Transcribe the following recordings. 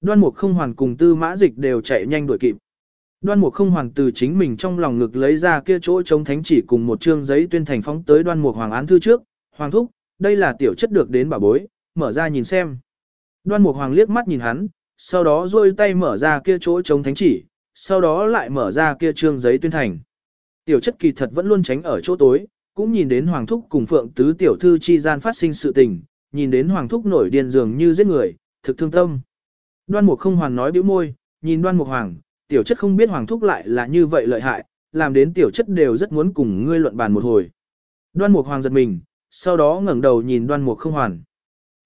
Đoan mục không hoàn cùng tư mã dịch đều chạy nhanh đuổi kịp. Đoan mục không hoàn từ chính mình trong lòng ngực lấy ra kia chỗ chống thánh chỉ cùng một chương giấy tuyên thành phóng tới đoan mục hoàng án thư trước. Hoàng thúc, đây là tiểu chất được đến bà bối, mở ra nhìn xem. Đoan mục hoàng liếc mắt nhìn hắn, sau đó duỗi tay mở ra kia chỗ chống thánh chỉ, sau đó lại mở ra kia trương giấy tuyên thành. Tiểu chất kỳ thật vẫn luôn tránh ở chỗ tối, cũng nhìn đến Hoàng Thúc cùng Phượng Tứ Tiểu Thư chi gian phát sinh sự tình, nhìn đến Hoàng Thúc nổi điên dường như giết người, thực thương tâm. Đoan Mục không hoàn nói bĩu môi, nhìn Đoan Mục Hoàng, tiểu chất không biết Hoàng Thúc lại là như vậy lợi hại, làm đến tiểu chất đều rất muốn cùng ngươi luận bàn một hồi. Đoan Mục Hoàng giật mình, sau đó ngẩng đầu nhìn Đoan Mục không hoàn.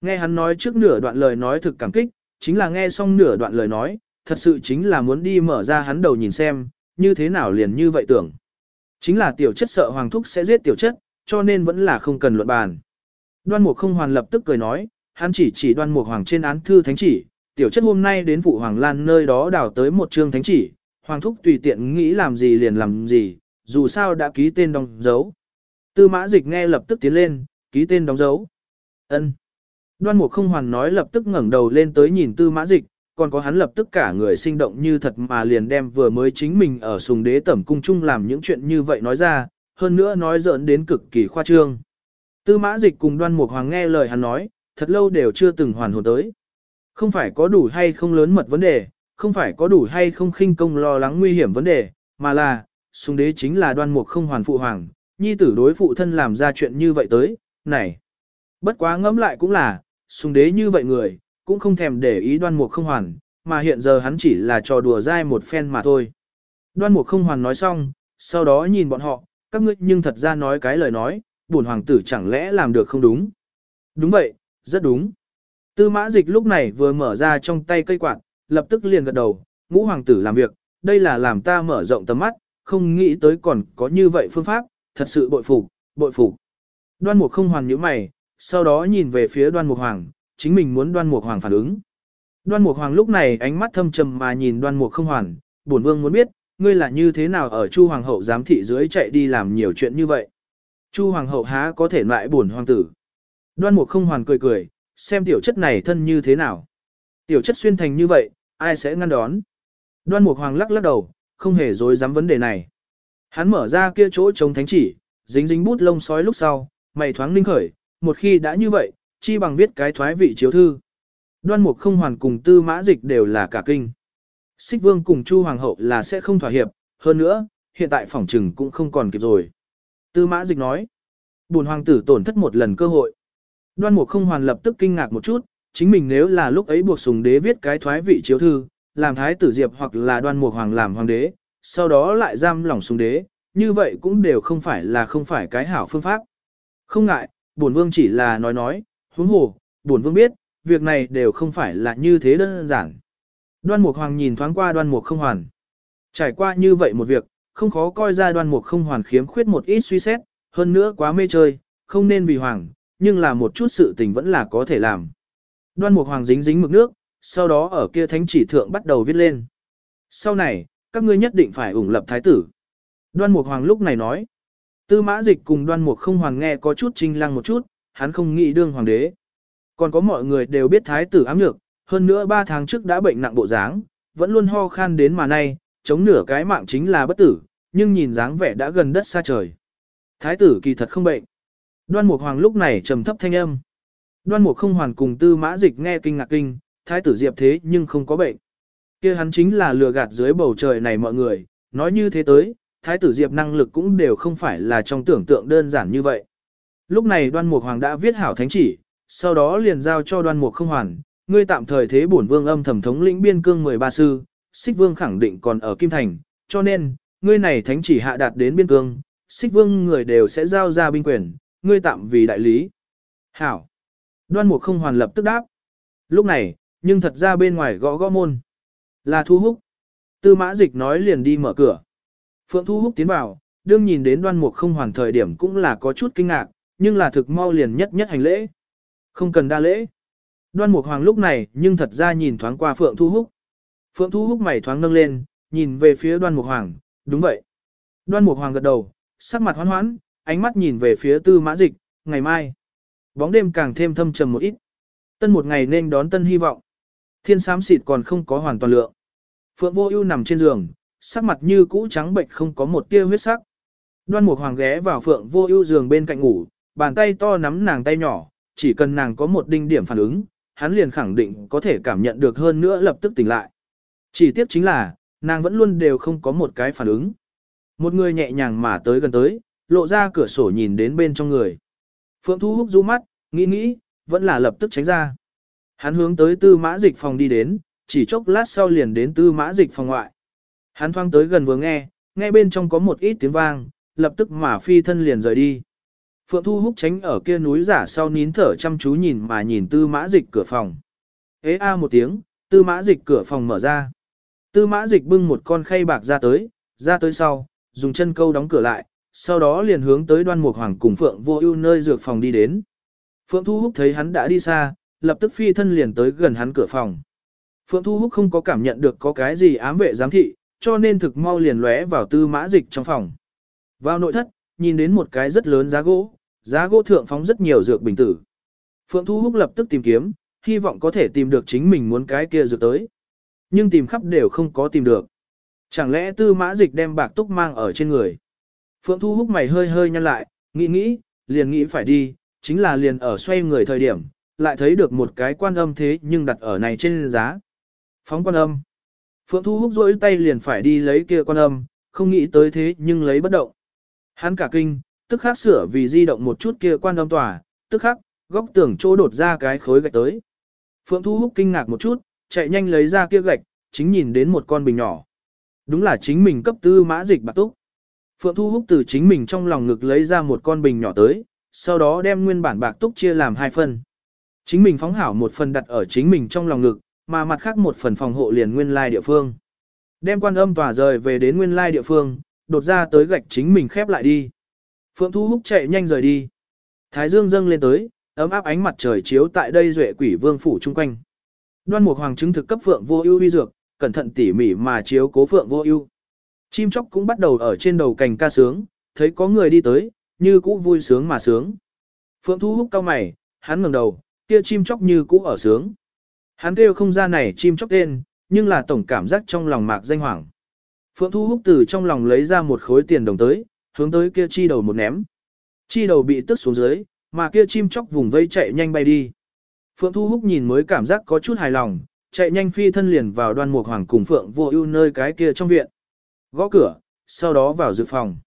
Nghe hắn nói trước nửa đoạn lời nói thực cảm kích, chính là nghe xong nửa đoạn lời nói, thật sự chính là muốn đi mở ra hắn đầu nhìn xem, như thế nào liền như vậy tưởng. Chính là tiểu chất sợ hoàng thúc sẽ giết tiểu chất, cho nên vẫn là không cần luận bàn. Đoan mục không hoàn lập tức cười nói, hắn chỉ chỉ đoan mục hoàng trên án thư thánh chỉ, tiểu chất hôm nay đến phụ hoàng lan nơi đó đào tới một chương thánh chỉ, hoàng thúc tùy tiện nghĩ làm gì liền làm gì, dù sao đã ký tên đóng dấu. Tư mã dịch nghe lập tức tiến lên, ký tên đóng dấu. ân Đoan mục không hoàn nói lập tức ngẩng đầu lên tới nhìn tư mã dịch, còn có hắn lập tức cả người sinh động như thật mà liền đem vừa mới chính mình ở sùng đế tẩm cung chung làm những chuyện như vậy nói ra, hơn nữa nói giỡn đến cực kỳ khoa trương. Tư mã dịch cùng đoan mục hoàng nghe lời hắn nói, thật lâu đều chưa từng hoàn hồn tới. Không phải có đủ hay không lớn mật vấn đề, không phải có đủ hay không khinh công lo lắng nguy hiểm vấn đề, mà là, sùng đế chính là đoan mục không hoàn phụ hoàng, nhi tử đối phụ thân làm ra chuyện như vậy tới, này. Bất quá ngẫm lại cũng là, sùng đế như vậy người, cũng không thèm để ý đoan mục không hoàn, mà hiện giờ hắn chỉ là trò đùa dai một phen mà thôi. Đoan mục không hoàn nói xong, sau đó nhìn bọn họ, các ngươi nhưng thật ra nói cái lời nói, bổn hoàng tử chẳng lẽ làm được không đúng. Đúng vậy, rất đúng. Tư mã dịch lúc này vừa mở ra trong tay cây quạt, lập tức liền gật đầu, ngũ hoàng tử làm việc, đây là làm ta mở rộng tầm mắt, không nghĩ tới còn có như vậy phương pháp, thật sự bội phục, bội phục. Đoan mục không hoàn nhíu mày, sau đó nhìn về phía đoan mục hoàng, chính mình muốn đoan mục hoàng phản ứng. Đoan mục hoàng lúc này ánh mắt thâm trầm mà nhìn đoan mục không hoàn, bổn vương muốn biết, ngươi là như thế nào ở chu hoàng hậu giám thị dưới chạy đi làm nhiều chuyện như vậy. Chu hoàng hậu há có thể loại bổn hoàng tử. Đoan mục không hoàn cười cười, xem tiểu chất này thân như thế nào. Tiểu chất xuyên thành như vậy, ai sẽ ngăn đón. Đoan mục hoàng lắc lắc đầu, không hề dối dám vấn đề này. Hắn mở ra kia chỗ chống thánh chỉ, dính dính bút lông sói lúc sau, mày thoáng ninh khởi, một khi đã như vậy, chi bằng viết cái thoái vị chiếu thư. Đoan mục không hoàn cùng tư mã dịch đều là cả kinh. Xích vương cùng chu hoàng hậu là sẽ không thỏa hiệp, hơn nữa, hiện tại phỏng trừng cũng không còn kịp rồi. Tư mã dịch nói, buồn hoàng tử tổn thất một lần cơ hội. Đoan mục không hoàn lập tức kinh ngạc một chút, chính mình nếu là lúc ấy buộc sùng đế viết cái thoái vị chiếu thư, làm thái tử diệp hoặc là đoan mục hoàng làm hoàng đế, sau đó lại giam lỏng sùng đế, như vậy cũng đều không phải là không phải cái hảo phương pháp. Không ngại, bổn vương chỉ là nói nói, huống hồ, bổn vương biết, việc này đều không phải là như thế đơn giản. Đoan Mục Hoàng nhìn thoáng qua Đoan Mục không hoàn. Trải qua như vậy một việc, không khó coi ra Đoan Mục không hoàn khiếm khuyết một ít suy xét, hơn nữa quá mê chơi, không nên vì hoàng, nhưng là một chút sự tình vẫn là có thể làm. Đoan Mục Hoàng dính dính mực nước, sau đó ở kia thánh chỉ thượng bắt đầu viết lên. Sau này, các ngươi nhất định phải ủng lập thái tử. Đoan Mục Hoàng lúc này nói. Tư mã dịch cùng đoan mục không hoàng nghe có chút trinh lăng một chút, hắn không nghĩ đương hoàng đế. Còn có mọi người đều biết thái tử ám nhược, hơn nữa 3 tháng trước đã bệnh nặng bộ dáng, vẫn luôn ho khan đến mà nay, chống nửa cái mạng chính là bất tử, nhưng nhìn dáng vẻ đã gần đất xa trời. Thái tử kỳ thật không bệnh. Đoan Mục Hoàng lúc này trầm thấp thanh âm. Đoan Mục không hoàn cùng Tư Mã Dịch nghe kinh ngạc kinh, thái tử Diệp thế nhưng không có bệnh. Kia hắn chính là lừa gạt dưới bầu trời này mọi người, nói như thế tới, thái tử Diệp năng lực cũng đều không phải là trong tưởng tượng đơn giản như vậy. Lúc này Đoan Mục Hoàng đã viết hảo thánh chỉ, sau đó liền giao cho Đoan Mục không hoàn, ngươi tạm thời thế bổn vương âm thẩm thống lĩnh biên cương 13 sư, Xích Vương khẳng định còn ở Kim Thành, cho nên, ngươi này thánh chỉ hạ đạt đến biên cương, Xích Vương người đều sẽ giao ra binh quyền, ngươi tạm vì đại lý. Hảo. Đoan Mục không hoàn lập tức đáp. Lúc này, nhưng thật ra bên ngoài gõ gõ môn. Là Thu Húc. Tư Mã Dịch nói liền đi mở cửa. Phượng Thu Húc tiến vào, đương nhìn đến Đoan Mục không hoàn thời điểm cũng là có chút kinh ngạc, nhưng là thực mau liền nhất nhất hành lễ. Không cần đa lễ. Đoan Mục Hoàng lúc này nhưng thật ra nhìn thoáng qua Phượng Thu Húc. Phượng Thu Húc mày thoáng nâng lên, nhìn về phía Đoan Mục Hoàng, đúng vậy. Đoan Mục Hoàng gật đầu, sắc mặt hoán hoán ánh mắt nhìn về phía Tư Mã Dịch, ngày mai. Bóng đêm càng thêm thâm trầm một ít. Tân một ngày nên đón tân hy vọng. Thiên xám xịt còn không có hoàn toàn lượng. Phượng Vô Ưu nằm trên giường, sắc mặt như cũ trắng bệnh không có một tia huyết sắc. Đoan Mục Hoàng ghé vào Phượng Vô Ưu giường bên cạnh ngủ, bàn tay to nắm nàng tay nhỏ, chỉ cần nàng có một đinh điểm phản ứng, hắn liền khẳng định có thể cảm nhận được hơn nữa lập tức tỉnh lại. Chỉ tiếc chính là, nàng vẫn luôn đều không có một cái phản ứng. Một người nhẹ nhàng mà tới gần tới, lộ ra cửa sổ nhìn đến bên trong người. Phượng Thu Húc rũ mắt, nghĩ nghĩ, vẫn là lập tức tránh ra. Hắn hướng tới tư mã dịch phòng đi đến, chỉ chốc lát sau liền đến tư mã dịch phòng ngoại. Hắn thoáng tới gần vừa nghe, nghe bên trong có một ít tiếng vang, lập tức mà phi thân liền rời đi. Phượng Thu Húc tránh ở kia núi giả sau nín thở chăm chú nhìn mà nhìn tư mã dịch cửa phòng. Ế a một tiếng, tư mã dịch cửa phòng mở ra. Tư mã dịch bưng một con khay bạc ra tới, ra tới sau, dùng chân câu đóng cửa lại, sau đó liền hướng tới đoan mục hoàng cùng Phượng vô ưu nơi dược phòng đi đến. Phượng Thu Húc thấy hắn đã đi xa, lập tức phi thân liền tới gần hắn cửa phòng. Phượng Thu Húc không có cảm nhận được có cái gì ám vệ giám thị, cho nên thực mau liền lóe vào tư mã dịch trong phòng. Vào nội thất, nhìn đến một cái rất lớn giá gỗ, giá gỗ thượng phóng rất nhiều dược bình tử. Phượng Thu Húc lập tức tìm kiếm, hy vọng có thể tìm được chính mình muốn cái kia dược tới. Nhưng tìm khắp đều không có tìm được. Chẳng lẽ tư mã dịch đem bạc túc mang ở trên người? Phượng Thu Húc mày hơi hơi nhăn lại, nghĩ nghĩ, liền nghĩ phải đi, chính là liền ở xoay người thời điểm, lại thấy được một cái quan âm thế nhưng đặt ở này trên giá. Phóng quan âm. Phượng Thu Húc rỗi tay liền phải đi lấy kia quan âm, không nghĩ tới thế nhưng lấy bất động. Hắn cả kinh, tức khắc sửa vì di động một chút kia quan âm tòa, tức khắc, góc tường chỗ đột ra cái khối gạch tới. Phượng Thu Húc kinh ngạc một chút, chạy nhanh lấy ra kia gạch, chính nhìn đến một con bình nhỏ. Đúng là chính mình cấp tư mã dịch bạc túc. Phượng Thu Húc từ chính mình trong lòng ngực lấy ra một con bình nhỏ tới, sau đó đem nguyên bản bạc túc chia làm hai phần. Chính mình phóng hảo một phần đặt ở chính mình trong lòng ngực, mà mặt khác một phần phòng hộ liền nguyên lai địa phương. Đem quan âm tỏa rời về đến nguyên lai địa phương, đột ra tới gạch chính mình khép lại đi. Phượng Thu Húc chạy nhanh rời đi. Thái dương dâng lên tới, ấm áp ánh mặt trời chiếu tại đây duệ quỷ vương phủ chung quanh. Đoan Mục Hoàng chứng thực cấp Phượng Vô Ưu uy dược, cẩn thận tỉ mỉ mà chiếu cố Phượng Vô Ưu. Chim chóc cũng bắt đầu ở trên đầu cành ca sướng, thấy có người đi tới, như cũ vui sướng mà sướng. Phượng Thu Húc cao mày, hắn ngẩng đầu, kia chim chóc như cũ ở sướng. Hắn kêu không ra này chim chóc tên, nhưng là tổng cảm giác trong lòng mạc danh hoảng. Phượng Thu Húc từ trong lòng lấy ra một khối tiền đồng tới, hướng tới kia chi đầu một ném. Chi đầu bị tức xuống dưới, mà kia chim chóc vùng vây chạy nhanh bay đi. Phượng Thu Húc nhìn mới cảm giác có chút hài lòng, chạy nhanh phi thân liền vào đoan mục hoàng cùng Phượng vô ưu nơi cái kia trong viện. Gõ cửa, sau đó vào dược phòng.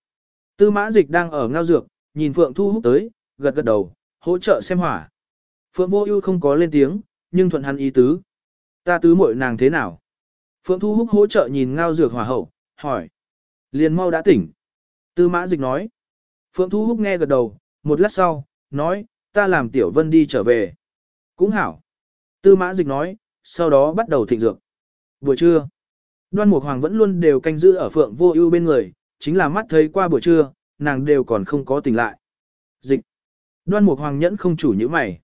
Tư mã dịch đang ở ngao dược, nhìn Phượng Thu Húc tới, gật gật đầu, hỗ trợ xem hỏa. Phượng vô ưu không có lên tiếng, nhưng thuận hắn ý tứ. Ta tứ muội nàng thế nào? Phượng Thu Húc hỗ trợ nhìn ngao dược hỏa hậu, hỏi. Liền mau đã tỉnh. Tư mã dịch nói. Phượng Thu Húc nghe gật đầu, một lát sau, nói, ta làm Tiểu Vân đi trở về. Cũng hảo. Tư mã dịch nói, sau đó bắt đầu thịnh dược. Buổi trưa, đoan mục hoàng vẫn luôn đều canh giữ ở Phượng Vô Ưu bên người, chính là mắt thấy qua buổi trưa, nàng đều còn không có tỉnh lại. Dịch. Đoan mục hoàng nhẫn không chủ nhíu mày.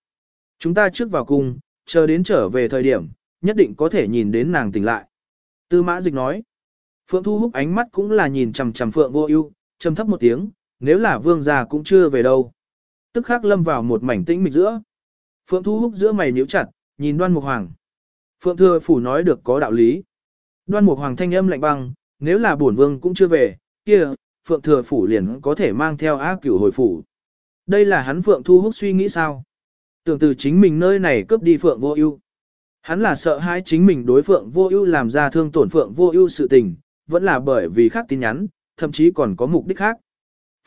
Chúng ta trước vào cung, chờ đến trở về thời điểm, nhất định có thể nhìn đến nàng tỉnh lại. Tư mã dịch nói. Phượng Thu Húc ánh mắt cũng là nhìn chằm chằm Phượng Vô Ưu, trầm thấp một tiếng, nếu là vương gia cũng chưa về đâu. Tức khắc lâm vào một mảnh tĩnh mịch giữa. Phượng Thu Húc giữa mày nhíu chặt, nhìn Đoan Mục Hoàng. Phượng Thừa phủ nói được có đạo lý. Đoan Mục Hoàng thanh âm lạnh băng, nếu là bổn vương cũng chưa về, kia, Phượng Thừa phủ liền có thể mang theo ác cửu hồi phủ. Đây là hắn Phượng Thu Húc suy nghĩ sao? Tưởng từ chính mình nơi này cướp đi Phượng Vô Ưu. Hắn là sợ hãi chính mình đối Phượng Vô Ưu làm ra thương tổn Phượng Vô Ưu sự tình, vẫn là bởi vì khác tin nhắn, thậm chí còn có mục đích khác.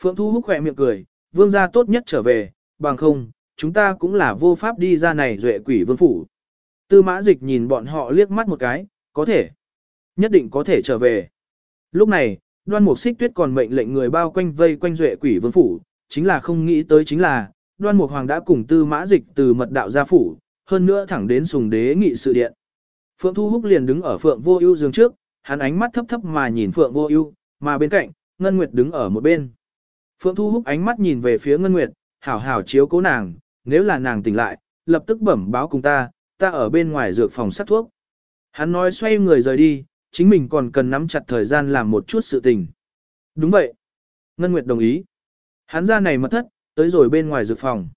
Phượng Thu Húc khẽ miệng cười, vương gia tốt nhất trở về, bằng không, chúng ta cũng là vô pháp đi ra này duệ quỷ vương phủ. Tư mã dịch nhìn bọn họ liếc mắt một cái, có thể, nhất định có thể trở về. Lúc này, đoan mục xích tuyết còn mệnh lệnh người bao quanh vây quanh duệ quỷ vương phủ, chính là không nghĩ tới chính là, đoan mục hoàng đã cùng tư mã dịch từ mật đạo gia phủ, hơn nữa thẳng đến sùng đế nghị sự điện. Phượng Thu Húc liền đứng ở Phượng Vô Ưu giường trước, hắn ánh mắt thấp thấp mà nhìn Phượng Vô Ưu, mà bên cạnh, Ngân Nguyệt đứng ở một bên. Phượng Thu Húc ánh mắt nhìn về phía Ngân Nguyệt, hảo hảo chiếu cố nàng, nếu là nàng tỉnh lại, lập tức bẩm báo cùng ta, ta ở bên ngoài dược phòng sát thuốc. Hắn nói xoay người rời đi, chính mình còn cần nắm chặt thời gian làm một chút sự tình. Đúng vậy. Ngân Nguyệt đồng ý. Hắn ra này mất thất, tới rồi bên ngoài dược phòng.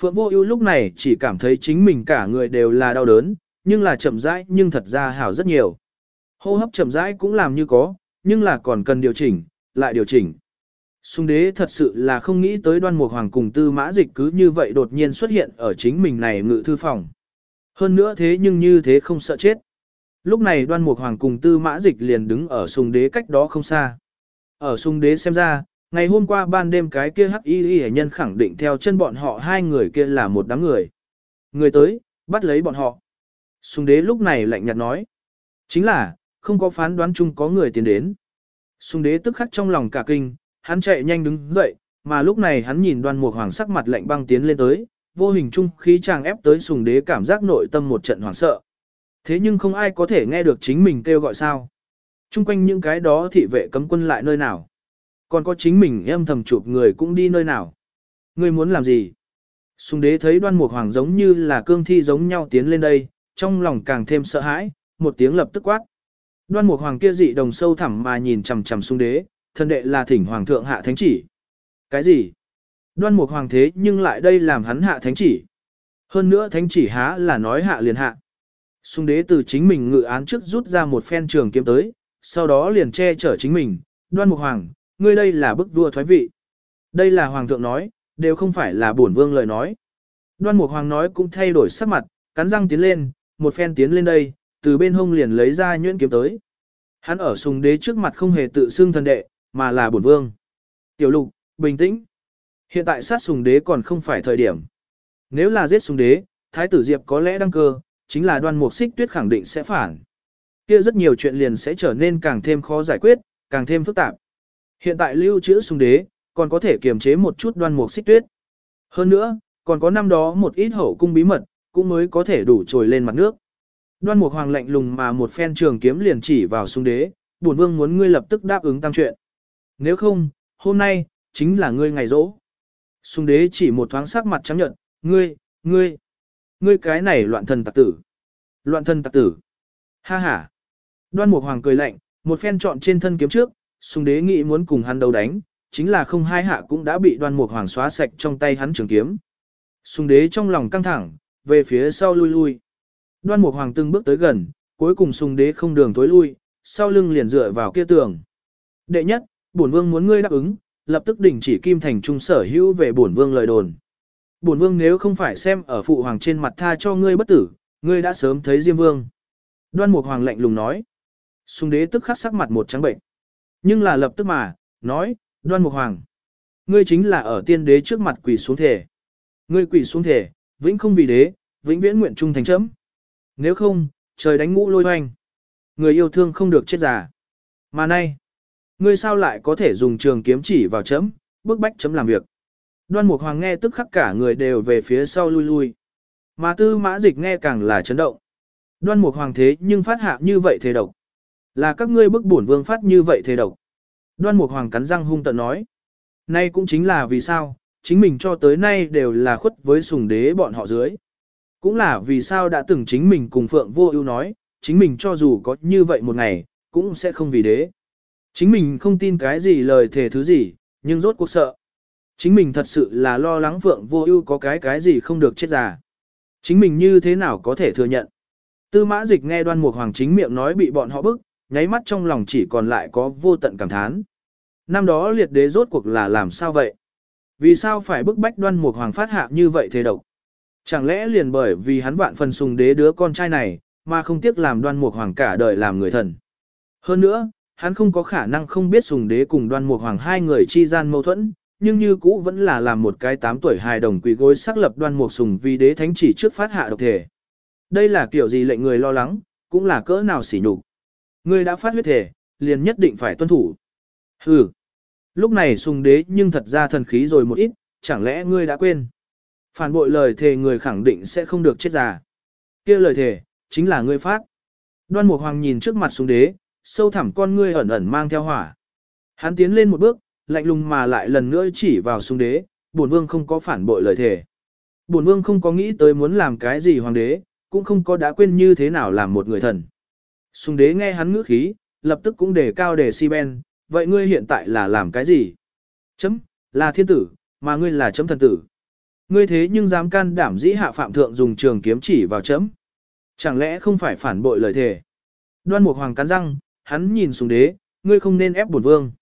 Phượng Vô Ưu lúc này chỉ cảm thấy chính mình cả người đều là đau đớn, nhưng là chậm rãi nhưng thật ra hảo rất nhiều. Hô hấp chậm rãi cũng làm như có, nhưng là còn cần điều chỉnh, lại điều chỉnh. Sung đế thật sự là không nghĩ tới đoan mục hoàng cùng tư mã dịch cứ như vậy đột nhiên xuất hiện ở chính mình này ngự thư phòng. Hơn nữa thế nhưng như thế không sợ chết. Lúc này đoan mục hoàng cùng tư mã dịch liền đứng ở sung đế cách đó không xa. Ở sung đế xem ra, ngày hôm qua ban đêm cái kia hắc y y nhân khẳng định theo chân bọn họ hai người kia là một đám người. Người tới, bắt lấy bọn họ. Sung đế lúc này lạnh nhạt nói. Chính là, không có phán đoán chung có người tiến đến. Sung đế tức khắc trong lòng cả kinh, hắn chạy nhanh đứng dậy, mà lúc này hắn nhìn đoan mục hoàng sắc mặt lạnh băng tiến lên tới, vô hình chung khí chàng ép tới sùng đế cảm giác nội tâm một trận hoảng sợ. Thế nhưng không ai có thể nghe được chính mình kêu gọi sao. Trung quanh những cái đó thị vệ cấm quân lại nơi nào. Còn có chính mình em thầm chụp người cũng đi nơi nào. Ngươi muốn làm gì? Sùng đế thấy đoan mục hoàng giống như là cương thi giống nhau tiến lên đây, trong lòng càng thêm sợ hãi, một tiếng lập tức quát. Đoan mục hoàng kia dị đồng sâu thẳm mà nhìn chằm chằm sùng đế, thân đệ là thỉnh hoàng thượng hạ thánh chỉ. Cái gì? Đoan mục hoàng thế nhưng lại đây làm hắn hạ thánh chỉ. Hơn nữa thánh chỉ há là nói hạ liền hạ. Sùng đế từ chính mình ngự án trước rút ra một phen trường kiếm tới, sau đó liền che chở chính mình. Đoan mục hoàng, ngươi đây là bức vua thoái vị. Đây là hoàng thượng nói, đều không phải là bổn vương lời nói. Đoan mục hoàng nói cũng thay đổi sắc mặt, cắn răng tiến lên, một phen tiến lên đây, từ bên hông liền lấy ra nhuyễn kiếm tới. Hắn ở sùng đế trước mặt không hề tự xưng thần đệ, mà là bổn vương. Tiểu lục, bình tĩnh. Hiện tại sát sùng đế còn không phải thời điểm. Nếu là giết sùng đế, thái tử Diệp có lẽ đăng cơ, chính là đoan mục xích tuyết khẳng định sẽ phản. Kia rất nhiều chuyện liền sẽ trở nên càng thêm khó giải quyết, càng thêm phức tạp. Hiện tại lưu trữ sung đế, còn có thể kiềm chế một chút đoan mục xích tuyết. Hơn nữa, còn có năm đó một ít hậu cung bí mật, cũng mới có thể đủ trồi lên mặt nước. Đoan mục hoàng lạnh lùng mà một phen trường kiếm liền chỉ vào sung đế, bổn vương muốn ngươi lập tức đáp ứng tam chuyện. Nếu không, hôm nay, chính là ngươi ngày rỗ. Sung đế chỉ một thoáng sắc mặt trắng nhận, ngươi, ngươi, ngươi cái này loạn thần tặc tử. Loạn thần tặc tử. Ha ha. Đoan mục hoàng cười lạnh, một phen chọn trên thân kiếm trước, Sùng đế nghĩ muốn cùng hắn đấu đánh, chính là không hai hạ cũng đã bị đoan mục hoàng xóa sạch trong tay hắn trường kiếm. Sùng đế trong lòng căng thẳng, về phía sau lui lui. Đoan mục hoàng từng bước tới gần, cuối cùng Sùng đế không đường tối lui, sau lưng liền dựa vào kia tường. Đệ nhất, bổn vương muốn ngươi đáp ứng, lập tức đình chỉ kim thành trung sở hữu về bổn vương lời đồn. Bổn vương nếu không phải xem ở phụ hoàng trên mặt tha cho ngươi bất tử, ngươi đã sớm thấy Diêm Vương. Đoan Mục Hoàng lạnh lùng nói. Sùng đế tức khắc sắc mặt một trắng bệnh. Nhưng là lập tức mà, nói, Đoan Mục Hoàng. Ngươi chính là ở tiên đế trước mặt quỷ xuống thể. Ngươi quỷ xuống thể, vĩnh không vì đế, vĩnh viễn nguyện trung thành chấm. Nếu không, trời đánh ngũ lôi hoành. Người yêu thương không được chết già. Mà nay, ngươi sao lại có thể dùng trường kiếm chỉ vào chấm, bước bách chấm làm việc. Đoan Mục Hoàng nghe tức khắc cả người đều về phía sau lui lui. Mà tư mã dịch nghe càng là chấn động. Đoan Mục Hoàng thế nhưng phát hạ như vậy thế độc. Là các ngươi bức bổn vương phát như vậy thế độc. Đoan Mục Hoàng cắn răng hung tợn nói. Nay cũng chính là vì sao, chính mình cho tới nay đều là khuất với sùng đế bọn họ dưới. Cũng là vì sao đã từng chính mình cùng Phượng Vô Ưu nói, chính mình cho dù có như vậy một ngày, cũng sẽ không vì đế. Chính mình không tin cái gì lời thề thứ gì, nhưng rốt cuộc sợ. Chính mình thật sự là lo lắng Phượng Vô Ưu có cái cái gì không được chết già. Chính mình như thế nào có thể thừa nhận. Tư Mã Dịch nghe Đoan Mục Hoàng chính miệng nói bị bọn họ bức, nháy mắt trong lòng chỉ còn lại có vô tận cảm thán. Năm đó liệt đế rốt cuộc là làm sao vậy? Vì sao phải bức bách Đoan Mục Hoàng phát hạ như vậy thế độc? Chẳng lẽ liền bởi vì hắn vạn phần sùng đế đứa con trai này, mà không tiếc làm đoan mục hoàng cả đời làm người thần. Hơn nữa, hắn không có khả năng không biết sùng đế cùng đoan mục hoàng hai người chi gian mâu thuẫn, nhưng như cũ vẫn là làm một cái tám tuổi hài đồng quỷ gối xác lập đoan mục sùng vì đế thánh chỉ trước phát hạ độc thể. Đây là kiểu gì lệnh người lo lắng, cũng là cỡ nào xỉ nhục. Ngươi đã phát huyết thể, liền nhất định phải tuân thủ. Hừ. Lúc này sùng đế nhưng thật ra thần khí rồi một ít, chẳng lẽ ngươi đã quên. Phản bội lời thề người khẳng định sẽ không được chết già. kia lời thề, chính là ngươi phát. Đoan Mục Hoàng nhìn trước mặt sùng đế, sâu thẳm con ngươi ẩn ẩn mang theo hỏa. Hắn tiến lên một bước, lạnh lùng mà lại lần nữa chỉ vào sung đế, bổn vương không có phản bội lời thề. Bổn vương không có nghĩ tới muốn làm cái gì hoàng đế, cũng không có đã quên như thế nào làm một người thần. sung đế nghe hắn ngữ khí, lập tức cũng đề cao đề si ben, vậy ngươi hiện tại là làm cái gì? Chấm, là thiên tử, mà ngươi là chấm thần tử. Ngươi thế nhưng dám can đảm dĩ hạ phạm thượng dùng trường kiếm chỉ vào chấm. Chẳng lẽ không phải phản bội lời thề? Đoan Mục Hoàng cắn răng, hắn nhìn xuống Đế, ngươi không nên ép bổn vương.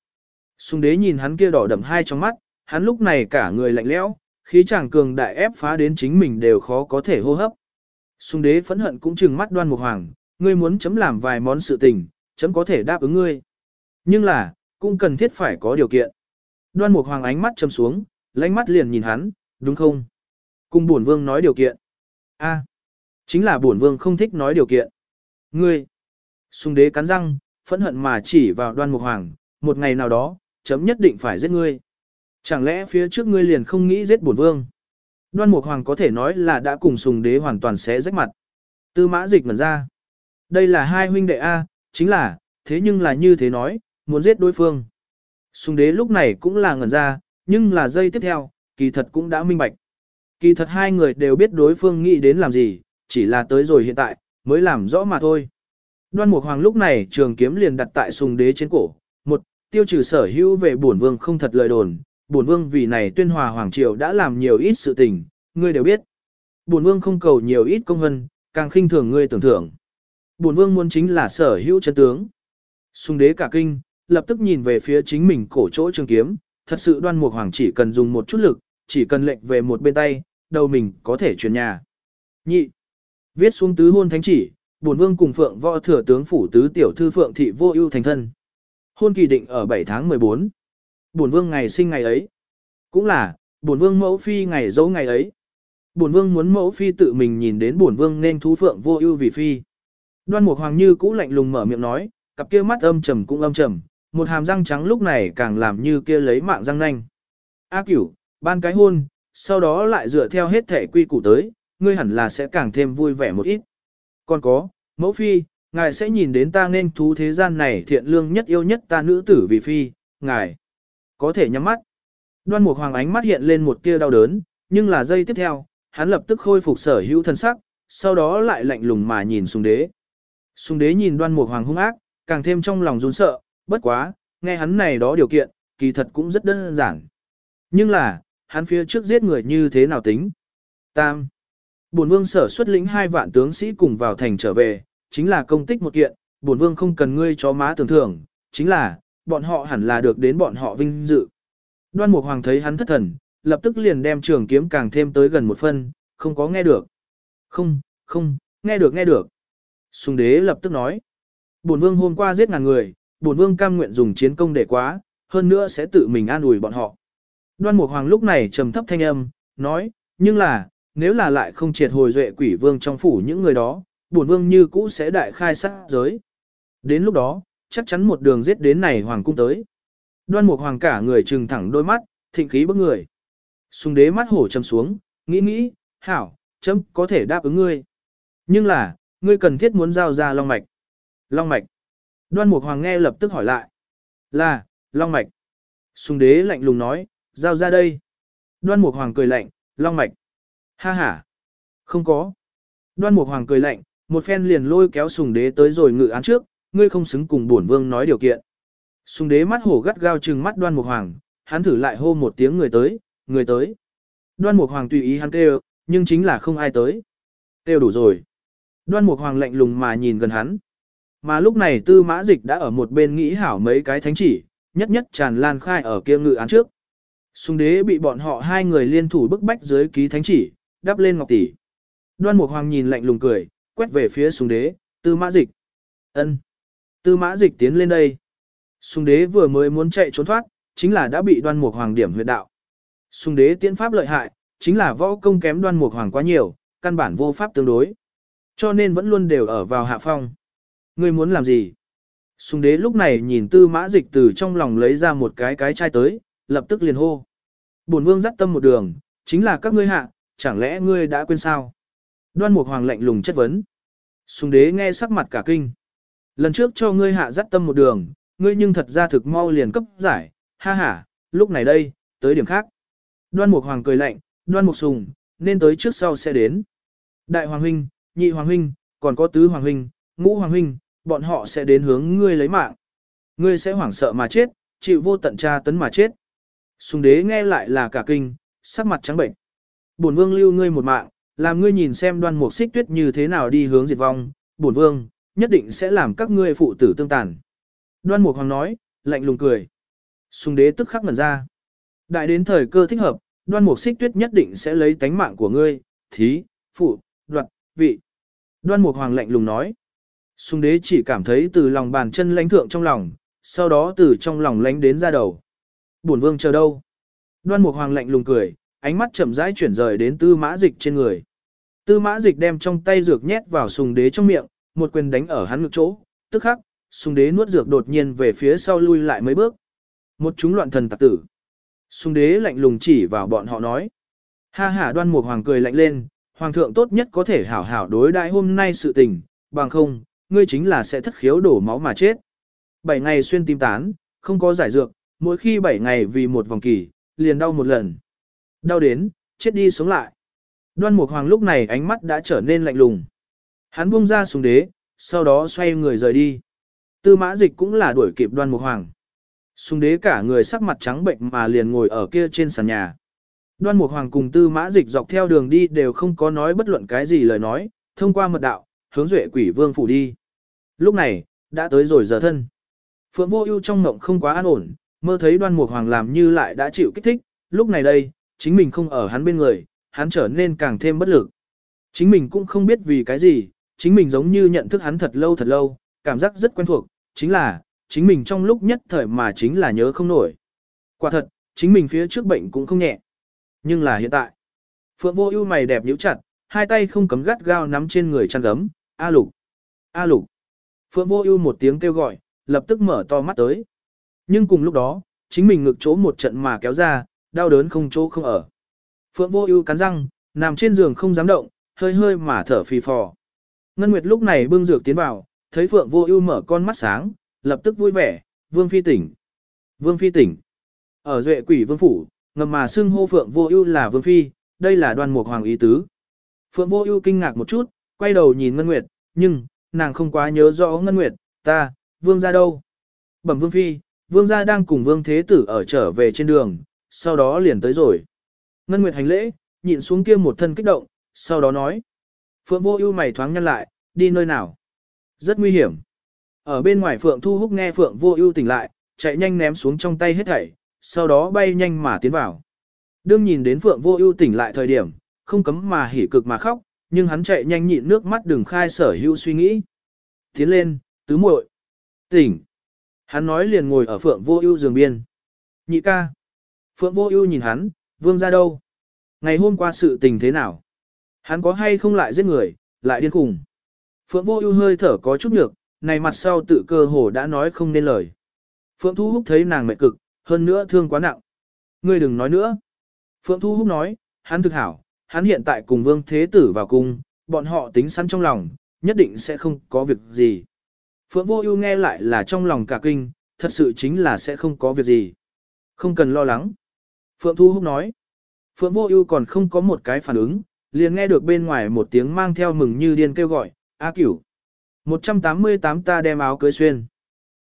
Sùng Đế nhìn hắn kia đỏ đậm hai trong mắt, hắn lúc này cả người lạnh lẽo, khí chàng cường đại ép phá đến chính mình đều khó có thể hô hấp. Sùng Đế phẫn hận cũng trừng mắt Đoan Mục Hoàng, ngươi muốn chấm làm vài món sự tình, chấm có thể đáp ứng ngươi. Nhưng là, cũng cần thiết phải có điều kiện. Đoan Mục Hoàng ánh mắt châm xuống, lánh mắt liền nhìn hắn, đúng không? Cùng bổn vương nói điều kiện. A, chính là bổn vương không thích nói điều kiện. Ngươi, sung đế cắn răng, phẫn hận mà chỉ vào đoan mục hoàng, một ngày nào đó, chấm nhất định phải giết ngươi. Chẳng lẽ phía trước ngươi liền không nghĩ giết bổn vương? Đoan mục hoàng có thể nói là đã cùng sùng đế hoàn toàn xé rách mặt. Tư mã dịch ngẩn ra. Đây là hai huynh đệ A, chính là, thế nhưng là như thế nói, muốn giết đối phương. Sùng đế lúc này cũng là ngẩn ra, nhưng là giây tiếp theo, kỳ thật cũng đã minh bạch. Kỳ thật hai người đều biết đối phương nghĩ đến làm gì, chỉ là tới rồi hiện tại, mới làm rõ mà thôi. Đoan Mục Hoàng lúc này trường kiếm liền đặt tại sùng đế trên cổ. Một, tiêu trừ sở hữu về bổn vương không thật lời đồn, bổn vương vì này tuyên hòa hoàng triều đã làm nhiều ít sự tình, ngươi đều biết. Bổn vương không cầu nhiều ít công vân, càng khinh thường ngươi tưởng thưởng. Bổn vương muốn chính là sở hữu chân tướng. sung đế cả kinh, lập tức nhìn về phía chính mình cổ chỗ trường kiếm, thật sự đoan mục hoàng chỉ cần dùng một chút lực, chỉ cần lệnh về một bên tay, đầu mình có thể chuyển nhà. Nhị, viết xuống tứ hôn thánh chỉ, bổn vương cùng phượng võ thừa tướng phủ tứ tiểu thư phượng thị vô ưu thành thân. Hôn kỳ định ở 7 tháng 14. Bổn vương ngày sinh ngày ấy. Cũng là, bổn vương mẫu phi ngày dấu ngày ấy. Bổn vương muốn mẫu phi tự mình nhìn đến bổn vương nên thú phượng vô ưu vì phi. Đoan Mục Hoàng Như cũ lạnh lùng mở miệng nói, cặp kia mắt âm trầm cũng âm trầm, một hàm răng trắng lúc này càng làm như kia lấy mạng răng nanh. A Cửu, ban cái hôn, sau đó lại dựa theo hết thể quy củ tới, ngươi hẳn là sẽ càng thêm vui vẻ một ít. Còn có, mẫu phi, ngài sẽ nhìn đến ta nên thú thế gian này thiện lương nhất yêu nhất ta nữ tử vì phi, ngài có thể nhắm mắt. Đoan Mục Hoàng ánh mắt hiện lên một tia đau đớn, nhưng là giây tiếp theo, hắn lập tức khôi phục sở hữu thân sắc, sau đó lại lạnh lùng mà nhìn Sùng Đế. Sùng Đế nhìn Đoan Mục Hoàng hung ác, càng thêm trong lòng run sợ, bất quá, nghe hắn này đó điều kiện, kỳ thật cũng rất đơn giản. Nhưng là, hắn phía trước giết người như thế nào tính? Tam. Bổn vương sở xuất lĩnh hai vạn tướng sĩ cùng vào thành trở về, chính là công tích một kiện, bổn vương không cần ngươi cho má tưởng thưởng, chính là, bọn họ hẳn là được đến bọn họ vinh dự. Đoan Mục Hoàng thấy hắn thất thần, lập tức liền đem trường kiếm càng thêm tới gần một phân, không có nghe được. Không, không, nghe được nghe được. Sùng đế lập tức nói. Bổn vương hôm qua giết ngàn người, bổn vương cam nguyện dùng chiến công để quá, hơn nữa sẽ tự mình an ủi bọn họ. Đoan Mục Hoàng lúc này trầm thấp thanh âm, nói, nhưng là, nếu là lại không triệt hồi duệ quỷ vương trong phủ những người đó, bổn vương như cũ sẽ đại khai sát giới. Đến lúc đó, chắc chắn một đường giết đến này hoàng cung tới. Đoan Mục Hoàng cả người trừng thẳng đôi mắt, thịnh khí bức người. Sùng đế mắt hổ châm xuống, nghĩ nghĩ, hảo, chấm có thể đáp ứng ngươi. Nhưng là, ngươi cần thiết muốn giao ra long mạch. Long mạch. Đoan Mục Hoàng nghe lập tức hỏi lại. Là, long mạch. Sùng đế lạnh lùng nói, giao ra đây. Đoan Mục Hoàng cười lạnh, long mạch. Ha ha. Không có. Đoan Mục Hoàng cười lạnh, một phen liền lôi kéo sùng đế tới rồi ngự án trước, ngươi không xứng cùng bổn vương nói điều kiện. Sùng đế mắt hổ gắt gao trừng mắt Đoan Mục Hoàng, hắn thử lại hô một tiếng người tới, người tới. Đoan Mục Hoàng tùy ý hắn kêu, nhưng chính là không ai tới. Kêu đủ rồi. Đoan Mục Hoàng lạnh lùng mà nhìn gần hắn. Mà lúc này tư mã dịch đã ở một bên nghĩ hảo mấy cái thánh chỉ, nhất nhất tràn lan khai ở kia ngự án trước. Sùng đế bị bọn họ hai người liên thủ bức bách dưới ký thánh chỉ, đắp lên ngọc tỷ. Đoan Mục Hoàng nhìn lạnh lùng cười, quét về phía sùng đế, tư mã dịch. ân Tư mã dịch tiến lên đây. Sùng đế vừa mới muốn chạy trốn thoát, chính là đã bị đoan mục hoàng điểm huyệt đạo. Sùng đế tiến pháp lợi hại, chính là võ công kém đoan mục hoàng quá nhiều, căn bản vô pháp tương đối. Cho nên vẫn luôn đều ở vào hạ phong. Ngươi muốn làm gì? Sùng đế lúc này nhìn tư mã dịch từ trong lòng lấy ra một cái cái chai tới, lập tức liền hô. Bổn vương dắt tâm một đường, chính là các ngươi hạ, chẳng lẽ ngươi đã quên sao? Đoan mục hoàng lạnh lùng chất vấn. Sùng đế nghe sắc mặt cả kinh. Lần trước cho ngươi hạ dắt tâm một đường, ngươi nhưng thật ra thực mau liền cấp giải, ha ha, lúc này đây, tới điểm khác. Đoan mục hoàng cười lạnh, đoan mục sùng, nên tới trước sau sẽ đến. Đại hoàng huynh, nhị hoàng huynh, còn có tứ hoàng huynh, ngũ hoàng huynh, bọn họ sẽ đến hướng ngươi lấy mạng. Ngươi sẽ hoảng sợ mà chết, chịu vô tận tra tấn mà chết. Sùng đế nghe lại là cả kinh, sắc mặt trắng bệnh. Bổn vương lưu ngươi một mạng, làm ngươi nhìn xem đoan mục xích tuyết như thế nào đi hướng diệt vong, bổn vương, nhất định sẽ làm các ngươi phụ tử tương tàn. Đoan mục hoàng nói, lạnh lùng cười. Sùng đế tức khắc ngẩn ra. Đại đến thời cơ thích hợp, đoan mục xích tuyết nhất định sẽ lấy tánh mạng của ngươi, thí, phụ, đoạt, vị. Đoan mục hoàng lạnh lùng nói. Sùng đế chỉ cảm thấy từ lòng bàn chân lãnh thượng trong lòng, sau đó từ trong lòng lánh đến ra đầu. Bổn vương chờ đâu? Đoan Mục Hoàng lạnh lùng cười, ánh mắt chậm rãi chuyển rời đến Tư Mã Dịch trên người. Tư Mã Dịch đem trong tay dược nhét vào sùng đế trong miệng, một quyền đánh ở hắn ngực chỗ, tức khắc, sùng đế nuốt dược đột nhiên về phía sau lui lại mấy bước. Một chúng loạn thần tặc tử. Sùng đế lạnh lùng chỉ vào bọn họ nói. Ha ha Đoan Mục Hoàng cười lạnh lên, Hoàng thượng tốt nhất có thể hảo hảo đối đại hôm nay sự tình, bằng không, ngươi chính là sẽ thất khiếu đổ máu mà chết. Bảy ngày xuyên tim tán, không có giải dược, mỗi khi bảy ngày vì một vòng kỳ, liền đau một lần. Đau đến, chết đi sống lại. Đoan Mục Hoàng lúc này ánh mắt đã trở nên lạnh lùng. Hắn buông ra súng đế, sau đó xoay người rời đi. Tư mã dịch cũng là đuổi kịp đoan mục hoàng. Súng đế cả người sắc mặt trắng bệnh mà liền ngồi ở kia trên sàn nhà. Đoan mục hoàng cùng tư mã dịch dọc theo đường đi đều không có nói bất luận cái gì lời nói, thông qua mật đạo, hướng duệ quỷ vương phủ đi. Lúc này, đã tới rồi giờ thân. Phượng vô ưu trong ngộng không quá an ổn, mơ thấy đoan mục hoàng làm như lại đã chịu kích thích, lúc này đây, chính mình không ở hắn bên người, hắn trở nên càng thêm bất lực. Chính mình cũng không biết vì cái gì, chính mình giống như nhận thức hắn thật lâu thật lâu, cảm giác rất quen thuộc, chính là, chính mình trong lúc nhất thời mà chính là nhớ không nổi. Quả thật, chính mình phía trước bệnh cũng không nhẹ. Nhưng là hiện tại, Phượng vô ưu mày đẹp nhíu chặt, hai tay không cấm gắt gao nắm trên người chăn gấm, A lục, A lục. Phượng vô ưu một tiếng kêu gọi, lập tức mở to mắt tới. Nhưng cùng lúc đó, chính mình ngực chỗ một trận mà kéo ra, đau đớn không chỗ không ở. Phượng vô ưu cắn răng, nằm trên giường không dám động, hơi hơi mà thở phì phò. Ngân Nguyệt lúc này bưng dược tiến vào, thấy Phượng Vô Ưu mở con mắt sáng, lập tức vui vẻ, "Vương phi tỉnh." "Vương phi tỉnh." Ở Duệ Quỷ Vương phủ, ngầm mà xưng hô Phượng Vô Ưu là Vương phi, đây là Đoan Mục Hoàng ý tứ. Phượng Vô Ưu kinh ngạc một chút, quay đầu nhìn Ngân Nguyệt, nhưng nàng không quá nhớ rõ Ngân Nguyệt, "Ta, Vương gia đâu?" Bẩm Vương phi, Vương gia đang cùng Vương Thế tử ở trở về trên đường, sau đó liền tới rồi. Ngân Nguyệt hành lễ, nhịn xuống kia một thân kích động, sau đó nói: Phượng vô ưu mày thoáng nhăn lại, đi nơi nào? Rất nguy hiểm. Ở bên ngoài Phượng Thu Húc nghe Phượng vô ưu tỉnh lại, chạy nhanh ném xuống trong tay hết thảy, sau đó bay nhanh mà tiến vào. Đương nhìn đến Phượng vô ưu tỉnh lại thời điểm, không cấm mà hỉ cực mà khóc, nhưng hắn chạy nhanh nhịn nước mắt đừng khai sở hữu suy nghĩ. Tiến lên, tứ muội, tỉnh. Hắn nói liền ngồi ở Phượng vô ưu giường biên. Nhị ca. Phượng vô ưu nhìn hắn, vương ra đâu? Ngày hôm qua sự tình thế nào? Hắn có hay không lại giết người, lại điên khùng. Phượng vô ưu hơi thở có chút nhược, này mặt sau tự cơ hồ đã nói không nên lời. Phượng Thu Húc thấy nàng mệt cực, hơn nữa thương quá nặng. Ngươi đừng nói nữa. Phượng Thu Húc nói, hắn thực hảo, hắn hiện tại cùng Vương Thế Tử vào cung, bọn họ tính sẵn trong lòng, nhất định sẽ không có việc gì. Phượng Vô Ưu nghe lại là trong lòng cả kinh, thật sự chính là sẽ không có việc gì. Không cần lo lắng. Phượng Thu Húc nói. Phượng Vô Ưu còn không có một cái phản ứng, liền nghe được bên ngoài một tiếng mang theo mừng như điên kêu gọi, A cửu. 188 ta đem áo cưới xuyên.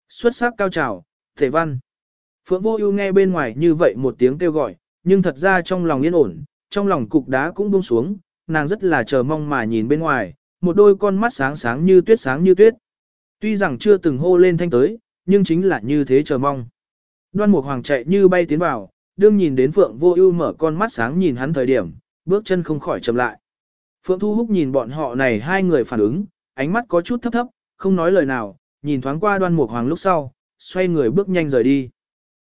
Xuất sắc cao trào, thể văn. Phượng vô ưu nghe bên ngoài như vậy một tiếng kêu gọi, nhưng thật ra trong lòng yên ổn, trong lòng cục đá cũng buông xuống, nàng rất là chờ mong mà nhìn bên ngoài, một đôi con mắt sáng sáng như tuyết sáng như tuyết. Tuy rằng chưa từng hô lên thanh tới, nhưng chính là như thế chờ mong. Đoan Mục Hoàng chạy như bay tiến vào, đương nhìn đến Phượng Vô Ưu mở con mắt sáng nhìn hắn thời điểm, bước chân không khỏi chậm lại. Phượng Thu Húc nhìn bọn họ này hai người phản ứng, ánh mắt có chút thấp thấp, không nói lời nào, nhìn thoáng qua đoan mục hoàng lúc sau, xoay người bước nhanh rời đi.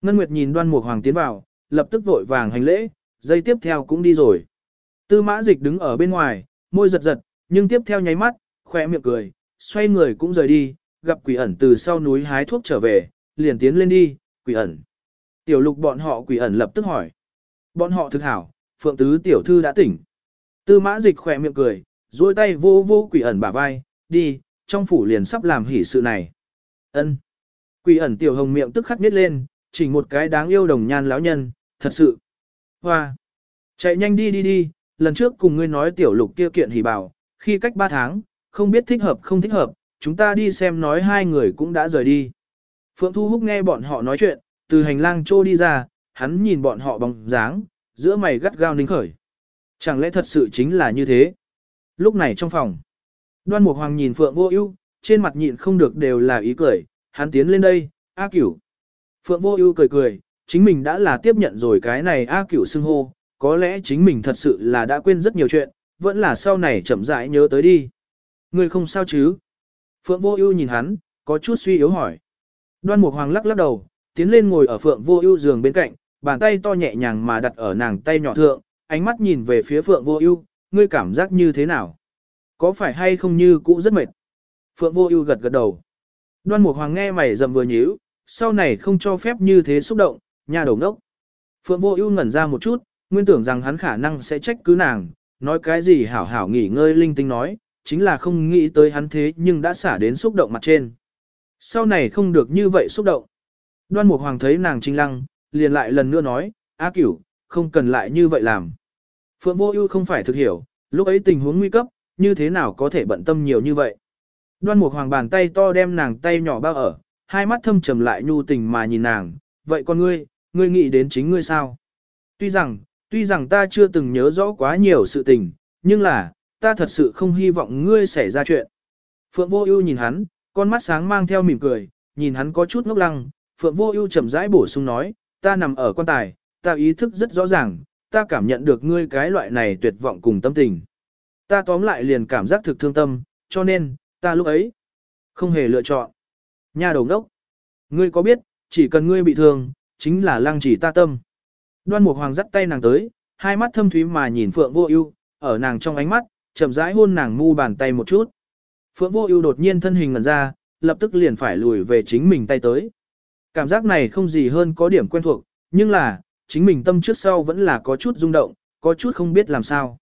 Ngân Nguyệt nhìn đoan mục hoàng tiến vào, lập tức vội vàng hành lễ, giây tiếp theo cũng đi rồi. Tư mã dịch đứng ở bên ngoài, môi giật giật, nhưng tiếp theo nháy mắt, khoe miệng cười, xoay người cũng rời đi, gặp quỷ ẩn từ sau núi hái thuốc trở về, liền tiến lên đi, quỷ ẩn. Tiểu lục bọn họ quỷ ẩn lập tức hỏi. Bọn họ thực hảo, phượng tứ tiểu thư đã tỉnh. Tư mã dịch khỏe miệng cười, duỗi tay vô vô quỷ ẩn bả vai, đi, trong phủ liền sắp làm hỉ sự này. Ân. Quỷ ẩn tiểu hồng miệng tức khắc nhét lên, chỉnh một cái đáng yêu đồng nhan lão nhân, thật sự. Hoa. Chạy nhanh đi đi đi, lần trước cùng ngươi nói tiểu lục kia kiện hỉ bảo, khi cách ba tháng, không biết thích hợp không thích hợp, chúng ta đi xem nói hai người cũng đã rời đi. Phượng Thu Húc nghe bọn họ nói chuyện, từ hành lang trô đi ra, hắn nhìn bọn họ bóng dáng, giữa mày gắt gao nính khởi. Chẳng lẽ thật sự chính là như thế? Lúc này trong phòng, đoan mục hoàng nhìn Phượng Vô Ưu, trên mặt nhịn không được đều là ý cười, hắn tiến lên đây, A Cửu. Phượng Vô Ưu cười cười, chính mình đã là tiếp nhận rồi cái này A Cửu xưng hô, có lẽ chính mình thật sự là đã quên rất nhiều chuyện, vẫn là sau này chậm rãi nhớ tới đi. Ngươi không sao chứ? Phượng Vô Ưu nhìn hắn, có chút suy yếu hỏi. Đoan Mục Hoàng lắc lắc đầu, tiến lên ngồi ở Phượng Vô Ưu giường bên cạnh, bàn tay to nhẹ nhàng mà đặt ở nàng tay nhỏ thượng, ánh mắt nhìn về phía Phượng Vô Ưu, ngươi cảm giác như thế nào? Có phải hay không như cũ rất mệt? Phượng Vô Ưu gật gật đầu. Đoan Mục Hoàng nghe mày dầm vừa nhíu, sau này không cho phép như thế xúc động, nhà đầu ngốc. Phượng Vô Ưu ngẩn ra một chút, nguyên tưởng rằng hắn khả năng sẽ trách cứ nàng, nói cái gì hảo hảo nghỉ ngơi linh tinh nói, chính là không nghĩ tới hắn thế nhưng đã xả đến xúc động mặt trên. Sau này không được như vậy xúc động. Đoan Mục Hoàng thấy nàng trinh lăng, liền lại lần nữa nói, A Cửu, không cần lại như vậy làm. Phượng Vô Ưu không phải thực hiểu, lúc ấy tình huống nguy cấp, như thế nào có thể bận tâm nhiều như vậy. Đoan Mục Hoàng bàn tay to đem nàng tay nhỏ bao ở, hai mắt thâm trầm lại nhu tình mà nhìn nàng, vậy con ngươi, ngươi nghĩ đến chính ngươi sao? Tuy rằng, tuy rằng ta chưa từng nhớ rõ quá nhiều sự tình, nhưng là, ta thật sự không hy vọng ngươi xảy ra chuyện. Phượng Vô Ưu nhìn hắn, con mắt sáng mang theo mỉm cười, nhìn hắn có chút ngốc lăng, Phượng Vô Ưu chậm rãi bổ sung nói, ta nằm ở quan tài, ta ý thức rất rõ ràng, ta cảm nhận được ngươi cái loại này tuyệt vọng cùng tâm tình. Ta tóm lại liền cảm giác thực thương tâm, cho nên, ta lúc ấy không hề lựa chọn. Nha đầu đốc, ngươi có biết, chỉ cần ngươi bị thương, chính là lăng chỉ ta tâm. Đoan Mục Hoàng dắt tay nàng tới, hai mắt thâm thúy mà nhìn Phượng Vô Ưu, ở nàng trong ánh mắt, chậm rãi hôn nàng mu bàn tay một chút. Phượng Vô Ưu đột nhiên thân hình ngẩn ra, lập tức liền phải lùi về chính mình tay tới. Cảm giác này không gì hơn có điểm quen thuộc, nhưng là, chính mình tâm trước sau vẫn là có chút rung động, có chút không biết làm sao.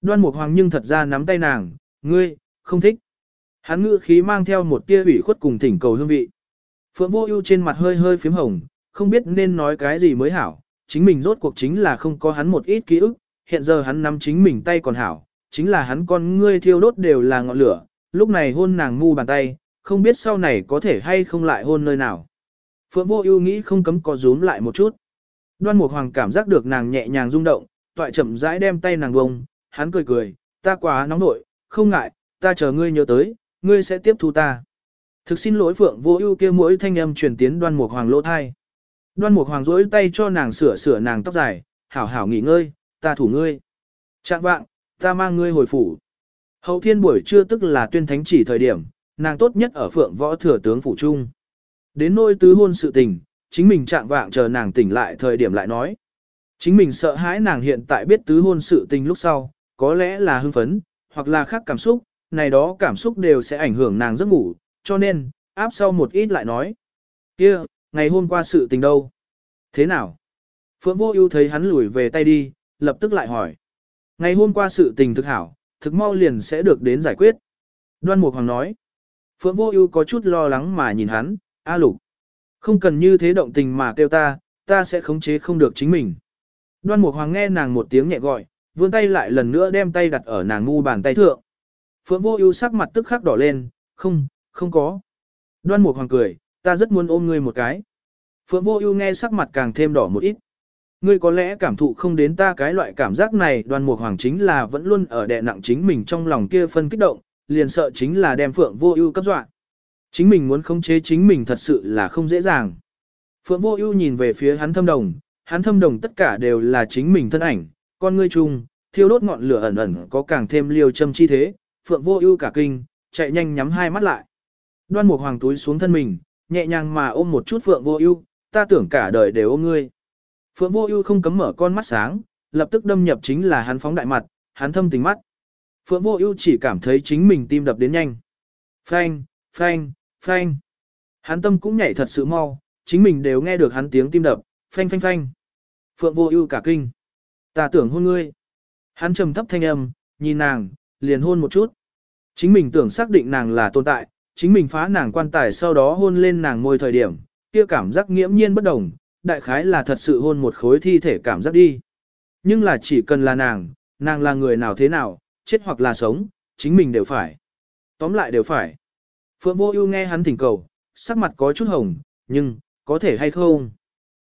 Đoan Mục Hoàng nhưng thật ra nắm tay nàng, ngươi, không thích. Hắn ngữ khí mang theo một tia ủy khuất cùng thỉnh cầu hương vị. Phượng Vô Ưu trên mặt hơi hơi phím hồng, không biết nên nói cái gì mới hảo, chính mình rốt cuộc chính là không có hắn một ít ký ức, hiện giờ hắn nắm chính mình tay còn hảo, chính là hắn con ngươi thiêu đốt đều là ngọn lửa, lúc này hôn nàng mu bàn tay, không biết sau này có thể hay không lại hôn nơi nào. Phượng Vô Ưu nghĩ không cấm có rúm lại một chút. Đoan Mục Hoàng cảm giác được nàng nhẹ nhàng rung động, toại chậm rãi đem tay nàng bông, hắn cười cười, ta quá nóng nội, không ngại, ta chờ ngươi nhớ tới, ngươi sẽ tiếp thu ta. Thực xin lỗi Phượng Vô Ưu kia mỗi thanh âm truyền tiến Đoan Mục Hoàng lỗ tai. Đoan Mục Hoàng duỗi tay cho nàng sửa sửa nàng tóc dài, hảo hảo nghỉ ngơi, ta thủ ngươi. Trạng vạng, ta mang ngươi hồi phủ. Hậu thiên buổi trưa tức là tuyên thánh chỉ thời điểm, nàng tốt nhất ở Phượng Võ Thừa tướng phủ trung. Đến nôi tứ hôn sự tình, chính mình trạng vạng chờ nàng tỉnh lại thời điểm lại nói. Chính mình sợ hãi nàng hiện tại biết tứ hôn sự tình lúc sau, có lẽ là hưng phấn, hoặc là khác cảm xúc, này đó cảm xúc đều sẽ ảnh hưởng nàng giấc ngủ, cho nên, áp sau một ít lại nói. kia ngày hôm qua sự tình đâu? Thế nào? Phượng Vô Ưu thấy hắn lùi về tay đi, lập tức lại hỏi. Ngày hôm qua sự tình thực hảo, thực mau liền sẽ được đến giải quyết. Đoan Mục Hoàng nói. Phượng Vô Ưu có chút lo lắng mà nhìn hắn, "A Lục, không cần như thế động tình mà kêu ta, ta sẽ khống chế không được chính mình." Đoan Mục Hoàng nghe nàng một tiếng nhẹ gọi, vươn tay lại lần nữa đem tay đặt ở nàng ngu bàn tay thượng. Phượng Vô Ưu sắc mặt tức khắc đỏ lên, "Không, không có." Đoan Mục Hoàng cười, "Ta rất muốn ôm ngươi một cái." Phượng Vô Ưu nghe sắc mặt càng thêm đỏ một ít. Ngươi có lẽ cảm thụ không đến ta cái loại cảm giác này, Đoan Mục Hoàng chính là vẫn luôn ở đè nặng chính mình trong lòng kia phân kích động, liền sợ chính là đem Phượng Vô Ưu cấp dọa. Chính mình muốn khống chế chính mình thật sự là không dễ dàng. Phượng Vô Ưu nhìn về phía hắn thâm đồng, hắn thâm đồng tất cả đều là chính mình thân ảnh, con ngươi chung, thiêu đốt ngọn lửa ẩn ẩn có càng thêm liêu châm chi thế, Phượng Vô Ưu cả kinh, chạy nhanh nhắm hai mắt lại. Đoan Mục Hoàng túi xuống thân mình, nhẹ nhàng mà ôm một chút Phượng Vô Ưu, ta tưởng cả đời đều ôm ngươi. Phượng Vô Ưu không cấm mở con mắt sáng, lập tức đâm nhập chính là hắn phóng đại mặt, hắn thâm tình mắt. Phượng Vô Ưu chỉ cảm thấy chính mình tim đập đến nhanh. Phanh, phanh, phanh. Hắn tâm cũng nhảy thật sự mau, chính mình đều nghe được hắn tiếng tim đập, phanh phanh phanh. Phượng Vô Ưu cả kinh. Ta tưởng hôn ngươi. Hắn trầm thấp thanh âm, nhìn nàng, liền hôn một chút. Chính mình tưởng xác định nàng là tồn tại, chính mình phá nàng quan tài sau đó hôn lên nàng môi thời điểm, kia cảm giác nghiễm nhiên bất đồng, đại khái là thật sự hôn một khối thi thể cảm giác đi. Nhưng là chỉ cần là nàng, nàng là người nào thế nào, chết hoặc là sống, chính mình đều phải. Tóm lại đều phải. Phượng Vô Ưu nghe hắn thỉnh cầu, sắc mặt có chút hồng, nhưng có thể hay không?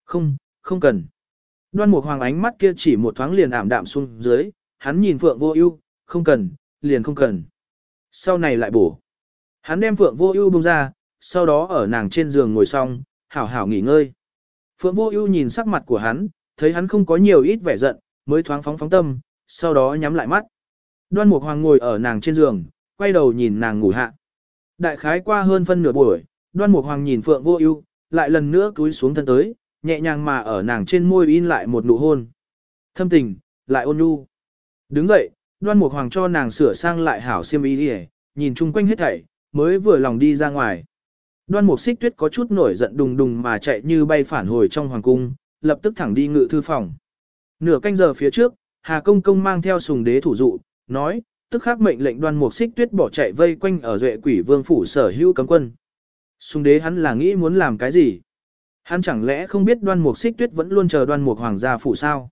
Không, không cần. Đoan Mục Hoàng ánh mắt kia chỉ một thoáng liền ảm đạm xuống dưới, hắn nhìn Phượng Vô Ưu, không cần, liền không cần. Sau này lại bổ. Hắn đem Phượng Vô Ưu buông ra, sau đó ở nàng trên giường ngồi xong, hảo hảo nghỉ ngơi. Phượng Vô Ưu nhìn sắc mặt của hắn, thấy hắn không có nhiều ít vẻ giận, mới thoáng phóng phóng tâm, sau đó nhắm lại mắt. Đoan Mục Hoàng ngồi ở nàng trên giường, quay đầu nhìn nàng ngủ hạ. Đại khái qua hơn phân nửa buổi, Đoan Mục Hoàng nhìn Phượng Vô Ưu, lại lần nữa cúi xuống thân tới, nhẹ nhàng mà ở nàng trên môi in lại một nụ hôn. Thâm tình, lại ôn nhu. Đứng dậy, Đoan Mục Hoàng cho nàng sửa sang lại hảo xiêm y đi, nhìn chung quanh hết thảy, mới vừa lòng đi ra ngoài. Đoan Mục Xích Tuyết có chút nổi giận đùng đùng mà chạy như bay phản hồi trong hoàng cung, lập tức thẳng đi ngự thư phòng. Nửa canh giờ phía trước, Hà Công Công mang theo sùng đế thủ dụ, nói, tức khắc mệnh lệnh Đoan Mục Xích Tuyết bỏ chạy vây quanh ở Duệ Quỷ Vương phủ sở hữu cấm quân. sung đế hắn là nghĩ muốn làm cái gì? Hắn chẳng lẽ không biết Đoan Mục Xích Tuyết vẫn luôn chờ Đoan Mục Hoàng gia phủ sao?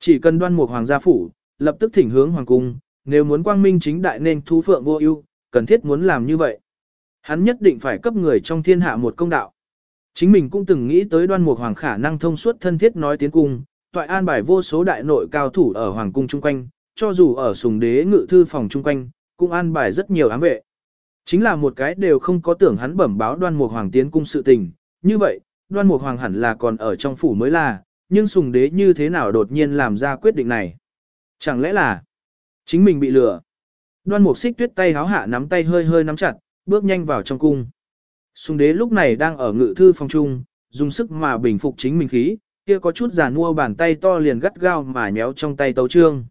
Chỉ cần Đoan Mục Hoàng gia phủ, lập tức thỉnh hướng hoàng cung, nếu muốn quang minh chính đại nên thu phượng vô ưu, cần thiết muốn làm như vậy. Hắn nhất định phải cấp người trong thiên hạ một công đạo. Chính mình cũng từng nghĩ tới đoan mục hoàng khả năng thông suốt thân thiết nói tiếng cung, toại an bài vô số đại nội cao thủ ở hoàng cung chung quanh, cho dù ở sùng đế ngự thư phòng chung quanh, cũng an bài rất nhiều ám vệ. Chính là một cái đều không có tưởng hắn bẩm báo đoan mục hoàng tiến cung sự tình, như vậy, đoan mục hoàng hẳn là còn ở trong phủ mới là, nhưng sùng đế như thế nào đột nhiên làm ra quyết định này. Chẳng lẽ là chính mình bị lừa? Đoan mục xích tuyết tay háo hạ nắm tay hơi hơi nắm chặt, bước nhanh vào trong cung. Sùng đế lúc này đang ở ngự thư phòng trung, dùng sức mà bình phục chính mình khí, kia có chút giả mua bàn tay to liền gắt gao mà nhéo trong tay tấu trương.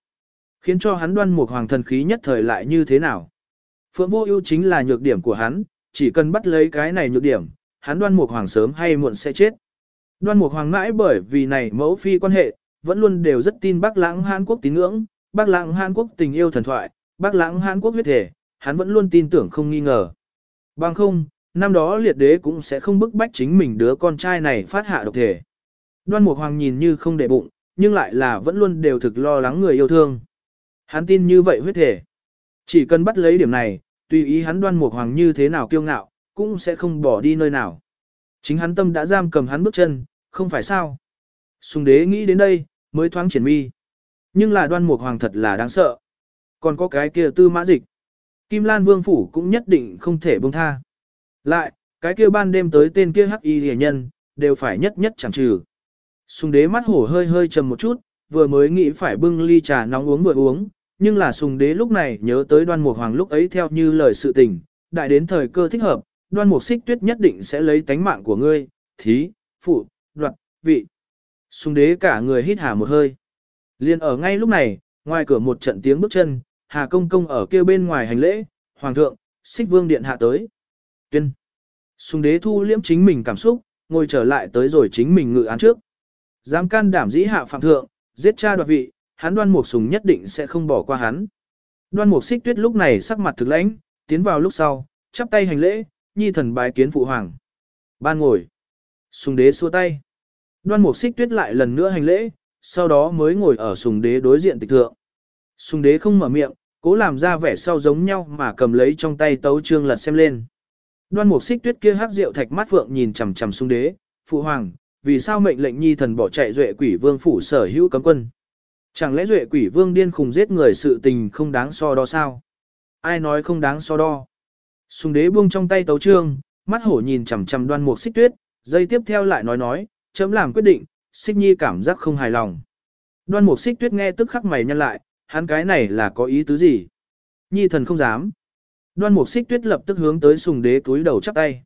Khiến cho hắn đoan một hoàng thần khí nhất thời lại như thế nào. Phượng vô ưu chính là nhược điểm của hắn, chỉ cần bắt lấy cái này nhược điểm, hắn đoan một hoàng sớm hay muộn sẽ chết. Đoan một hoàng mãi bởi vì này mẫu phi quan hệ, vẫn luôn đều rất tin Bắc Lãng Hàn Quốc tín ngưỡng, Bắc Lãng Hàn Quốc tình yêu thần thoại, Bắc Lãng Hàn Quốc huyết thể, hắn vẫn luôn tin tưởng không nghi ngờ. Bằng không, năm đó liệt đế cũng sẽ không bức bách chính mình đứa con trai này phát hạ độc thể. Đoan Mục Hoàng nhìn như không để bụng, nhưng lại là vẫn luôn đều thực lo lắng người yêu thương. Hắn tin như vậy huyết thể. Chỉ cần bắt lấy điểm này, tùy ý hắn Đoan Mục Hoàng như thế nào kiêu ngạo, cũng sẽ không bỏ đi nơi nào. Chính hắn tâm đã giam cầm hắn bước chân, không phải sao. Sùng đế nghĩ đến đây, mới thoáng triển mi. Nhưng là đoan mục hoàng thật là đáng sợ. Còn có cái kia tư mã dịch. Kim Lan Vương Phủ cũng nhất định không thể buông tha. Lại, cái kia ban đêm tới tên kia hắc y rẻ nhân, đều phải nhất nhất chẳng trừ. Sùng đế mắt hổ hơi hơi trầm một chút, vừa mới nghĩ phải bưng ly trà nóng uống vừa uống, nhưng là sùng đế lúc này nhớ tới đoan mục hoàng lúc ấy theo như lời sự tình, đại đến thời cơ thích hợp, đoan mục xích tuyết nhất định sẽ lấy tánh mạng của ngươi, thí, phụ, đoạt, vị. Sùng đế cả người hít hà một hơi. Liên ở ngay lúc này, ngoài cửa một trận tiếng bước chân, Hà Công Công ở kia bên ngoài hành lễ, Hoàng thượng, xích vương điện hạ tới. Tuyên. Sùng đế thu liễm chính mình cảm xúc, ngồi trở lại tới rồi chính mình ngự án trước. Dám can đảm dĩ hạ phạm thượng, giết cha đoạt vị, hắn đoan mục sùng nhất định sẽ không bỏ qua hắn. Đoan mục xích tuyết lúc này sắc mặt thực lãnh, tiến vào lúc sau, chắp tay hành lễ, nhi thần bái kiến phụ hoàng. Ban ngồi. Sùng đế xua tay. Đoan mục xích tuyết lại lần nữa hành lễ, sau đó mới ngồi ở sùng đế đối diện tịch thượng. Sùng đế không mở miệng, cố làm ra vẻ sau giống nhau mà cầm lấy trong tay tấu trương lật xem lên. Đoan mục xích tuyết kia hắc rượu thạch mắt phượng nhìn chằm chằm sùng đế, phụ hoàng, vì sao mệnh lệnh nhi thần bỏ chạy duệ quỷ vương phủ sở hữu cấm quân. Chẳng lẽ duệ quỷ vương điên khùng giết người sự tình không đáng so đo sao? Ai nói không đáng so đo? Sùng đế buông trong tay tấu trương, mắt hổ nhìn chằm chằm đoan mục xích tuyết, dây tiếp theo lại nói nói, chấm làm quyết định, xích nhi cảm giác không hài lòng. Đoan mục xích tuyết nghe tức khắc mày nhăn lại, hắn cái này là có ý tứ gì? Nhi thần không dám. Đoan mục xích tuyết lập tức hướng tới sùng đế túi đầu chắp tay.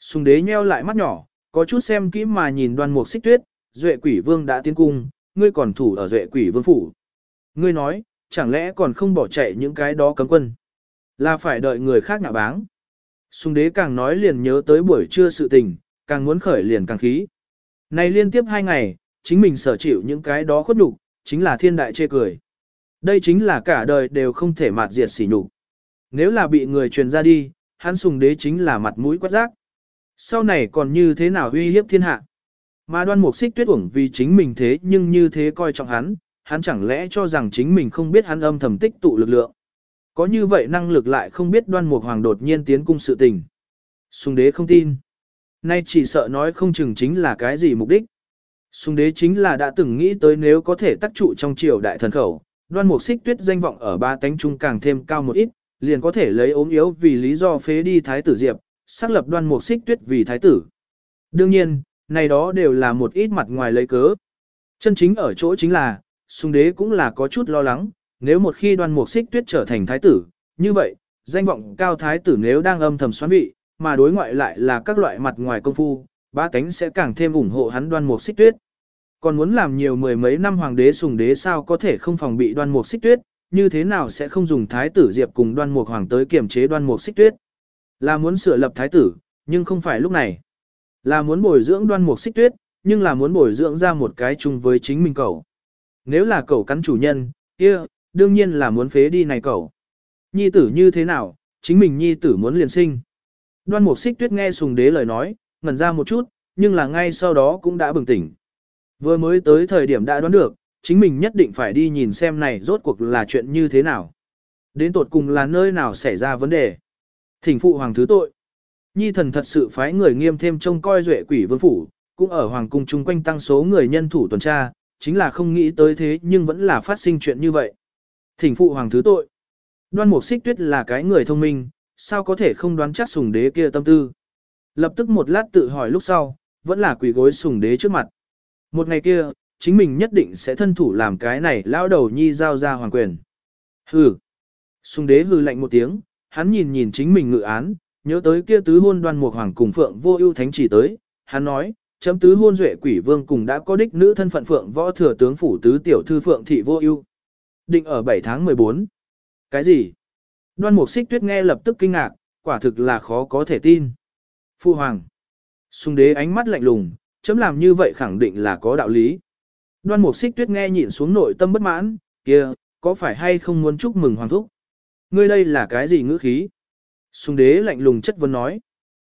Sùng đế nheo lại mắt nhỏ, có chút xem kỹ mà nhìn đoan mục xích tuyết, duệ quỷ vương đã tiến cung, ngươi còn thủ ở duệ quỷ vương phủ. Ngươi nói, chẳng lẽ còn không bỏ chạy những cái đó cấm quân? Là phải đợi người khác nhạ báng. Sùng đế càng nói liền nhớ tới buổi trưa sự tình, càng muốn khởi liền càng khí. Này liên tiếp hai ngày, chính mình sở chịu những cái đó khuất nhục, chính là thiên đại chê cười. Đây chính là cả đời đều không thể mạt diệt sỉ nhục. Nếu là bị người truyền ra đi, hắn sùng đế chính là mặt mũi quát giác. Sau này còn như thế nào uy hiếp thiên hạ. Mà đoan mục xích tuyết uổng vì chính mình thế nhưng như thế coi trọng hắn, hắn chẳng lẽ cho rằng chính mình không biết hắn âm thầm tích tụ lực lượng. Có như vậy năng lực lại không biết đoan mục hoàng đột nhiên tiến cung sự tình. Sùng đế không tin. Nay chỉ sợ nói không chừng chính là cái gì mục đích. Sùng đế chính là đã từng nghĩ tới nếu có thể tác trụ trong triều đại thần khẩu, đoan mục xích tuyết danh vọng ở ba tánh trung càng thêm cao một ít, liền có thể lấy ốm yếu vì lý do phế đi thái tử Diệp, xác lập đoan mục xích tuyết vì thái tử. Đương nhiên, này đó đều là một ít mặt ngoài lấy cớ. Chân chính ở chỗ chính là, sung đế cũng là có chút lo lắng, nếu một khi đoan mục xích tuyết trở thành thái tử, như vậy, danh vọng cao thái tử nếu đang âm thầm xoắn vị, mà đối ngoại lại là các loại mặt ngoài công phu, ba tánh sẽ càng thêm ủng hộ hắn đoan mục xích tuyết. Còn muốn làm nhiều mười mấy năm hoàng đế sùng đế sao có thể không phòng bị đoan mục xích tuyết, như thế nào sẽ không dùng thái tử diệp cùng đoan mục hoàng tới kiểm chế đoan mục xích tuyết. Là muốn sửa lập thái tử, nhưng không phải lúc này. Là muốn bồi dưỡng đoan mục xích tuyết, nhưng là muốn bồi dưỡng ra một cái chung với chính mình cậu. Nếu là cậu cắn chủ nhân, kia, đương nhiên là muốn phế đi này cậu. Nhi tử như thế nào, chính mình nhi tử muốn liền sinh. Đoan mục xích tuyết nghe sùng đế lời nói, ngẩn ra một chút, nhưng là ngay sau đó cũng đã bừng tỉnh. Vừa mới tới thời điểm đã đoán được, chính mình nhất định phải đi nhìn xem này rốt cuộc là chuyện như thế nào. Đến tột cùng là nơi nào xảy ra vấn đề. Thỉnh phụ hoàng thứ tội. Nhi thần thật sự phái người nghiêm thêm trông coi duệ quỷ vương phủ, cũng ở hoàng cung chung quanh tăng số người nhân thủ tuần tra, chính là không nghĩ tới thế nhưng vẫn là phát sinh chuyện như vậy. Thỉnh phụ hoàng thứ tội. Đoan mục xích tuyết là cái người thông minh, sao có thể không đoán chắc sùng đế kia tâm tư. Lập tức một lát tự hỏi lúc sau, vẫn là quỳ gối sùng đế trước mặt. Một ngày kia, chính mình nhất định sẽ thân thủ làm cái này lão đầu nhi giao ra hoàng quyền. Hừ. Sùng đế hừ lạnh một tiếng, hắn nhìn nhìn chính mình ngự án, nhớ tới kia tứ hôn đoan mục hoàng cùng phượng vô ưu thánh chỉ tới, hắn nói, chấm tứ hôn duệ quỷ vương cùng đã có đích nữ thân phận phượng võ thừa tướng phủ tứ tiểu thư phượng thị vô ưu. Định ở 7 tháng 14. Cái gì? Đoan mục xích tuyết nghe lập tức kinh ngạc, quả thực là khó có thể tin. Phu hoàng. sung đế ánh mắt lạnh lùng, chấm làm như vậy khẳng định là có đạo lý. Đoan mục xích tuyết nghe nhịn xuống nội tâm bất mãn, kia, có phải hay không muốn chúc mừng hoàng thúc? Ngươi đây là cái gì ngữ khí? Sùng đế lạnh lùng chất vấn nói.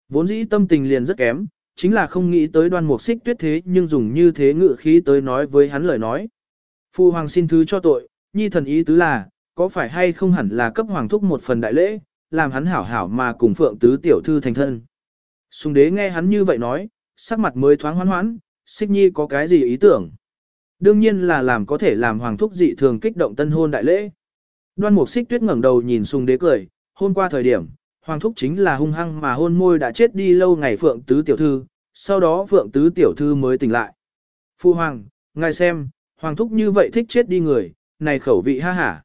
Vốn dĩ tâm tình liền rất kém, chính là không nghĩ tới đoan mục xích tuyết thế nhưng dùng như thế ngự khí tới nói với hắn lời nói. Phu hoàng xin thứ cho tội, nhi thần ý tứ là, có phải hay không hẳn là cấp hoàng thúc một phần đại lễ, làm hắn hảo hảo mà cùng phượng tứ tiểu thư thành thân. Sùng đế nghe hắn như vậy nói, sắc mặt mới thoáng hoán hoãn, xích nhi có cái gì ý tưởng. Đương nhiên là làm có thể làm hoàng thúc dị thường kích động tân hôn đại lễ. Đoan mục xích tuyết ngẩng đầu nhìn sùng đế cười, hôm qua thời điểm, hoàng thúc chính là hung hăng mà hôn môi đã chết đi lâu ngày phượng tứ tiểu thư, sau đó phượng tứ tiểu thư mới tỉnh lại. Phu hoàng, ngài xem, hoàng thúc như vậy thích chết đi người, này khẩu vị ha hả.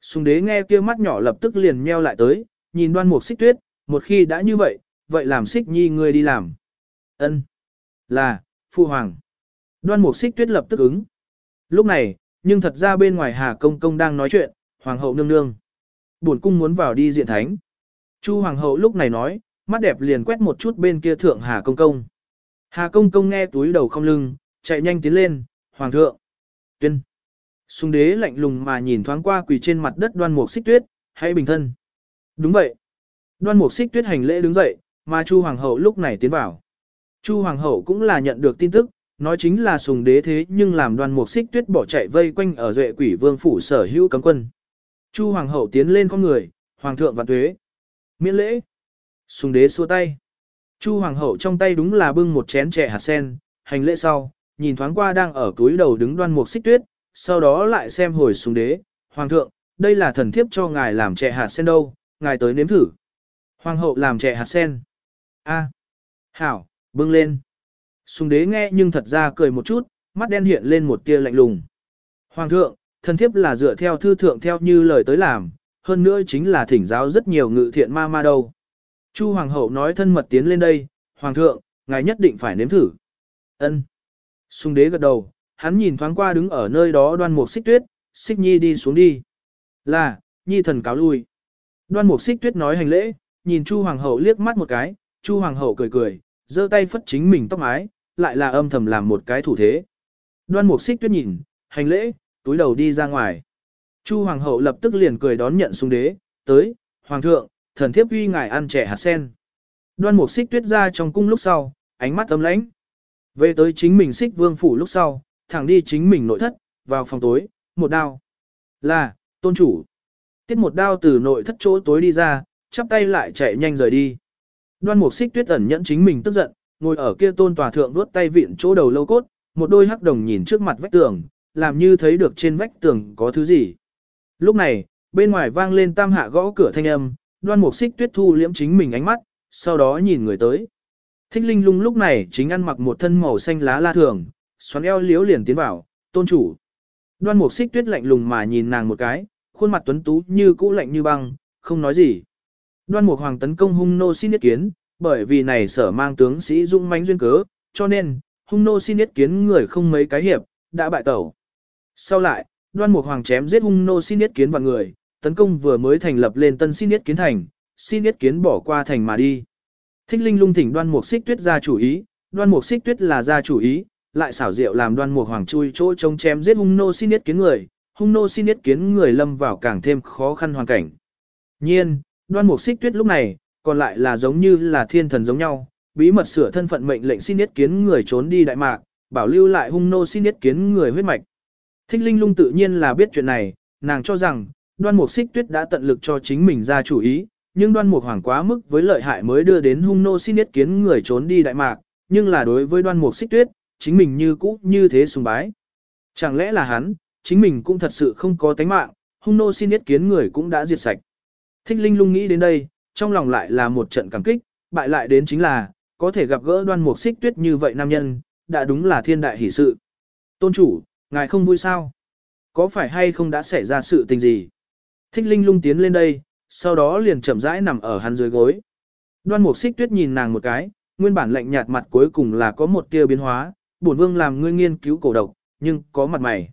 Sùng đế nghe kia mắt nhỏ lập tức liền meo lại tới, nhìn đoan mục xích tuyết, một khi đã như vậy, vậy làm xích nhi ngươi đi làm. ân Là, phu hoàng. Đoan mục xích tuyết lập tức ứng. Lúc này, nhưng thật ra bên ngoài Hà Công Công đang nói chuyện, hoàng hậu nương nương. Buồn cung muốn vào đi diện thánh. Chu hoàng hậu lúc này nói, mắt đẹp liền quét một chút bên kia thượng Hà Công Công. Hà Công Công nghe túi đầu không lưng, chạy nhanh tiến lên, hoàng thượng. Tuyên. Sung đế lạnh lùng mà nhìn thoáng qua quỳ trên mặt đất đoan mục xích tuyết, hãy bình thân. Đúng vậy. Đoan mục xích tuyết hành lễ đứng dậy, mà Chu Hoàng hậu lúc này tiến vào. Chu Hoàng hậu cũng là nhận được tin tức, nói chính là sùng đế thế nhưng làm đoan mục xích tuyết bỏ chạy vây quanh ở duệ quỷ vương phủ sở hữu cấm quân. Chu Hoàng hậu tiến lên con người, Hoàng thượng và tuế. Miễn lễ. Sùng đế xua tay. Chu Hoàng hậu trong tay đúng là bưng một chén trẻ hạt sen, hành lễ sau, nhìn thoáng qua đang ở túi đầu đứng đoan mục xích tuyết, sau đó lại xem hồi sùng đế, Hoàng thượng, đây là thần thiếp cho ngài làm trẻ hạt sen đâu, ngài tới nếm thử. Hoàng hậu làm trẻ hạt sen. A. Hảo, bưng lên. Sùng đế nghe nhưng thật ra cười một chút, mắt đen hiện lên một tia lạnh lùng. Hoàng thượng, thần thiếp là dựa theo thư thượng theo như lời tới làm, hơn nữa chính là thỉnh giáo rất nhiều ngự thiện ma ma đâu. Chu hoàng hậu nói thân mật tiến lên đây, hoàng thượng, ngài nhất định phải nếm thử. Ân. sung đế gật đầu, hắn nhìn thoáng qua đứng ở nơi đó đoan mục xích tuyết, xích nhi đi xuống đi. Là, nhi thần cáo lui. Đoan mục xích tuyết nói hành lễ, nhìn chu hoàng hậu liếc mắt một cái, chu hoàng hậu cười cười, giơ tay phất chính mình tóc mái, lại là âm thầm làm một cái thủ thế. Đoan mục xích tuyết nhìn, hành lễ, túi đầu đi ra ngoài. Chu hoàng hậu lập tức liền cười đón nhận xuống đế, tới, hoàng thượng, thần thiếp uy ngài ăn trẻ hạt sen. Đoan mục xích tuyết ra trong cung lúc sau, ánh mắt ấm lãnh. Về tới chính mình xích vương phủ lúc sau, thẳng đi chính mình nội thất, vào phòng tối, một đao. Là, tôn chủ. Tiết một đao từ nội thất chỗ tối đi ra, chắp tay lại chạy nhanh rời đi. Đoan mục xích tuyết ẩn nhẫn chính mình tức giận, ngồi ở kia tôn tòa thượng đuốt tay vịn chỗ đầu lâu cốt, một đôi hắc đồng nhìn trước mặt vách tường, làm như thấy được trên vách tường có thứ gì. Lúc này, bên ngoài vang lên tam hạ gõ cửa thanh âm, đoan mục xích tuyết thu liễm chính mình ánh mắt, sau đó nhìn người tới. Thích linh lung lúc này chính ăn mặc một thân màu xanh lá la thường, xoắn eo liếu liền tiến vào, tôn chủ. Đoan mục xích tuyết lạnh lùng mà nhìn nàng một cái, khuôn mặt tuấn tú như cũ lạnh như băng, không nói gì. Đoan mục hoàng tấn công hung nô xin ý kiến, bởi vì này sở mang tướng sĩ dung manh duyên cớ, cho nên, hung nô xin ý kiến người không mấy cái hiệp, đã bại tẩu. Sau lại, đoan mục hoàng chém giết hung nô xin yết kiến và người, tấn công vừa mới thành lập lên tân xin yết kiến thành, xin yết kiến bỏ qua thành mà đi. Thích linh lung thỉnh đoan mục xích tuyết ra chủ ý, đoan mục xích tuyết là ra chủ ý, lại xảo diệu làm đoan mục hoàng chui chỗ trông chém giết hung nô xin yết kiến người, hung nô xin yết kiến người lâm vào càng thêm khó khăn hoàn cảnh. Nhiên, đoan mục xích tuyết lúc này, còn lại là giống như là thiên thần giống nhau, bí mật sửa thân phận mệnh lệnh xin yết kiến người trốn đi đại mạc, bảo lưu lại hung nô xin yết kiến người huyết mạch. Thích linh lung tự nhiên là biết chuyện này, nàng cho rằng, đoan mục xích tuyết đã tận lực cho chính mình ra chủ ý, nhưng đoan mục hoàng quá mức với lợi hại mới đưa đến hung nô xin ý kiến người trốn đi đại mạc, nhưng là đối với đoan mục xích tuyết, chính mình như cũ như thế sùng bái. Chẳng lẽ là hắn, chính mình cũng thật sự không có tánh mạng, hung nô xin ý kiến người cũng đã diệt sạch. Thích linh lung nghĩ đến đây, trong lòng lại là một trận cảm kích, bại lại đến chính là, có thể gặp gỡ đoan mục xích tuyết như vậy nam nhân, đã đúng là thiên đại hỷ sự. Tôn chủ, ngài không vui sao? Có phải hay không đã xảy ra sự tình gì? Thích linh lung tiến lên đây, sau đó liền chậm rãi nằm ở hắn dưới gối. Đoan mục xích tuyết nhìn nàng một cái, nguyên bản lạnh nhạt mặt cuối cùng là có một tia biến hóa, bổn vương làm ngươi nghiên cứu cổ độc, nhưng có mặt mày.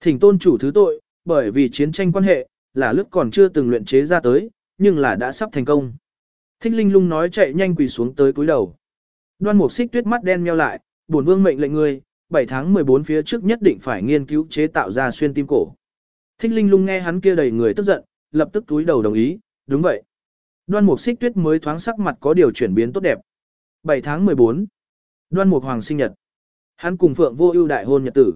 Thỉnh tôn chủ thứ tội, bởi vì chiến tranh quan hệ, là lướt còn chưa từng luyện chế ra tới, nhưng là đã sắp thành công. Thích linh lung nói chạy nhanh quỳ xuống tới cúi đầu. Đoan mục xích tuyết mắt đen meo lại, bổn vương mệnh lệnh ngươi, 7 tháng 14 phía trước nhất định phải nghiên cứu chế tạo ra xuyên tim cổ. Thích linh lung nghe hắn kia đầy người tức giận, lập tức túi đầu đồng ý, đúng vậy. Đoan mục xích tuyết mới thoáng sắc mặt có điều chuyển biến tốt đẹp. 7 tháng 14. Đoan mục hoàng sinh nhật. Hắn cùng phượng vô ưu đại hôn nhật tử.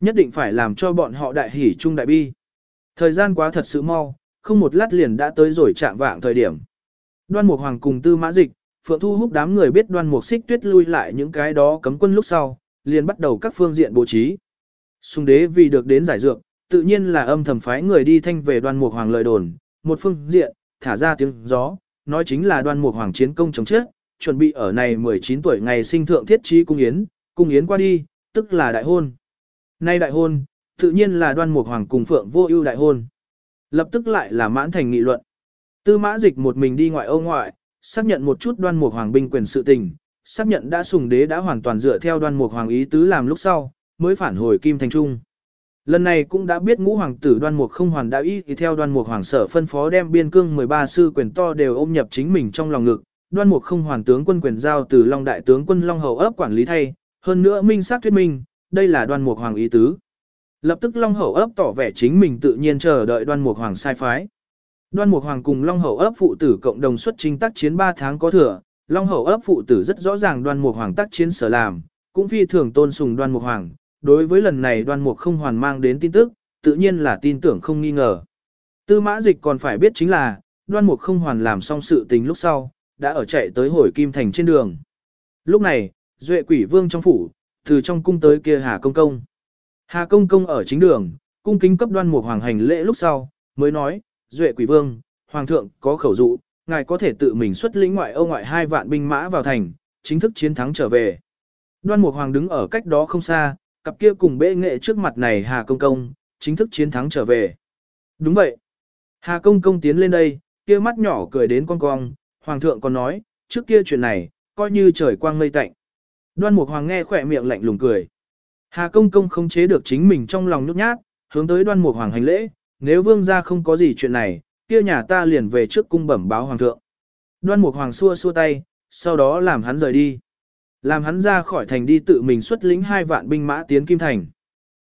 Nhất định phải làm cho bọn họ đại hỉ trung đại bi. Thời gian quá thật sự mau, không một lát liền đã tới rồi chạm vạng thời điểm. Đoan Mục Hoàng cùng Tư Mã Dịch, Phượng Thu hút đám người biết Đoan Mục Xích Tuyết lui lại những cái đó cấm quân lúc sau, liền bắt đầu các phương diện bố trí. Sung đế vì được đến giải dược, tự nhiên là âm thầm phái người đi thanh về Đoan Mục Hoàng lời đồn, một phương diện, thả ra tiếng gió, nói chính là Đoan Mục Hoàng chiến công chống chết, chuẩn bị ở này 19 tuổi ngày sinh thượng thiết trí cung yến, cung yến qua đi, tức là đại hôn. Nay đại hôn, tự nhiên là Đoan Mục Hoàng cùng Phượng Vô Ưu đại hôn. Lập tức lại là mãn thành nghị luận. Tư mã dịch một mình đi ngoại ô ngoại, xác nhận một chút đoan mục hoàng binh quyền sự tình, xác nhận đã sùng đế đã hoàn toàn dựa theo đoan mục hoàng ý tứ làm lúc sau, mới phản hồi kim thành trung. Lần này cũng đã biết ngũ hoàng tử đoan mục không hoàn đã ý thì theo đoan mục hoàng sở phân phó đem biên cương 13 sư quyền to đều ôm nhập chính mình trong lòng ngực, đoan mục không hoàn tướng quân quyền giao từ long đại tướng quân long hầu ấp quản lý thay, hơn nữa minh xác thuyết minh, đây là đoan mục hoàng ý tứ. Lập tức Long Hậu ấp tỏ vẻ chính mình tự nhiên chờ đợi Đoan Mục Hoàng sai phái. Đoan Mục Hoàng cùng Long Hậu ấp phụ tử cộng đồng xuất chinh tác chiến 3 tháng có thừa, Long Hậu ấp phụ tử rất rõ ràng Đoan Mục Hoàng tác chiến sở làm, cũng phi thường tôn sùng Đoan Mục Hoàng. Đối với lần này Đoan Mục không hoàn mang đến tin tức, tự nhiên là tin tưởng không nghi ngờ. Tư Mã Dịch còn phải biết chính là, Đoan Mục không hoàn làm xong sự tình lúc sau, đã ở chạy tới hồi Kim Thành trên đường. Lúc này, Duệ Quỷ Vương trong phủ, từ trong cung tới kia Hà Công Công. Hà công công ở chính đường, cung kính cấp đoan mục hoàng hành lễ lúc sau, mới nói, duệ quỷ vương, hoàng thượng có khẩu dụ, ngài có thể tự mình xuất lĩnh ngoại ô ngoại hai vạn binh mã vào thành, chính thức chiến thắng trở về. Đoan mục hoàng đứng ở cách đó không xa, cặp kia cùng bệ nghệ trước mặt này Hà công công, chính thức chiến thắng trở về. Đúng vậy. Hà công công tiến lên đây, kia mắt nhỏ cười đến con cong, hoàng thượng còn nói, trước kia chuyện này, coi như trời quang mây tạnh. Đoan mục hoàng nghe khỏe miệng lạnh lùng cười. Hà công công không chế được chính mình trong lòng nhút nhát, hướng tới đoan mục hoàng hành lễ, nếu vương gia không có gì chuyện này, kia nhà ta liền về trước cung bẩm báo hoàng thượng. Đoan mục hoàng xua xua tay, sau đó làm hắn rời đi. Làm hắn ra khỏi thành đi tự mình xuất lĩnh hai vạn binh mã tiến kim thành.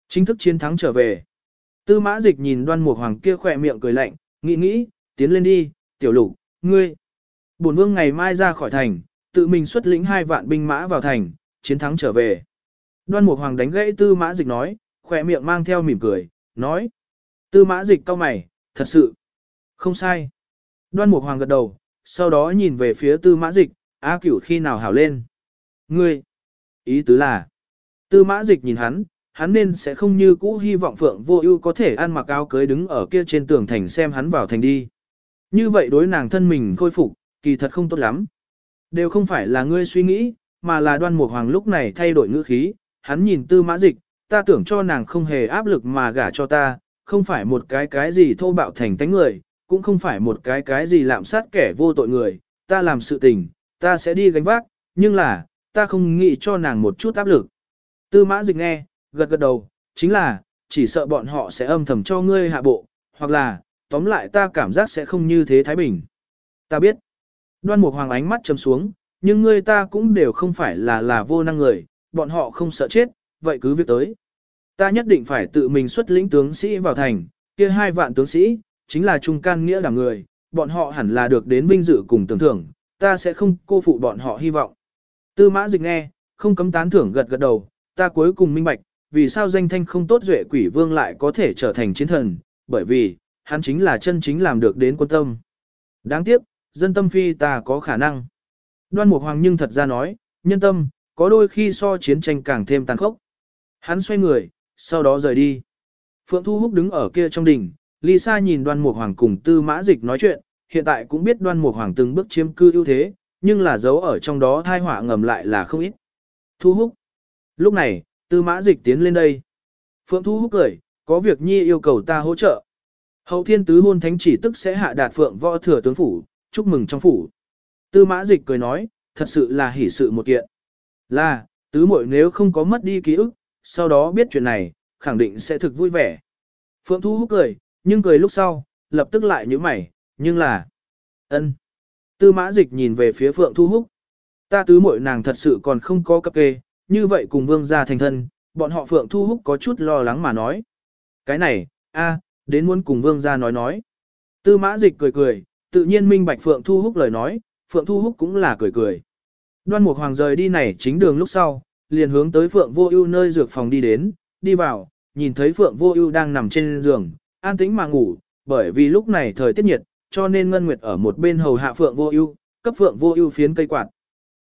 Chính thức chiến thắng trở về. Tư mã dịch nhìn đoan mục hoàng kia khỏe miệng cười lạnh, nghĩ nghĩ, tiến lên đi, tiểu lục, ngươi. Bổn vương ngày mai ra khỏi thành, tự mình xuất lĩnh hai vạn binh mã vào thành, chiến thắng trở về. Đoan Mục Hoàng đánh gãy Tư Mã Dịch nói, khỏe miệng mang theo mỉm cười, nói. Tư Mã Dịch cau mày, thật sự. Không sai. Đoan Mục Hoàng gật đầu, sau đó nhìn về phía Tư Mã Dịch, A Cửu khi nào hảo lên. Ngươi. Ý tứ là. Tư Mã Dịch nhìn hắn, hắn nên sẽ không như cũ hy vọng Phượng Vô Ưu có thể ăn mặc áo cưới đứng ở kia trên tường thành xem hắn vào thành đi. Như vậy đối nàng thân mình khôi phục, kỳ thật không tốt lắm. Đều không phải là ngươi suy nghĩ, mà là Đoan Mục Hoàng lúc này thay đổi ngữ khí, hắn nhìn Tư Mã Dịch, ta tưởng cho nàng không hề áp lực mà gả cho ta, không phải một cái cái gì thô bạo thành tánh người, cũng không phải một cái cái gì lạm sát kẻ vô tội người, ta làm sự tình, ta sẽ đi gánh vác, nhưng là, ta không nghĩ cho nàng một chút áp lực. Tư mã dịch nghe, gật gật đầu, chính là, chỉ sợ bọn họ sẽ âm thầm cho ngươi hạ bộ, hoặc là, tóm lại ta cảm giác sẽ không như thế Thái Bình. Ta biết, đoan mục hoàng ánh mắt chấm xuống, nhưng ngươi ta cũng đều không phải là là vô năng người, bọn họ không sợ chết, vậy cứ việc tới. Ta nhất định phải tự mình xuất lĩnh tướng sĩ vào thành, kia hai vạn tướng sĩ, chính là trung can nghĩa đảm người, bọn họ hẳn là được đến vinh dự cùng tưởng thưởng, ta sẽ không cô phụ bọn họ hy vọng. Tư mã dịch nghe, không cấm tán thưởng gật gật đầu, ta cuối cùng minh bạch, vì sao danh thanh không tốt duệ quỷ vương lại có thể trở thành chiến thần, bởi vì, hắn chính là chân chính làm được đến quân tâm. Đáng tiếc, dân tâm phi ta có khả năng. Đoan Mục Hoàng nhưng thật ra nói, nhân tâm, có đôi khi so chiến tranh càng thêm tàn khốc. Hắn xoay người, sau đó rời đi. Phượng Thu Húc đứng ở kia trong đỉnh, Lisa nhìn đoan mục hoàng cùng tư mã dịch nói chuyện, hiện tại cũng biết đoan mục hoàng từng bước chiếm cư ưu thế, nhưng là dấu ở trong đó thai họa ngầm lại là không ít. Thu húc. Lúc này, tư mã dịch tiến lên đây. Phượng Thu húc cười, có việc nhi yêu cầu ta hỗ trợ. Hậu thiên tứ hôn thánh chỉ tức sẽ hạ đạt phượng võ thừa tướng phủ, chúc mừng trong phủ. Tư mã dịch cười nói, thật sự là hỷ sự một kiện. Là, tứ muội nếu không có mất đi ký ức, sau đó biết chuyện này, khẳng định sẽ thực vui vẻ. Phượng Thu húc cười, nhưng cười lúc sau, lập tức lại nhíu mày, nhưng là... ân. Tư mã dịch nhìn về phía Phượng Thu Húc. Ta tứ muội nàng thật sự còn không có cấp kê, như vậy cùng vương gia thành thân, bọn họ Phượng Thu Húc có chút lo lắng mà nói. Cái này, a, đến muốn cùng vương gia nói nói. Tư mã dịch cười cười, tự nhiên minh bạch Phượng Thu Húc lời nói, Phượng Thu Húc cũng là cười cười. Đoan Mục Hoàng rời đi này chính đường lúc sau, liền hướng tới Phượng Vô Ưu nơi dược phòng đi đến, đi vào, nhìn thấy Phượng Vô Ưu đang nằm trên giường, an tĩnh mà ngủ, bởi vì lúc này thời tiết nhiệt, cho nên Ngân Nguyệt ở một bên hầu hạ Phượng Vô Ưu, cấp Phượng Vô Ưu phiến cây quạt.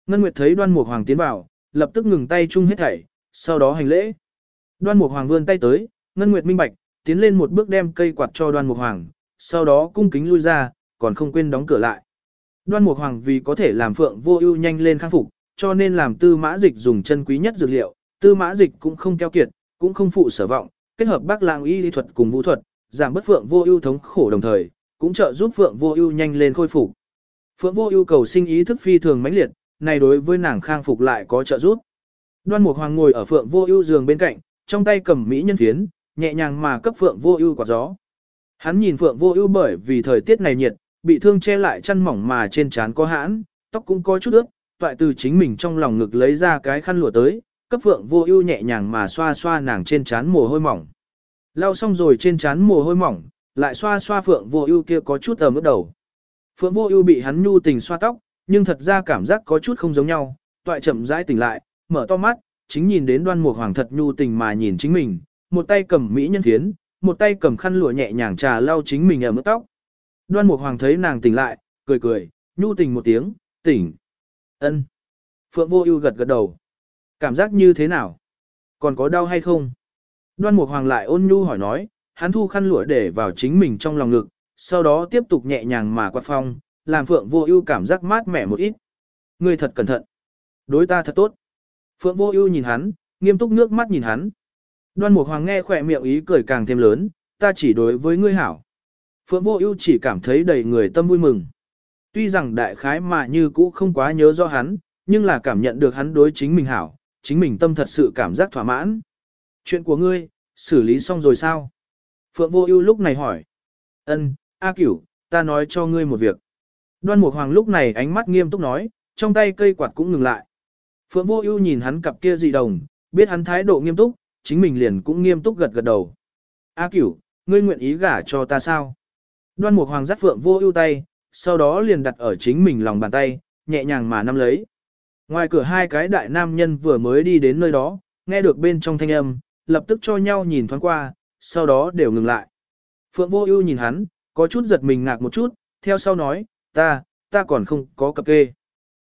Ngân Nguyệt thấy Đoan Mục Hoàng tiến vào, lập tức ngừng tay chung hết thảy, sau đó hành lễ. Đoan Mục Hoàng vươn tay tới, Ngân Nguyệt minh bạch, tiến lên một bước đem cây quạt cho Đoan Mục Hoàng, sau đó cung kính lui ra, còn không quên đóng cửa lại. Đoan Mục Hoàng vì có thể làm Phượng Vô Ưu nhanh lên khang phục, cho nên làm Tư Mã Dịch dùng chân quý nhất dược liệu, Tư Mã Dịch cũng không keo kiệt, cũng không phụ sở vọng, kết hợp Bắc Lãng y lý thuật cùng vũ thuật, giảm bớt Phượng Vô Ưu thống khổ đồng thời, cũng trợ giúp Phượng Vô Ưu nhanh lên khôi phục. Phượng Vô Ưu cầu sinh ý thức phi thường mãnh liệt, này đối với nàng khang phục lại có trợ giúp. Đoan Mục Hoàng ngồi ở Phượng Vô Ưu giường bên cạnh, trong tay cầm mỹ nhân phiến, nhẹ nhàng mà cấp Phượng Vô Ưu quạt gió. Hắn nhìn Phượng Vô Ưu bởi vì thời tiết này nhiệt, bị thương che lại chân mỏng mà trên trán có hãn, tóc cũng có chút ướt, toại từ chính mình trong lòng ngực lấy ra cái khăn lụa tới, cấp Phượng Vô Ưu nhẹ nhàng mà xoa xoa nàng trên trán mồ hôi mỏng. Lau xong rồi trên trán mồ hôi mỏng, lại xoa xoa Phượng Vô Ưu kia có chút ẩm ướt đầu. Phượng Vô Ưu bị hắn nhu tình xoa tóc, nhưng thật ra cảm giác có chút không giống nhau, toại chậm rãi tỉnh lại, mở to mắt, chính nhìn đến Đoan Mục Hoàng thật nhu tình mà nhìn chính mình, một tay cầm mỹ nhân thiến, một tay cầm khăn lụa nhẹ nhàng trà lau chính mình ở mức tóc. Đoan Mục Hoàng thấy nàng tỉnh lại, cười cười, nhu tình một tiếng, tỉnh. Ân. Phượng Vô Ưu gật gật đầu. Cảm giác như thế nào? Còn có đau hay không? Đoan Mục Hoàng lại ôn nhu hỏi nói, hắn thu khăn lụa để vào chính mình trong lòng ngực, sau đó tiếp tục nhẹ nhàng mà quạt phong, làm Phượng Vô Ưu cảm giác mát mẻ một ít. Ngươi thật cẩn thận. Đối ta thật tốt. Phượng Vô Ưu nhìn hắn, nghiêm túc nước mắt nhìn hắn. Đoan Mục Hoàng nghe khỏe miệng ý cười càng thêm lớn, ta chỉ đối với ngươi hảo. Phượng Vô Ưu chỉ cảm thấy đầy người tâm vui mừng. Tuy rằng đại khái mà như cũ không quá nhớ rõ hắn, nhưng là cảm nhận được hắn đối chính mình hảo, chính mình tâm thật sự cảm giác thỏa mãn. Chuyện của ngươi, xử lý xong rồi sao? Phượng Vô Ưu lúc này hỏi. Ân, A Cửu, ta nói cho ngươi một việc. Đoan Mục Hoàng lúc này ánh mắt nghiêm túc nói, trong tay cây quạt cũng ngừng lại. Phượng Vô Ưu nhìn hắn cặp kia dị đồng, biết hắn thái độ nghiêm túc, chính mình liền cũng nghiêm túc gật gật đầu. A Cửu, ngươi nguyện ý gả cho ta sao? Đoan Mục Hoàng dắt Phượng Vô Ưu tay, sau đó liền đặt ở chính mình lòng bàn tay, nhẹ nhàng mà nắm lấy. Ngoài cửa hai cái đại nam nhân vừa mới đi đến nơi đó, nghe được bên trong thanh âm, lập tức cho nhau nhìn thoáng qua, sau đó đều ngừng lại. Phượng Vô Ưu nhìn hắn, có chút giật mình ngạc một chút, theo sau nói, ta, ta còn không có cập kê.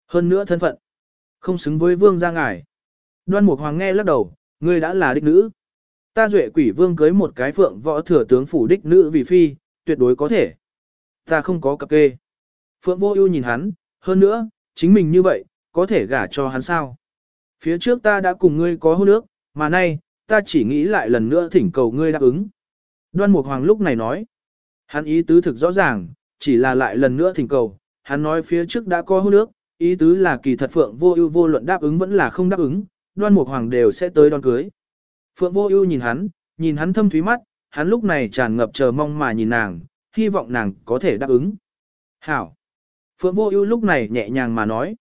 Hơn nữa thân phận, không xứng với vương gia ngài. Đoan Mục Hoàng nghe lắc đầu, ngươi đã là đích nữ, Ta duệ quỷ vương cưới một cái phượng võ thừa tướng phủ đích nữ vì phi, tuyệt đối có thể. Ta không có cập kê. Phượng vô ưu nhìn hắn, hơn nữa, chính mình như vậy, có thể gả cho hắn sao. Phía trước ta đã cùng ngươi có hôn ước, mà nay, ta chỉ nghĩ lại lần nữa thỉnh cầu ngươi đáp ứng. Đoan Mục Hoàng lúc này nói, hắn ý tứ thực rõ ràng, chỉ là lại lần nữa thỉnh cầu, hắn nói phía trước đã có hôn ước, ý tứ là kỳ thật Phượng Vô Ưu vô luận đáp ứng vẫn là không đáp ứng, Đoan Mục Hoàng đều sẽ tới đón cưới. Phượng Vô Ưu nhìn hắn, nhìn hắn thâm thúy mắt, hắn lúc này tràn ngập chờ mong mà nhìn nàng, hy vọng nàng có thể đáp ứng. "Hảo." Phượng Vô Ưu lúc này nhẹ nhàng mà nói.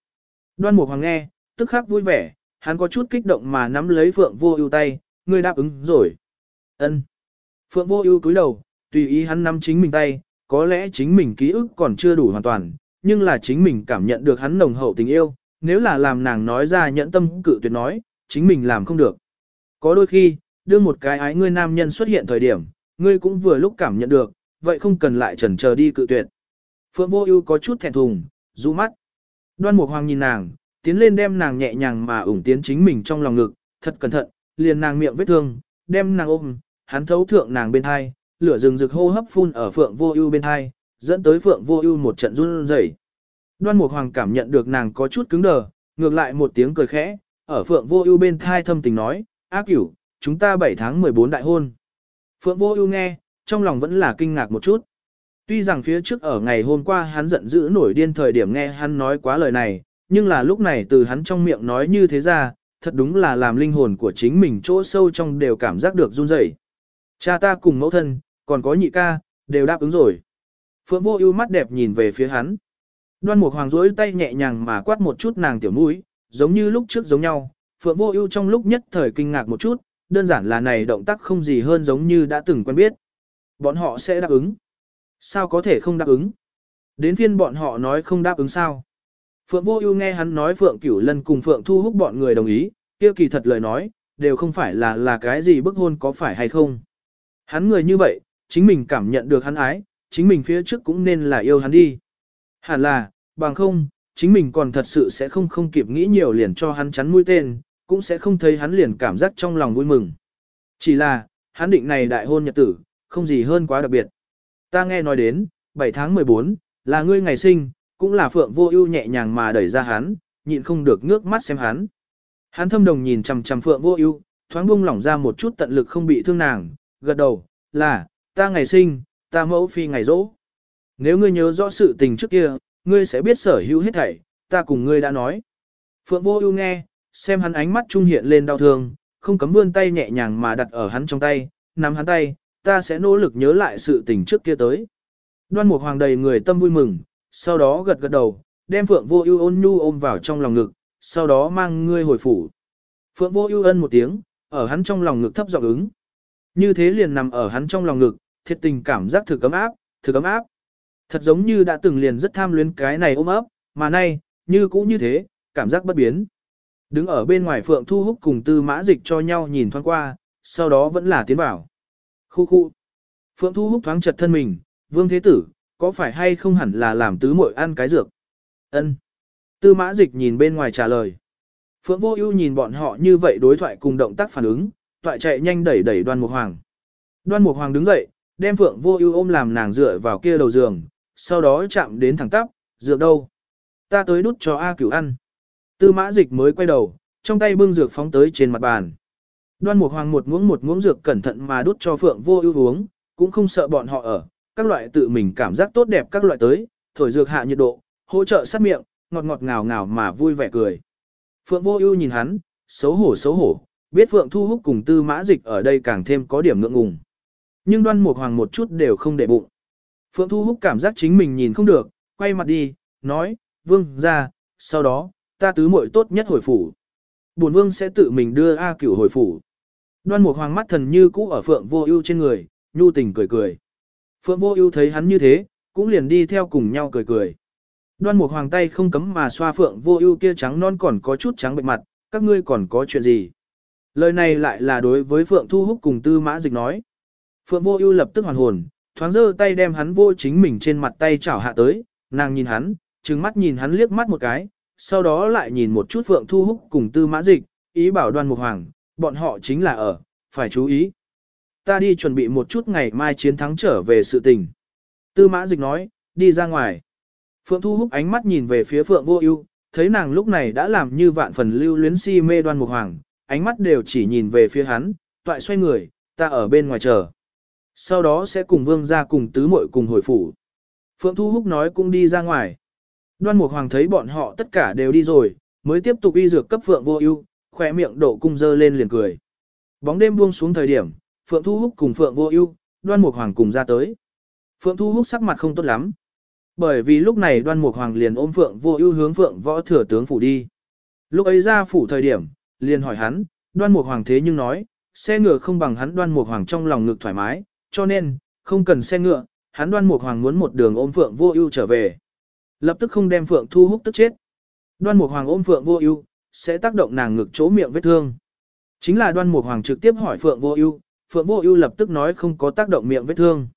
Đoan Mục Hoàng nghe, tức khắc vui vẻ, hắn có chút kích động mà nắm lấy Phượng Vô Ưu tay, "Ngươi đáp ứng rồi?" "Ân." Phượng Vô Ưu cúi đầu, tùy ý hắn nắm chính mình tay, có lẽ chính mình ký ức còn chưa đủ hoàn toàn, nhưng là chính mình cảm nhận được hắn nồng hậu tình yêu, nếu là làm nàng nói ra nhẫn tâm cự tuyệt nói, chính mình làm không được. Có đôi khi, đưa một cái ái ngươi nam nhân xuất hiện thời điểm, ngươi cũng vừa lúc cảm nhận được, vậy không cần lại chần chờ đi cự tuyệt. Phượng Vô Ưu có chút thẹn thùng, rũ mắt. Đoan Mục Hoàng nhìn nàng, tiến lên đem nàng nhẹ nhàng mà ủng tiến chính mình trong lòng ngực, thật cẩn thận, liền nàng miệng vết thương, đem nàng ôm, hắn thấu thượng nàng bên hai, lửa rừng rực hô hấp phun ở Phượng Vô Ưu bên hai, dẫn tới Phượng Vô Ưu một trận run rẩy. Đoan Mục Hoàng cảm nhận được nàng có chút cứng đờ, ngược lại một tiếng cười khẽ, ở Phượng Vô Ưu bên thai thâm tình nói, "A Cửu, chúng ta 7 tháng 14 đại hôn." Phượng Vô Ưu nghe, trong lòng vẫn là kinh ngạc một chút. Tuy rằng phía trước ở ngày hôm qua hắn giận dữ nổi điên thời điểm nghe hắn nói quá lời này, nhưng là lúc này từ hắn trong miệng nói như thế ra, thật đúng là làm linh hồn của chính mình chỗ sâu trong đều cảm giác được run rẩy. Cha ta cùng mẫu thân, còn có nhị ca, đều đáp ứng rồi. Phượng Vô Ưu mắt đẹp nhìn về phía hắn. Đoan Mục Hoàng duỗi tay nhẹ nhàng mà quát một chút nàng tiểu mũi, giống như lúc trước giống nhau. Phượng Vô Ưu trong lúc nhất thời kinh ngạc một chút, đơn giản là này động tác không gì hơn giống như đã từng quen biết. Bọn họ sẽ đáp ứng. Sao có thể không đáp ứng? Đến phiên bọn họ nói không đáp ứng sao? Phượng Vô Ưu nghe hắn nói Phượng Cửu Lân cùng Phượng Thu Húc bọn người đồng ý, kia kỳ thật lời nói, đều không phải là là cái gì bức hôn có phải hay không. Hắn người như vậy, chính mình cảm nhận được hắn ái, chính mình phía trước cũng nên là yêu hắn đi. Hẳn là, bằng không, chính mình còn thật sự sẽ không không kịp nghĩ nhiều liền cho hắn chắn mũi tên, cũng sẽ không thấy hắn liền cảm giác trong lòng vui mừng. Chỉ là, hắn định này đại hôn nhật tử, không gì hơn quá đặc biệt. Ta nghe nói đến, 7 tháng 14, là ngươi ngày sinh, cũng là phượng vô ưu nhẹ nhàng mà đẩy ra hắn, nhịn không được ngước mắt xem hắn. Hắn thâm đồng nhìn chằm chằm phượng vô ưu, thoáng buông lỏng ra một chút tận lực không bị thương nàng, gật đầu, là, ta ngày sinh, ta mẫu phi ngày rỗ. Nếu ngươi nhớ rõ sự tình trước kia, ngươi sẽ biết sở hữu hết thảy, ta cùng ngươi đã nói. Phượng vô ưu nghe, xem hắn ánh mắt trung hiện lên đau thương, không cấm vươn tay nhẹ nhàng mà đặt ở hắn trong tay, nắm hắn tay, ta sẽ nỗ lực nhớ lại sự tình trước kia tới. Đoan Mục Hoàng đầy người tâm vui mừng, sau đó gật gật đầu, đem Phượng Vô Ưu ôn nhu ôm vào trong lòng ngực, sau đó mang ngươi hồi phủ. Phượng Vô Ưu ân một tiếng, ở hắn trong lòng ngực thấp giọng ứng. Như thế liền nằm ở hắn trong lòng ngực, thiệt tình cảm giác thử cấm áp, thử cấm áp. Thật giống như đã từng liền rất tham luyến cái này ôm ấp, mà nay, như cũ như thế, cảm giác bất biến. Đứng ở bên ngoài Phượng Thu Húc cùng Tư Mã Dịch cho nhau nhìn thoáng qua, sau đó vẫn là tiến vào. Khu khu. Phượng Thu Húc thoáng chật thân mình, Vương Thế Tử, có phải hay không hẳn là làm tứ muội ăn cái dược? Ân. Tư Mã Dịch nhìn bên ngoài trả lời. Phượng Vô Ưu nhìn bọn họ như vậy đối thoại cùng động tác phản ứng, toại chạy nhanh đẩy đẩy Đoan Mục Hoàng. Đoan Mục Hoàng đứng dậy, đem Phượng Vô Ưu ôm làm nàng dựa vào kia đầu giường, sau đó chạm đến thẳng tắp, dược đâu? Ta tới đút cho A Cửu ăn. Tư Mã Dịch mới quay đầu, trong tay bưng dược phóng tới trên mặt bàn. Đoan Mục Hoàng một muỗng một muỗng dược cẩn thận mà đút cho Phượng Vô Ưu uống, cũng không sợ bọn họ ở, các loại tự mình cảm giác tốt đẹp các loại tới, thổi dược hạ nhiệt độ, hỗ trợ sát miệng, ngọt ngọt ngào ngào mà vui vẻ cười. Phượng Vô Ưu nhìn hắn, xấu hổ xấu hổ, biết Phượng Thu Húc cùng Tư Mã Dịch ở đây càng thêm có điểm ngượng ngùng. Nhưng Đoan Mục Hoàng một chút đều không để bụng. Phượng Thu Húc cảm giác chính mình nhìn không được, quay mặt đi, nói, "Vương gia, sau đó, ta tứ muội tốt nhất hồi phủ." Bổn vương sẽ tự mình đưa A Cửu hồi phủ. Đoan Mục Hoàng mắt thần như cũ ở Phượng Vô Ưu trên người, nhu tình cười cười. Phượng Vô Ưu thấy hắn như thế, cũng liền đi theo cùng nhau cười cười. Đoan Mục Hoàng tay không cấm mà xoa Phượng Vô Ưu kia trắng non còn có chút trắng bệch mặt, các ngươi còn có chuyện gì? Lời này lại là đối với Phượng Thu Húc cùng Tư Mã Dịch nói. Phượng Vô Ưu lập tức hoàn hồn, thoáng giơ tay đem hắn vô chính mình trên mặt tay chảo hạ tới, nàng nhìn hắn, trừng mắt nhìn hắn liếc mắt một cái, sau đó lại nhìn một chút Phượng Thu Húc cùng Tư Mã Dịch, ý bảo Đoan Mục Hoàng, bọn họ chính là ở, phải chú ý ta đi chuẩn bị một chút ngày mai chiến thắng trở về sự tình. Tư mã dịch nói, đi ra ngoài. Phượng Thu Húc ánh mắt nhìn về phía Phượng Vô Ưu, thấy nàng lúc này đã làm như vạn phần lưu luyến si mê đoan mục hoàng, ánh mắt đều chỉ nhìn về phía hắn, toại xoay người, ta ở bên ngoài chờ. Sau đó sẽ cùng vương ra cùng tứ muội cùng hồi phủ. Phượng Thu Húc nói cũng đi ra ngoài. Đoan Mục Hoàng thấy bọn họ tất cả đều đi rồi, mới tiếp tục y dược cấp Phượng Vô Ưu, khóe miệng độ cung dơ lên liền cười. Bóng đêm buông xuống thời điểm, Phượng Thu Húc cùng Phượng Vô Ưu, Đoan Mục Hoàng cùng ra tới. Phượng Thu Húc sắc mặt không tốt lắm. Bởi vì lúc này Đoan Mục Hoàng liền ôm Phượng Vô Ưu hướng Phượng Võ thừa tướng phủ đi. Lúc ấy ra phủ thời điểm, liền hỏi hắn, Đoan Mục Hoàng thế nhưng nói, xe ngựa không bằng hắn Đoan Mục Hoàng trong lòng ngực thoải mái, cho nên, không cần xe ngựa, hắn Đoan Mục Hoàng muốn một đường ôm Phượng Vô Ưu trở về. Lập tức không đem Phượng Thu Húc tức chết. Đoan Mục Hoàng ôm Phượng Vô Ưu, sẽ tác động nàng ngực chỗ miệng vết thương. Chính là Đoan Mục Hoàng trực tiếp hỏi Phượng Vô Ưu, Phượng Vô Ưu lập tức nói không có tác động miệng vết thương.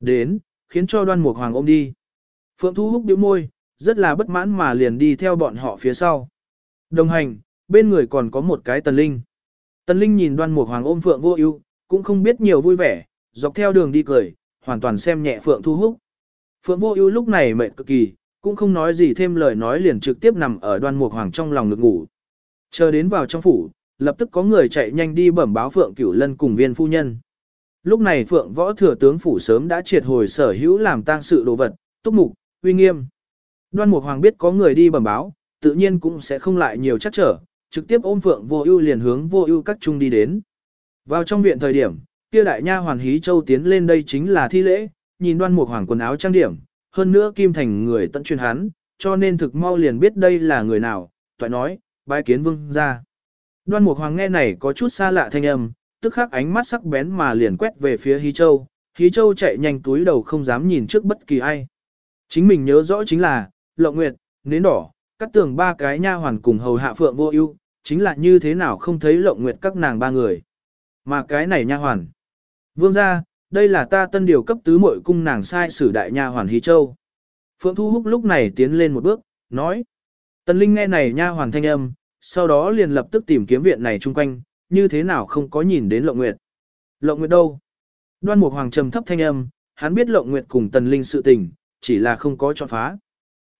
Đến, khiến cho Đoan Mục Hoàng ôm đi. Phượng Thu Húc bĩu môi, rất là bất mãn mà liền đi theo bọn họ phía sau. Đồng hành, bên người còn có một cái Tần Linh. Tần Linh nhìn Đoan Mục Hoàng ôm Phượng Vô Ưu, cũng không biết nhiều vui vẻ, dọc theo đường đi cười, hoàn toàn xem nhẹ Phượng Thu Húc. Phượng Vô Ưu lúc này mệt cực kỳ, cũng không nói gì thêm lời nói liền trực tiếp nằm ở Đoan Mục Hoàng trong lòng ngực ngủ. Chờ đến vào trong phủ, lập tức có người chạy nhanh đi bẩm báo Phượng Cửu Lân cùng viên phu nhân. Lúc này Phượng Võ thừa tướng phủ sớm đã triệt hồi sở hữu làm tang sự đồ vật, túc mục, uy nghiêm. Đoan Mục Hoàng biết có người đi bẩm báo, tự nhiên cũng sẽ không lại nhiều chắc trở, trực tiếp ôm Phượng Vô Ưu liền hướng Vô Ưu các trung đi đến. Vào trong viện thời điểm, kia đại nha hoàn hí châu tiến lên đây chính là thi lễ, nhìn Đoan Mục Hoàng quần áo trang điểm, hơn nữa Kim Thành người tận chuyên hắn, cho nên thực mau liền biết đây là người nào, toại nói, bái kiến vương gia. Đoan Mục Hoàng nghe này có chút xa lạ thanh âm, tức khắc ánh mắt sắc bén mà liền quét về phía Hí Châu, Hí Châu chạy nhanh túi đầu không dám nhìn trước bất kỳ ai. Chính mình nhớ rõ chính là, Lộng Nguyệt, Nến Đỏ, cắt tường ba cái nha hoàn cùng hầu hạ phượng vô ưu, chính là như thế nào không thấy Lộng Nguyệt các nàng ba người. Mà cái này nha hoàn. Vương gia, đây là ta tân điều cấp tứ muội cung nàng sai sử đại nha hoàn Hí Châu. Phượng Thu Húc lúc này tiến lên một bước, nói. Tần Linh nghe này nha hoàn thanh âm, sau đó liền lập tức tìm kiếm viện này chung quanh, như thế nào không có nhìn đến Lộng Nguyệt. Lộng Nguyệt đâu? Đoan Mục Hoàng trầm thấp thanh âm, hắn biết Lộng Nguyệt cùng Tần Linh sự tình, chỉ là không có chọn phá.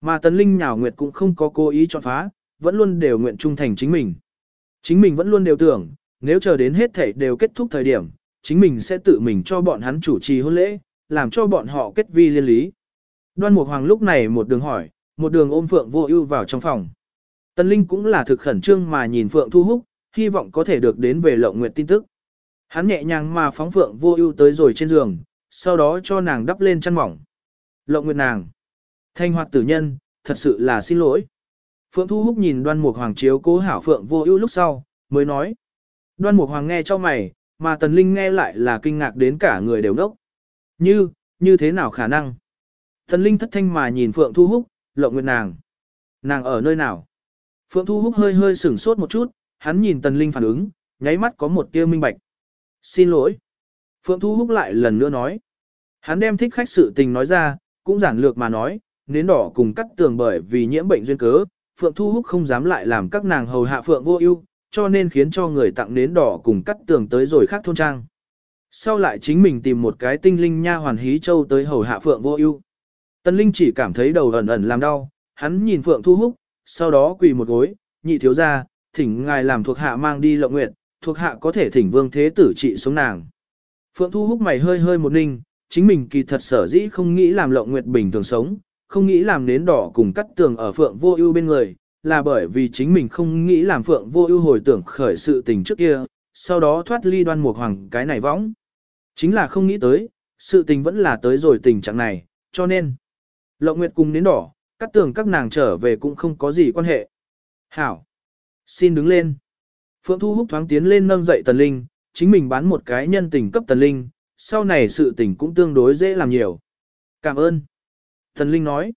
Mà Tần Linh nhào Nguyệt cũng không có cố ý chọn phá, vẫn luôn đều nguyện trung thành chính mình. Chính mình vẫn luôn đều tưởng, nếu chờ đến hết thảy đều kết thúc thời điểm, chính mình sẽ tự mình cho bọn hắn chủ trì hôn lễ, làm cho bọn họ kết vi liên lý. Đoan Mục Hoàng lúc này một đường hỏi, một đường ôm Phượng Vô Ưu vào trong phòng. Tần Linh cũng là thực khẩn trương mà nhìn Phượng Thu Húc, hy vọng có thể được đến về Lộng Nguyệt tin tức. Hắn nhẹ nhàng mà phóng Phượng Vô Ưu tới rồi trên giường, sau đó cho nàng đắp lên chăn mỏng. Lộng Nguyệt nàng, thanh hoạt tử nhân, thật sự là xin lỗi. Phượng Thu Húc nhìn Đoan Mục Hoàng chiếu cố hảo Phượng Vô Ưu lúc sau, mới nói. Đoan Mục Hoàng nghe cho mày, mà Tần Linh nghe lại là kinh ngạc đến cả người đều đốc. Như, như thế nào khả năng? Tần Linh thất thanh mà nhìn Phượng Thu Húc, Lộng Nguyệt nàng. Nàng ở nơi nào? Phượng Thu Húc hơi hơi sửng sốt một chút, hắn nhìn Tần Linh phản ứng, nháy mắt có một tia minh bạch. Xin lỗi. Phượng Thu Húc lại lần nữa nói. Hắn đem thích khách sự tình nói ra, cũng giản lược mà nói, nến đỏ cùng cắt tường bởi vì nhiễm bệnh duyên cớ, Phượng Thu Húc không dám lại làm các nàng hầu hạ Phượng vô ưu, cho nên khiến cho người tặng nến đỏ cùng cắt tường tới rồi khác thôn trang. Sau lại chính mình tìm một cái tinh linh nha hoàn hí châu tới hầu hạ Phượng vô ưu. Tân Linh chỉ cảm thấy đầu ẩn ẩn làm đau, hắn nhìn Phượng Thu Húc, sau đó quỳ một gối, nhị thiếu ra, thỉnh ngài làm thuộc hạ mang đi lộng nguyện, thuộc hạ có thể thỉnh vương thế tử trị xuống nàng. Phượng Thu hút mày hơi hơi một ninh, chính mình kỳ thật sở dĩ không nghĩ làm lộng nguyệt bình thường sống, không nghĩ làm nến đỏ cùng cắt tường ở Phượng vô ưu bên người, là bởi vì chính mình không nghĩ làm Phượng vô ưu hồi tưởng khởi sự tình trước kia, sau đó thoát ly đoan mục hoàng cái này võng. Chính là không nghĩ tới, sự tình vẫn là tới rồi tình trạng này, cho nên, lộng nguyệt cùng nến đỏ, cắt tường các nàng trở về cũng không có gì quan hệ. Hảo! Xin đứng lên. Phượng Thu Húc thoáng tiến lên nâng dậy Tần Linh, chính mình bán một cái nhân tình cấp Tần Linh, sau này sự tình cũng tương đối dễ làm nhiều. Cảm ơn. Tần Linh nói.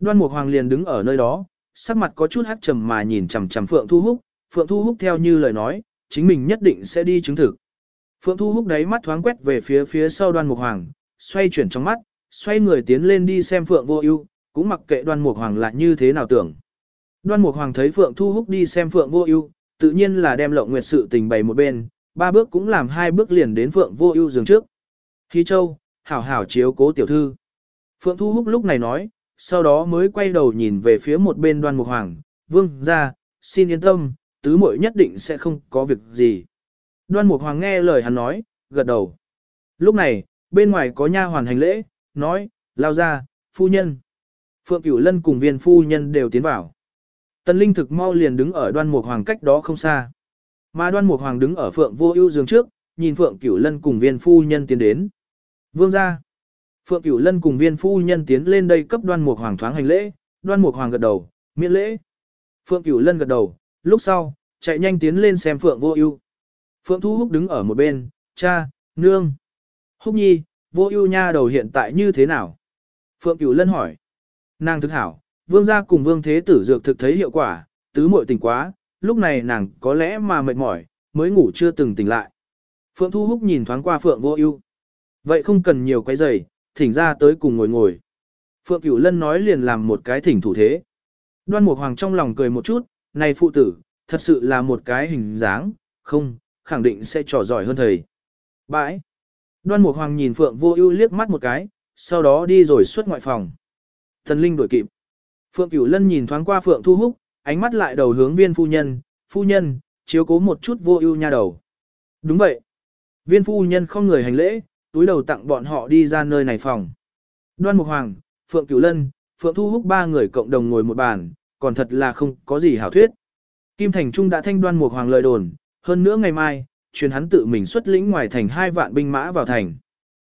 Đoan Mục Hoàng liền đứng ở nơi đó, sắc mặt có chút hắc trầm mà nhìn chằm chằm Phượng Thu Húc, Phượng Thu Húc theo như lời nói, chính mình nhất định sẽ đi chứng thực. Phượng Thu Húc đáy mắt thoáng quét về phía phía sau Đoan Mục Hoàng, xoay chuyển trong mắt, xoay người tiến lên đi xem Phượng Vô Ưu, cũng mặc kệ Đoan Mục Hoàng là như thế nào tưởng. Đoan Mục Hoàng thấy Phượng Thu Húc đi xem Phượng Vô Ưu, tự nhiên là đem Lộng Nguyệt sự tình bày một bên, ba bước cũng làm hai bước liền đến Phượng Vô Ưu giường trước. Khí Châu, hảo hảo chiếu cố tiểu thư. Phượng Thu Húc lúc này nói, sau đó mới quay đầu nhìn về phía một bên Đoan Mục Hoàng, "Vương gia, xin yên tâm, tứ muội nhất định sẽ không có việc gì." Đoan Mục Hoàng nghe lời hắn nói, gật đầu. Lúc này, bên ngoài có nha hoàn hành lễ, nói, lao ra, phu nhân. Phượng Cửu Lân cùng viên phu nhân đều tiến vào. Tần Linh thực mau liền đứng ở đoan mục hoàng cách đó không xa. Mà đoan mục hoàng đứng ở Phượng vô ưu giường trước, nhìn Phượng Cửu Lân cùng viên phu nhân tiến đến. Vương ra. Phượng Cửu Lân cùng viên phu nhân tiến lên đây cấp đoan mục hoàng thoáng hành lễ, đoan mục hoàng gật đầu, miễn lễ. Phượng Cửu Lân gật đầu, lúc sau, chạy nhanh tiến lên xem Phượng vô ưu. Phượng Thu Húc đứng ở một bên, cha, nương. Húc nhi, vô ưu nha đầu hiện tại như thế nào? Phượng Cửu Lân hỏi. Nàng thức hảo, vương gia cùng vương thế tử dược thực thấy hiệu quả, tứ muội tỉnh quá, lúc này nàng có lẽ mà mệt mỏi, mới ngủ chưa từng tỉnh lại. Phượng Thu Húc nhìn thoáng qua Phượng Vô Ưu. Vậy không cần nhiều cái giày, thỉnh ra tới cùng ngồi ngồi. Phượng Cửu Lân nói liền làm một cái thỉnh thủ thế. Đoan Mục Hoàng trong lòng cười một chút, này phụ tử, thật sự là một cái hình dáng, không, khẳng định sẽ trò giỏi hơn thầy. Bãi. Đoan Mục Hoàng nhìn Phượng Vô Ưu liếc mắt một cái, sau đó đi rồi xuất ngoại phòng. Thần Linh đuổi kịp. Phượng Cửu Lân nhìn thoáng qua Phượng Thu Húc, ánh mắt lại đầu hướng viên phu nhân, phu nhân, chiếu cố một chút vô ưu nha đầu. Đúng vậy. Viên phu nhân không người hành lễ, túi đầu tặng bọn họ đi ra nơi này phòng. Đoan Mục Hoàng, Phượng Cửu Lân, Phượng Thu Húc ba người cộng đồng ngồi một bàn, còn thật là không có gì hảo thuyết. Kim Thành Trung đã thanh Đoan Mục Hoàng lời đồn, hơn nữa ngày mai, truyền hắn tự mình xuất lĩnh ngoài thành hai vạn binh mã vào thành.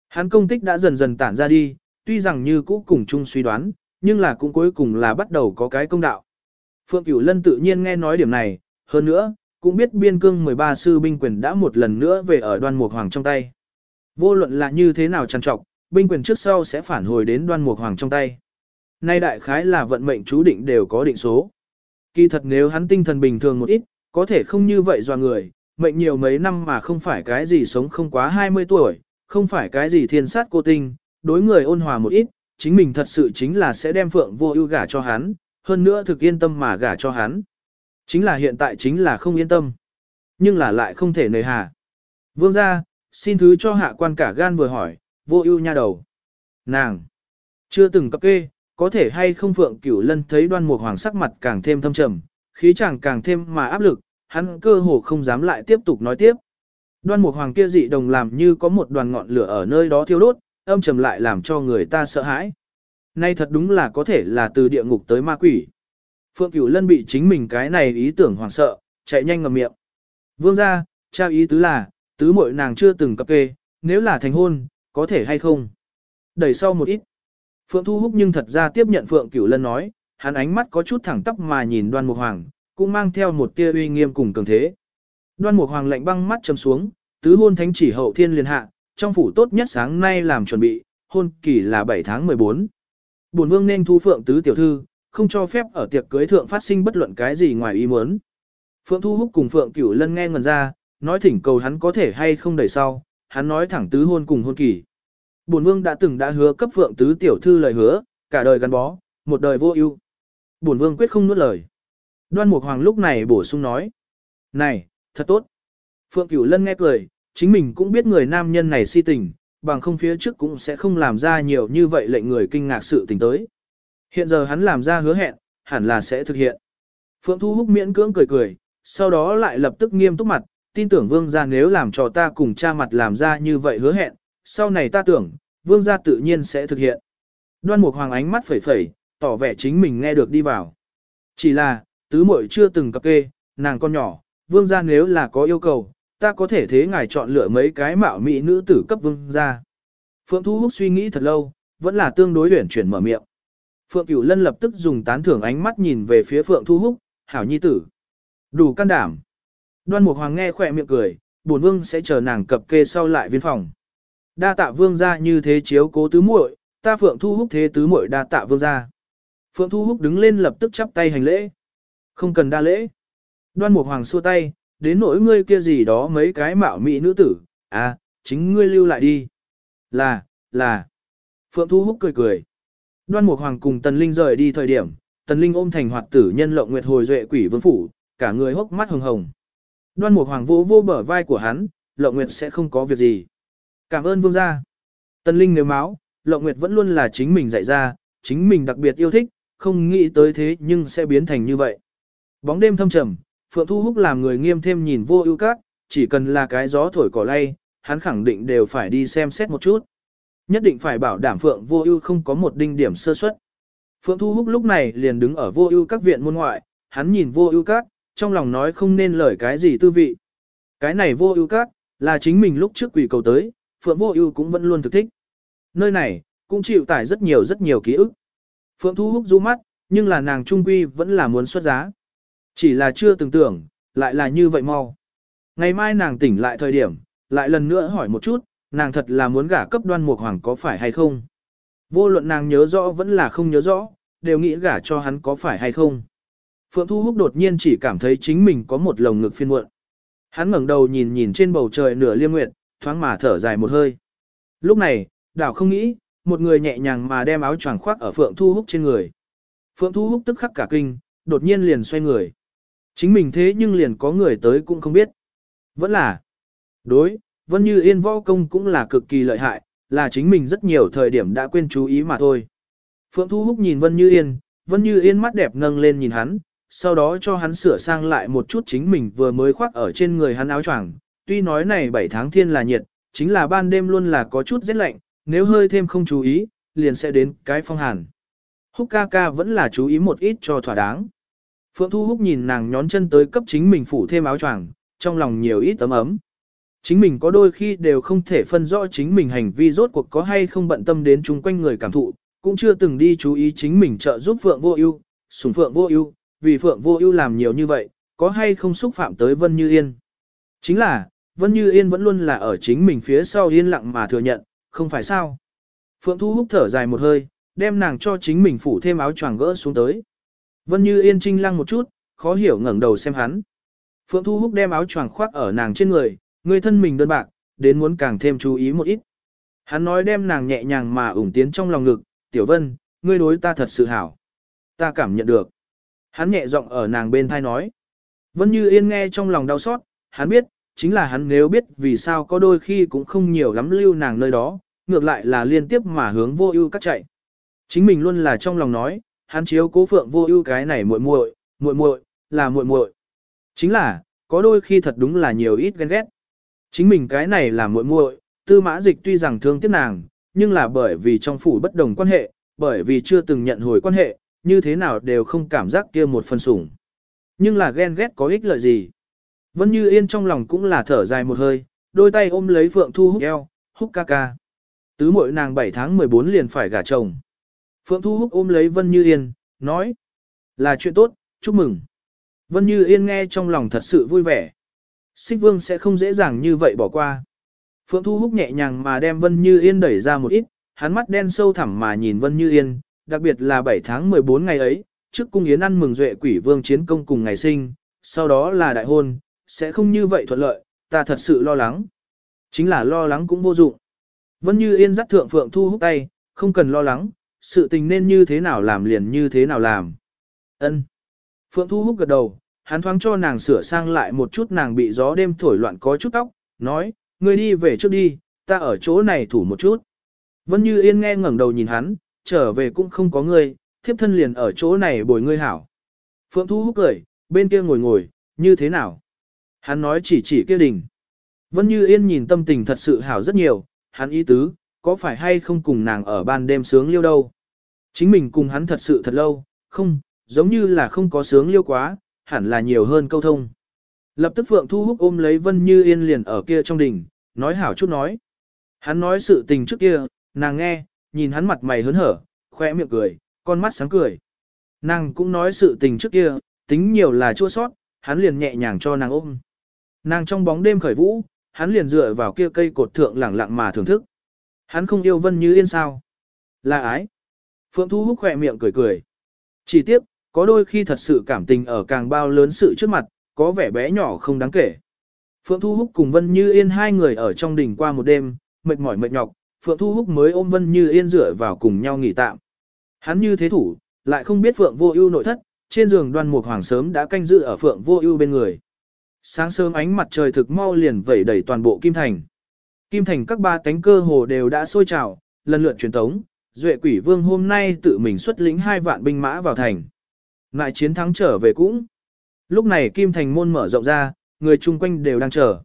Hắn công tích đã dần dần tản ra đi, tuy rằng như cũ cùng chung suy đoán, nhưng là cũng cuối cùng là bắt đầu có cái công đạo. Phượng Cửu Lân tự nhiên nghe nói điểm này, hơn nữa, cũng biết biên cương 13 sư binh quyền đã một lần nữa về ở đoan mục hoàng trong tay. Vô luận là như thế nào trằn trọc, binh quyền trước sau sẽ phản hồi đến đoan mục hoàng trong tay. Nay đại khái là vận mệnh chú định đều có định số. Kỳ thật nếu hắn tinh thần bình thường một ít, có thể không như vậy do người, mệnh nhiều mấy năm mà không phải cái gì sống không quá 20 tuổi, không phải cái gì thiên sát cô tinh, đối người ôn hòa một ít, chính mình thật sự chính là sẽ đem phượng vô ưu gả cho hắn, hơn nữa thực yên tâm mà gả cho hắn. Chính là hiện tại chính là không yên tâm, nhưng là lại không thể nề hà. Vương gia, xin thứ cho hạ quan cả gan vừa hỏi, vô ưu nha đầu. Nàng, chưa từng cập kê, có thể hay không phượng cửu lân thấy đoan mục hoàng sắc mặt càng thêm thâm trầm, khí chàng càng thêm mà áp lực, hắn cơ hồ không dám lại tiếp tục nói tiếp. Đoan mục hoàng kia dị đồng làm như có một đoàn ngọn lửa ở nơi đó thiêu đốt, âm trầm lại làm cho người ta sợ hãi. Nay thật đúng là có thể là từ địa ngục tới ma quỷ. Phượng Cửu Lân bị chính mình cái này ý tưởng hoảng sợ, chạy nhanh ngậm miệng. Vương gia, trao ý tứ là, tứ muội nàng chưa từng cập kê, nếu là thành hôn, có thể hay không? Đẩy sau một ít. Phượng Thu Húc nhưng thật ra tiếp nhận Phượng Cửu Lân nói, hắn ánh mắt có chút thẳng tắp mà nhìn Đoan Mục Hoàng, cũng mang theo một tia uy nghiêm cùng cường thế. Đoan Mục Hoàng lạnh băng mắt trầm xuống, tứ hôn thánh chỉ hậu thiên liền hạ, trong phủ tốt nhất sáng nay làm chuẩn bị, hôn kỳ là 7 tháng 14. Bổn vương nên thu phượng tứ tiểu thư, không cho phép ở tiệc cưới thượng phát sinh bất luận cái gì ngoài ý muốn. Phượng Thu Húc cùng Phượng Cửu Lân nghe ngần ra, nói thỉnh cầu hắn có thể hay không đẩy sau, hắn nói thẳng tứ hôn cùng hôn kỳ. Bổn vương đã từng đã hứa cấp Phượng tứ tiểu thư lời hứa, cả đời gắn bó, một đời vô ưu. Bổn vương quyết không nuốt lời. Đoan Mục Hoàng lúc này bổ sung nói: "Này, thật tốt." Phượng Cửu Lân nghe cười, chính mình cũng biết người nam nhân này si tình, bằng không phía trước cũng sẽ không làm ra nhiều như vậy lệnh người kinh ngạc sự tình tới. Hiện giờ hắn làm ra hứa hẹn, hẳn là sẽ thực hiện. Phượng Thu Húc miễn cưỡng cười cười, sau đó lại lập tức nghiêm túc mặt, tin tưởng vương gia nếu làm cho ta cùng cha mặt làm ra như vậy hứa hẹn, sau này ta tưởng, vương gia tự nhiên sẽ thực hiện. Đoan Mục Hoàng ánh mắt phẩy phẩy, tỏ vẻ chính mình nghe được đi vào. Chỉ là, tứ muội chưa từng cập kê, nàng con nhỏ, vương gia nếu là có yêu cầu, ta có thể thế ngài chọn lựa mấy cái mạo mỹ nữ tử cấp vương ra. Phượng Thu Húc suy nghĩ thật lâu, vẫn là tương đối huyển chuyển mở miệng. Phượng Cửu Lân lập tức dùng tán thưởng ánh mắt nhìn về phía Phượng Thu Húc, hảo nhi tử. Đủ can đảm. Đoan Mục Hoàng nghe khỏe miệng cười, bổn vương sẽ chờ nàng cập kê sau lại viên phòng. Đa tạ vương ra như thế chiếu cố tứ muội, ta Phượng Thu Húc thế tứ muội đa tạ vương ra. Phượng Thu Húc đứng lên lập tức chắp tay hành lễ. Không cần đa lễ. Đoan Mục Hoàng xua tay, đến nỗi ngươi kia gì đó mấy cái mạo mỹ nữ tử, à, chính ngươi lưu lại đi. Là, là. Phượng Thu Húc cười cười. Đoan Mục Hoàng cùng Tần Linh rời đi thời điểm, Tần Linh ôm thành hoạt tử nhân lộng nguyệt hồi duệ quỷ vương phủ, cả người hốc mắt hồng hồng. Đoan Mục Hoàng vô vô bờ vai của hắn, Lộng Nguyệt sẽ không có việc gì. Cảm ơn vương gia. tần Linh nếu máu, Lộng Nguyệt vẫn luôn là chính mình dạy ra, chính mình đặc biệt yêu thích, không nghĩ tới thế nhưng sẽ biến thành như vậy. Bóng đêm thâm trầm, Phượng Thu Húc làm người nghiêm thêm nhìn vô ưu các, chỉ cần là cái gió thổi cỏ lay, hắn khẳng định đều phải đi xem xét một chút. Nhất định phải bảo đảm Phượng vô ưu không có một đinh điểm sơ suất. Phượng Thu Húc lúc này liền đứng ở vô ưu các viện môn ngoại, hắn nhìn vô ưu các, trong lòng nói không nên lời cái gì tư vị. Cái này vô ưu các, là chính mình lúc trước quỷ cầu tới, Phượng vô ưu cũng vẫn luôn thực thích. Nơi này, cũng chịu tải rất nhiều rất nhiều ký ức. Phượng Thu Húc du mắt, nhưng là nàng trung quy vẫn là muốn xuất giá. Chỉ là chưa từng tưởng, lại là như vậy mau. Ngày mai nàng tỉnh lại thời điểm, lại lần nữa hỏi một chút, nàng thật là muốn gả cấp đoan mục hoàng có phải hay không. Vô luận nàng nhớ rõ vẫn là không nhớ rõ, đều nghĩ gả cho hắn có phải hay không. Phượng Thu Húc đột nhiên chỉ cảm thấy chính mình có một lồng ngực phiên muộn. Hắn ngẩng đầu nhìn nhìn trên bầu trời nửa liêm nguyệt, thoáng mà thở dài một hơi. Lúc này, đảo không nghĩ, một người nhẹ nhàng mà đem áo choàng khoác ở Phượng Thu Húc trên người. Phượng Thu Húc tức khắc cả kinh, đột nhiên liền xoay người. Chính mình thế nhưng liền có người tới cũng không biết. Vẫn là đối, Vân Như Yên võ công cũng là cực kỳ lợi hại, là chính mình rất nhiều thời điểm đã quên chú ý mà thôi. Phượng Thu Húc nhìn Vân Như Yên, Vân Như Yên mắt đẹp nâng lên nhìn hắn, sau đó cho hắn sửa sang lại một chút chính mình vừa mới khoác ở trên người hắn áo choàng. Tuy nói này 7 tháng thiên là nhiệt, chính là ban đêm luôn là có chút rét lạnh, nếu hơi thêm không chú ý, liền sẽ đến cái phong hàn. Húc ca ca vẫn là chú ý một ít cho thỏa đáng. Phượng Thu Húc nhìn nàng nhón chân tới cấp chính mình phủ thêm áo choàng, trong lòng nhiều ít tấm ấm. Chính mình có đôi khi đều không thể phân rõ chính mình hành vi rốt cuộc có hay không bận tâm đến chung quanh người cảm thụ, cũng chưa từng đi chú ý chính mình trợ giúp Phượng Vô Ưu, sủng Phượng Vô Ưu, vì Phượng Vô Ưu làm nhiều như vậy, có hay không xúc phạm tới Vân Như Yên. Chính là, Vân Như Yên vẫn luôn là ở chính mình phía sau yên lặng mà thừa nhận, không phải sao? Phượng Thu Húc thở dài một hơi, đem nàng cho chính mình phủ thêm áo choàng gỡ xuống tới. Vân Như Yên trinh lăng một chút, khó hiểu ngẩng đầu xem hắn. Phượng Thu Húc đem áo choàng khoác ở nàng trên người, người thân mình đơn bạc, đến muốn càng thêm chú ý một ít. Hắn nói đem nàng nhẹ nhàng mà ủng tiến trong lòng ngực, Tiểu Vân, ngươi đối ta thật sự hảo. Ta cảm nhận được. Hắn nhẹ giọng ở nàng bên thai nói. Vân Như Yên nghe trong lòng đau xót, hắn biết, chính là hắn nếu biết vì sao có đôi khi cũng không nhiều lắm lưu nàng nơi đó, ngược lại là liên tiếp mà hướng vô ưu cắt chạy. Chính mình luôn là trong lòng nói, hắn chiếu cố phượng vô ưu cái này muội muội, muội muội, là muội muội. Chính là, có đôi khi thật đúng là nhiều ít ghen ghét. Chính mình cái này là muội muội, tư mã dịch tuy rằng thương tiếc nàng, nhưng là bởi vì trong phủ bất đồng quan hệ, bởi vì chưa từng nhận hồi quan hệ, như thế nào đều không cảm giác kia một phần sủng. Nhưng là ghen ghét có ích lợi gì? Vẫn Như Yên trong lòng cũng là thở dài một hơi, đôi tay ôm lấy Phượng Thu Húc eo, húc ca ca. Tứ muội nàng 7 tháng 14 liền phải gả chồng. Phượng Thu Húc ôm lấy Vân Như Yên, nói. Là chuyện tốt, chúc mừng. Vân Như Yên nghe trong lòng thật sự vui vẻ. Xích Vương sẽ không dễ dàng như vậy bỏ qua. Phượng Thu Húc nhẹ nhàng mà đem Vân Như Yên đẩy ra một ít, hắn mắt đen sâu thẳm mà nhìn Vân Như Yên, đặc biệt là 7 tháng 14 ngày ấy, trước cung yến ăn mừng duệ quỷ vương chiến công cùng ngày sinh, sau đó là đại hôn, sẽ không như vậy thuận lợi, ta thật sự lo lắng. Chính là lo lắng cũng vô dụng. Vân Như Yên dắt thượng Phượng Thu Húc tay, không cần lo lắng, sự tình nên như thế nào làm liền như thế nào làm. Ân. Phượng Thu Húc gật đầu, hắn thoáng cho nàng sửa sang lại một chút nàng bị gió đêm thổi loạn có chút tóc, nói, ngươi đi về trước đi, ta ở chỗ này thủ một chút. Vân Như Yên nghe ngẩng đầu nhìn hắn, trở về cũng không có ngươi, thiếp thân liền ở chỗ này bồi ngươi hảo. Phượng Thu Húc cười, bên kia ngồi ngồi, như thế nào? Hắn nói chỉ chỉ kia đình. Vân Như Yên nhìn tâm tình thật sự hảo rất nhiều, hắn ý tứ, có phải hay không cùng nàng ở ban đêm sướng liêu đâu. Chính mình cùng hắn thật sự thật lâu, không, giống như là không có sướng liêu quá, hẳn là nhiều hơn câu thông. Lập tức Phượng Thu Húc ôm lấy Vân Như Yên liền ở kia trong đỉnh, nói hảo chút nói. Hắn nói sự tình trước kia, nàng nghe, nhìn hắn mặt mày hớn hở, khoe miệng cười, con mắt sáng cười. Nàng cũng nói sự tình trước kia, tính nhiều là chua sót, hắn liền nhẹ nhàng cho nàng ôm. Nàng trong bóng đêm khởi vũ, hắn liền dựa vào kia cây cột thượng lẳng lặng mà thưởng thức. Hắn không yêu Vân Như Yên sao? Là ái. Phượng Thu Húc khỏe miệng cười cười. Chỉ tiếc, có đôi khi thật sự cảm tình ở càng bao lớn sự trước mặt, có vẻ bé nhỏ không đáng kể. Phượng Thu Húc cùng Vân Như Yên hai người ở trong đỉnh qua một đêm, mệt mỏi mệt nhọc, Phượng Thu Húc mới ôm Vân Như Yên dựa vào cùng nhau nghỉ tạm. Hắn như thế thủ, lại không biết Phượng Vô Ưu nội thất, trên giường Đoan Mục Hoàng sớm đã canh giữ ở Phượng Vô Ưu bên người. Sáng sớm ánh mặt trời thực mau liền vẩy đầy toàn bộ Kim Thành. Kim Thành các ba tánh cơ hồ đều đã sôi trào, lần lượt truyền tống, Duệ Quỷ Vương hôm nay tự mình xuất lĩnh hai vạn binh mã vào thành. Lại chiến thắng trở về cũng. Lúc này Kim Thành môn mở rộng ra, người chung quanh đều đang chờ.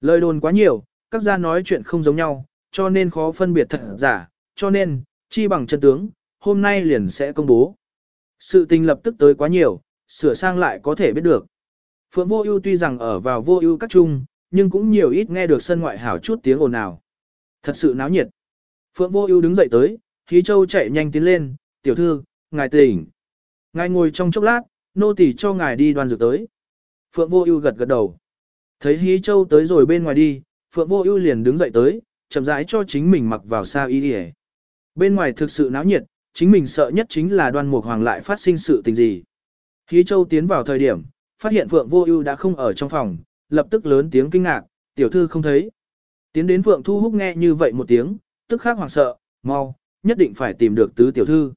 Lời đồn quá nhiều, các gia nói chuyện không giống nhau, cho nên khó phân biệt thật giả, cho nên, chi bằng chân tướng, hôm nay liền sẽ công bố. Sự tình lập tức tới quá nhiều, sửa sang lại có thể biết được. Phượng Vô Ưu tuy rằng ở vào Vô Ưu các trung, nhưng cũng nhiều ít nghe được sân ngoại hảo chút tiếng ồn ào. Thật sự náo nhiệt. Phượng Vô Ưu đứng dậy tới, Khí Châu chạy nhanh tiến lên, "Tiểu thư, ngài tỉnh." Ngài ngồi trong chốc lát, nô tỳ cho ngài đi đoan dược tới. Phượng Vô Ưu gật gật đầu. Thấy Hí Châu tới rồi bên ngoài đi, Phượng Vô Ưu liền đứng dậy tới, chậm rãi cho chính mình mặc vào sa y đi. Bên ngoài thực sự náo nhiệt, chính mình sợ nhất chính là Đoan Mục Hoàng lại phát sinh sự tình gì. Hí Châu tiến vào thời điểm, phát hiện Phượng Vô Ưu đã không ở trong phòng, lập tức lớn tiếng kinh ngạc, "Tiểu thư không thấy?" Tiến đến Phượng Thu Húc nghe như vậy một tiếng, tức khắc hoảng sợ, "Mau, nhất định phải tìm được tứ tiểu thư."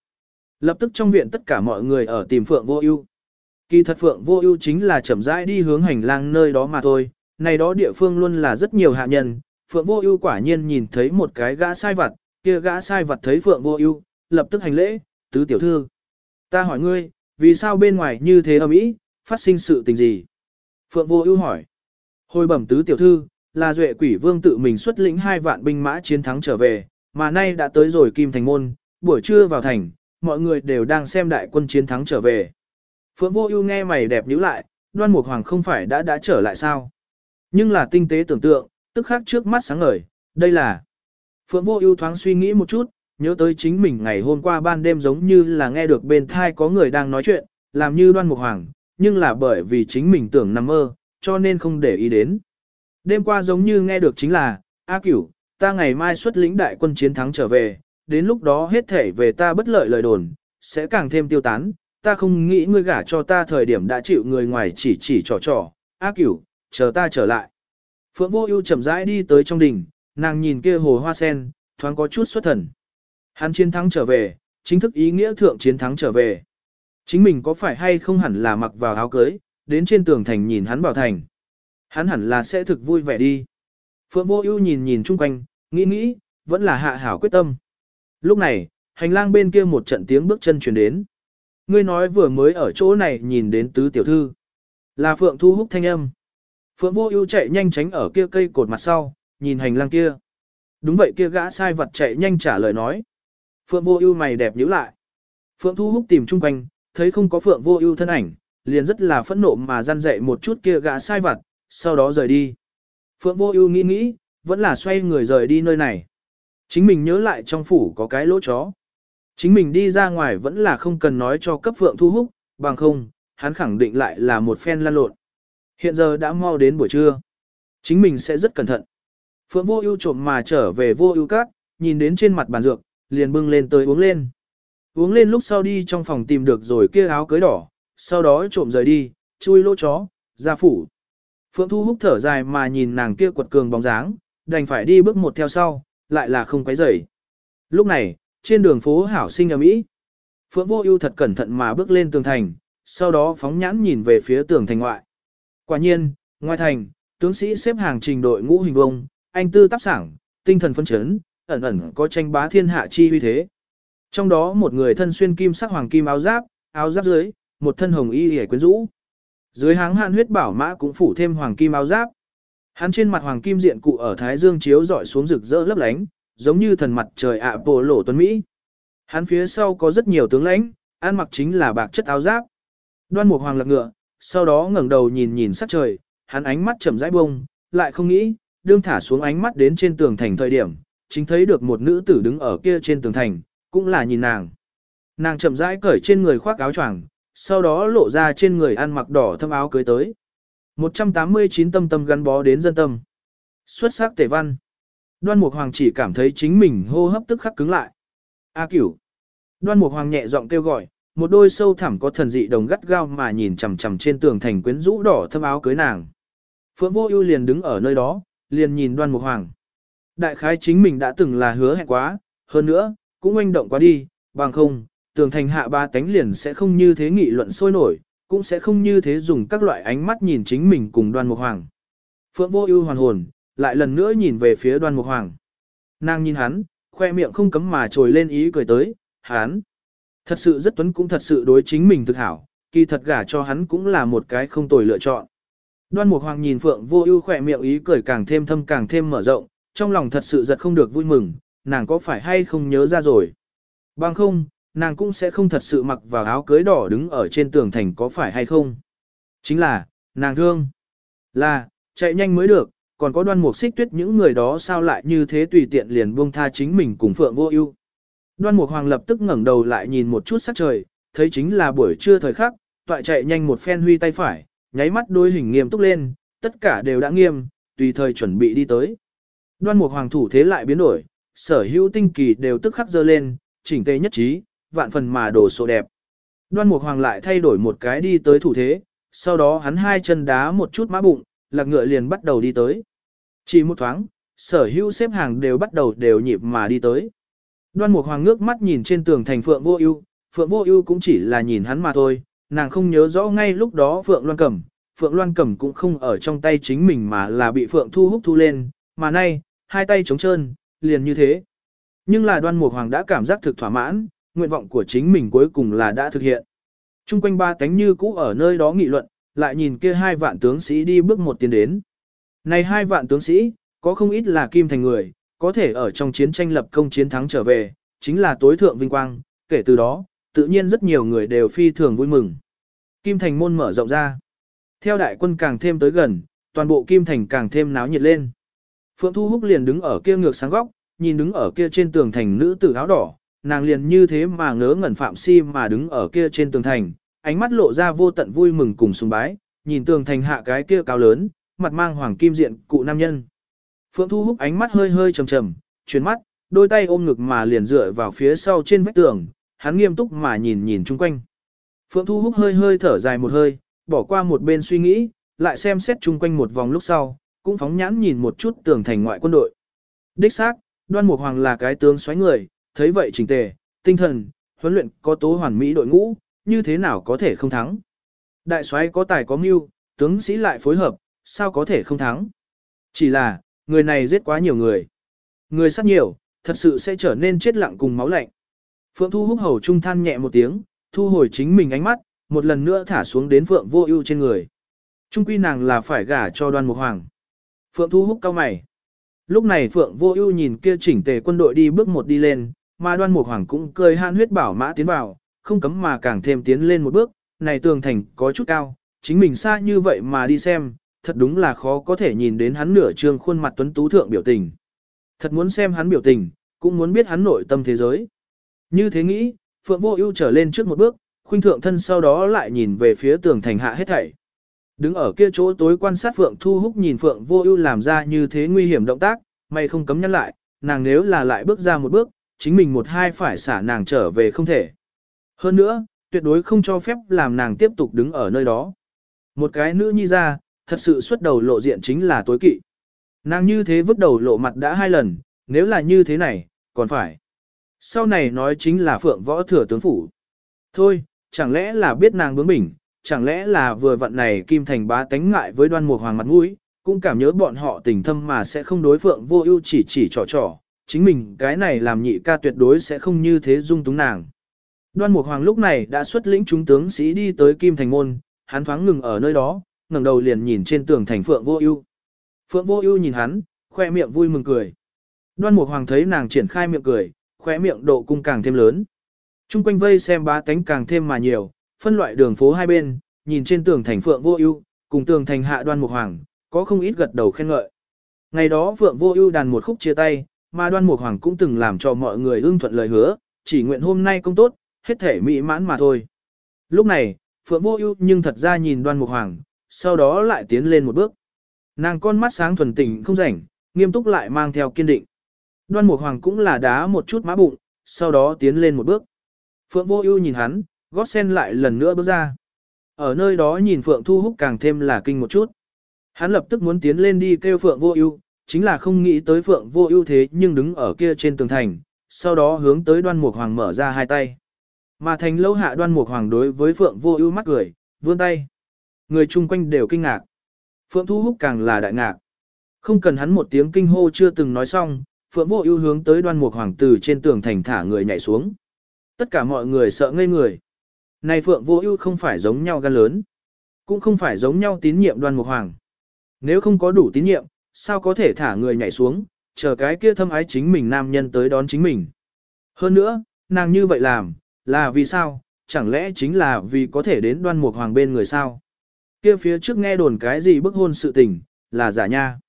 Lập tức trong viện tất cả mọi người ở tìm Phượng Vô Ưu. Kỳ thật Phượng Vô Ưu chính là chậm rãi đi hướng hành lang nơi đó mà thôi, này đó địa phương luôn là rất nhiều hạ nhân, Phượng Vô Ưu quả nhiên nhìn thấy một cái gã sai vặt, kia gã sai vặt thấy Phượng Vô Ưu, lập tức hành lễ, "Tứ tiểu thư, ta hỏi ngươi, vì sao bên ngoài như thế ầm ĩ, phát sinh sự tình gì?" Phượng Vô Ưu hỏi. Hồi bẩm tứ tiểu thư, là Duệ Quỷ Vương tự mình xuất lĩnh hai vạn binh mã chiến thắng trở về, mà nay đã tới rồi Kim Thành môn, buổi trưa vào thành, mọi người đều đang xem đại quân chiến thắng trở về. Phượng Vô Ưu nghe mày đẹp nhíu lại, Đoan Mục Hoàng không phải đã đã trở lại sao? Nhưng là tinh tế tưởng tượng, tức khắc trước mắt sáng ngời, đây là Phượng Vô Ưu thoáng suy nghĩ một chút, nhớ tới chính mình ngày hôm qua ban đêm giống như là nghe được bên tai có người đang nói chuyện, làm như Đoan Mục Hoàng, nhưng là bởi vì chính mình tưởng nằm mơ, cho nên không để ý đến. Đêm qua giống như nghe được chính là, A Cửu, ta ngày mai xuất lĩnh đại quân chiến thắng trở về, đến lúc đó hết thể về ta bất lợi lời đồn, sẽ càng thêm tiêu tán, ta không nghĩ ngươi gả cho ta thời điểm đã chịu người ngoài chỉ chỉ trò trò, A Cửu, chờ ta trở lại. Phượng Vô Ưu chậm rãi đi tới trong đình, nàng nhìn kia hồ hoa sen, thoáng có chút xuất thần. Hắn chiến thắng trở về, chính thức ý nghĩa thượng chiến thắng trở về. Chính mình có phải hay không hẳn là mặc vào áo cưới, đến trên tường thành nhìn hắn bảo thành. Hắn hẳn là sẽ thực vui vẻ đi. Phượng Vô Ưu nhìn nhìn chung quanh, nghĩ nghĩ, vẫn là hạ hảo quyết tâm. Lúc này, hành lang bên kia một trận tiếng bước chân truyền đến. Ngươi nói vừa mới ở chỗ này nhìn đến tứ tiểu thư. Là Phượng Thu Húc thanh âm. Phượng Vô Ưu chạy nhanh tránh ở kia cây cột mặt sau, nhìn hành lang kia. Đúng vậy kia gã sai vật chạy nhanh trả lời nói. Phượng Vô Ưu mày đẹp nhíu lại. Phượng Thu Húc tìm chung quanh, thấy không có Phượng Vô Ưu thân ảnh, liền rất là phẫn nộ mà gian dậy một chút kia gã sai vật, sau đó rời đi. Phượng Vô Ưu nghĩ nghĩ, vẫn là xoay người rời đi nơi này. Chính mình nhớ lại trong phủ có cái lỗ chó. Chính mình đi ra ngoài vẫn là không cần nói cho cấp Phượng Thu Húc, bằng không, hắn khẳng định lại là một phen lan lộn. Hiện giờ đã mau đến buổi trưa. Chính mình sẽ rất cẩn thận. Phượng vô ưu trộm mà trở về vô ưu cát, nhìn đến trên mặt bàn dược, liền bưng lên tới uống lên. Uống lên lúc sau đi trong phòng tìm được rồi kia áo cưới đỏ, sau đó trộm rời đi, chui lỗ chó, ra phủ. Phượng Thu Húc thở dài mà nhìn nàng kia quật cường bóng dáng, đành phải đi bước một theo sau, lại là không quấy rầy. Lúc này, trên đường phố hảo sinh ở Mỹ, Phượng Vô Ưu thật cẩn thận mà bước lên tường thành, sau đó phóng nhãn nhìn về phía tường thành ngoại. Quả nhiên, ngoài thành, tướng sĩ xếp hàng trình đội ngũ hình vuông, anh tư tác sảng, tinh thần phấn chấn, ẩn ẩn có tranh bá thiên hạ chi uy thế. Trong đó một người thân xuyên kim sắc hoàng kim áo giáp, áo giáp dưới, một thân hồng y hề quyến rũ. Dưới háng hạn huyết bảo mã cũng phủ thêm hoàng kim áo giáp. Hắn trên mặt hoàng kim diện cụ ở thái dương chiếu rọi xuống rực rỡ lấp lánh, giống như thần mặt trời ạ bộ lộ tuấn Mỹ. Hắn phía sau có rất nhiều tướng lãnh, ăn mặc chính là bạc chất áo giáp. Đoan mục hoàng lạc ngựa, sau đó ngẩng đầu nhìn nhìn sắc trời, hắn ánh mắt chậm rãi bông, lại không nghĩ, đương thả xuống ánh mắt đến trên tường thành thời điểm, chính thấy được một nữ tử đứng ở kia trên tường thành, cũng là nhìn nàng. Nàng chậm rãi cởi trên người khoác áo choàng, sau đó lộ ra trên người ăn mặc đỏ thâm áo cưới tới. 189 tâm tâm gắn bó đến dân tâm. Xuất sắc tể văn. Đoan Mục Hoàng chỉ cảm thấy chính mình hô hấp tức khắc cứng lại. A cửu. Đoan Mục Hoàng nhẹ giọng kêu gọi, một đôi sâu thẳm có thần dị đồng gắt gao mà nhìn chằm chằm trên tường thành quyến rũ đỏ thâm áo cưới nàng. Phượng Vô Ưu liền đứng ở nơi đó, liền nhìn Đoan Mục Hoàng. Đại khái chính mình đã từng là hứa hẹn quá, hơn nữa, cũng oanh động quá đi, bằng không, tường thành hạ ba tánh liền sẽ không như thế nghị luận sôi nổi, cũng sẽ không như thế dùng các loại ánh mắt nhìn chính mình cùng đoan mục hoàng. Phượng vô ưu hoàn hồn, lại lần nữa nhìn về phía đoan mục hoàng. Nàng nhìn hắn, khoe miệng không cấm mà trồi lên ý cười tới, hắn. Thật sự rất tuấn cũng thật sự đối chính mình thực hảo, kỳ thật gả cho hắn cũng là một cái không tồi lựa chọn. Đoan Mục Hoàng nhìn Phượng Vô Ưu khoe miệng ý cười càng thêm thâm càng thêm mở rộng, trong lòng thật sự giật không được vui mừng, nàng có phải hay không nhớ ra rồi. Bằng không, nàng cũng sẽ không thật sự mặc vào áo cưới đỏ đứng ở trên tường thành có phải hay không. Chính là, nàng thương. Là, chạy nhanh mới được, còn có đoan mục xích tuyết những người đó sao lại như thế tùy tiện liền buông tha chính mình cùng Phượng Vô Ưu. Đoan Mục Hoàng lập tức ngẩng đầu lại nhìn một chút sắc trời, thấy chính là buổi trưa thời khắc, toại chạy nhanh một phen huy tay phải, nháy mắt đôi hình nghiêm túc lên, tất cả đều đã nghiêm, tùy thời chuẩn bị đi tới. Đoan Mục Hoàng thủ thế lại biến đổi, sở hữu tinh kỳ đều tức khắc dơ lên, chỉnh tề nhất trí, vạn phần mà đồ sộ đẹp. Đoan Mục Hoàng lại thay đổi một cái đi tới thủ thế, sau đó hắn hai chân đá một chút mã bụng, lạc ngựa liền bắt đầu đi tới. Chỉ một thoáng, sở hữu xếp hàng đều bắt đầu đều nhịp mà đi tới. Đoan Mục Hoàng ngước mắt nhìn trên tường thành Phượng Vô Ưu, Phượng Vô Ưu cũng chỉ là nhìn hắn mà thôi, nàng không nhớ rõ ngay lúc đó Phượng Loan Cẩm, Phượng Loan Cẩm cũng không ở trong tay chính mình mà là bị Phượng Thu hút thu lên, mà nay, hai tay trống trơn, liền như thế. Nhưng là Đoan Mục Hoàng đã cảm giác thực thỏa mãn, nguyện vọng của chính mình cuối cùng là đã thực hiện. Trung quanh ba tánh như cũ ở nơi đó nghị luận, lại nhìn kia hai vạn tướng sĩ đi bước một tiến đến. Này hai vạn tướng sĩ, có không ít là kim thành người, có thể ở trong chiến tranh lập công chiến thắng trở về, chính là tối thượng vinh quang, kể từ đó, tự nhiên rất nhiều người đều phi thường vui mừng. Kim thành môn mở rộng ra. Theo đại quân càng thêm tới gần, toàn bộ kim thành càng thêm náo nhiệt lên. Phượng Thu Húc liền đứng ở kia ngược sáng góc, nhìn đứng ở kia trên tường thành nữ tử áo đỏ, nàng liền như thế mà ngớ ngẩn phạm si mà đứng ở kia trên tường thành, ánh mắt lộ ra vô tận vui mừng cùng sùng bái, nhìn tường thành hạ cái kia cao lớn, mặt mang hoàng kim diện cụ nam nhân. Phượng Thu Húc ánh mắt hơi hơi trầm trầm, chuyển mắt, đôi tay ôm ngực mà liền dựa vào phía sau trên vách tường, hắn nghiêm túc mà nhìn nhìn chung quanh. Phượng Thu Húc hơi hơi thở dài một hơi, bỏ qua một bên suy nghĩ, lại xem xét chung quanh một vòng lúc sau, cũng phóng nhãn nhìn một chút tường thành ngoại quân đội. Đích xác, Đoan Mục Hoàng là cái tướng xoáy người, thấy vậy chỉnh tề, tinh thần, huấn luyện có tố hoàn mỹ đội ngũ, như thế nào có thể không thắng. Đại soái có tài có mưu, tướng sĩ lại phối hợp, sao có thể không thắng. Chỉ là, người này giết quá nhiều người. Người sát nhiều, thật sự sẽ trở nên chết lặng cùng máu lạnh. Phượng Thu húc hầu trung than nhẹ một tiếng, thu hồi chính mình ánh mắt, một lần nữa thả xuống đến Phượng Vô Ưu trên người. Trung quy nàng là phải gả cho Đoan Mục Hoàng. Phượng Thu húc cao mày. Lúc này Phượng Vô Ưu nhìn kia chỉnh tề quân đội đi bước một đi lên, mà Đoan Mục Hoàng cũng cười han huyết bảo mã tiến vào, không cấm mà càng thêm tiến lên một bước, này tường thành có chút cao, chính mình xa như vậy mà đi xem, thật đúng là khó có thể nhìn đến hắn nửa trương khuôn mặt tuấn tú thượng biểu tình. Thật muốn xem hắn biểu tình, cũng muốn biết hắn nội tâm thế giới. Như thế nghĩ, Phượng Vô Ưu trở lên trước một bước, khuynh thượng thân sau đó lại nhìn về phía tường thành hạ hết thảy. Đứng ở kia chỗ tối quan sát Phượng Thu Húc nhìn Phượng Vô Ưu làm ra như thế nguy hiểm động tác, mày không cấm nhăn lại, nàng nếu là lại bước ra một bước, chính mình một hai phải xả nàng trở về không thể. Hơn nữa, tuyệt đối không cho phép làm nàng tiếp tục đứng ở nơi đó. Một cái nữ nhi ra, thật sự xuất đầu lộ diện chính là tối kỵ. Nàng như thế vứt đầu lộ mặt đã hai lần, nếu là như thế này, còn phải. Sau này nói chính là phượng võ thừa tướng phủ. Thôi, chẳng lẽ là biết nàng bướng bỉnh, chẳng lẽ là vừa vận này kim thành bá tánh ngại với đoan mục hoàng mặt mũi, cũng cảm nhớ bọn họ tình thâm mà sẽ không đối phượng vô ưu chỉ chỉ trò trò, chính mình cái này làm nhị ca tuyệt đối sẽ không như thế dung túng nàng. Đoan mục hoàng lúc này đã xuất lĩnh chúng tướng sĩ đi tới kim thành môn, hắn thoáng ngừng ở nơi đó, ngẩng đầu liền nhìn trên tường thành Phượng Vô Ưu. Phượng Vô Ưu nhìn hắn, khoe miệng vui mừng cười. Đoan Mục Hoàng thấy nàng triển khai miệng cười, khoe miệng độ cung càng thêm lớn. Trung quanh vây xem ba cánh càng thêm mà nhiều, phân loại đường phố hai bên, nhìn trên tường thành Phượng Vô Ưu, cùng tường thành hạ Đoan Mục Hoàng, có không ít gật đầu khen ngợi. Ngày đó Phượng Vô Ưu đàn một khúc chia tay, mà Đoan Mục Hoàng cũng từng làm cho mọi người ưng thuận lời hứa, chỉ nguyện hôm nay công tốt, hết thể mỹ mãn mà thôi. Lúc này, Phượng Vô Ưu nhưng thật ra nhìn Đoan Mục Hoàng, sau đó lại tiến lên một bước. Nàng con mắt sáng thuần tỉnh không rảnh, nghiêm túc lại mang theo kiên định. Đoan Mục Hoàng cũng là đá một chút má bụng, sau đó tiến lên một bước. Phượng Vô Ưu nhìn hắn, gót sen lại lần nữa bước ra. Ở nơi đó nhìn Phượng Thu Húc càng thêm là kinh một chút. Hắn lập tức muốn tiến lên đi kêu Phượng Vô Ưu, chính là không nghĩ tới Phượng Vô Ưu thế nhưng đứng ở kia trên tường thành, sau đó hướng tới Đoan Mục Hoàng mở ra hai tay. Mà thành lâu hạ Đoan Mục Hoàng đối với Phượng Vô Ưu mắt cười, vươn tay. Người chung quanh đều kinh ngạc. Phượng Thu Húc càng là đại ngạc. Không cần hắn một tiếng kinh hô chưa từng nói xong, Phượng Vô Ưu hướng tới Đoan Mục Hoàng từ trên tường thành thả người nhảy xuống. Tất cả mọi người sợ ngây người. Này Phượng Vô Ưu không phải giống nhau gan lớn, cũng không phải giống nhau tín nhiệm Đoan Mục Hoàng. Nếu không có đủ tín nhiệm, sao có thể thả người nhảy xuống, chờ cái kia thâm ái chính mình nam nhân tới đón chính mình. Hơn nữa, nàng như vậy làm, là vì sao, chẳng lẽ chính là vì có thể đến đoan mục hoàng bên người sao? Kia phía trước nghe đồn cái gì bức hôn sự tình, là giả nha.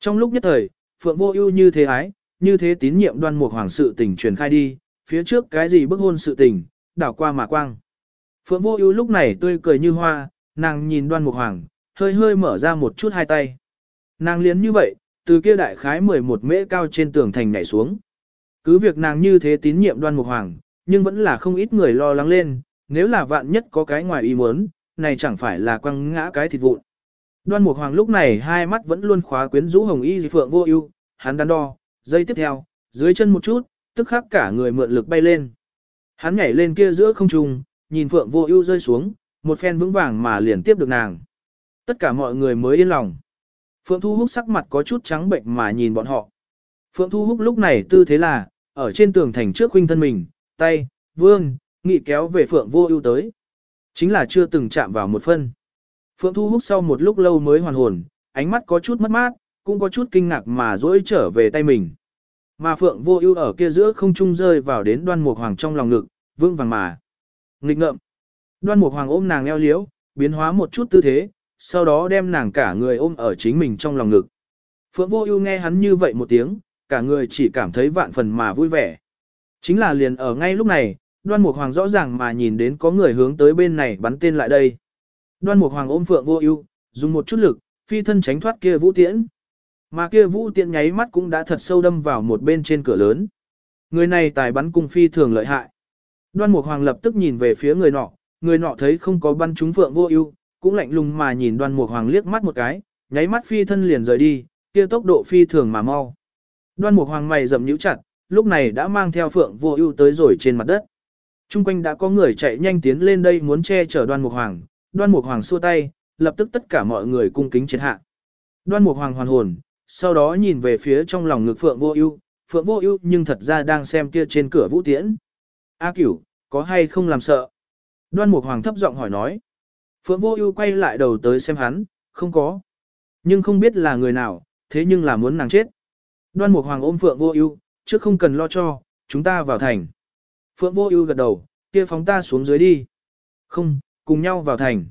Trong lúc nhất thời, Phượng Vô Ưu như thế ái, như thế tín nhiệm đoan mục hoàng sự tình truyền khai đi, phía trước cái gì bức hôn sự tình, đảo qua mà quang. Phượng Vô Ưu lúc này tươi cười như hoa, nàng nhìn đoan mục hoàng, hơi hơi mở ra một chút hai tay. Nàng liến như vậy, từ kia đại khái 11 mễ cao trên tường thành nhảy xuống. Cứ việc nàng như thế tín nhiệm đoan mục hoàng, nhưng vẫn là không ít người lo lắng lên, nếu là vạn nhất có cái ngoài ý muốn, này chẳng phải là quăng ngã cái thịt vụn. Đoan mục hoàng lúc này hai mắt vẫn luôn khóa quyến rũ hồng y dị phượng vô ưu, hắn đắn đo, giây tiếp theo, dưới chân một chút, tức khắc cả người mượn lực bay lên. Hắn nhảy lên kia giữa không trung, nhìn phượng vô ưu rơi xuống, một phen vững vàng mà liền tiếp được nàng. Tất cả mọi người mới yên lòng. Phượng Thu Húc sắc mặt có chút trắng bệnh mà nhìn bọn họ. Phượng Thu Húc lúc này tư thế là, ở trên tường thành trước huynh thân mình, tay, vương, nghị kéo về Phượng Vô Ưu tới. Chính là chưa từng chạm vào một phân. Phượng Thu Húc sau một lúc lâu mới hoàn hồn, ánh mắt có chút mất mát, cũng có chút kinh ngạc mà dỗi trở về tay mình. Mà Phượng Vô Ưu ở kia giữa không trung rơi vào đến Đoan Mục Hoàng trong lòng ngực, vương vàng mà. Nghịch ngợm. Đoan Mục Hoàng ôm nàng eo liễu, biến hóa một chút tư thế, sau đó đem nàng cả người ôm ở chính mình trong lòng ngực. Phượng Vô Ưu nghe hắn như vậy một tiếng, cả người chỉ cảm thấy vạn phần mà vui vẻ. Chính là liền ở ngay lúc này, Đoan Mục Hoàng rõ ràng mà nhìn đến có người hướng tới bên này bắn tên lại đây. Đoan Mục Hoàng ôm Phượng Vô Ưu, dùng một chút lực, phi thân tránh thoát kia vũ tiễn. Mà kia vũ tiễn nháy mắt cũng đã thật sâu đâm vào một bên trên cửa lớn. Người này tài bắn cung phi thường lợi hại. Đoan Mục Hoàng lập tức nhìn về phía người nọ, người nọ thấy không có bắn trúng Phượng Vô Ưu, cũng lạnh lùng mà nhìn Đoan Mục Hoàng liếc mắt một cái, nháy mắt phi thân liền rời đi, kia tốc độ phi thường mà mau. Đoan Mục Hoàng mày rậm nhíu chặt, lúc này đã mang theo Phượng Vô Ưu tới rồi trên mặt đất. Trung quanh đã có người chạy nhanh tiến lên đây muốn che chở Đoan Mục Hoàng, Đoan Mục Hoàng xua tay, lập tức tất cả mọi người cung kính triệt hạ. Đoan Mục Hoàng hoàn hồn, sau đó nhìn về phía trong lòng ngực Phượng Vô Ưu, Phượng Vô Ưu nhưng thật ra đang xem kia trên cửa Vũ Tiễn. "A Cửu, có hay không làm sợ?" Đoan Mục Hoàng thấp giọng hỏi nói. Phượng Vô Ưu quay lại đầu tới xem hắn, "Không có." Nhưng không biết là người nào, thế nhưng là muốn nàng chết. Đoan Mục Hoàng ôm Phượng Vô Ưu, "Trước không cần lo cho, chúng ta vào thành." Phượng Vô Ưu gật đầu, "Kia phóng ta xuống dưới đi." "Không, cùng nhau vào thành."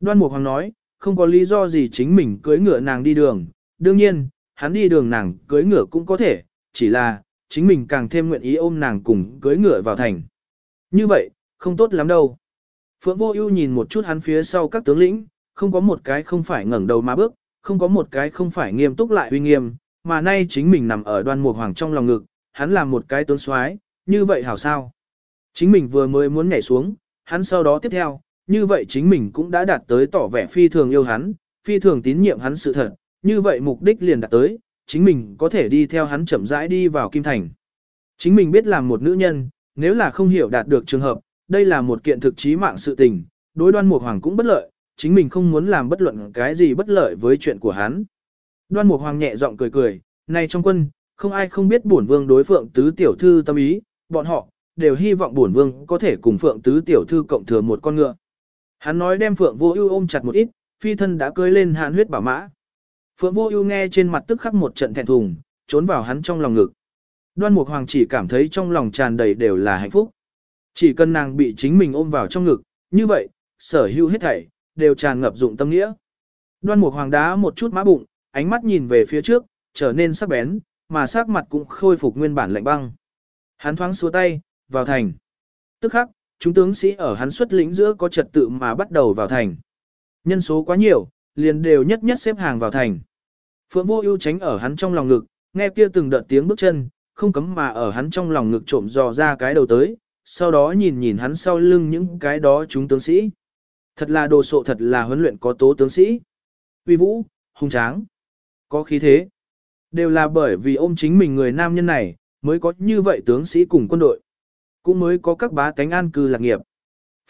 Đoan Mục Hoàng nói, không có lý do gì chính mình cưỡi ngựa nàng đi đường, đương nhiên, hắn đi đường nàng cưỡi ngựa cũng có thể, chỉ là chính mình càng thêm nguyện ý ôm nàng cùng cưỡi ngựa vào thành. Như vậy, không tốt lắm đâu. Phượng Vô Ưu nhìn một chút hắn phía sau các tướng lĩnh, không có một cái không phải ngẩng đầu mà bước, không có một cái không phải nghiêm túc lại uy nghiêm, mà nay chính mình nằm ở Đoan Mục Hoàng trong lòng ngực, hắn làm một cái tướng soái, như vậy hảo sao? Chính mình vừa mới muốn nhảy xuống, hắn sau đó tiếp theo, như vậy chính mình cũng đã đạt tới tỏ vẻ phi thường yêu hắn, phi thường tín nhiệm hắn sự thật, như vậy mục đích liền đạt tới, chính mình có thể đi theo hắn chậm rãi đi vào Kim Thành. Chính mình biết làm một nữ nhân, nếu là không hiểu đạt được trường hợp, đây là một kiện thực chí mạng sự tình, đối đoan mục hoàng cũng bất lợi, chính mình không muốn làm bất luận cái gì bất lợi với chuyện của hắn. Đoan mục hoàng nhẹ giọng cười cười, này trong quân, không ai không biết bổn vương đối phượng tứ tiểu thư tâm ý, bọn họ, đều hy vọng bổn vương có thể cùng phượng tứ tiểu thư cộng thừa một con ngựa. Hắn nói đem phượng vô ưu ôm chặt một ít, phi thân đã cưới lên hạn huyết bảo mã. Phượng vô ưu nghe trên mặt tức khắc một trận thẹn thùng, trốn vào hắn trong lòng ngực. Đoan mục hoàng chỉ cảm thấy trong lòng tràn đầy đều là hạnh phúc. Chỉ cần nàng bị chính mình ôm vào trong ngực, như vậy, sở hữu hết thảy, đều tràn ngập dụng tâm nghĩa. Đoan mục hoàng đá một chút má bụng, ánh mắt nhìn về phía trước, trở nên sắc bén, mà sắc mặt cũng khôi phục nguyên bản lạnh băng. Hắn thoáng xua tay, vào thành. Tức khắc, chúng tướng sĩ ở hắn xuất lĩnh giữa có trật tự mà bắt đầu vào thành. Nhân số quá nhiều, liền đều nhất nhất xếp hàng vào thành. Phượng vô ưu tránh ở hắn trong lòng ngực, nghe kia từng đợt tiếng bước chân, không cấm mà ở hắn trong lòng ngực trộm dò ra cái đầu tới, sau đó nhìn nhìn hắn sau lưng những cái đó chúng tướng sĩ. Thật là đồ sộ thật là huấn luyện có tố tướng sĩ. Uy vũ, hùng tráng, có khí thế. Đều là bởi vì ôm chính mình người nam nhân này, mới có như vậy tướng sĩ cùng quân đội. Cũng mới có các bá tánh an cư lạc nghiệp.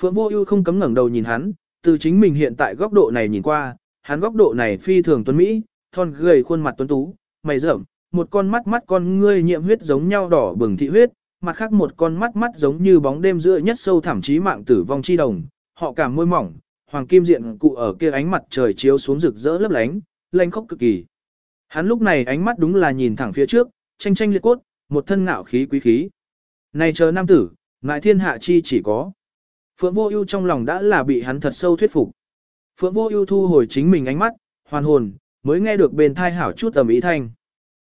Phượng vô ưu không cấm ngẩng đầu nhìn hắn, từ chính mình hiện tại góc độ này nhìn qua, hắn góc độ này phi thường tuấn Mỹ, thon gầy khuôn mặt tuấn tú, mày rậm, một con mắt mắt con ngươi nhiễm huyết giống nhau đỏ bừng thị huyết, mặt khác một con mắt mắt giống như bóng đêm giữa nhất sâu thẳm chí mạng tử vong chi đồng, họ cảm môi mỏng, hoàng kim diện cụ ở kia ánh mặt trời chiếu xuống rực rỡ lấp lánh, lanh khốc cực kỳ. Hắn lúc này ánh mắt đúng là nhìn thẳng phía trước, tranh tranh liệt cốt, một thân ngạo khí quý khí. Này chờ nam tử, ngại thiên hạ chi chỉ có. Phượng vô ưu trong lòng đã là bị hắn thật sâu thuyết phục. Phượng vô ưu thu hồi chính mình ánh mắt, hoàn hồn, mới nghe được bên thai hảo chút tầm ý thanh.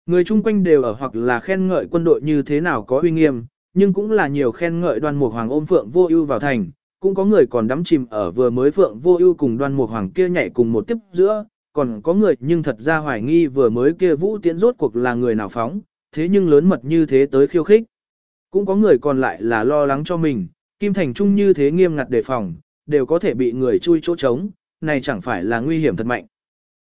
Người chung quanh đều ở hoặc là khen ngợi quân đội như thế nào có uy nghiêm, nhưng cũng là nhiều khen ngợi đoan mục hoàng ôm Phượng vô ưu vào thành, cũng có người còn đắm chìm ở vừa mới Phượng vô ưu cùng đoan mục hoàng kia nhảy cùng một tiếp giữa, còn có người nhưng thật ra hoài nghi vừa mới kia vũ tiễn rốt cuộc là người nào phóng, thế nhưng lớn mật như thế tới khiêu khích. Cũng có người còn lại là lo lắng cho mình, Kim Thành Trung như thế nghiêm ngặt đề phòng, đều có thể bị người chui chỗ trống, này chẳng phải là nguy hiểm thật mạnh.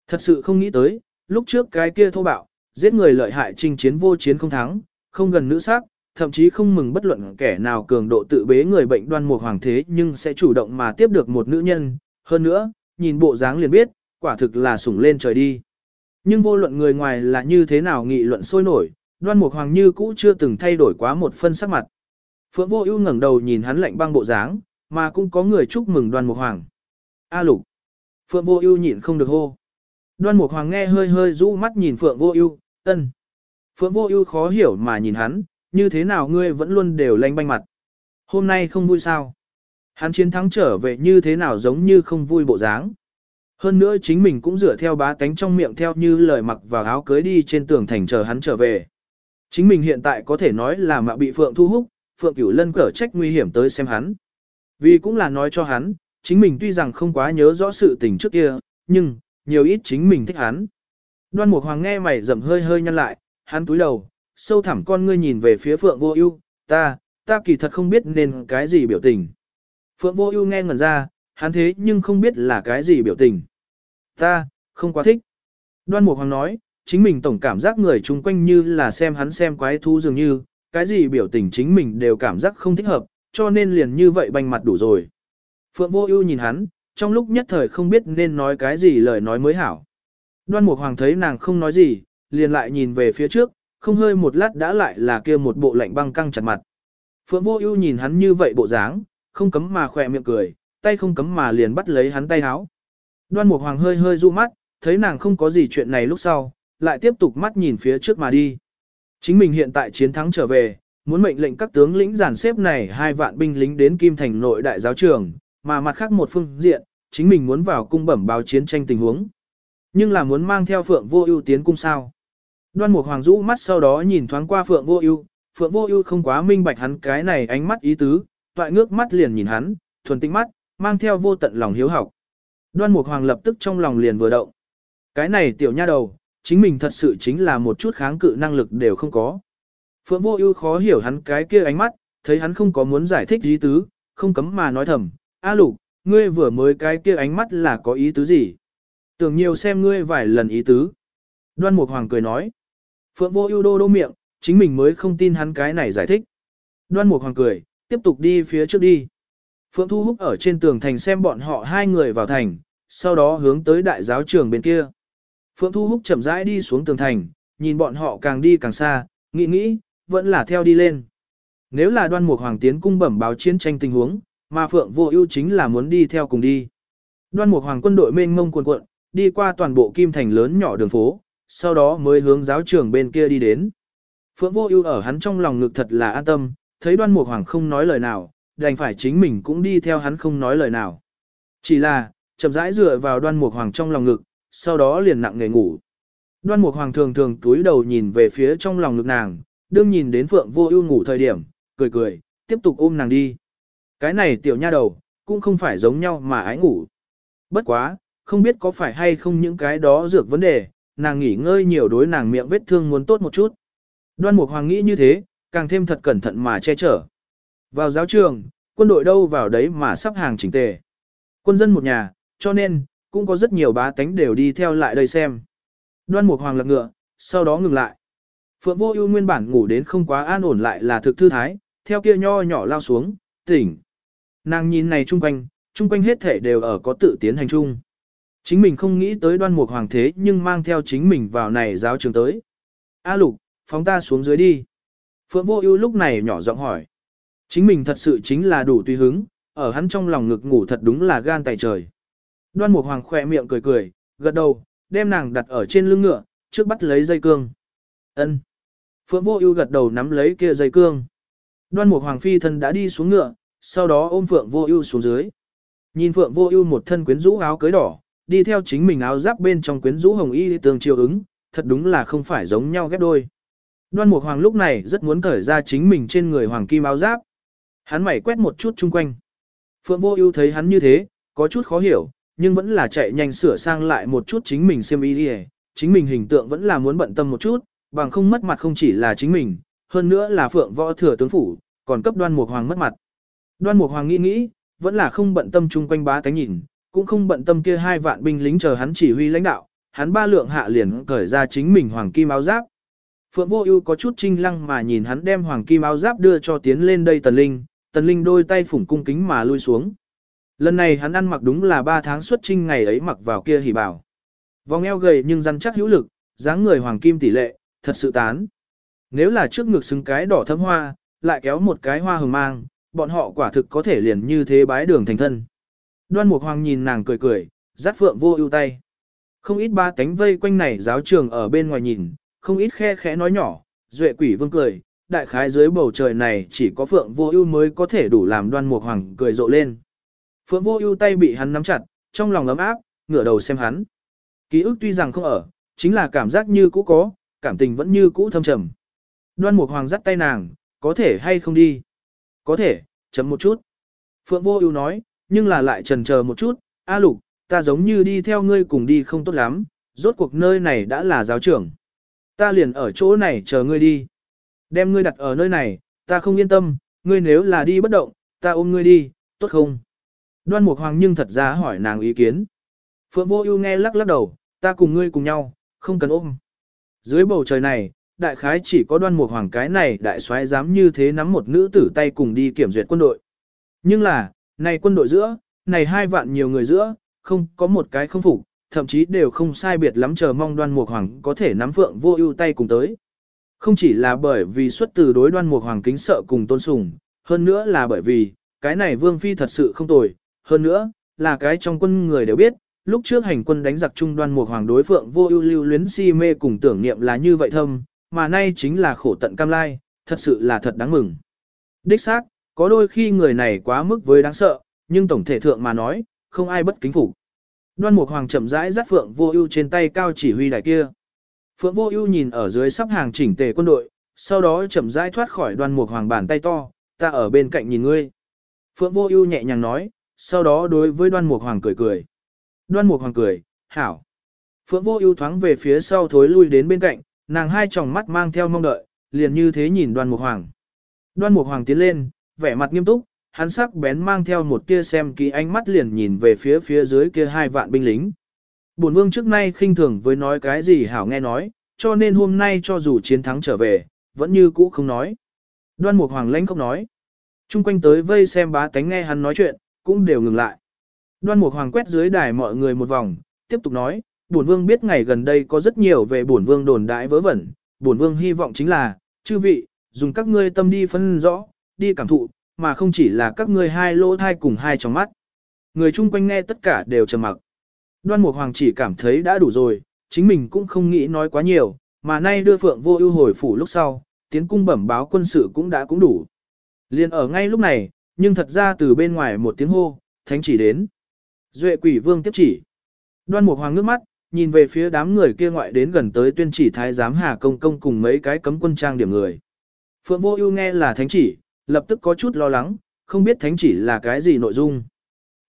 Thật sự không nghĩ tới, lúc trước cái kia thô bạo, giết người lợi hại chinh chiến vô chiến không thắng, không gần nữ sắc, thậm chí không mừng bất luận kẻ nào cường độ tự bế người bệnh đoan mục hoàng thế nhưng sẽ chủ động mà tiếp được một nữ nhân, hơn nữa, nhìn bộ dáng liền biết, quả thực là sủng lên trời đi. Nhưng vô luận người ngoài là như thế nào nghị luận sôi nổi, đoan mục hoàng như cũ chưa từng thay đổi quá một phân sắc mặt. Phượng vô ưu ngẩng đầu nhìn hắn lạnh băng bộ dáng, mà cũng có người chúc mừng đoan mục hoàng. A lục. Phượng vô ưu nhịn không được hô. Đoan mục hoàng nghe hơi hơi rũ mắt nhìn Phượng vô ưu, ân. Phượng vô ưu khó hiểu mà nhìn hắn, như thế nào ngươi vẫn luôn đều lanh banh mặt. Hôm nay không vui sao? Hắn chiến thắng trở về như thế nào giống như không vui bộ dáng. Hơn nữa chính mình cũng dựa theo bá tánh trong miệng theo như lời mặc vào áo cưới đi trên tường thành chờ hắn trở về. Chính mình hiện tại có thể nói là mạo bị Phượng thu hút, Phượng Cửu Lân cở trách nguy hiểm tới xem hắn. Vì cũng là nói cho hắn, chính mình tuy rằng không quá nhớ rõ sự tình trước kia, nhưng, nhiều ít chính mình thích hắn. Đoan Mục Hoàng nghe mày rậm hơi hơi nhăn lại, hắn túi đầu, sâu thẳm con ngươi nhìn về phía Phượng Vô Ưu, "Ta, ta kỳ thật không biết nên cái gì biểu tình." Phượng Vô Ưu nghe ngẩn ra, hắn thế nhưng không biết là cái gì biểu tình. "Ta, không quá thích." Đoan Mục Hoàng nói, chính mình tổng cảm giác người chung quanh như là xem hắn xem quái thú dường như, cái gì biểu tình chính mình đều cảm giác không thích hợp, cho nên liền như vậy banh mặt đủ rồi. Phượng Vô Ưu nhìn hắn, trong lúc nhất thời không biết nên nói cái gì lời nói mới hảo. Đoan Mục Hoàng thấy nàng không nói gì, liền lại nhìn về phía trước, không hơi một lát đã lại là kia một bộ lạnh băng căng chặt mặt. Phượng Vô Ưu nhìn hắn như vậy bộ dáng, không cấm mà khẽ miệng cười, tay không cấm mà liền bắt lấy hắn tay áo. Đoan Mục Hoàng hơi hơi du mắt, thấy nàng không có gì chuyện này lúc sau, lại tiếp tục mắt nhìn phía trước mà đi. Chính mình hiện tại chiến thắng trở về, muốn mệnh lệnh các tướng lĩnh giàn xếp này hai vạn binh lính đến Kim Thành nội đại giáo trường, mà mặt khác một phương diện, chính mình muốn vào cung bẩm báo chiến tranh tình huống. Nhưng là muốn mang theo Phượng Vô Ưu tiến cung sao? Đoan Mục Hoàng rũ mắt sau đó nhìn thoáng qua Phượng Vô Ưu, Phượng Vô Ưu không quá minh bạch hắn cái này ánh mắt ý tứ, toại ngước mắt liền nhìn hắn, thuần tĩnh mắt, mang theo vô tận lòng hiếu học. Đoan Mục Hoàng lập tức trong lòng liền vừa động. Cái này tiểu nha đầu, chính mình thật sự chính là một chút kháng cự năng lực đều không có. Phượng Vô Ưu khó hiểu hắn cái kia ánh mắt, thấy hắn không có muốn giải thích ý tứ, không cấm mà nói thầm, "A Lục, ngươi vừa mới cái kia ánh mắt là có ý tứ gì?" Tưởng nhiều xem ngươi vài lần ý tứ. Đoan Mục Hoàng cười nói. Phượng Vô Ưu đô đô miệng, chính mình mới không tin hắn cái này giải thích. Đoan Mục Hoàng cười, tiếp tục đi phía trước đi. Phượng Thu Húc ở trên tường thành xem bọn họ hai người vào thành, sau đó hướng tới đại giáo trường bên kia. Phượng Thu Húc chậm rãi đi xuống tường thành, nhìn bọn họ càng đi càng xa, nghĩ nghĩ, vẫn là theo đi lên. Nếu là đoan mục hoàng tiến cung bẩm báo chiến tranh tình huống, mà Phượng Vô Ưu chính là muốn đi theo cùng đi. Đoan mục hoàng quân đội mênh mông cuồn cuộn, đi qua toàn bộ kim thành lớn nhỏ đường phố, sau đó mới hướng giáo trường bên kia đi đến. Phượng Vô Ưu ở hắn trong lòng ngực thật là an tâm, thấy Đoan Mục Hoàng không nói lời nào, đành phải chính mình cũng đi theo hắn không nói lời nào. Chỉ là, chậm rãi dựa vào Đoan Mục Hoàng trong lòng ngực, sau đó liền nặng nề ngủ. Đoan Mục Hoàng thường thường cúi đầu nhìn về phía trong lòng ngực nàng, đương nhìn đến Phượng Vô Ưu ngủ thời điểm, cười cười, tiếp tục ôm nàng đi. Cái này tiểu nha đầu, cũng không phải giống nhau mà ái ngủ. Bất quá, không biết có phải hay không những cái đó dược vấn đề, nàng nghỉ ngơi nhiều đối nàng miệng vết thương muốn tốt một chút. Đoan Mục Hoàng nghĩ như thế, càng thêm thật cẩn thận mà che chở. Vào giáo trường, quân đội đâu vào đấy mà sắp hàng chỉnh tề. Quân dân một nhà, cho nên, cũng có rất nhiều bá tánh đều đi theo lại đây xem. Đoan Mục Hoàng lật ngựa, sau đó ngừng lại. Phượng Vô Ưu nguyên bản ngủ đến không quá an ổn lại là thực thư thái, theo kia nho nhỏ lao xuống, tỉnh. Nàng nhìn này chung quanh, chung quanh hết thể đều ở có tự tiến hành chung. Chính mình không nghĩ tới đoan mục hoàng thế nhưng mang theo chính mình vào này giáo trường tới. A lục, phóng ta xuống dưới đi. Phượng vô ưu lúc này nhỏ giọng hỏi. Chính mình thật sự chính là đủ tùy hứng, ở hắn trong lòng ngực ngủ thật đúng là gan tài trời. Đoan mục hoàng khỏe miệng cười cười, gật đầu, đem nàng đặt ở trên lưng ngựa, trước bắt lấy dây cương. Ân. Phượng vô ưu gật đầu nắm lấy kia dây cương. Đoan mục hoàng phi thân đã đi xuống ngựa, sau đó ôm Phượng vô ưu xuống dưới. Nhìn Phượng vô ưu một thân quyến rũ áo cưới đỏ, đi theo chính mình áo giáp bên trong quyến rũ hồng y tường chiều ứng, thật đúng là không phải giống nhau ghép đôi. Đoan Mục Hoàng lúc này rất muốn cởi ra chính mình trên người hoàng kim áo giáp. Hắn mày quét một chút chung quanh. Phượng Vô Ưu thấy hắn như thế, có chút khó hiểu, nhưng vẫn là chạy nhanh sửa sang lại một chút chính mình xem y đi, chính mình hình tượng vẫn là muốn bận tâm một chút, bằng không mất mặt không chỉ là chính mình, hơn nữa là Phượng Võ thừa tướng phủ, còn cấp Đoan Mục Hoàng mất mặt. Đoan Mục Hoàng nghĩ nghĩ, vẫn là không bận tâm chung quanh bá tánh nhìn, cũng không bận tâm kia hai vạn binh lính chờ hắn chỉ huy lãnh đạo, hắn ba lượng hạ liền cởi ra chính mình hoàng kim áo giáp. Phượng Vô Ưu có chút trinh lăng mà nhìn hắn đem hoàng kim áo giáp đưa cho tiến lên đây Tần Linh, Tần Linh đôi tay phủng cung kính mà lui xuống. Lần này hắn ăn mặc đúng là 3 tháng xuất trinh ngày ấy mặc vào kia hỉ bảo. Vòng eo gầy nhưng rắn chắc hữu lực, dáng người hoàng kim tỷ lệ, thật sự tán. Nếu là trước ngực xứng cái đỏ thắm hoa, lại kéo một cái hoa hồng mang, bọn họ quả thực có thể liền như thế bái đường thành thân. Đoan Mục Hoàng nhìn nàng cười cười, dắt Phượng Vô Ưu tay. Không ít ba cánh vây quanh này giáo trường ở bên ngoài nhìn, không ít khe khẽ nói nhỏ, Duệ Quỷ Vương cười, đại khái dưới bầu trời này chỉ có Phượng Vô Ưu mới có thể đủ làm Đoan Mục Hoàng cười rộ lên. Phượng Vô Ưu tay bị hắn nắm chặt, trong lòng ấm áp, ngửa đầu xem hắn. Ký ức tuy rằng không ở, chính là cảm giác như cũ có, cảm tình vẫn như cũ thâm trầm. Đoan Mục Hoàng dắt tay nàng, có thể hay không đi? Có thể, chấm một chút. Phượng Vô Ưu nói, nhưng là lại trần chờ một chút, A Lục, ta giống như đi theo ngươi cùng đi không tốt lắm, rốt cuộc nơi này đã là giáo trưởng. Ta liền ở chỗ này chờ ngươi đi. Đem ngươi đặt ở nơi này, ta không yên tâm, ngươi nếu là đi bất động, ta ôm ngươi đi, tốt không? Đoan Mục Hoàng nhưng thật ra hỏi nàng ý kiến. Phượng Vô Ưu nghe lắc lắc đầu, ta cùng ngươi cùng nhau, không cần ôm. Dưới bầu trời này, đại khái chỉ có Đoan Mục Hoàng cái này đại soái dám như thế nắm một nữ tử tay cùng đi kiểm duyệt quân đội. Nhưng là, này quân đội giữa, này hai vạn nhiều người giữa, không có một cái không phục, thậm chí đều không sai biệt lắm chờ mong đoan mục hoàng có thể nắm phượng vô ưu tay cùng tới. Không chỉ là bởi vì xuất từ đối đoan mục hoàng kính sợ cùng tôn sùng, hơn nữa là bởi vì, cái này vương phi thật sự không tồi, hơn nữa, là cái trong quân người đều biết, lúc trước hành quân đánh giặc trung đoan mục hoàng đối phượng vô ưu lưu luyến si mê cùng tưởng niệm là như vậy thâm, mà nay chính là khổ tận cam lai, thật sự là thật đáng mừng. Đích xác, có đôi khi người này quá mức với đáng sợ, nhưng tổng thể thượng mà nói, không ai bất kính phục. Đoan Mục Hoàng chậm rãi dắt Phượng Vô Ưu trên tay cao chỉ huy đại kia. Phượng Vô Ưu nhìn ở dưới sắp hàng chỉnh tề quân đội, sau đó chậm rãi thoát khỏi Đoan Mục Hoàng bàn tay to, ta ở bên cạnh nhìn ngươi. Phượng Vô Ưu nhẹ nhàng nói, sau đó đối với Đoan Mục Hoàng cười cười. Đoan Mục Hoàng cười, "Hảo." Phượng Vô Ưu thoáng về phía sau thối lui đến bên cạnh, nàng hai tròng mắt mang theo mong đợi, liền như thế nhìn Đoan Mục Hoàng. Đoan Mục Hoàng tiến lên, vẻ mặt nghiêm túc, hắn sắc bén mang theo một tia xem kỹ ánh mắt liền nhìn về phía phía dưới kia hai vạn binh lính. Bổn vương trước nay khinh thường với nói cái gì hảo nghe nói, cho nên hôm nay cho dù chiến thắng trở về, vẫn như cũ không nói. Đoan Mục Hoàng lãnh không nói. Trung quanh tới vây xem bá tánh nghe hắn nói chuyện, cũng đều ngừng lại. Đoan Mục Hoàng quét dưới đài mọi người một vòng, tiếp tục nói, bổn vương biết ngày gần đây có rất nhiều về bổn vương đồn đại vớ vẩn, bổn vương hy vọng chính là, chư vị, dùng các ngươi tâm đi phân rõ, đi cảm thụ, mà không chỉ là các ngươi hai lỗ thai cùng hai trong mắt. Người chung quanh nghe tất cả đều trầm mặc. Đoan Mục Hoàng chỉ cảm thấy đã đủ rồi, chính mình cũng không nghĩ nói quá nhiều, mà nay đưa Phượng Vô Ưu hồi phủ lúc sau, tiến cung bẩm báo quân sự cũng đã cũng đủ. Liên ở ngay lúc này, nhưng thật ra từ bên ngoài một tiếng hô, thánh chỉ đến. Duệ Quỷ Vương tiếp chỉ. Đoan Mục Hoàng ngước mắt, nhìn về phía đám người kia ngoại đến gần tới tuyên chỉ thái giám Hà Công công cùng mấy cái cấm quân trang điểm người. Phượng Vô Ưu nghe là thánh chỉ, lập tức có chút lo lắng, không biết thánh chỉ là cái gì nội dung.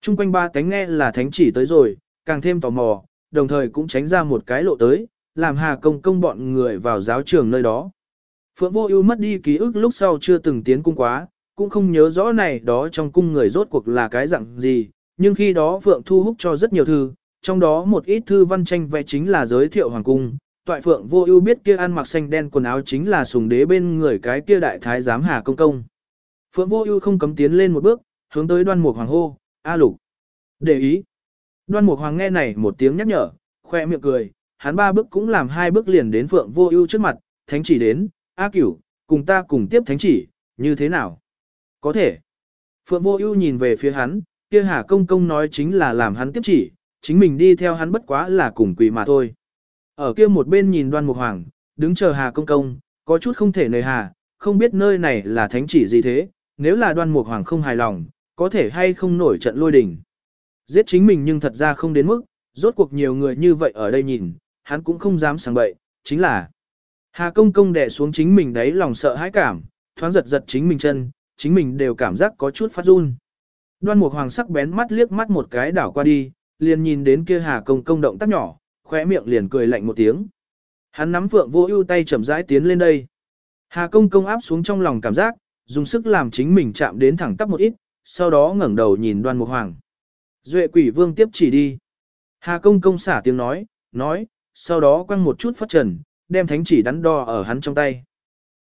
Trung quanh ba cánh nghe là thánh chỉ tới rồi, càng thêm tò mò, đồng thời cũng tránh ra một cái lộ tới, làm Hà Công công bọn người vào giáo trường nơi đó. Phượng Vô Ưu mất đi ký ức lúc sau chưa từng tiến cung quá, cũng không nhớ rõ này đó trong cung người rốt cuộc là cái dạng gì, nhưng khi đó Phượng thu hút cho rất nhiều thư, trong đó một ít thư văn tranh vẽ chính là giới thiệu hoàng cung, toại phượng vô ưu biết kia ăn mặc xanh đen quần áo chính là sùng đế bên người cái kia đại thái giám hà công công. Phượng vô ưu không cấm tiến lên một bước, hướng tới đoan mục hoàng hô, A lục. Để ý. Đoan Mục Hoàng nghe này một tiếng nhắc nhở, khoe miệng cười, hắn ba bước cũng làm hai bước liền đến Phượng Vô Ưu trước mặt, thánh chỉ đến, A Cửu, cùng ta cùng tiếp thánh chỉ, như thế nào? Có thể. Phượng Vô Ưu nhìn về phía hắn, kia Hà Công Công nói chính là làm hắn tiếp chỉ, chính mình đi theo hắn bất quá là cùng quỳ mà thôi. Ở kia một bên nhìn Đoan Mục Hoàng, đứng chờ Hà Công Công, có chút không thể nơi hà, không biết nơi này là thánh chỉ gì thế, nếu là Đoan Mục Hoàng không hài lòng, có thể hay không nổi trận lôi đình. Giết chính mình nhưng thật ra không đến mức, rốt cuộc nhiều người như vậy ở đây nhìn, hắn cũng không dám sang bậy, chính là Hà công công đè xuống chính mình đấy lòng sợ hãi cảm, thoáng giật giật chính mình chân, chính mình đều cảm giác có chút phát run. Đoan Mục Hoàng sắc bén mắt liếc mắt một cái đảo qua đi, liền nhìn đến kia Hà công công động tác nhỏ, khóe miệng liền cười lạnh một tiếng. Hắn nắm Phượng Vô Ưu tay chậm rãi tiến lên đây. Hà công công áp xuống trong lòng cảm giác, dùng sức làm chính mình chạm đến thẳng tắp một ít, sau đó ngẩng đầu nhìn Đoan Mục Hoàng. Duệ Quỷ Vương tiếp chỉ đi. Hà công công xả tiếng nói, nói, sau đó quăng một chút phát trần, đem thánh chỉ đắn đo ở hắn trong tay.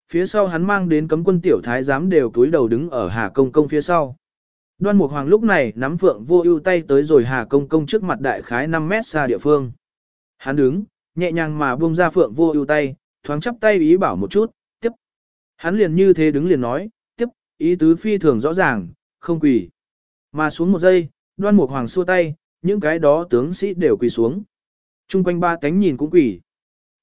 Phía sau hắn mang đến cấm quân tiểu thái giám đều túi đầu đứng ở Hà Công Công phía sau. Đoan Mục Hoàng lúc này nắm phượng vô ưu tay tới rồi Hà Công Công trước mặt đại khái 5 mét xa địa phương. Hắn đứng, nhẹ nhàng mà buông ra phượng vô ưu tay, thoáng chắp tay ý bảo một chút. Hắn liền như thế đứng liền nói, tiếp, ý tứ phi thường rõ ràng, không quỳ. Mà xuống một giây, Đoan Mục Hoàng xua tay, những cái đó tướng sĩ đều quỳ xuống. Trung quanh ba cánh nhìn cũng quỳ.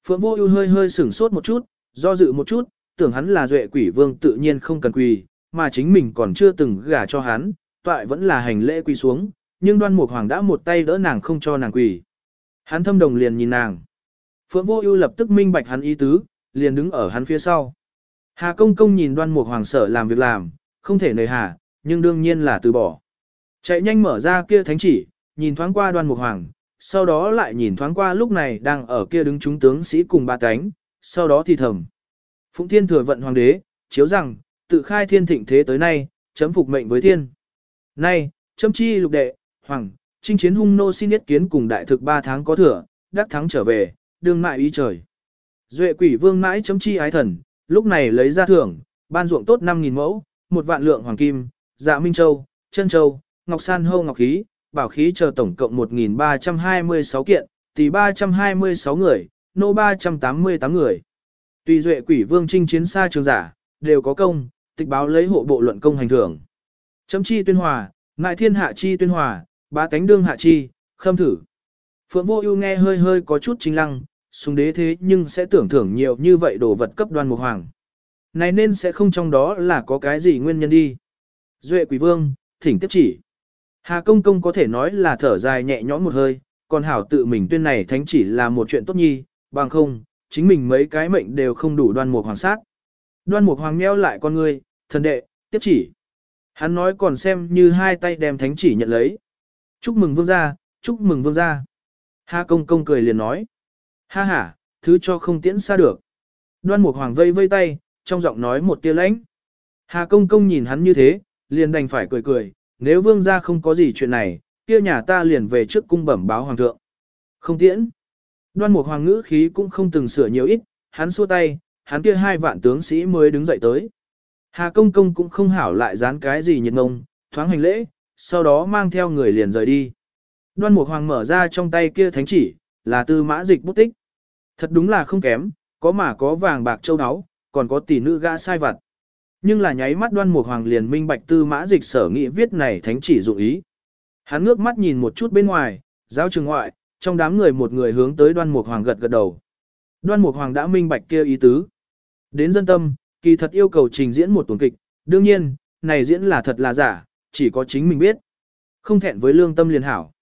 Phượng Vô Ưu hơi hơi sửng sốt một chút, do dự một chút, tưởng hắn là duệ quỷ vương tự nhiên không cần quỳ, mà chính mình còn chưa từng gả cho hắn, toại vẫn là hành lễ quỳ xuống, nhưng Đoan Mục Hoàng đã một tay đỡ nàng không cho nàng quỳ. Hắn thâm đồng liền nhìn nàng. Phượng Vô Ưu lập tức minh bạch hắn ý tứ, liền đứng ở hắn phía sau. Hà Công Công nhìn Đoan Mục Hoàng sợ làm việc làm, không thể nời hà, nhưng đương nhiên là từ bỏ. Chạy nhanh mở ra kia thánh chỉ, nhìn thoáng qua Đoan Mục Hoàng, sau đó lại nhìn thoáng qua lúc này đang ở kia đứng chúng tướng sĩ cùng ba cánh, sau đó thì thầm. Phụng Thiên thừa vận hoàng đế, chiếu rằng, tự khai thiên thịnh thế tới nay, chấm phục mệnh với thiên. Nay, chấm chi lục đệ, hoàng, chinh chiến hung nô xin yết kiến cùng đại thực ba tháng có thừa, đắc thắng trở về, đương mại ý trời. Duệ quỷ vương mãi chấm chi ái thần, lúc này lấy ra thưởng, ban ruộng tốt 5.000 mẫu, một vạn lượng hoàng kim, dạ minh châu, chân châu, ngọc san hô ngọc khí, bảo khí chờ tổng cộng 1.326 kiện, tỷ 326 người, nô 388 người. Tùy duệ quỷ vương trinh chiến xa trường giả, đều có công, tịch báo lấy hộ bộ luận công hành thưởng. Chấm chi tuyên hòa, ngại thiên hạ chi tuyên hòa, bá tánh đương hạ chi, khâm thử. Phượng vô ưu nghe hơi hơi có chút chính lăng, sùng đế thế nhưng sẽ tưởng thưởng nhiều như vậy đồ vật cấp đoan mục hoàng. Này nên sẽ không trong đó là có cái gì nguyên nhân đi. Duệ quỷ vương, thỉnh tiếp chỉ. Hà công công có thể nói là thở dài nhẹ nhõm một hơi, còn hảo tự mình tuyên này thánh chỉ là một chuyện tốt nhi, bằng không, chính mình mấy cái mệnh đều không đủ đoan mục hoàng sát. Đoan mục hoàng meo lại con ngươi, thần đệ, tiếp chỉ. Hắn nói còn xem như hai tay đem thánh chỉ nhận lấy. Chúc mừng vương gia, chúc mừng vương gia. Hà công công cười liền nói. Ha ha, thứ cho không tiễn xa được. Đoan mục hoàng vây vây tay, trong giọng nói một tia lãnh. Hà công công nhìn hắn như thế, liền đành phải cười cười, nếu vương gia không có gì chuyện này, kia nhà ta liền về trước cung bẩm báo hoàng thượng. Không tiễn. Đoan mục hoàng ngữ khí cũng không từng sửa nhiều ít, hắn xua tay, hắn kia hai vạn tướng sĩ mới đứng dậy tới. Hà công công cũng không hảo lại dán cái gì nhiệt ngông, thoáng hành lễ, sau đó mang theo người liền rời đi. Đoan mục hoàng mở ra trong tay kia thánh chỉ, là tư mã dịch bút tích. Thật đúng là không kém, có mà có vàng bạc châu áo, còn có tỷ nữ gã sai vặt. Nhưng là nháy mắt đoan mục hoàng liền minh bạch tư mã dịch sở nghị viết này thánh chỉ dụ ý. Hắn ngước mắt nhìn một chút bên ngoài, giáo trường ngoại, trong đám người một người hướng tới đoan mục hoàng gật gật đầu. Đoan mục hoàng đã minh bạch kia ý tứ. Đến dân tâm, kỳ thật yêu cầu trình diễn một tuần kịch, đương nhiên, này diễn là thật là giả, chỉ có chính mình biết. Không thẹn với lương tâm liền hảo.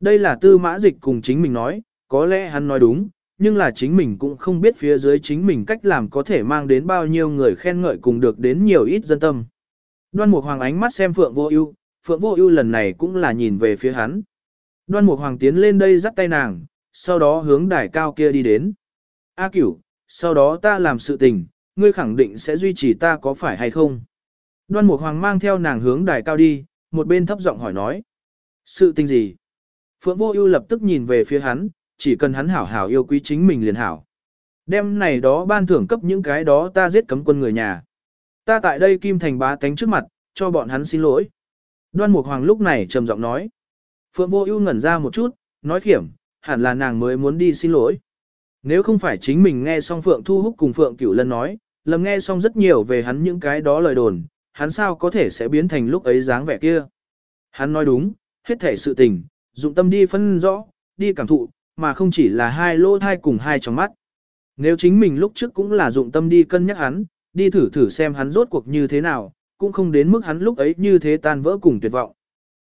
Đây là tư mã dịch cùng chính mình nói, có lẽ hắn nói đúng, nhưng là chính mình cũng không biết phía dưới chính mình cách làm có thể mang đến bao nhiêu người khen ngợi cùng được đến nhiều ít dân tâm. Đoan Mục Hoàng ánh mắt xem Phượng Vô Ưu, Phượng Vô Ưu lần này cũng là nhìn về phía hắn. Đoan Mục Hoàng tiến lên đây dắt tay nàng, sau đó hướng đài cao kia đi đến. A Cửu, sau đó ta làm sự tình, ngươi khẳng định sẽ duy trì ta có phải hay không? Đoan Mục Hoàng mang theo nàng hướng đài cao đi, một bên thấp giọng hỏi nói. Sự tình gì? Phượng Vô Ưu lập tức nhìn về phía hắn, chỉ cần hắn hảo hảo yêu quý chính mình liền hảo. Đêm này đó ban thưởng cấp những cái đó ta giết cấm quân người nhà. Ta tại đây kim thành bá tánh trước mặt, cho bọn hắn xin lỗi. Đoan Mục Hoàng lúc này trầm giọng nói. Phượng Vô Ưu ngẩn ra một chút, nói khiểm, hẳn là nàng mới muốn đi xin lỗi. Nếu không phải chính mình nghe xong Phượng Thu Húc cùng Phượng Cửu Lân nói, lầm nghe xong rất nhiều về hắn những cái đó lời đồn, hắn sao có thể sẽ biến thành lúc ấy dáng vẻ kia. Hắn nói đúng, hết thể sự tình, dụng tâm đi phân rõ, đi cảm thụ, mà không chỉ là hai lỗ thai cùng hai trong mắt. Nếu chính mình lúc trước cũng là dụng tâm đi cân nhắc hắn, đi thử thử xem hắn rốt cuộc như thế nào, cũng không đến mức hắn lúc ấy như thế tan vỡ cùng tuyệt vọng.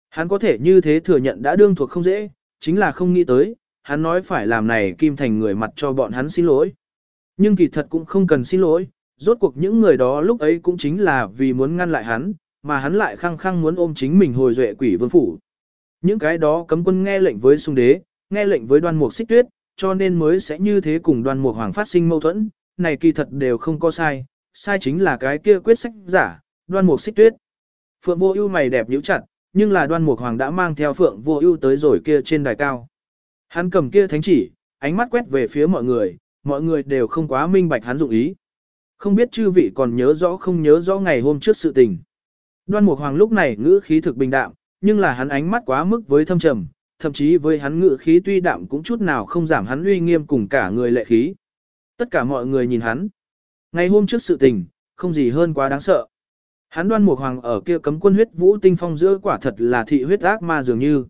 Hắn có thể như thế thừa nhận đã đương thuộc không dễ, chính là không nghĩ tới, hắn nói phải làm này Kim Thành người mặt cho bọn hắn xin lỗi. Nhưng kỳ thật cũng không cần xin lỗi, rốt cuộc những người đó lúc ấy cũng chính là vì muốn ngăn lại hắn, mà hắn lại khăng khăng muốn ôm chính mình hồi duệ quỷ vương phủ. Những cái đó cấm quân nghe lệnh với sung đế, nghe lệnh với đoan mục xích tuyết, cho nên mới sẽ như thế cùng đoan mục hoàng phát sinh mâu thuẫn, này kỳ thật đều không có sai, sai chính là cái kia quyết sách giả, đoan mục xích tuyết. Phượng vô ưu mày đẹp nhíu chặt, nhưng là đoan mục hoàng đã mang theo phượng vô ưu tới rồi kia trên đài cao. Hắn cầm kia thánh chỉ, ánh mắt quét về phía mọi người, mọi người đều không quá minh bạch hắn dụng ý. Không biết chư vị còn nhớ rõ không nhớ rõ ngày hôm trước sự tình. Đoan Mục Hoàng lúc này ngữ khí thực bình đạm, nhưng là hắn ánh mắt quá mức với thâm trầm, thậm chí với hắn ngự khí tuy đạm cũng chút nào không giảm hắn uy nghiêm cùng cả người lệ khí. Tất cả mọi người nhìn hắn. Ngày hôm trước sự tình, không gì hơn quá đáng sợ. Hắn Đoan Mục Hoàng ở kia cấm quân huyết vũ tinh phong giữa quả thật là thị huyết ác ma dường như.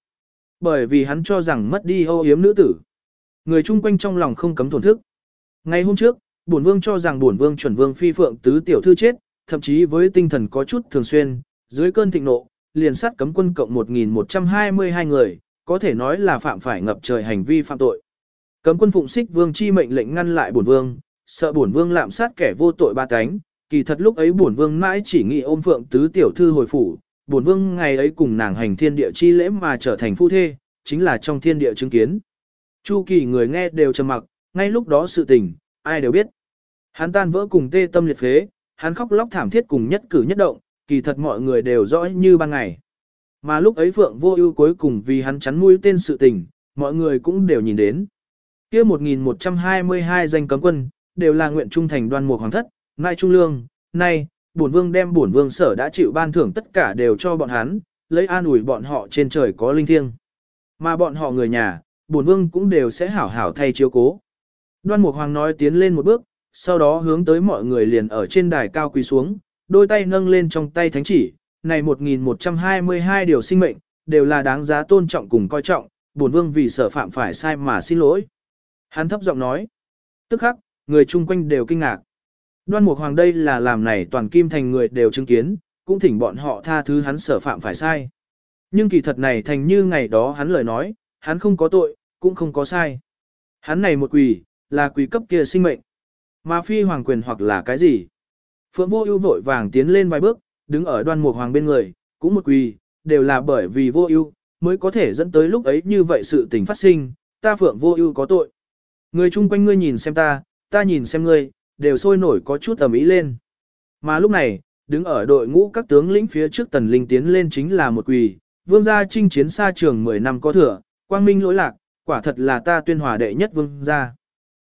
Bởi vì hắn cho rằng mất đi ô yếm nữ tử. Người chung quanh trong lòng không cấm thổn thức. Ngày hôm trước, bổn vương cho rằng bổn vương chuẩn vương phi phượng tứ tiểu thư chết, thậm chí với tinh thần có chút thường xuyên, dưới cơn thịnh nộ, liền sát cấm quân cộng 1122 người, có thể nói là phạm phải ngập trời hành vi phạm tội. Cấm quân phụng xích vương chi mệnh lệnh ngăn lại bổn vương, sợ bổn vương lạm sát kẻ vô tội ba cánh, kỳ thật lúc ấy bổn vương mãi chỉ nghĩ ôm phượng tứ tiểu thư hồi phủ, bổn vương ngày ấy cùng nàng hành thiên địa chi lễ mà trở thành phu thê, chính là trong thiên địa chứng kiến. Chu kỳ người nghe đều trầm mặc, ngay lúc đó sự tình, ai đều biết. Hắn tan vỡ cùng tê tâm liệt phế, hắn khóc lóc thảm thiết cùng nhất cử nhất động, kỳ thật mọi người đều rõ như ban ngày. Mà lúc ấy Phượng Vô Ưu cuối cùng vì hắn chắn mũi tên sự tình, mọi người cũng đều nhìn đến. Kia 1122 danh cấm quân, đều là nguyện trung thành đoan mục hoàng thất, Mai Trung Lương, nay, bổn vương đem bổn vương sở đã chịu ban thưởng tất cả đều cho bọn hắn, lấy an ủi bọn họ trên trời có linh thiêng. Mà bọn họ người nhà, bổn vương cũng đều sẽ hảo hảo thay chiếu cố. Đoan Mục Hoàng nói tiến lên một bước, sau đó hướng tới mọi người liền ở trên đài cao quỳ xuống, đôi tay nâng lên trong tay thánh chỉ, này 1122 điều sinh mệnh, đều là đáng giá tôn trọng cùng coi trọng, bổn vương vì sở phạm phải sai mà xin lỗi. Hắn thấp giọng nói. Tức khắc, người chung quanh đều kinh ngạc. Đoan Mục Hoàng đây là làm này toàn kim thành người đều chứng kiến, cũng thỉnh bọn họ tha thứ hắn sở phạm phải sai. Nhưng kỳ thật này thành như ngày đó hắn lời nói, hắn không có tội, cũng không có sai. Hắn này một quỳ, là quỳ cấp kia sinh mệnh. Mà phi hoàng quyền hoặc là cái gì? Phượng vô ưu vội vàng tiến lên vài bước, đứng ở đoan mục hoàng bên người, cũng một quỳ, đều là bởi vì vô ưu mới có thể dẫn tới lúc ấy như vậy sự tình phát sinh, ta phượng vô ưu có tội. Người chung quanh ngươi nhìn xem ta, ta nhìn xem ngươi, đều sôi nổi có chút tầm ý lên. Mà lúc này, đứng ở đội ngũ các tướng lĩnh phía trước tần linh tiến lên chính là một quỳ, vương gia chinh chiến xa trường 10 năm có thừa, quang minh lỗi lạc, quả thật là ta tuyên hòa đệ nhất vương gia.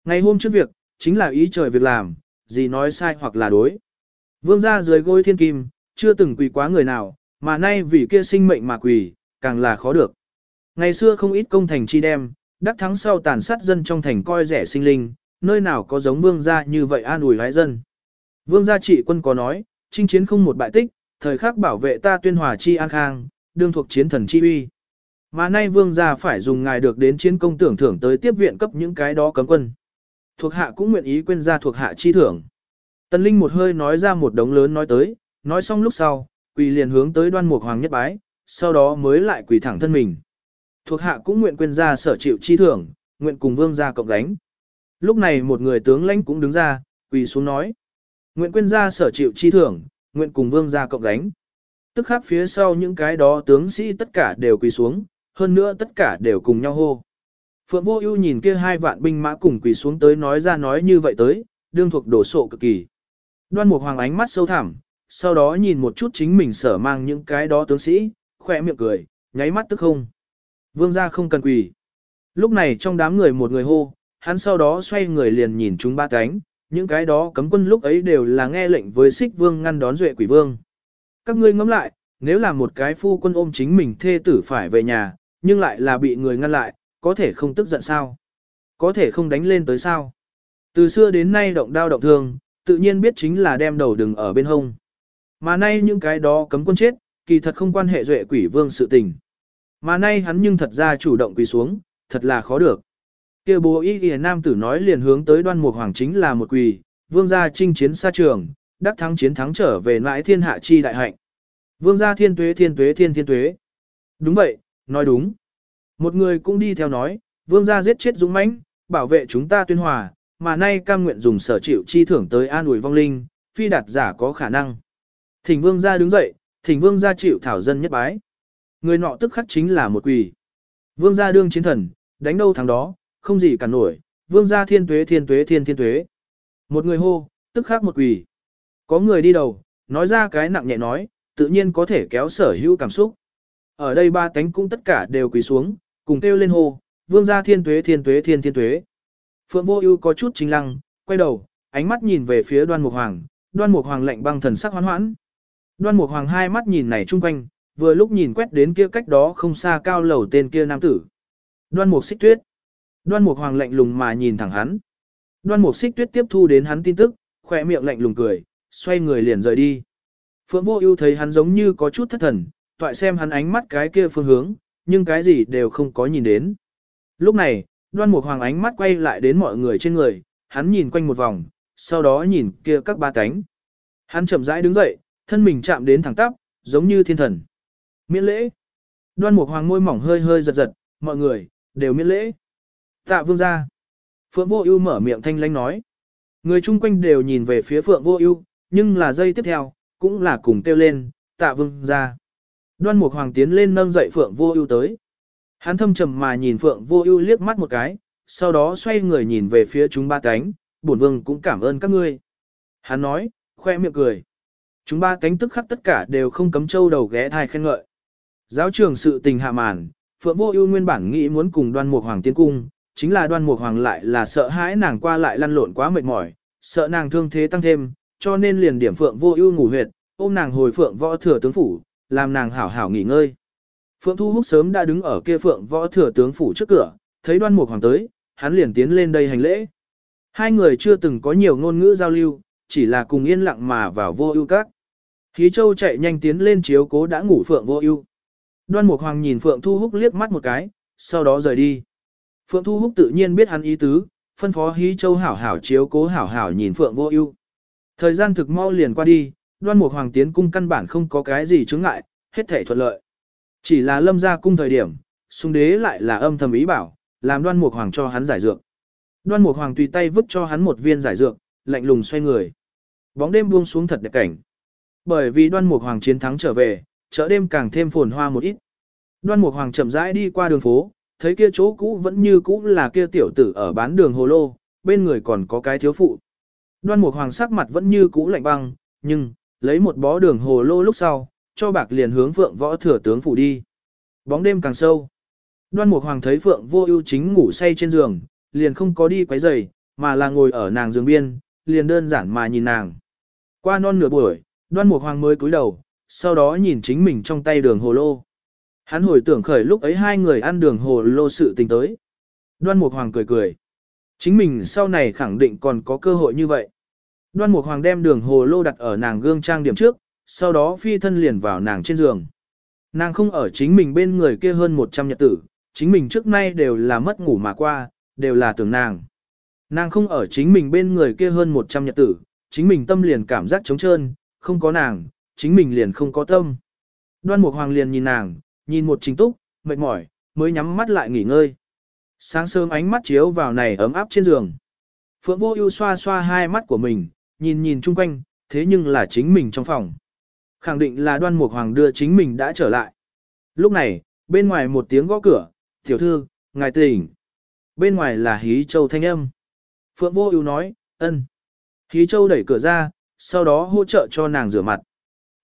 Ngày hôm trước việc, chính là ý trời việc làm, gì nói sai hoặc là đối. Vương gia dưới gối thiên kim, chưa từng quỳ quá người nào, mà nay vì kia sinh mệnh mà quỳ, càng là khó được. Ngày xưa không ít công thành chi đem, đắc thắng sau tàn sát dân trong thành coi rẻ sinh linh, nơi nào có giống vương gia như vậy an ủi hái dân. Vương gia trị quân có nói, chinh chiến không một bại tích, thời khắc bảo vệ ta tuyên hòa chi an khang, đương thuộc chiến thần chi uy. Mà nay vương gia phải dùng ngài được đến chiến công tưởng thưởng tới tiếp viện cấp những cái đó cấm quân. Thuộc hạ cũng nguyện ý quên ra thuộc hạ chi thưởng. Tần Linh một hơi nói ra một đống lớn nói tới, nói xong lúc sau, quỳ liền hướng tới đoan mục hoàng nhất bái, sau đó mới lại quỳ thẳng thân mình. Thuộc hạ cũng nguyện quên ra sở chịu chi thưởng, nguyện cùng vương gia cộng gánh. Lúc này một người tướng lãnh cũng đứng ra, quỳ xuống nói. Nguyện quên ra sở chịu chi thưởng, nguyện cùng vương gia cộng gánh. Tức khắc phía sau những cái đó tướng sĩ tất cả đều quỳ xuống, hơn nữa tất cả đều cùng nhau hô. Phượng Vô Ưu nhìn kia hai vạn binh mã cùng quỳ xuống tới nói ra nói như vậy tới, đương thuộc đổ sộ cực kỳ. Đoan Mục Hoàng ánh mắt sâu thẳm, sau đó nhìn một chút chính mình sở mang những cái đó tướng sĩ, khỏe miệng cười, nháy mắt tức không. Vương gia không cần quỳ. Lúc này trong đám người một người hô, hắn sau đó xoay người liền nhìn chúng ba cánh, những cái đó cấm quân lúc ấy đều là nghe lệnh với xích vương ngăn đón duệ quỷ vương. Các ngươi ngẫm lại, nếu là một cái phu quân ôm chính mình thê tử phải về nhà, nhưng lại là bị người ngăn lại, có thể không tức giận sao? Có thể không đánh lên tới sao? Từ xưa đến nay động đao động thương, tự nhiên biết chính là đem đầu đừng ở bên hông. Mà nay những cái đó cấm quân chết, kỳ thật không quan hệ duệ quỷ vương sự tình. Mà nay hắn nhưng thật ra chủ động quỳ xuống, thật là khó được. kia bố ý kìa nam tử nói liền hướng tới đoan mục hoàng chính là một quỳ, vương gia chinh chiến xa trường, đắc thắng chiến thắng trở về mãi thiên hạ chi đại hạnh. Vương gia thiên tuế thiên tuế thiên thiên tuế. Đúng vậy, nói đúng. Một người cũng đi theo nói, vương gia giết chết dũng mãnh, bảo vệ chúng ta tuyên hòa, mà nay cam nguyện dùng sở chịu chi thưởng tới an ủi vong linh, phi đạt giả có khả năng. Thỉnh vương gia đứng dậy, thỉnh vương gia chịu thảo dân nhất bái. Người nọ tức khắc chính là một quỷ. Vương gia đương chiến thần, đánh đâu thắng đó, không gì cả nổi, vương gia thiên tuế thiên tuế thiên thiên tuế. Một người hô, tức khắc một quỷ. Có người đi đầu, nói ra cái nặng nhẹ nói, tự nhiên có thể kéo sở hữu cảm xúc. Ở đây ba tánh cũng tất cả đều quỳ xuống, cùng kêu lên hô, vương gia thiên tuế thiên tuế thiên thiên tuế. Phượng vô ưu có chút chính lăng, quay đầu, ánh mắt nhìn về phía đoan mục hoàng, đoan mục hoàng lạnh băng thần sắc hoán hoãn. Đoan mục hoàng hai mắt nhìn này chung quanh, vừa lúc nhìn quét đến kia cách đó không xa cao lầu tên kia nam tử. Đoan mục xích tuyết. Đoan mục hoàng lạnh lùng mà nhìn thẳng hắn. Đoan mục xích tuyết tiếp thu đến hắn tin tức, khỏe miệng lạnh lùng cười, xoay người liền rời đi. Phượng vô ưu thấy hắn giống như có chút thất thần, toại xem hắn ánh mắt cái kia phương hướng, nhưng cái gì đều không có nhìn đến. Lúc này, đoan mục hoàng ánh mắt quay lại đến mọi người trên người, hắn nhìn quanh một vòng, sau đó nhìn kia các ba cánh. Hắn chậm rãi đứng dậy, thân mình chạm đến thẳng tắp, giống như thiên thần. Miễn lễ. Đoan mục hoàng môi mỏng hơi hơi giật giật, mọi người, đều miễn lễ. Tạ vương gia. Phượng vô ưu mở miệng thanh lãnh nói. Người chung quanh đều nhìn về phía phượng vô ưu, nhưng là giây tiếp theo, cũng là cùng kêu lên, tạ vương gia. Đoan mục hoàng tiến lên nâng dậy phượng vô ưu tới. Hắn thâm trầm mà nhìn phượng vô ưu liếc mắt một cái, sau đó xoay người nhìn về phía chúng ba cánh, bổn vương cũng cảm ơn các ngươi. Hắn nói, khoe miệng cười. Chúng ba cánh tức khắc tất cả đều không cấm châu đầu ghé thai khen ngợi. Giáo trường sự tình hạ màn, Phượng Vô Ưu nguyên bản nghĩ muốn cùng Đoan Mục Hoàng tiến cung, chính là Đoan Mục Hoàng lại là sợ hãi nàng qua lại lăn lộn quá mệt mỏi, sợ nàng thương thế tăng thêm, cho nên liền điểm Phượng Vô Ưu ngủ huyệt, ôm nàng hồi Phượng Võ Thừa tướng phủ, làm nàng hảo hảo nghỉ ngơi. Phượng Thu Húc sớm đã đứng ở kia Phượng Võ Thừa tướng phủ trước cửa, thấy Đoan Mục Hoàng tới, hắn liền tiến lên đây hành lễ. Hai người chưa từng có nhiều ngôn ngữ giao lưu, chỉ là cùng yên lặng mà vào Vô Ưu các. Khí Châu chạy nhanh tiến lên chiếu cố đã ngủ Phượng Vô Ưu. Đoan Mục Hoàng nhìn Phượng Thu Húc liếc mắt một cái, sau đó rời đi. Phượng Thu Húc tự nhiên biết hắn ý tứ, phân phó Hí Châu hảo hảo chiếu cố hảo hảo nhìn Phượng Vô Ưu. Thời gian thực mau liền qua đi, Đoan Mục Hoàng tiến cung căn bản không có cái gì chướng ngại, hết thảy thuận lợi. Chỉ là Lâm gia cung thời điểm, Sung Đế lại là âm thầm ý bảo, làm Đoan Mục Hoàng cho hắn giải dược. Đoan Mục Hoàng tùy tay vứt cho hắn một viên giải dược, lạnh lùng xoay người. Bóng đêm buông xuống thật đẹp cảnh. Bởi vì Đoan Mục Hoàng chiến thắng trở về, chợ đêm càng thêm phồn hoa một ít. Đoan Mục Hoàng chậm rãi đi qua đường phố, thấy kia chỗ cũ vẫn như cũ là kia tiểu tử ở bán đường hồ lô, bên người còn có cái thiếu phụ. Đoan Mục Hoàng sắc mặt vẫn như cũ lạnh băng, nhưng, lấy một bó đường hồ lô lúc sau, cho bạc liền hướng Phượng Võ Thừa tướng phủ đi. Bóng đêm càng sâu. Đoan Mục Hoàng thấy Phượng Vô Ưu chính ngủ say trên giường, liền không có đi quấy rầy, mà là ngồi ở nàng giường biên, liền đơn giản mà nhìn nàng. Qua non nửa buổi, Đoan Mục Hoàng mới cúi đầu, sau đó nhìn chính mình trong tay đường hồ lô. Hắn hồi tưởng khởi lúc ấy hai người ăn đường hồ lô sự tình tới. Đoan Mục Hoàng cười cười. Chính mình sau này khẳng định còn có cơ hội như vậy. Đoan Mục Hoàng đem đường hồ lô đặt ở nàng gương trang điểm trước, sau đó phi thân liền vào nàng trên giường. Nàng không ở chính mình bên người kia hơn 100 nhật tử, chính mình trước nay đều là mất ngủ mà qua, đều là tưởng nàng. Nàng không ở chính mình bên người kia hơn 100 nhật tử, chính mình tâm liền cảm giác trống trơn, không có nàng, chính mình liền không có tâm. Đoan Mục Hoàng liền nhìn nàng, nhìn một trình túc, mệt mỏi, mới nhắm mắt lại nghỉ ngơi. Sáng sớm ánh mắt chiếu vào này ấm áp trên giường. Phượng Vô Ưu xoa xoa hai mắt của mình, nhìn nhìn chung quanh, thế nhưng là chính mình trong phòng. Khẳng định là Đoan Mục Hoàng đưa chính mình đã trở lại. Lúc này, bên ngoài một tiếng gõ cửa, "Tiểu thư, ngài tỉnh." Bên ngoài là Hí Châu thanh âm. Phượng Vô Ưu nói, "Ân." Hí Châu đẩy cửa ra, sau đó hỗ trợ cho nàng rửa mặt.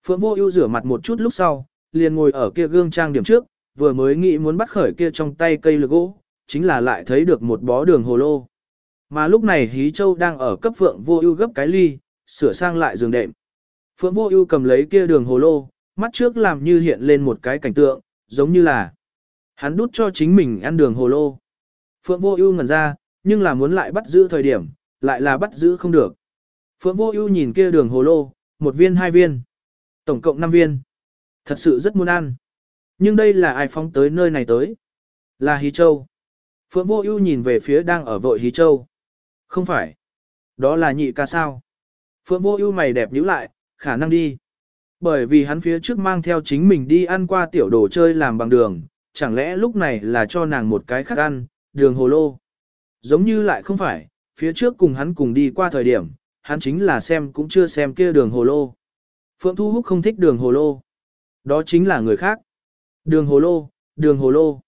Phượng Vô Ưu rửa mặt một chút lúc sau, liền ngồi ở kia gương trang điểm trước, vừa mới nghĩ muốn bắt khởi kia trong tay cây lược gỗ, chính là lại thấy được một bó đường hồ lô. Mà lúc này Hí Châu đang ở cấp Phượng Vô Ưu gấp cái ly, sửa sang lại giường đệm. Phượng Vô Ưu cầm lấy kia đường hồ lô, mắt trước làm như hiện lên một cái cảnh tượng, giống như là Hắn đút cho chính mình ăn đường hồ lô. Phượng Vô Ưu ngẩn ra, nhưng là muốn lại bắt giữ thời điểm, lại là bắt giữ không được. Phượng Vô Ưu nhìn kia đường hồ lô, một viên hai viên, tổng cộng 5 viên. Thật sự rất muốn ăn. Nhưng đây là ai phóng tới nơi này tới? Là Hí Châu. Phượng Vô Ưu nhìn về phía đang ở vội Hí Châu. Không phải. Đó là nhị ca sao? Phượng Vô Ưu mày đẹp nhíu lại, khả năng đi. Bởi vì hắn phía trước mang theo chính mình đi ăn qua tiểu đồ chơi làm bằng đường, chẳng lẽ lúc này là cho nàng một cái khác ăn, đường hồ lô. Giống như lại không phải, phía trước cùng hắn cùng đi qua thời điểm, hắn chính là xem cũng chưa xem kia đường hồ lô. Phượng Thu Húc không thích đường hồ lô. Đó chính là người khác. Đường hồ lô, đường hồ lô.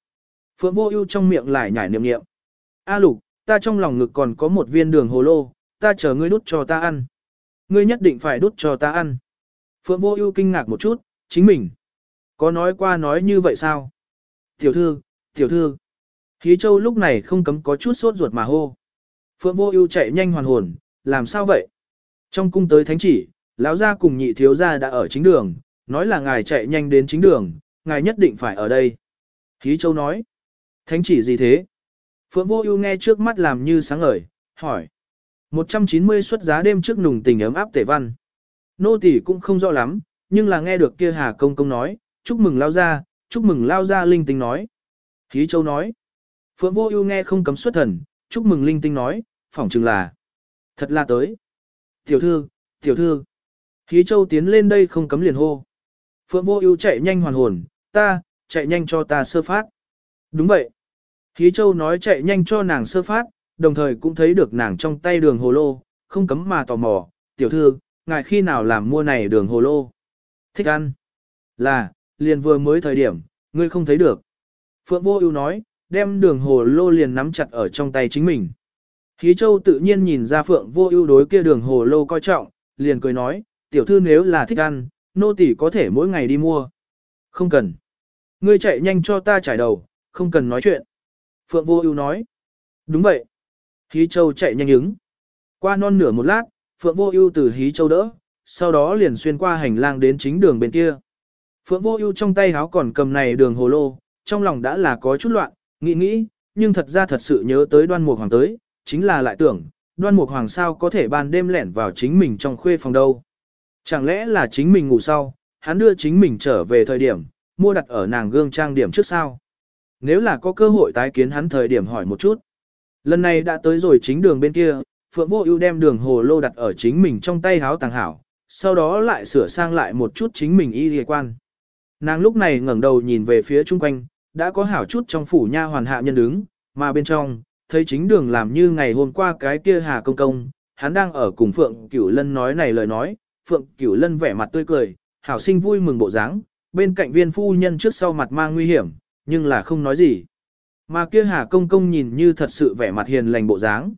Phượng Vô Ưu trong miệng lại nhải niệm niệm. A Lục, ta trong lòng ngực còn có một viên đường hồ lô, ta chờ ngươi đút cho ta ăn. Ngươi nhất định phải đút cho ta ăn. Phượng Vô Ưu kinh ngạc một chút, chính mình có nói qua nói như vậy sao? Tiểu thư, tiểu thư. Hí Châu lúc này không cấm có chút sốt ruột mà hô. Phượng Vô Ưu chạy nhanh hoàn hồn, làm sao vậy? Trong cung tới thánh chỉ, lão gia cùng nhị thiếu gia đã ở chính đường, nói là ngài chạy nhanh đến chính đường, ngài nhất định phải ở đây. Hí Châu nói. Thánh chỉ gì thế? Phượng Vô Ưu nghe trước mắt làm như sáng ngời, hỏi. 190 xuất giá đêm trước nùng tình ấm áp tể văn. Nô tỳ cũng không rõ lắm, nhưng là nghe được kia Hà công công nói, chúc mừng lao gia, chúc mừng lao gia linh tinh nói. Hí Châu nói. Phượng Vô Ưu nghe không cấm xuất thần, chúc mừng linh tinh nói, phỏng chừng là thật là tới. Tiểu thư, tiểu thư. khí Châu tiến lên đây không cấm liền hô. Phượng Vô Ưu chạy nhanh hoàn hồn, ta, chạy nhanh cho ta sơ phát. Đúng vậy. khí Châu nói chạy nhanh cho nàng sơ phát, đồng thời cũng thấy được nàng trong tay đường hồ lô, không cấm mà tò mò, tiểu thư, ngài khi nào làm mua này đường hồ lô? Thích ăn. Là, liền vừa mới thời điểm, ngươi không thấy được. Phượng Vô Ưu nói, đem đường hồ lô liền nắm chặt ở trong tay chính mình. Hí Châu tự nhiên nhìn ra Phượng Vô Ưu đối kia đường hồ lô coi trọng, liền cười nói, tiểu thư nếu là thích ăn, nô tỳ có thể mỗi ngày đi mua. Không cần. Ngươi chạy nhanh cho ta trải đầu, không cần nói chuyện. Phượng Vô Ưu nói. Đúng vậy. Hí Châu chạy nhanh ứng. Qua non nửa một lát, Phượng Vô Ưu từ Hí Châu đỡ, sau đó liền xuyên qua hành lang đến chính đường bên kia. Phượng Vô Ưu trong tay háo còn cầm này đường hồ lô, trong lòng đã là có chút loạn, nghĩ nghĩ, nhưng thật ra thật sự nhớ tới Đoan Mục Hoàng tới, chính là lại tưởng, Đoan Mục Hoàng sao có thể ban đêm lẻn vào chính mình trong khuê phòng đâu? Chẳng lẽ là chính mình ngủ sau, hắn đưa chính mình trở về thời điểm, mua đặt ở nàng gương trang điểm trước sao? Nếu là có cơ hội tái kiến hắn thời điểm hỏi một chút. Lần này đã tới rồi chính đường bên kia, Phượng Vô Ưu đem đường hồ lô đặt ở chính mình trong tay háo tàng hảo, sau đó lại sửa sang lại một chút chính mình y y quan. Nàng lúc này ngẩng đầu nhìn về phía xung quanh, đã có hảo chút trong phủ nha hoàn hạ nhân đứng, mà bên trong, thấy chính đường làm như ngày hôm qua cái kia Hà công công, hắn đang ở cùng Phượng Cửu Lân nói này lời nói, Phượng Cửu Lân vẻ mặt tươi cười, hảo sinh vui mừng bộ dáng, bên cạnh viên phu nhân trước sau mặt mang nguy hiểm, nhưng là không nói gì. Mà kia Hà Công Công nhìn như thật sự vẻ mặt hiền lành bộ dáng.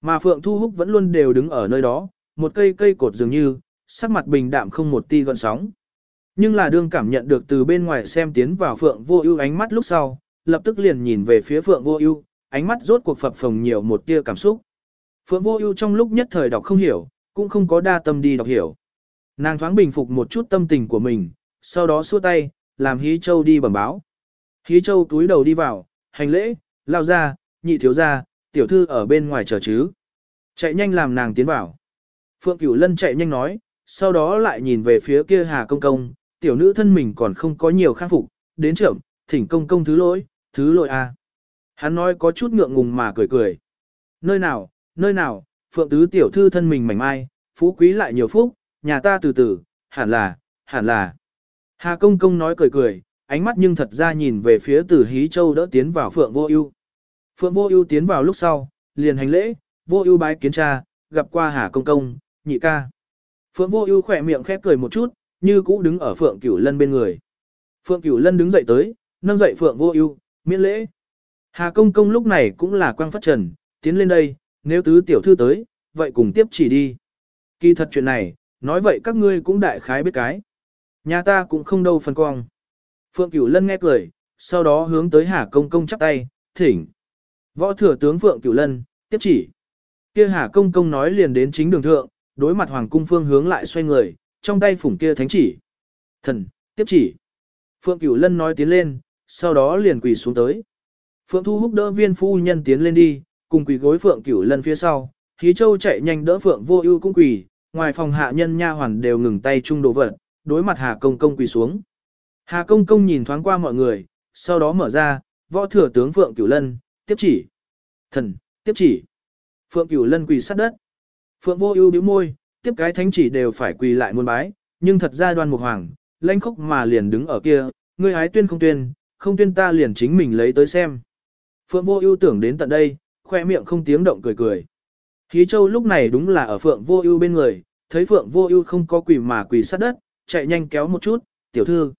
Mà Phượng Thu Húc vẫn luôn đều đứng ở nơi đó, một cây cây cột dường như, sắc mặt bình đạm không một ti gợn sóng. Nhưng là đương cảm nhận được từ bên ngoài xem tiến vào Phượng Vô Ưu ánh mắt lúc sau, lập tức liền nhìn về phía Phượng Vô Ưu, ánh mắt rốt cuộc phập phồng nhiều một tia cảm xúc. Phượng Vô Ưu trong lúc nhất thời đọc không hiểu, cũng không có đa tâm đi đọc hiểu. Nàng thoáng bình phục một chút tâm tình của mình, sau đó xua tay, làm Hí Châu đi bẩm báo. Hí Châu túi đầu đi vào, hành lễ, lao ra, nhị thiếu ra, tiểu thư ở bên ngoài chờ chứ. Chạy nhanh làm nàng tiến vào. Phượng Cửu Lân chạy nhanh nói, sau đó lại nhìn về phía kia Hà Công Công, tiểu nữ thân mình còn không có nhiều khắc phục, đến trưởng, thỉnh Công Công thứ lỗi, thứ lỗi. À. Hắn nói có chút ngượng ngùng mà cười cười. Nơi nào, nơi nào, Phượng Tứ tiểu thư thân mình mảnh mai, phú quý lại nhiều phúc, nhà ta từ từ, hẳn là, hẳn là. Hà Công Công nói cười cười, ánh mắt nhưng thật ra nhìn về phía Tử Hí Châu đỡ tiến vào Phượng Vô Ưu. Phượng Vô Ưu tiến vào lúc sau, liền hành lễ, Vô Ưu bái kiến cha, gặp qua Hà công công, nhị ca. Phượng Vô Ưu khẽ miệng khép cười một chút, như cũ đứng ở Phượng Cửu Lân bên người. Phượng Cửu Lân đứng dậy tới, nâng dậy Phượng Vô Ưu, miễn lễ. Hà công công lúc này cũng là quang phát trần, tiến lên đây, nếu tứ tiểu thư tới, vậy cùng tiếp chỉ đi. Kỳ thật chuyện này, nói vậy các ngươi cũng đại khái biết cái. Nhà ta cũng không đâu phần cong. Phượng Cửu Lân nghe cười, sau đó hướng tới Hà Công Công chắp tay, thỉnh. Võ thừa tướng Phượng Cửu Lân, tiếp chỉ. Kia Hà Công Công nói liền đến chính đường thượng, đối mặt Hoàng Cung phương hướng lại xoay người, trong tay phủng kia thánh chỉ. Thần, tiếp chỉ. Phượng Cửu Lân nói tiến lên, sau đó liền quỳ xuống tới. Phượng Thu Húc đỡ viên phu nhân tiến lên đi, cùng quỳ gối Phượng Cửu Lân phía sau, Khí Châu chạy nhanh đỡ Phượng Vô Ưu cũng quỳ, ngoài phòng hạ nhân nha hoàn đều ngừng tay chung đồ vật, đối mặt Hà Công Công quỳ xuống. Hà Công Công nhìn thoáng qua mọi người, sau đó mở ra, võ thừa tướng Phượng Cửu Lân, tiếp chỉ. Thần, tiếp chỉ. Phượng Cửu Lân quỳ sát đất. Phượng Vô Ưu bĩu môi, tiếp cái thánh chỉ đều phải quỳ lại muôn bái, nhưng thật ra Đoan Mục Hoàng, lãnh khốc mà liền đứng ở kia, ngươi hái tuyên không tuyên, không tuyên ta liền chính mình lấy tới xem. Phượng Vô Ưu tưởng đến tận đây, khoe miệng không tiếng động cười cười. Khí Châu lúc này đúng là ở Phượng Vô Ưu bên người, thấy Phượng Vô Ưu không có quỳ mà quỳ sát đất, chạy nhanh kéo một chút, "Tiểu thư."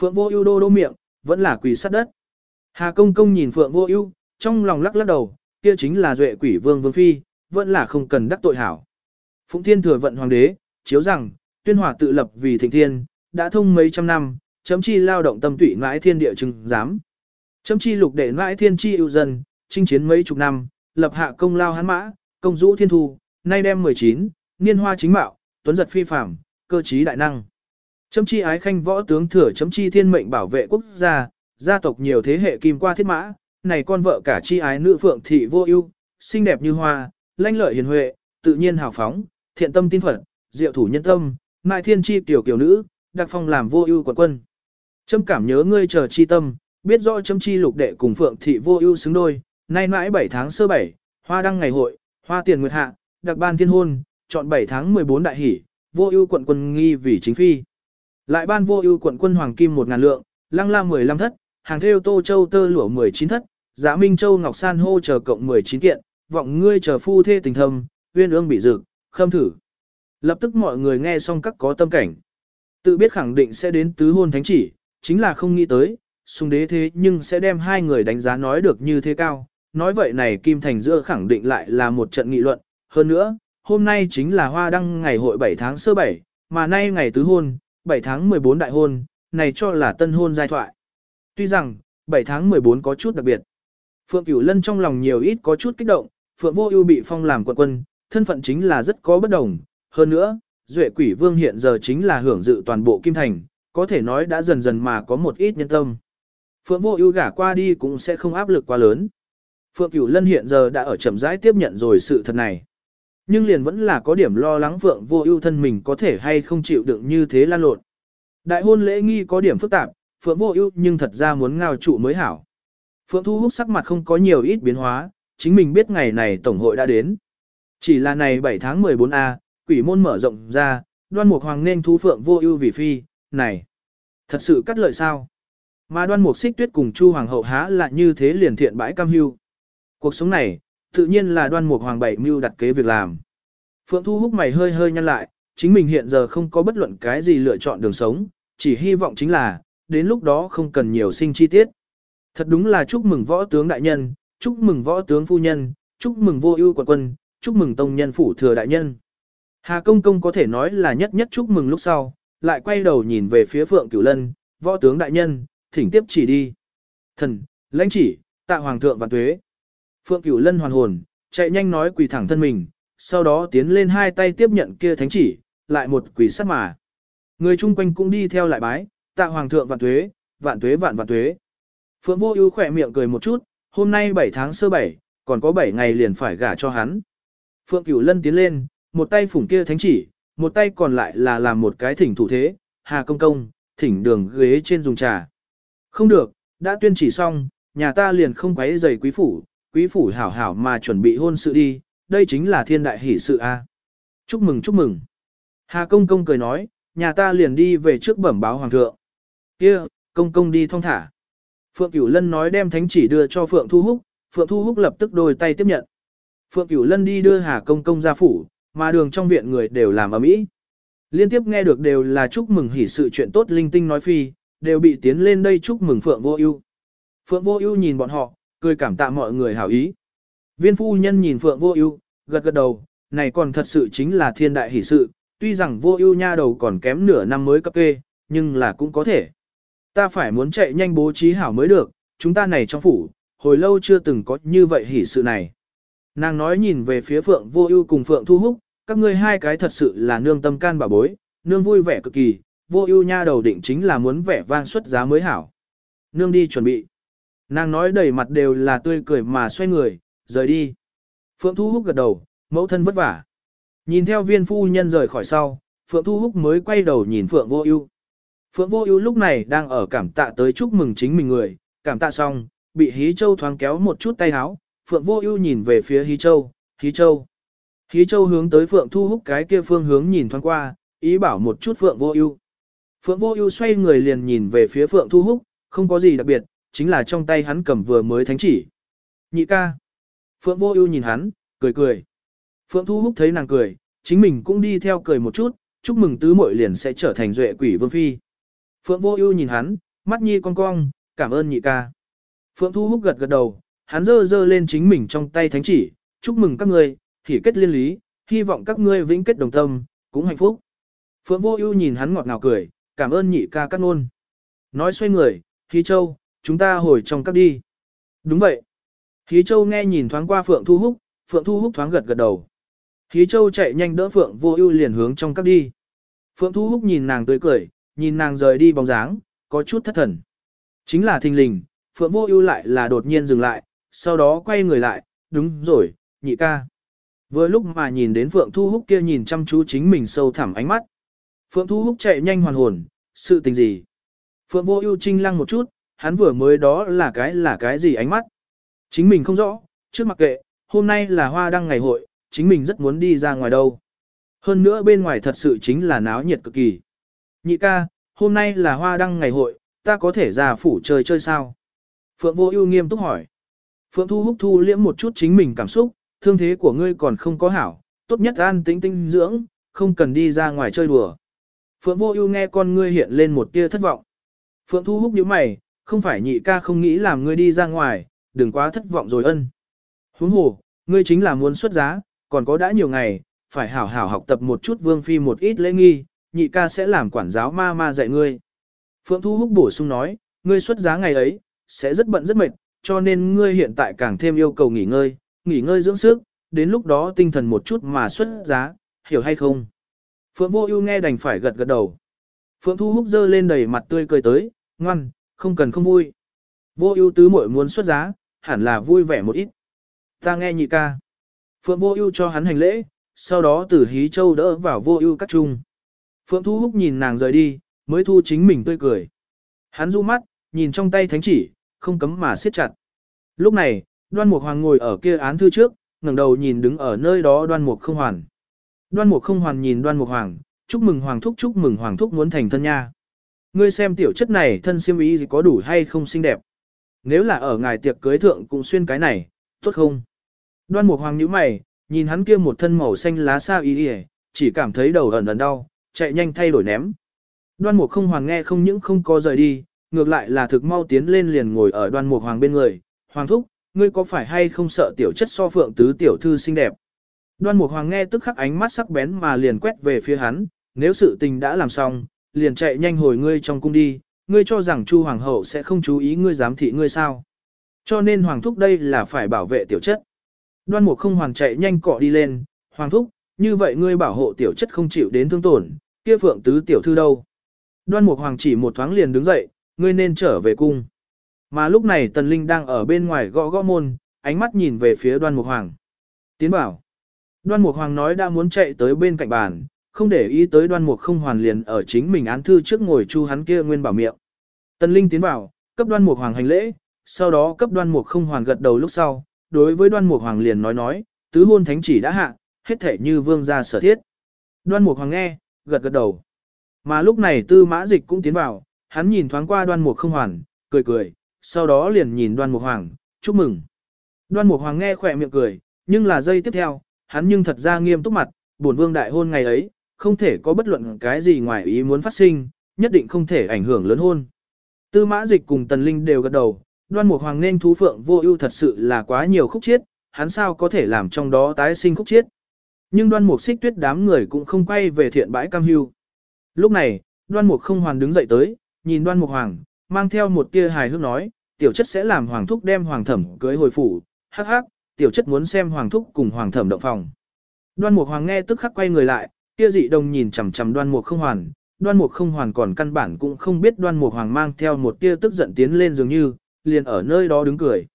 Phượng Vô Ưu đô đô miệng, vẫn là quỳ sát đất. Hà Công công nhìn Phượng Vô Ưu, trong lòng lắc lắc đầu, kia chính là duệ quỷ vương vương phi, vẫn là không cần đắc tội hảo. Phụng Thiên thừa vận hoàng đế, chiếu rằng, tuyên hòa tự lập vì thịnh thiên, đã thông mấy trăm năm, chấm chi lao động tâm tụy mãi thiên địa chứng giám. Chấm chi lục đệ mãi thiên chi ưu dân, chinh chiến mấy chục năm, lập hạ công lao hán mã, công dũ thiên thu, nay đem 19, niên hoa chính mạo, tuấn giật phi phàm, cơ trí đại năng. Chấm chi ái khanh võ tướng thừa chấm chi thiên mệnh bảo vệ quốc gia, gia tộc nhiều thế hệ kim qua thiết mã, này con vợ cả chi ái nữ phượng thị vô ưu, xinh đẹp như hoa, lanh lợi hiền huệ, tự nhiên hào phóng, thiện tâm tin phật, diệu thủ nhân tâm, mại thiên chi tiểu kiều nữ, đặc phong làm vô ưu quận quân. Chấm cảm nhớ ngươi chờ chi tâm, biết rõ chấm chi lục đệ cùng phượng thị vô ưu xứng đôi, nay mãi 7 tháng sơ 7, hoa đăng ngày hội, hoa tiền nguyệt hạ, đặc ban thiên hôn, chọn 7 tháng 14 đại hỷ, vô ưu quận quân nghi vì chính phi. Lại ban vô ưu quận quân hoàng kim một ngàn lượng, lăng la 15 thất, hàng theo tô châu tơ lụa 19 thất, giá minh châu ngọc san hô chờ cộng 19 kiện, vọng ngươi chờ phu thê tình thâm, uyên ương bị dực, khâm thử. Lập tức mọi người nghe xong các có tâm cảnh. Tự biết khẳng định sẽ đến tứ hôn thánh chỉ, chính là không nghĩ tới, xung đế thế nhưng sẽ đem hai người đánh giá nói được như thế cao. Nói vậy này Kim Thành giữa khẳng định lại là một trận nghị luận. Hơn nữa, hôm nay chính là hoa đăng ngày hội 7 tháng sơ 7, mà nay ngày tứ hôn, 7 tháng 14 đại hôn, này cho là tân hôn giai thoại. Tuy rằng, 7 tháng 14 có chút đặc biệt. Phượng Cửu Lân trong lòng nhiều ít có chút kích động, Phượng Vô Ưu bị phong làm quận quân, thân phận chính là rất có bất đồng, hơn nữa, Duệ Quỷ Vương hiện giờ chính là hưởng dự toàn bộ kim thành, có thể nói đã dần dần mà có một ít nhân tâm. Phượng Vô Ưu gả qua đi cũng sẽ không áp lực quá lớn. Phượng Cửu Lân hiện giờ đã ở chậm rãi tiếp nhận rồi sự thật này. Nhưng liền vẫn là có điểm lo lắng Phượng Vô Ưu thân mình có thể hay không chịu đựng như thế lan lộn. Đại hôn lễ nghi có điểm phức tạp, Phượng Vô Ưu nhưng thật ra muốn ngao trụ mới hảo. Phượng Thu Húc sắc mặt không có nhiều ít biến hóa, chính mình biết ngày này tổng hội đã đến. Chỉ là này 7 tháng 14A, quỷ môn mở rộng ra, đoan mục hoàng nên thú Phượng Vô Ưu vì phi, này, thật sự cắt lợi sao? Mà đoan mục xích tuyết cùng Chu Hoàng hậu há là như thế liền thiện bãi cam hưu. Cuộc sống này, tự nhiên là đoan mục hoàng bảy mưu đặt kế việc làm. Phượng Thu Húc mày hơi hơi nhăn lại, chính mình hiện giờ không có bất luận cái gì lựa chọn đường sống, chỉ hy vọng chính là, đến lúc đó không cần nhiều sinh chi tiết. Thật đúng là chúc mừng võ tướng đại nhân, chúc mừng võ tướng phu nhân, chúc mừng vô ưu quận quân, chúc mừng tông nhân phủ thừa đại nhân. Hà công công có thể nói là nhất nhất chúc mừng lúc sau, lại quay đầu nhìn về phía phượng cửu lân, võ tướng đại nhân, thỉnh tiếp chỉ đi. Thần, lãnh chỉ, tạ hoàng thượng và tuế. Phượng cửu lân hoàn hồn, chạy nhanh nói quỳ thẳng thân mình, sau đó tiến lên hai tay tiếp nhận kia thánh chỉ, lại một quỳ sát mà. Người chung quanh cũng đi theo lại bái, tạ hoàng thượng vạn tuế, vạn tuế vạn vạn tuế. Phượng vô ưu khỏe miệng cười một chút, hôm nay 7 tháng sơ 7, còn có 7 ngày liền phải gả cho hắn. Phượng Cửu Lân tiến lên, một tay phủng kia thánh chỉ, một tay còn lại là làm một cái thỉnh thủ thế, Hà Công Công, thỉnh đường ghế trên dùng trà. Không được, đã tuyên chỉ xong, nhà ta liền không quấy rầy quý phủ, quý phủ hảo hảo mà chuẩn bị hôn sự đi, đây chính là thiên đại hỷ sự a. Chúc mừng chúc mừng. Hà Công Công cười nói, nhà ta liền đi về trước bẩm báo hoàng thượng. Kia, Công Công đi thong thả. Phượng Cửu Lân nói đem thánh chỉ đưa cho Phượng Thu Húc, Phượng Thu Húc lập tức đôi tay tiếp nhận. Phượng Cửu Lân đi đưa Hà Công Công ra phủ, mà đường trong viện người đều làm ầm ĩ. Liên tiếp nghe được đều là chúc mừng hỷ sự chuyện tốt linh tinh nói phi, đều bị tiến lên đây chúc mừng Phượng Vô Ưu. Phượng Vô Ưu nhìn bọn họ, cười cảm tạ mọi người hảo ý. Viên phu nhân nhìn Phượng Vô Ưu, gật gật đầu, này còn thật sự chính là thiên đại hỷ sự, tuy rằng Vô Ưu nha đầu còn kém nửa năm mới cấp kê, nhưng là cũng có thể. Ta phải muốn chạy nhanh bố trí hảo mới được, chúng ta này trong phủ, hồi lâu chưa từng có như vậy hỉ sự này. Nàng nói nhìn về phía Phượng Vô Ưu cùng Phượng Thu Húc, các ngươi hai cái thật sự là nương tâm can bà bối, nương vui vẻ cực kỳ, Vô Ưu nha đầu định chính là muốn vẻ vang xuất giá mới hảo. nương đi chuẩn bị. Nàng nói đầy mặt đều là tươi cười mà xoay người, rời đi. Phượng Thu Húc gật đầu, mẫu thân vất vả. Nhìn theo viên phu nhân rời khỏi sau, Phượng Thu Húc mới quay đầu nhìn Phượng Vô Ưu. Phượng Vô Ưu lúc này đang ở cảm tạ tới chúc mừng chính mình người, cảm tạ xong, bị Hí Châu thoáng kéo một chút tay áo, Phượng Vô Ưu nhìn về phía Hí Châu, "Hí Châu." Hí Châu hướng tới Phượng Thu Húc cái kia phương hướng nhìn thoáng qua, ý bảo một chút Phượng Vô Ưu. Phượng Vô Ưu xoay người liền nhìn về phía Phượng Thu Húc, không có gì đặc biệt, chính là trong tay hắn cầm vừa mới thánh chỉ. "Nhị ca." Phượng Vô Ưu nhìn hắn, cười cười. Phượng Thu Húc thấy nàng cười, chính mình cũng đi theo cười một chút, chúc mừng tứ muội liền sẽ trở thành duệ quỷ vương phi. Phượng Vô Ưu nhìn hắn, mắt nhi cong cong, cảm ơn nhị ca. Phượng Thu Húc gật gật đầu, hắn giơ giơ lên chính mình trong tay thánh chỉ, chúc mừng các ngươi, hỉ kết liên lý, hy vọng các ngươi vĩnh kết đồng tâm, cũng hạnh phúc. Phượng Vô Ưu nhìn hắn ngọt ngào cười, cảm ơn nhị ca cắt ngôn. Nói xoay người, Khí Châu, chúng ta hồi trong các đi. Đúng vậy. Khí Châu nghe nhìn thoáng qua Phượng Thu Húc, Phượng Thu Húc thoáng gật gật đầu. Khí Châu chạy nhanh đỡ Phượng Vô Ưu liền hướng trong các đi. Phượng Thu Húc nhìn nàng tươi cười, nhìn nàng rời đi bóng dáng, có chút thất thần. Chính là thình lình, Phượng Vô Ưu lại là đột nhiên dừng lại, sau đó quay người lại, đúng rồi, nhị ca. Vừa lúc mà nhìn đến Phượng Thu Húc kia nhìn chăm chú chính mình sâu thẳm ánh mắt. Phượng Thu Húc chạy nhanh hoàn hồn, sự tình gì? Phượng Vô Ưu trinh lăng một chút, hắn vừa mới đó là cái là cái gì ánh mắt? Chính mình không rõ, trước mặc kệ, hôm nay là hoa đăng ngày hội, chính mình rất muốn đi ra ngoài đâu. Hơn nữa bên ngoài thật sự chính là náo nhiệt cực kỳ. Nhị ca, hôm nay là hoa đăng ngày hội, ta có thể ra phủ chơi chơi sao? Phượng Vô Ưu nghiêm túc hỏi. Phượng Thu Húc thu liễm một chút chính mình cảm xúc, thương thế của ngươi còn không có hảo, tốt nhất an tĩnh tinh dưỡng, không cần đi ra ngoài chơi đùa. Phượng Vô Ưu nghe con ngươi hiện lên một tia thất vọng. Phượng Thu Húc nhíu mày, không phải nhị ca không nghĩ làm ngươi đi ra ngoài, đừng quá thất vọng rồi ân. Huống hồ, ngươi chính là muốn xuất giá, còn có đã nhiều ngày, phải hảo hảo học tập một chút vương phi một ít lễ nghi, nhị ca sẽ làm quản giáo ma ma dạy ngươi. Phượng Thu Húc bổ sung nói, ngươi xuất giá ngày ấy, sẽ rất bận rất mệt, cho nên ngươi hiện tại càng thêm yêu cầu nghỉ ngơi, nghỉ ngơi dưỡng sức, đến lúc đó tinh thần một chút mà xuất giá, hiểu hay không? Phượng Vô Ưu nghe đành phải gật gật đầu. Phượng Thu Húc giơ lên đầy mặt tươi cười tới, ngoan, không cần không vui. Vô Ưu tứ muội muốn xuất giá, hẳn là vui vẻ một ít. Ta nghe nhị ca. Phượng Vô Ưu cho hắn hành lễ, sau đó Tử Hí Châu đỡ vào Vô Ưu các trung. Phượng Thu Húc nhìn nàng rời đi, mới thu chính mình tươi cười. Hắn du mắt, nhìn trong tay thánh chỉ, không cấm mà siết chặt. Lúc này, Đoan Mục Hoàng ngồi ở kia án thư trước, ngẩng đầu nhìn đứng ở nơi đó Đoan Mục Không Hoàn. Đoan Mục Không Hoàn nhìn Đoan Mục Hoàng, chúc mừng Hoàng thúc chúc mừng Hoàng thúc muốn thành thân nha. Ngươi xem tiểu chất này thân xiêm y gì có đủ hay không xinh đẹp. Nếu là ở ngài tiệc cưới thượng cũng xuyên cái này, tốt không? Đoan Mục Hoàng nhíu mày, nhìn hắn kia một thân màu xanh lá sao y y, chỉ cảm thấy đầu ẩn ẩn đau, chạy nhanh thay đổi ném. Đoan Mục Không Hoàng nghe không những không có rời đi, ngược lại là thực mau tiến lên liền ngồi ở Đoan Mục Hoàng bên người, "Hoàng thúc, ngươi có phải hay không sợ tiểu chất so phượng tứ tiểu thư xinh đẹp?" Đoan Mục Hoàng nghe tức khắc ánh mắt sắc bén mà liền quét về phía hắn, nếu sự tình đã làm xong, liền chạy nhanh hồi ngươi trong cung đi, ngươi cho rằng Chu Hoàng hậu sẽ không chú ý ngươi giám thị ngươi sao. Cho nên Hoàng thúc đây là phải bảo vệ tiểu chất. Đoan Mục không hoàng chạy nhanh cọ đi lên, Hoàng thúc, như vậy ngươi bảo hộ tiểu chất không chịu đến thương tổn, kia phượng tứ tiểu thư đâu. Đoan Mục Hoàng chỉ một thoáng liền đứng dậy, ngươi nên trở về cung. Mà lúc này Tần Linh đang ở bên ngoài gõ gõ môn, ánh mắt nhìn về phía Đoan Mục Hoàng. Tiến bảo. Đoan Mục Hoàng nói đã muốn chạy tới bên cạnh bàn, không để ý tới Đoan Mục không hoàn liền ở chính mình án thư trước ngồi chu hắn kia nguyên bảo miệng. Tần Linh tiến vào, cấp Đoan Mục Hoàng hành lễ, sau đó cấp Đoan Mục không hoàn gật đầu lúc sau, đối với Đoan Mục Hoàng liền nói nói, tứ hôn thánh chỉ đã hạ, hết thể như vương gia sở thiết. Đoan Mục Hoàng nghe, gật gật đầu. Mà lúc này Tư Mã Dịch cũng tiến vào, hắn nhìn thoáng qua Đoan Mục không hoàn, cười cười, sau đó liền nhìn Đoan Mục Hoàng, chúc mừng. Đoan Mục Hoàng nghe khỏe miệng cười, nhưng là giây tiếp theo, hắn nhưng thật ra nghiêm túc mặt, bổn vương đại hôn ngày ấy, không thể có bất luận cái gì ngoài ý muốn phát sinh, nhất định không thể ảnh hưởng lớn hôn. Tư Mã Dịch cùng Tần Linh đều gật đầu, Đoan Mục Hoàng nên thú phượng vô ưu thật sự là quá nhiều khúc chiết, hắn sao có thể làm trong đó tái sinh khúc chiết. Nhưng Đoan Mục Xích Tuyết đám người cũng không quay về thiện bãi cam hưu. Lúc này, Đoan Mục không hoàn đứng dậy tới, nhìn Đoan Mục Hoàng, mang theo một tia hài hước nói, tiểu chất sẽ làm hoàng thúc đem hoàng thẩm cưới hồi phủ, hắc hắc, tiểu chất muốn xem hoàng thúc cùng hoàng thẩm động phòng. Đoan Mục Hoàng nghe tức khắc quay người lại, kia dị đồng nhìn chằm chằm Đoan Mục không hoàn, đoan mục không hoàn còn căn bản cũng không biết đoan mục hoàng mang theo một tia tức giận tiến lên dường như, liền ở nơi đó đứng cười.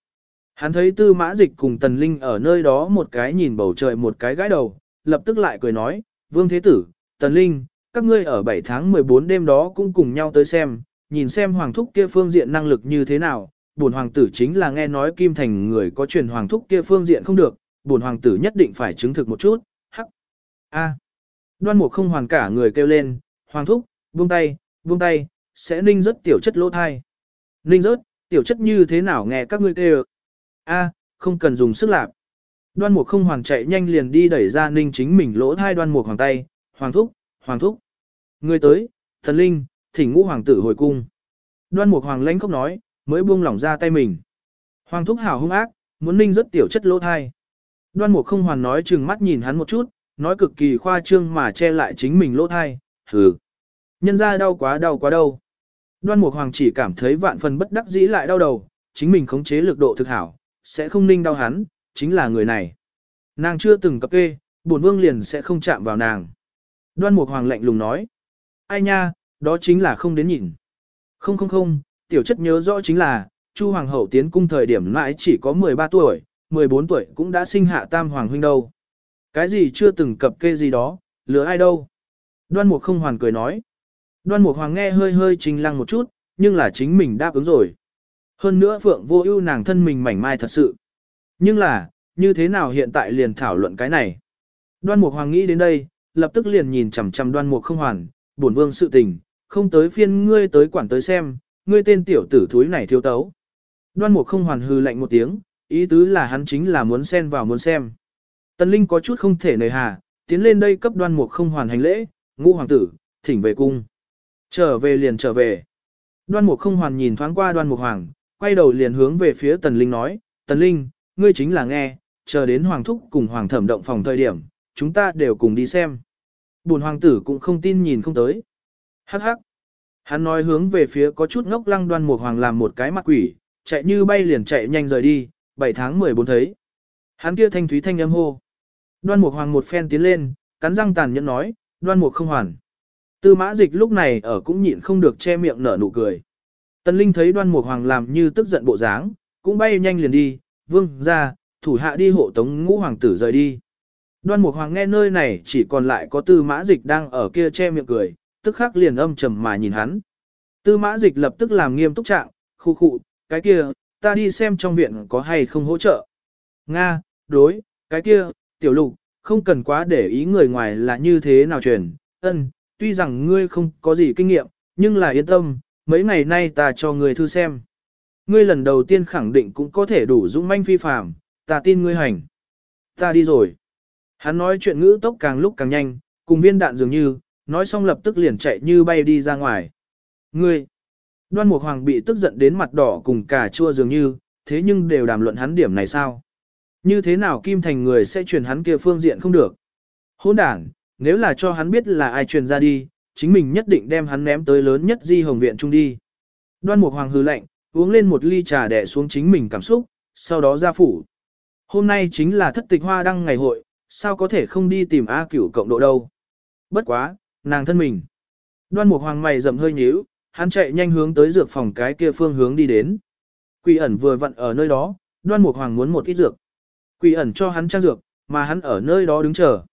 Hắn thấy tư mã dịch cùng tần linh ở nơi đó một cái nhìn bầu trời một cái gãi đầu, lập tức lại cười nói, vương thế tử, tần linh, các ngươi ở 7 tháng 14 đêm đó cũng cùng nhau tới xem, nhìn xem hoàng thúc kia phương diện năng lực như thế nào, bổn hoàng tử chính là nghe nói kim thành người có truyền hoàng thúc kia phương diện không được, bổn hoàng tử nhất định phải chứng thực một chút, hắc. A. Đoan mục không hoàn cả người kêu lên, hoàng thúc, buông tay, buông tay, sẽ ninh rất tiểu chất lỗ thai. Ninh rớt, tiểu chất như thế nào nghe các ngươi kêu. A, không cần dùng sức lạc. Đoan mục không hoàn chạy nhanh liền đi đẩy ra ninh chính mình lỗ thai đoan mục hoàng tay, hoàng thúc, hoàng thúc. Người tới, thần linh, thỉnh ngũ hoàng tử hồi cung. Đoan mục hoàng lãnh khóc nói, mới buông lỏng ra tay mình. Hoàng thúc hảo hung ác, muốn ninh rất tiểu chất lỗ thai. Đoan mục không hoàn nói chừng mắt nhìn hắn một chút, nói cực kỳ khoa trương mà che lại chính mình lỗ thai, hừ. Nhân ra đau quá đau quá đâu. Đoan mục hoàng chỉ cảm thấy vạn phần bất đắc dĩ lại đau đầu, chính mình khống chế lực độ thực hảo, sẽ không ninh đau hắn, chính là người này. Nàng chưa từng cập kê, bổn vương liền sẽ không chạm vào nàng. Đoan mục hoàng lạnh lùng nói. Ai nha, đó chính là không đến nhìn. Không không không, tiểu chất nhớ rõ chính là, Chu Hoàng hậu tiến cung thời điểm mãi chỉ có 13 tuổi, 14 tuổi cũng đã sinh hạ tam hoàng huynh đâu. Cái gì chưa từng cập kê gì đó, lừa ai đâu. Đoan mục không hoàn cười nói. Đoan mục hoàng nghe hơi hơi trình lăng một chút, nhưng là chính mình đáp ứng rồi. Hơn nữa phượng vô ưu nàng thân mình mảnh mai thật sự. Nhưng là, như thế nào hiện tại liền thảo luận cái này. Đoan mục hoàng nghĩ đến đây, lập tức liền nhìn chằm chằm đoan mục không hoàn, bổn vương sự tình, không tới phiên ngươi tới quản tới xem, ngươi tên tiểu tử thúi này thiếu tấu. Đoan mục không hoàn hư lạnh một tiếng, ý tứ là hắn chính là muốn xen vào muốn xem. Tần Linh có chút không thể nời hà, tiến lên đây cấp đoan mục không hoàn hành lễ, ngũ hoàng tử, thỉnh về cung. Trở về liền trở về. Đoan mục không hoàn nhìn thoáng qua đoan mục hoàng, quay đầu liền hướng về phía Tần Linh nói, Tần Linh, ngươi chính là nghe, chờ đến hoàng thúc cùng hoàng thẩm động phòng thời điểm, chúng ta đều cùng đi xem. Bùn hoàng tử cũng không tin nhìn không tới. Hắc hắc. Hắn nói hướng về phía có chút ngốc lăng đoan mục hoàng làm một cái mặt quỷ, chạy như bay liền chạy nhanh rời đi, 7 tháng 14 thấy. Hắn kia thanh thúy thanh âm hô. Đoan mục hoàng một phen tiến lên, cắn răng tàn nhẫn nói, đoan mục không hoàn. Tư mã dịch lúc này ở cũng nhịn không được che miệng nở nụ cười. Tần Linh thấy đoan mục hoàng làm như tức giận bộ dáng, cũng bay nhanh liền đi, vương ra, thủ hạ đi hộ tống ngũ hoàng tử rời đi. Đoan mục hoàng nghe nơi này chỉ còn lại có tư mã dịch đang ở kia che miệng cười, tức khắc liền âm trầm mà nhìn hắn. Tư mã dịch lập tức làm nghiêm túc trạng, khu khụ, cái kia, ta đi xem trong viện có hay không hỗ trợ. Nga, đối, cái kia, tiểu lục, không cần quá để ý người ngoài là như thế nào truyền, ân, tuy rằng ngươi không có gì kinh nghiệm, nhưng là yên tâm, mấy ngày nay ta cho ngươi thư xem. Ngươi lần đầu tiên khẳng định cũng có thể đủ dũng manh phi phàm, ta tin ngươi hành. Ta đi rồi. Hắn nói chuyện ngữ tốc càng lúc càng nhanh, cùng viên đạn dường như, nói xong lập tức liền chạy như bay đi ra ngoài. Ngươi! Đoan Mục Hoàng bị tức giận đến mặt đỏ cùng cả chua dường như, thế nhưng đều đàm luận hắn điểm này sao? Như thế nào Kim Thành người sẽ truyền hắn kia phương diện không được? hỗn đảng, nếu là cho hắn biết là ai truyền ra đi, chính mình nhất định đem hắn ném tới lớn nhất di hồng viện trung đi. Đoan Mục Hoàng hừ lạnh, uống lên một ly trà đè xuống chính mình cảm xúc, sau đó ra phủ. Hôm nay chính là thất tịch hoa đăng ngày hội, sao có thể không đi tìm A cửu cộng độ đâu. Bất quá, nàng thân mình. Đoan Mục Hoàng mày rậm hơi nhíu, hắn chạy nhanh hướng tới dược phòng cái kia phương hướng đi đến. Quỷ ẩn vừa vặn ở nơi đó, Đoan Mục Hoàng muốn một ít dược. Quỷ ẩn cho hắn trang dược, mà hắn ở nơi đó đứng chờ.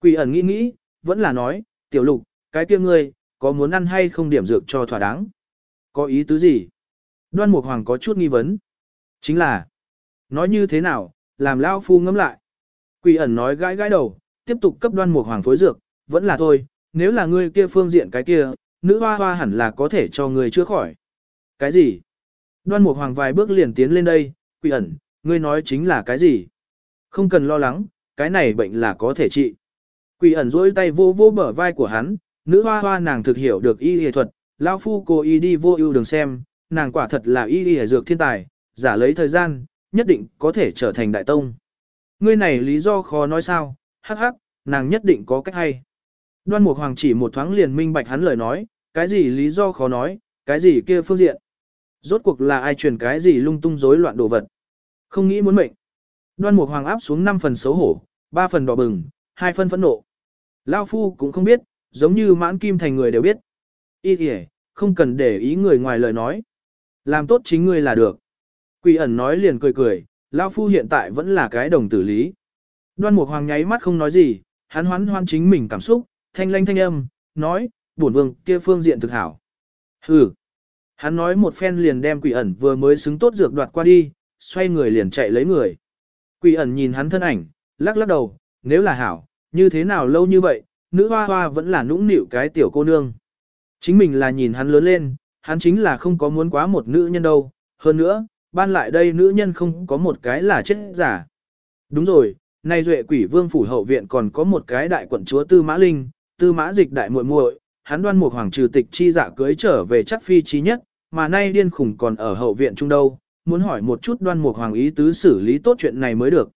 Quỷ ẩn nghĩ nghĩ, vẫn là nói, tiểu lục, cái kia ngươi, có muốn ăn hay không điểm dược cho thỏa đáng? Có ý tứ gì? Đoan Mục Hoàng có chút nghi vấn. Chính là, nói như thế nào, làm Lao Phu ngẫm lại. Quỷ ẩn nói gãi gãi đầu, tiếp tục cấp Đoan Mục Hoàng phối dược, vẫn là thôi, nếu là ngươi kia phương diện cái kia, nữ hoa hoa hẳn là có thể cho ngươi chữa khỏi. Cái gì? Đoan Mục Hoàng vài bước liền tiến lên đây, quỷ ẩn, ngươi nói chính là cái gì? Không cần lo lắng, cái này bệnh là có thể trị. Quỷ ẩn duỗi tay vô vô bờ vai của hắn, nữ hoa hoa nàng thực hiểu được y y thuật, lão phu cô y đi vô ưu đường xem, nàng quả thật là y y dược thiên tài, giả lấy thời gian, nhất định có thể trở thành đại tông. Ngươi này lý do khó nói sao, hắc hắc, nàng nhất định có cách hay. Đoan Mục Hoàng chỉ một thoáng liền minh bạch hắn lời nói, cái gì lý do khó nói, cái gì kia phương diện. Rốt cuộc là ai truyền cái gì lung tung rối loạn đồ vật. Không nghĩ muốn mệnh. Đoan Mục Hoàng áp xuống 5 phần xấu hổ, 3 phần đỏ bừng, 2 phần phẫn nộ. Lao Phu cũng không biết, giống như mãn kim thành người đều biết. Ý kìa, không cần để ý người ngoài lời nói. Làm tốt chính ngươi là được. Quỷ ẩn nói liền cười cười, Lao Phu hiện tại vẫn là cái đồng tử lý. Đoan Mục Hoàng nháy mắt không nói gì, hắn hoán hoan chính mình cảm xúc, thanh lanh thanh âm, nói, bổn vương kia phương diện thực hảo. Hừ. Hắn nói một phen liền đem quỷ ẩn vừa mới xứng tốt dược đoạt qua đi, xoay người liền chạy lấy người. Quỷ ẩn nhìn hắn thân ảnh, lắc lắc đầu, nếu là hảo, như thế nào lâu như vậy, nữ hoa hoa vẫn là nũng nịu cái tiểu cô nương. Chính mình là nhìn hắn lớn lên, hắn chính là không có muốn quá một nữ nhân đâu, hơn nữa, ban lại đây nữ nhân không có một cái là chết giả. Đúng rồi, nay duệ quỷ vương phủ hậu viện còn có một cái đại quận chúa Tư Mã Linh, Tư Mã Dịch đại muội muội, hắn đoan một hoàng trừ tịch chi dạ cưới trở về chắc phi trí nhất, mà nay điên khủng còn ở hậu viện trung đâu, muốn hỏi một chút đoan mục hoàng ý tứ xử lý tốt chuyện này mới được.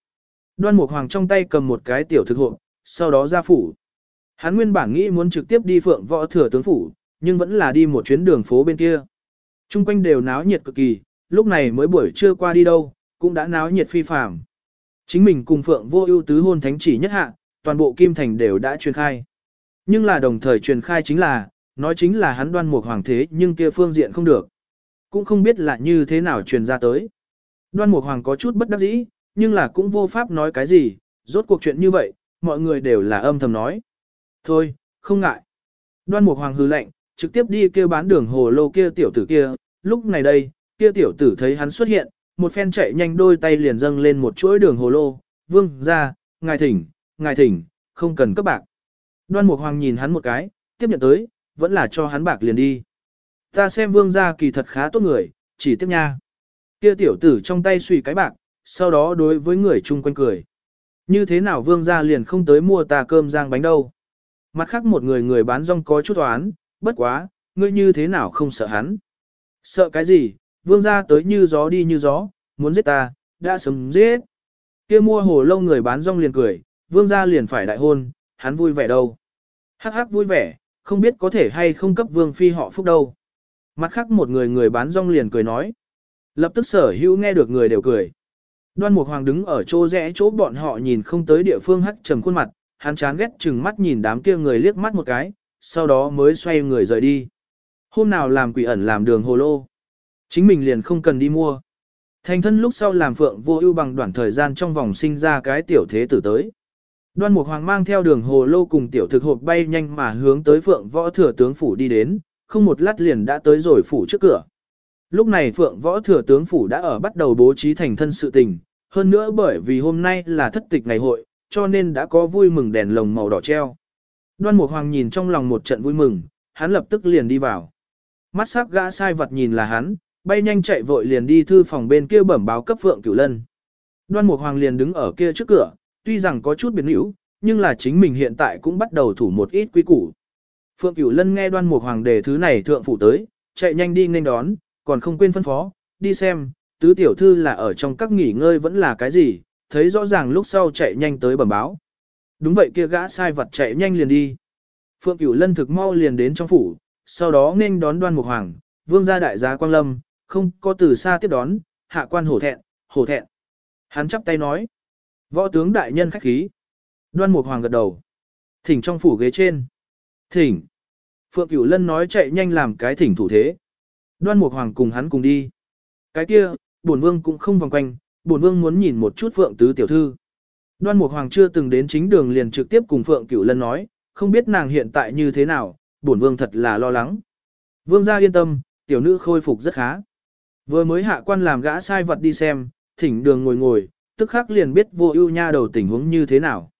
Đoan mục hoàng trong tay cầm một cái tiểu thực hộ, sau đó ra phủ. Hắn nguyên bản nghĩ muốn trực tiếp đi phượng võ thừa tướng phủ, nhưng vẫn là đi một chuyến đường phố bên kia. Trung quanh đều náo nhiệt cực kỳ, lúc này mới buổi trưa qua đi đâu, cũng đã náo nhiệt phi phàm. Chính mình cùng Phượng Vô Ưu tứ hôn thánh chỉ nhất hạ, toàn bộ Kim Thành đều đã truyền khai. Nhưng là đồng thời truyền khai chính là, nói chính là hắn đoan mục hoàng thế nhưng kia phương diện không được. Cũng không biết là như thế nào truyền ra tới. Đoan mục hoàng có chút bất đắc dĩ, nhưng là cũng vô pháp nói cái gì, rốt cuộc chuyện như vậy, mọi người đều là âm thầm nói. Thôi, không ngại. Đoan mục hoàng hư lệnh, trực tiếp đi kêu bán đường hồ lô kia tiểu tử kia, lúc này đây, kia tiểu tử thấy hắn xuất hiện, một phen chạy nhanh đôi tay liền dâng lên một chuỗi đường hồ lô, vương ra, ngài thỉnh, ngài thỉnh, không cần cấp bạc. Đoan Mục Hoàng nhìn hắn một cái, tiếp nhận tới, vẫn là cho hắn bạc liền đi. Ta xem vương gia kỳ thật khá tốt người, chỉ tiếp nha. Kia tiểu tử trong tay suy cái bạc, sau đó đối với người chung quanh cười. Như thế nào vương gia liền không tới mua ta cơm rang bánh đâu. Mặt khác một người người bán rong có chút toán, bất quá, ngươi như thế nào không sợ hắn. Sợ cái gì, vương gia tới như gió đi như gió, muốn giết ta, đã sớm giết. Kia mua hồ lâu người bán rong liền cười, vương gia liền phải đại hôn, hắn vui vẻ đâu. Hắc hắc vui vẻ, không biết có thể hay không cấp vương phi họ phúc đâu. Mặt khác một người người bán rong liền cười nói. Lập tức sở hữu nghe được người đều cười. Đoan Mục Hoàng đứng ở chỗ rẽ chỗ bọn họ nhìn không tới địa phương hắc trầm khuôn mặt, hắn chán ghét chừng mắt nhìn đám kia người liếc mắt một cái, sau đó mới xoay người rời đi. Hôm nào làm quỷ ẩn làm đường hồ lô, chính mình liền không cần đi mua. Thành thân lúc sau làm phượng vô ưu bằng đoạn thời gian trong vòng sinh ra cái tiểu thế tử tới. Đoan Mục Hoàng mang theo đường hồ lô cùng tiểu thực hộp bay nhanh mà hướng tới Phượng Võ Thừa tướng phủ đi đến, không một lát liền đã tới rồi phủ trước cửa. Lúc này Phượng Võ Thừa tướng phủ đã ở bắt đầu bố trí thành thân sự tình, hơn nữa bởi vì hôm nay là thất tịch ngày hội, cho nên đã có vui mừng đèn lồng màu đỏ treo. Đoan Mục Hoàng nhìn trong lòng một trận vui mừng, hắn lập tức liền đi vào. Mắt sắc gã sai vật nhìn là hắn, bay nhanh chạy vội liền đi thư phòng bên kia bẩm báo cấp Phượng Cửu Lân. Đoan Mục Hoàng liền đứng ở kia trước cửa, tuy rằng có chút biệt hữu, nhưng là chính mình hiện tại cũng bắt đầu thủ một ít quy củ. Phượng Cửu Lân nghe đoan mục hoàng đề thứ này thượng phủ tới, chạy nhanh đi nên đón, còn không quên phân phó, đi xem, tứ tiểu thư là ở trong các nghỉ ngơi vẫn là cái gì, thấy rõ ràng lúc sau chạy nhanh tới bẩm báo. Đúng vậy kia gã sai vật chạy nhanh liền đi. Phượng Cửu Lân thực mau liền đến trong phủ, sau đó nên đón đoan mục hoàng, vương gia đại gia quang lâm, không có từ xa tiếp đón, hạ quan hổ thẹn, hổ thẹn. Hắn chắp tay nói, Võ tướng đại nhân khách khí. Đoan Mục Hoàng gật đầu. Thỉnh trong phủ ghế trên. Thỉnh. Phượng Cửu Lân nói chạy nhanh làm cái thỉnh thủ thế. Đoan Mục Hoàng cùng hắn cùng đi. Cái kia, bổn vương cũng không vòng quanh, bổn vương muốn nhìn một chút Phượng tứ tiểu thư. Đoan Mục Hoàng chưa từng đến chính đường liền trực tiếp cùng Phượng Cửu Lân nói, không biết nàng hiện tại như thế nào, bổn vương thật là lo lắng. Vương gia yên tâm, tiểu nữ khôi phục rất khá. Vừa mới hạ quan làm gã sai vật đi xem, thỉnh đường ngồi ngồi, tức khắc liền biết vô ưu nha đầu tình huống như thế nào.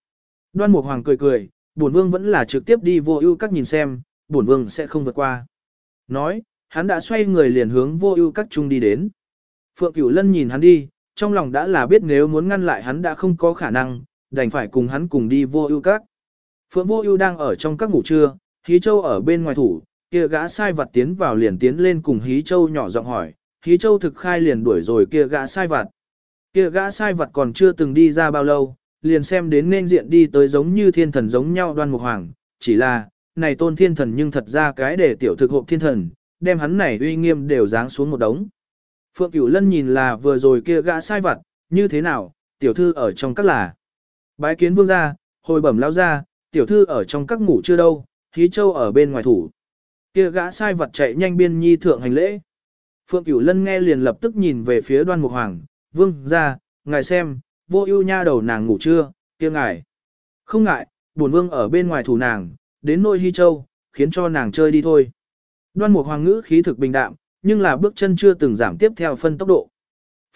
Đoan Mục Hoàng cười cười, bổn vương vẫn là trực tiếp đi vô ưu các nhìn xem, bổn vương sẽ không vượt qua. Nói, hắn đã xoay người liền hướng vô ưu các trung đi đến. Phượng Cửu Lân nhìn hắn đi, trong lòng đã là biết nếu muốn ngăn lại hắn đã không có khả năng, đành phải cùng hắn cùng đi vô ưu các. Phượng vô ưu đang ở trong các ngủ trưa, Hí Châu ở bên ngoài thủ, kia gã sai vật tiến vào liền tiến lên cùng Hí Châu nhỏ giọng hỏi, Hí Châu thực khai liền đuổi rồi kia gã sai vật. Kia gã sai vật còn chưa từng đi ra bao lâu, liền xem đến nên diện đi tới giống như thiên thần giống nhau đoan mục hoàng, chỉ là, này tôn thiên thần nhưng thật ra cái để tiểu thực hộp thiên thần, đem hắn này uy nghiêm đều giáng xuống một đống. Phượng Cửu Lân nhìn là vừa rồi kia gã sai vật, như thế nào, tiểu thư ở trong các là. Bái kiến vương gia, hồi bẩm lao gia, tiểu thư ở trong các ngủ chưa đâu, khí Châu ở bên ngoài thủ. Kia gã sai vật chạy nhanh biên nhi thượng hành lễ. Phượng Cửu Lân nghe liền lập tức nhìn về phía Đoan Mục Hoàng, "Vương gia, ngài xem, vô ưu nha đầu nàng ngủ chưa, kia ngài." "Không ngại, bổn vương ở bên ngoài thủ nàng, đến nôi Hy Châu, khiến cho nàng chơi đi thôi." Đoan Mục Hoàng ngữ khí thực bình đạm, nhưng là bước chân chưa từng giảm tiếp theo phân tốc độ.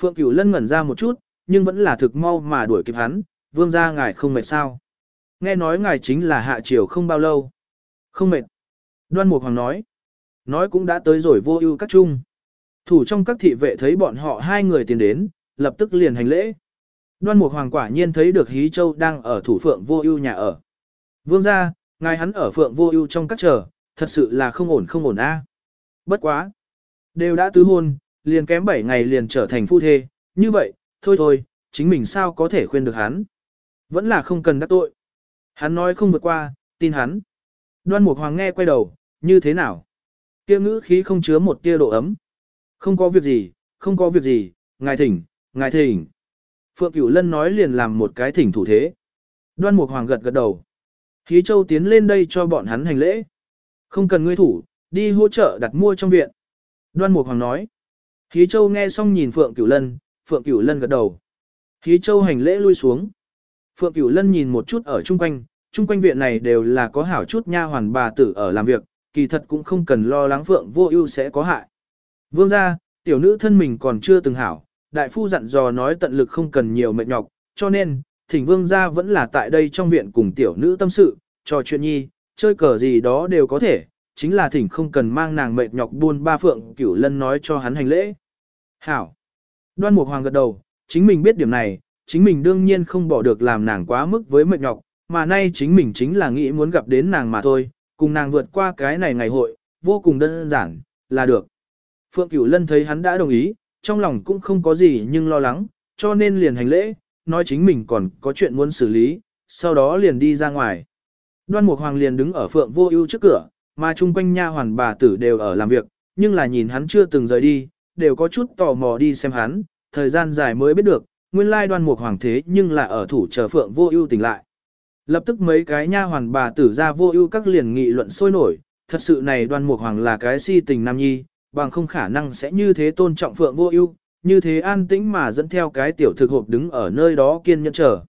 Phượng Cửu Lân ngẩn ra một chút, nhưng vẫn là thực mau mà đuổi kịp hắn, "Vương gia ngài không mệt sao?" Nghe nói ngài chính là hạ triều không bao lâu. Không mệt. Đoan Mục Hoàng nói. Nói cũng đã tới rồi vô ưu các trung. Thủ trong các thị vệ thấy bọn họ hai người tiến đến, lập tức liền hành lễ. Đoan Mục Hoàng quả nhiên thấy được Hí Châu đang ở thủ phượng vô ưu nhà ở. Vương gia, ngài hắn ở phượng vô ưu trong các chờ, thật sự là không ổn không ổn a. Bất quá. Đều đã tứ hôn, liền kém 7 ngày liền trở thành phu thê, như vậy, thôi thôi, chính mình sao có thể khuyên được hắn. Vẫn là không cần đắc tội. Hắn nói không vượt qua, tin hắn. Đoan Mục Hoàng nghe quay đầu, như thế nào? Kia ngữ khí không chứa một tia độ ấm. Không có việc gì, không có việc gì, ngài thỉnh, ngài thỉnh. Phượng Cửu Lân nói liền làm một cái thỉnh thủ thế. Đoan Mục Hoàng gật gật đầu. Khí Châu tiến lên đây cho bọn hắn hành lễ. Không cần ngươi thủ, đi hỗ trợ đặt mua trong viện. Đoan Mục Hoàng nói. Khí Châu nghe xong nhìn Phượng Cửu Lân, Phượng Cửu Lân gật đầu. Khí Châu hành lễ lui xuống. Phượng Cửu Lân nhìn một chút ở chung quanh, chung quanh viện này đều là có hảo chút nha hoàn bà tử ở làm việc, kỳ thật cũng không cần lo lắng Phượng vô ưu sẽ có hại. Vương gia, tiểu nữ thân mình còn chưa từng hảo, đại phu dặn dò nói tận lực không cần nhiều mệt nhọc, cho nên, thỉnh vương gia vẫn là tại đây trong viện cùng tiểu nữ tâm sự, trò chuyện nhi, chơi cờ gì đó đều có thể, chính là thỉnh không cần mang nàng mệt nhọc buôn ba Phượng cửu lân nói cho hắn hành lễ. Hảo. Đoan Mục Hoàng gật đầu, chính mình biết điểm này, chính mình đương nhiên không bỏ được làm nàng quá mức với mệt nhọc, mà nay chính mình chính là nghĩ muốn gặp đến nàng mà thôi, cùng nàng vượt qua cái này ngày hội, vô cùng đơn giản, là được. Phượng Cửu Lân thấy hắn đã đồng ý, trong lòng cũng không có gì nhưng lo lắng, cho nên liền hành lễ, nói chính mình còn có chuyện muốn xử lý, sau đó liền đi ra ngoài. Đoan Mục Hoàng liền đứng ở Phượng Vô Ưu trước cửa, mà chung quanh nha hoàn bà tử đều ở làm việc, nhưng là nhìn hắn chưa từng rời đi, đều có chút tò mò đi xem hắn, thời gian dài mới biết được, nguyên lai Đoan Mục Hoàng thế nhưng là ở thủ chờ Phượng Vô Ưu tỉnh lại. Lập tức mấy cái nha hoàn bà tử ra vô ưu các liền nghị luận sôi nổi, thật sự này đoan mục hoàng là cái si tình nam nhi, bằng không khả năng sẽ như thế tôn trọng phượng vô ưu, như thế an tĩnh mà dẫn theo cái tiểu thực hộp đứng ở nơi đó kiên nhẫn chờ.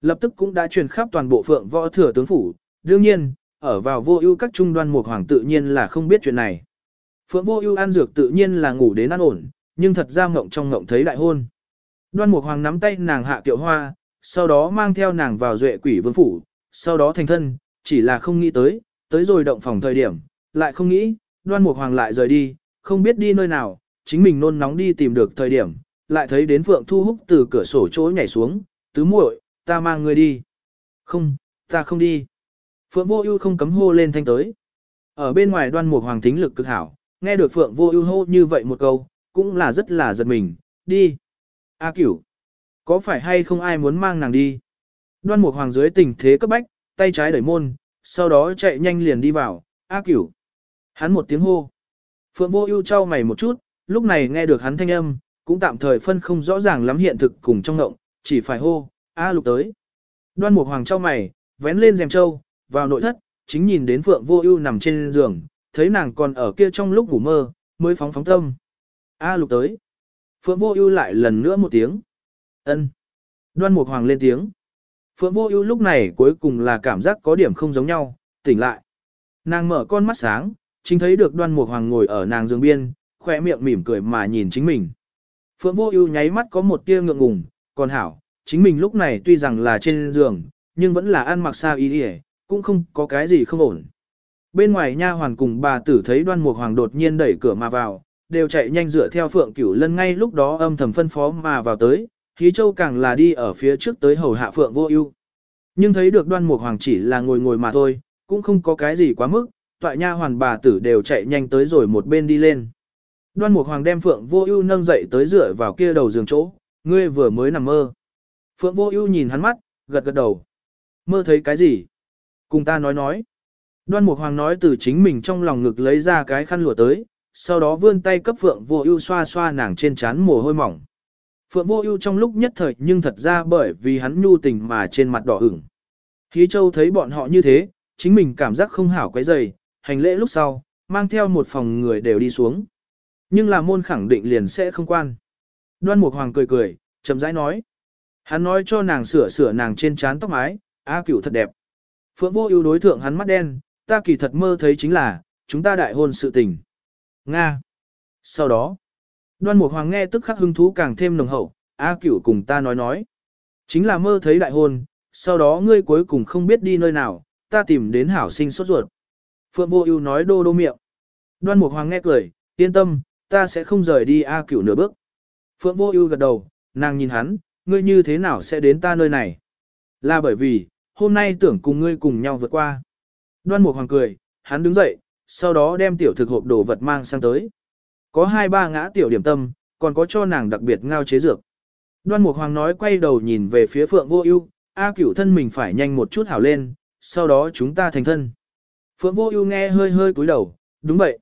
Lập tức cũng đã truyền khắp toàn bộ phượng võ thừa tướng phủ, đương nhiên, ở vào vô ưu các trung đoan mục hoàng tự nhiên là không biết chuyện này. Phượng vô ưu ăn dược tự nhiên là ngủ đến an ổn, nhưng thật ra ngộng trong ngộng thấy đại hôn. Đoan mục hoàng nắm tay nàng hạ tiểu hoa, sau đó mang theo nàng vào duệ quỷ vương phủ, sau đó thành thân, chỉ là không nghĩ tới, tới rồi động phòng thời điểm, lại không nghĩ, đoan mục hoàng lại rời đi, không biết đi nơi nào, chính mình nôn nóng đi tìm được thời điểm, lại thấy đến Phượng Thu Húc từ cửa sổ chỗ nhảy xuống, tứ muội, ta mang người đi. Không, ta không đi. Phượng Vô Ưu không cấm hô lên thanh tới. Ở bên ngoài Đoan Mục Hoàng tính lực cực hảo, nghe được Phượng Vô Ưu hô như vậy một câu, cũng là rất là giật mình, đi. A Cửu, có phải hay không ai muốn mang nàng đi? Đoan Mục Hoàng dưới tình thế cấp bách, tay trái đẩy môn, sau đó chạy nhanh liền đi vào, A cửu. Hắn một tiếng hô. Phượng vô ưu trao mày một chút, lúc này nghe được hắn thanh âm, cũng tạm thời phân không rõ ràng lắm hiện thực cùng trong ngộng, chỉ phải hô, A lục tới. Đoan Mục Hoàng trao mày, vén lên rèm trâu, vào nội thất, chính nhìn đến Phượng vô ưu nằm trên giường, thấy nàng còn ở kia trong lúc ngủ mơ, mới phóng phóng tâm. A lục tới. Phượng vô ưu lại lần nữa một tiếng. Ân. Đoan Mục Hoàng lên tiếng. Phượng Vô Ưu lúc này cuối cùng là cảm giác có điểm không giống nhau, tỉnh lại. Nàng mở con mắt sáng, chính thấy được Đoan Mục Hoàng ngồi ở nàng giường biên, khoe miệng mỉm cười mà nhìn chính mình. Phượng Vô Ưu nháy mắt có một tia ngượng ngùng, còn hảo, chính mình lúc này tuy rằng là trên giường, nhưng vẫn là ăn mặc sao y y, cũng không có cái gì không ổn. Bên ngoài nha hoàn cùng bà tử thấy Đoan Mục Hoàng đột nhiên đẩy cửa mà vào, đều chạy nhanh dựa theo Phượng Cửu Lân ngay lúc đó âm thầm phân phó mà vào tới, khí Châu càng là đi ở phía trước tới hầu hạ Phượng Vô Ưu. Nhưng thấy được Đoan Mục Hoàng chỉ là ngồi ngồi mà thôi, cũng không có cái gì quá mức, toại nha hoàn bà tử đều chạy nhanh tới rồi một bên đi lên. Đoan Mục Hoàng đem Phượng Vô Ưu nâng dậy tới dựa vào kia đầu giường chỗ, ngươi vừa mới nằm mơ. Phượng Vô Ưu nhìn hắn mắt, gật gật đầu. Mơ thấy cái gì? Cùng ta nói nói. Đoan Mục Hoàng nói từ chính mình trong lòng ngực lấy ra cái khăn lụa tới, sau đó vươn tay cấp Phượng Vô Ưu xoa xoa nàng trên trán mồ hôi mỏng. Phượng Vô Ưu trong lúc nhất thời nhưng thật ra bởi vì hắn nhu tình mà trên mặt đỏ ửng. Khí Châu thấy bọn họ như thế, chính mình cảm giác không hảo quấy rầy, hành lễ lúc sau, mang theo một phòng người đều đi xuống. Nhưng là môn khẳng định liền sẽ không quan. Đoan Mục Hoàng cười cười, chậm rãi nói. Hắn nói cho nàng sửa sửa nàng trên trán tóc mái, A cửu thật đẹp. Phượng vô ưu đối thượng hắn mắt đen, ta kỳ thật mơ thấy chính là, chúng ta đại hôn sự tình. Nga. Sau đó, đoan mục hoàng nghe tức khắc hứng thú càng thêm nồng hậu, A cửu cùng ta nói nói. Chính là mơ thấy đại hôn, sau đó ngươi cuối cùng không biết đi nơi nào, ta tìm đến hảo sinh sốt ruột. Phượng vô ưu nói đô đô miệng. Đoan mục hoàng nghe cười, yên tâm, ta sẽ không rời đi A cửu nửa bước. Phượng vô ưu gật đầu, nàng nhìn hắn, ngươi như thế nào sẽ đến ta nơi này? Là bởi vì, hôm nay tưởng cùng ngươi cùng nhau vượt qua. Đoan Mục Hoàng cười, hắn đứng dậy, sau đó đem tiểu thực hộp đồ vật mang sang tới. Có hai ba ngã tiểu điểm tâm, còn có cho nàng đặc biệt ngao chế dược. Đoan Mục Hoàng nói quay đầu nhìn về phía Phượng Vô Ưu, A Cửu thân mình phải nhanh một chút hảo lên, sau đó chúng ta thành thân. Phượng Vô Ưu nghe hơi hơi cúi đầu, đúng vậy.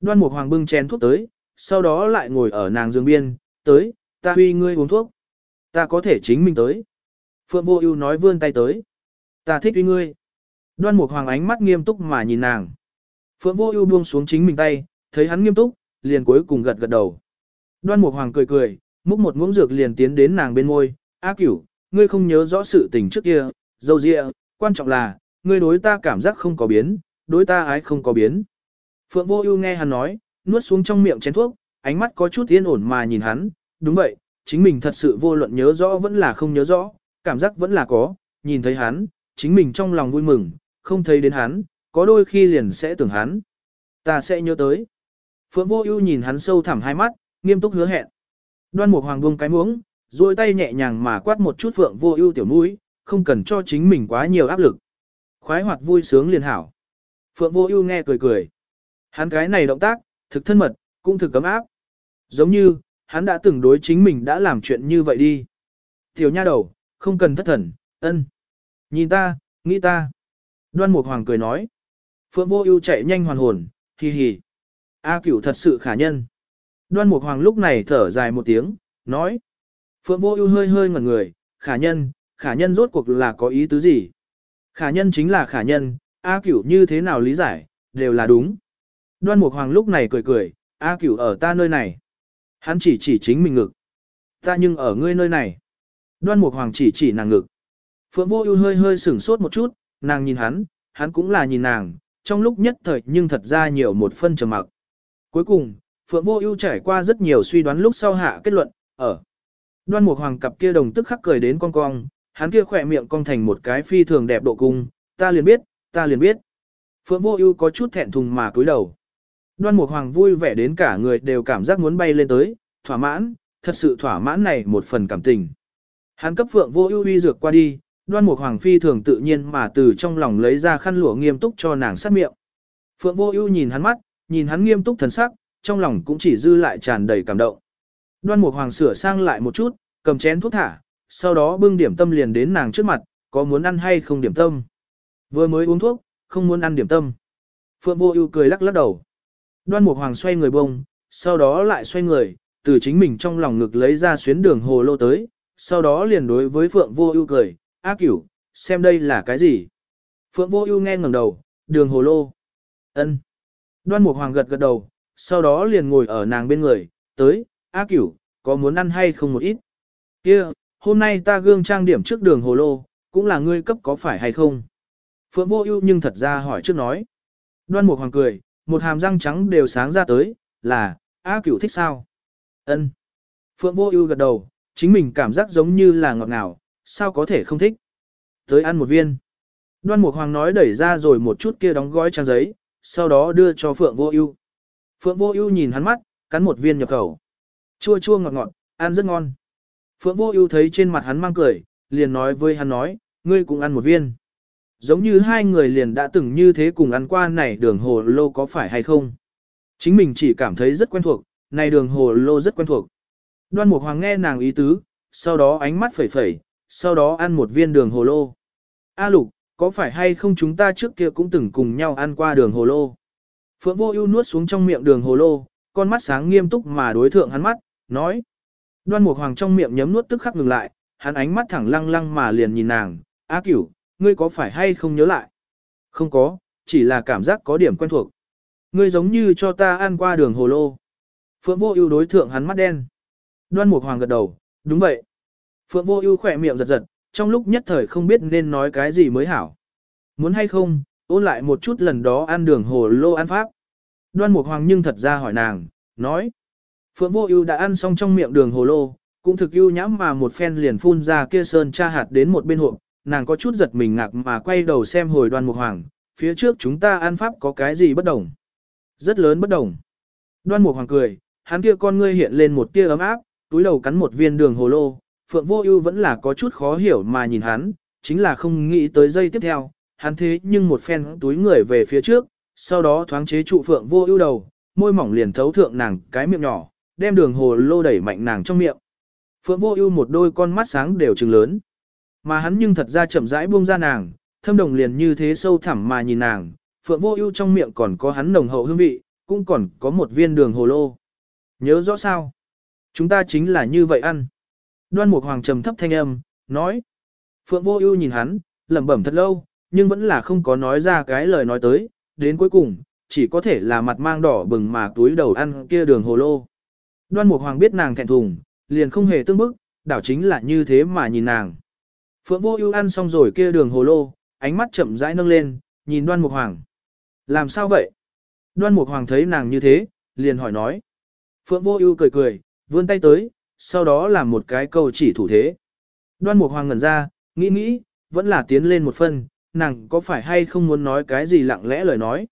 Đoan Mục Hoàng bưng chén thuốc tới, sau đó lại ngồi ở nàng giường biên, tới, ta huy ngươi uống thuốc. Ta có thể chính mình tới. Phượng Vô Ưu nói vươn tay tới. Ta thích uy ngươi. Đoan Mục Hoàng ánh mắt nghiêm túc mà nhìn nàng. Phượng Vô Ưu buông xuống chính mình tay, thấy hắn nghiêm túc, liền cuối cùng gật gật đầu. Đoan Mục Hoàng cười cười, múc một muỗng dược liền tiến đến nàng bên môi, "A Cửu, ngươi không nhớ rõ sự tình trước kia, dâu dịa, quan trọng là, ngươi đối ta cảm giác không có biến, đối ta ái không có biến." Phượng Vô Ưu nghe hắn nói, nuốt xuống trong miệng chén thuốc, ánh mắt có chút yên ổn mà nhìn hắn, "Đúng vậy, chính mình thật sự vô luận nhớ rõ vẫn là không nhớ rõ, cảm giác vẫn là có, nhìn thấy hắn, chính mình trong lòng vui mừng, không thấy đến hắn, có đôi khi liền sẽ tưởng hắn. Ta sẽ nhớ tới. Phượng Vô Ưu nhìn hắn sâu thẳm hai mắt, nghiêm túc hứa hẹn. Đoan Mục Hoàng buông cái muỗng, duỗi tay nhẹ nhàng mà quát một chút Phượng Vô Ưu tiểu mũi, không cần cho chính mình quá nhiều áp lực. Khoái hoạt vui sướng liền hảo. Phượng Vô Ưu nghe cười cười. Hắn cái này động tác, thực thân mật, cũng thực cấm áp. Giống như, hắn đã từng đối chính mình đã làm chuyện như vậy đi. Tiểu nha đầu, không cần thất thần, ân. Nhìn ta, nghĩ ta. Đoan Mục Hoàng cười nói. Phượng Vô Ưu chạy nhanh hoàn hồn, hi hi. A Cửu thật sự khả nhân. Đoan Mục Hoàng lúc này thở dài một tiếng, nói. Phượng Vô Ưu hơi hơi ngẩn người, khả nhân, khả nhân rốt cuộc là có ý tứ gì? Khả nhân chính là khả nhân, A Cửu như thế nào lý giải, đều là đúng. Đoan Mục Hoàng lúc này cười cười, A Cửu ở ta nơi này. Hắn chỉ chỉ chính mình ngực. Ta nhưng ở ngươi nơi này. Đoan Mục Hoàng chỉ chỉ nàng ngực. Phượng Vô Ưu hơi hơi sửng sốt một chút, nàng nhìn hắn, hắn cũng là nhìn nàng, trong lúc nhất thời nhưng thật ra nhiều một phân trầm mặc. Cuối cùng, Phượng Vô Ưu trải qua rất nhiều suy đoán lúc sau hạ kết luận, ở Đoan Mục Hoàng cặp kia đồng tức khắc cười đến cong cong, hắn kia khỏe miệng cong thành một cái phi thường đẹp độ cung, ta liền biết, ta liền biết. Phượng Vô Ưu có chút thẹn thùng mà cúi đầu. Đoan Mục Hoàng vui vẻ đến cả người đều cảm giác muốn bay lên tới, thỏa mãn, thật sự thỏa mãn này một phần cảm tình. Hắn cấp Phượng Vô Ưu uy dược qua đi, Đoan Mục Hoàng phi thường tự nhiên mà từ trong lòng lấy ra khăn lụa nghiêm túc cho nàng sát miệng. Phượng Vô Ưu nhìn hắn mắt, nhìn hắn nghiêm túc thần sắc, trong lòng cũng chỉ dư lại tràn đầy cảm động. Đoan Mục Hoàng sửa sang lại một chút, cầm chén thuốc thả, sau đó bưng điểm tâm liền đến nàng trước mặt, có muốn ăn hay không điểm tâm. Vừa mới uống thuốc, không muốn ăn điểm tâm. Phượng Vô Ưu cười lắc lắc đầu. Đoan Mục Hoàng xoay người bông, sau đó lại xoay người, từ chính mình trong lòng ngực lấy ra xuyến đường hồ lô tới, sau đó liền đối với Phượng Vô Ưu cười, "A Cửu, xem đây là cái gì?" Phượng Vô Ưu nghe ngẩng đầu, "Đường hồ lô." Ân. Đoan Mục Hoàng gật gật đầu, sau đó liền ngồi ở nàng bên người, "Tới, A Cửu, có muốn ăn hay không một ít?" "Kia, hôm nay ta gương trang điểm trước đường hồ lô, cũng là ngươi cấp có phải hay không?" Phượng Vô Ưu nhưng thật ra hỏi trước nói. Đoan Mục Hoàng cười, một hàm răng trắng đều sáng ra tới, là, A Cửu thích sao? Ân. Phượng Vô Ưu gật đầu, chính mình cảm giác giống như là ngọt ngào, sao có thể không thích. Tới ăn một viên. Đoan Mục Hoàng nói đẩy ra rồi một chút kia đóng gói trang giấy, sau đó đưa cho Phượng Vô Ưu. Phượng Vô Ưu nhìn hắn mắt, cắn một viên nhập khẩu. Chua chua ngọt ngọt, ăn rất ngon. Phượng Vô Ưu thấy trên mặt hắn mang cười, liền nói với hắn nói, ngươi cũng ăn một viên. Giống như hai người liền đã từng như thế cùng ăn qua này đường hồ lô có phải hay không? Chính mình chỉ cảm thấy rất quen thuộc, này đường hồ lô rất quen thuộc. Đoan Mục Hoàng nghe nàng ý tứ, sau đó ánh mắt phẩy phẩy, sau đó ăn một viên đường hồ lô. A Lục, có phải hay không chúng ta trước kia cũng từng cùng nhau ăn qua đường hồ lô? Phượng Vô Ưu nuốt xuống trong miệng đường hồ lô, con mắt sáng nghiêm túc mà đối thượng hắn mắt, nói. Đoan Mục Hoàng trong miệng nhấm nuốt tức khắc ngừng lại, hắn ánh mắt thẳng lăng lăng mà liền nhìn nàng, "A Cửu, ngươi có phải hay không nhớ lại?" Không có, chỉ là cảm giác có điểm quen thuộc. Ngươi giống như cho ta ăn qua đường hồ lô. Phượng vô ưu đối thượng hắn mắt đen. Đoan Mục Hoàng gật đầu, đúng vậy. Phượng vô ưu khẽ miệng giật giật, trong lúc nhất thời không biết nên nói cái gì mới hảo. Muốn hay không, ôn lại một chút lần đó ăn đường hồ lô ăn pháp. Đoan Mục Hoàng nhưng thật ra hỏi nàng, nói. Phượng Vô Ưu đã ăn xong trong miệng đường hồ lô, cũng thực ưu nhãm mà một phen liền phun ra kia sơn cha hạt đến một bên hộp, nàng có chút giật mình ngạc mà quay đầu xem hồi Đoan Mục Hoàng, phía trước chúng ta ăn pháp có cái gì bất đồng? Rất lớn bất đồng. Đoan Mục Hoàng cười, hắn kia con ngươi hiện lên một tia ấm áp, túi đầu cắn một viên đường hồ lô, Phượng Vô Ưu vẫn là có chút khó hiểu mà nhìn hắn, chính là không nghĩ tới giây tiếp theo, hắn thế nhưng một phen túi người về phía trước, sau đó thoáng chế trụ Phượng Vô Ưu đầu, môi mỏng liền thấu thượng nàng cái miệng nhỏ, đem đường hồ lô đẩy mạnh nàng trong miệng. Phượng Vô Ưu một đôi con mắt sáng đều trừng lớn, mà hắn nhưng thật ra chậm rãi buông ra nàng, thâm đồng liền như thế sâu thẳm mà nhìn nàng, Phượng Vô Ưu trong miệng còn có hắn nồng hậu hương vị, cũng còn có một viên đường hồ lô. Nhớ rõ sao? Chúng ta chính là như vậy ăn. Đoan Mục Hoàng trầm thấp thanh âm, nói. Phượng Vô Ưu nhìn hắn, lẩm bẩm thật lâu, nhưng vẫn là không có nói ra cái lời nói tới, đến cuối cùng, chỉ có thể là mặt mang đỏ bừng mà túi đầu ăn kia đường hồ lô. Đoan Mục Hoàng biết nàng thẹn thùng, liền không hề tương bức, đảo chính là như thế mà nhìn nàng. Phượng Vô Ưu ăn xong rồi kia đường hồ lô, ánh mắt chậm rãi nâng lên, nhìn Đoan Mục Hoàng. Làm sao vậy? Đoan Mục Hoàng thấy nàng như thế, liền hỏi nói. Phượng Vô Ưu cười cười, vươn tay tới, sau đó làm một cái câu chỉ thủ thế. Đoan Mục Hoàng ngẩn ra, nghĩ nghĩ, vẫn là tiến lên một phân, nàng có phải hay không muốn nói cái gì lặng lẽ lời nói.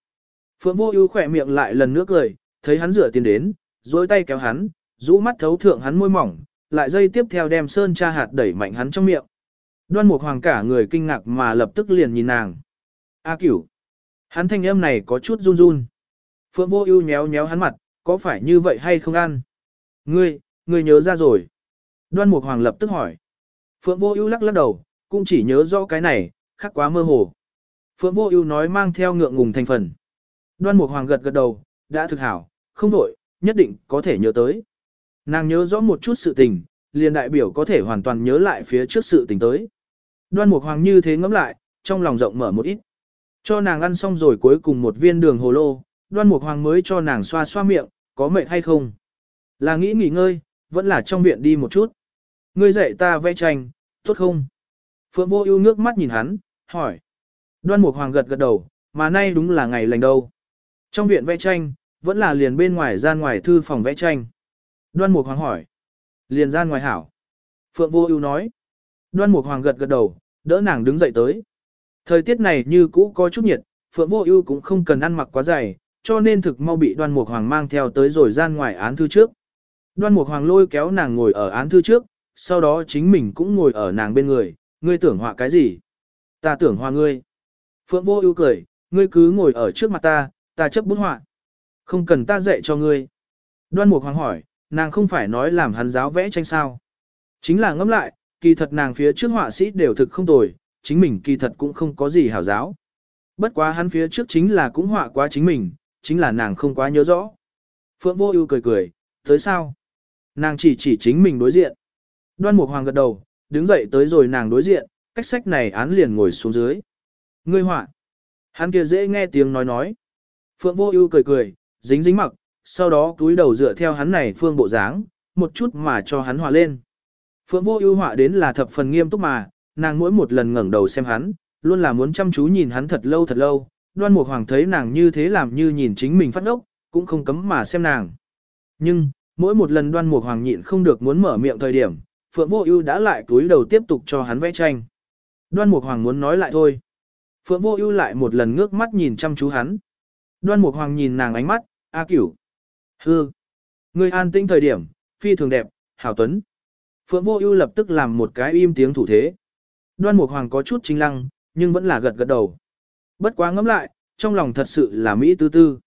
Phượng Vô Ưu khẽ miệng lại lần nữa cười, thấy hắn dựa tiến đến, duỗi tay kéo hắn, rũ mắt thấu thượng hắn môi mỏng, lại dây tiếp theo đem sơn cha hạt đẩy mạnh hắn trong miệng. Đoan Mục Hoàng cả người kinh ngạc mà lập tức liền nhìn nàng. A Cửu. Hắn thanh âm này có chút run run. Phượng Vô Ưu nhéo nhéo hắn mặt, có phải như vậy hay không ăn? Ngươi, ngươi nhớ ra rồi. Đoan Mục Hoàng lập tức hỏi. Phượng Vô Ưu lắc lắc đầu, cũng chỉ nhớ rõ cái này, khác quá mơ hồ. Phượng Vô Ưu nói mang theo ngượng ngùng thành phần. Đoan Mục Hoàng gật gật đầu, đã thực hảo, không đổi, nhất định có thể nhớ tới. Nàng nhớ rõ một chút sự tình, liền đại biểu có thể hoàn toàn nhớ lại phía trước sự tình tới. Đoan Mục Hoàng như thế ngẫm lại, trong lòng rộng mở một ít. Cho nàng ăn xong rồi cuối cùng một viên đường hồ lô, Đoan Mục Hoàng mới cho nàng xoa xoa miệng, có mệt hay không? Là nghĩ nghỉ ngơi, vẫn là trong viện đi một chút. Ngươi dạy ta vẽ tranh, tốt không? Phượng Vô Ưu ngước mắt nhìn hắn, hỏi. Đoan Mục Hoàng gật gật đầu, mà nay đúng là ngày lành đâu. Trong viện vẽ tranh, vẫn là liền bên ngoài gian ngoài thư phòng vẽ tranh. Đoan Mục Hoàng hỏi. Liền gian ngoài hảo. Phượng Vô Ưu nói. Đoan Mục Hoàng gật gật đầu, đỡ nàng đứng dậy tới. Thời tiết này như cũ có chút nhiệt, Phượng Vô Ưu cũng không cần ăn mặc quá dày, cho nên thực mau bị Đoan Mục Hoàng mang theo tới rồi gian ngoài án thư trước. Đoan Mục Hoàng lôi kéo nàng ngồi ở án thư trước, sau đó chính mình cũng ngồi ở nàng bên người, ngươi tưởng họa cái gì? Ta tưởng họa ngươi. Phượng Vô Ưu cười, ngươi cứ ngồi ở trước mặt ta, ta chấp bút họa. Không cần ta dạy cho ngươi. Đoan Mục Hoàng hỏi, nàng không phải nói làm hắn giáo vẽ tranh sao? Chính là ngẫm lại, kỳ thật nàng phía trước họa sĩ đều thực không tồi, chính mình kỳ thật cũng không có gì hảo giáo. Bất quá hắn phía trước chính là cũng họa quá chính mình, chính là nàng không quá nhớ rõ. Phượng Vô Ưu cười cười, tới sao? Nàng chỉ chỉ chính mình đối diện. Đoan Mục Hoàng gật đầu, đứng dậy tới rồi nàng đối diện, cách sách này án liền ngồi xuống dưới. Ngươi họa. Hắn kia dễ nghe tiếng nói nói. Phượng Vô Ưu cười cười, dính dính mặc, sau đó túi đầu dựa theo hắn này phương bộ dáng, một chút mà cho hắn hòa lên. Phượng Vô Ưu họa đến là thập phần nghiêm túc mà, nàng mỗi một lần ngẩng đầu xem hắn, luôn là muốn chăm chú nhìn hắn thật lâu thật lâu. Đoan Mục Hoàng thấy nàng như thế làm như nhìn chính mình phát ốc, cũng không cấm mà xem nàng. Nhưng, mỗi một lần Đoan Mục Hoàng nhịn không được muốn mở miệng thời điểm, Phượng Vô Ưu đã lại cúi đầu tiếp tục cho hắn vẽ tranh. Đoan Mục Hoàng muốn nói lại thôi. Phượng Vô Ưu lại một lần ngước mắt nhìn chăm chú hắn. Đoan Mục Hoàng nhìn nàng ánh mắt, "A Cửu." Hư. Ngươi an tĩnh thời điểm, phi thường đẹp, hảo tuấn. Phượng Vô Ưu lập tức làm một cái im tiếng thủ thế. Đoan Mục Hoàng có chút chính lăng, nhưng vẫn là gật gật đầu. Bất quá ngẫm lại, trong lòng thật sự là mỹ tư tư.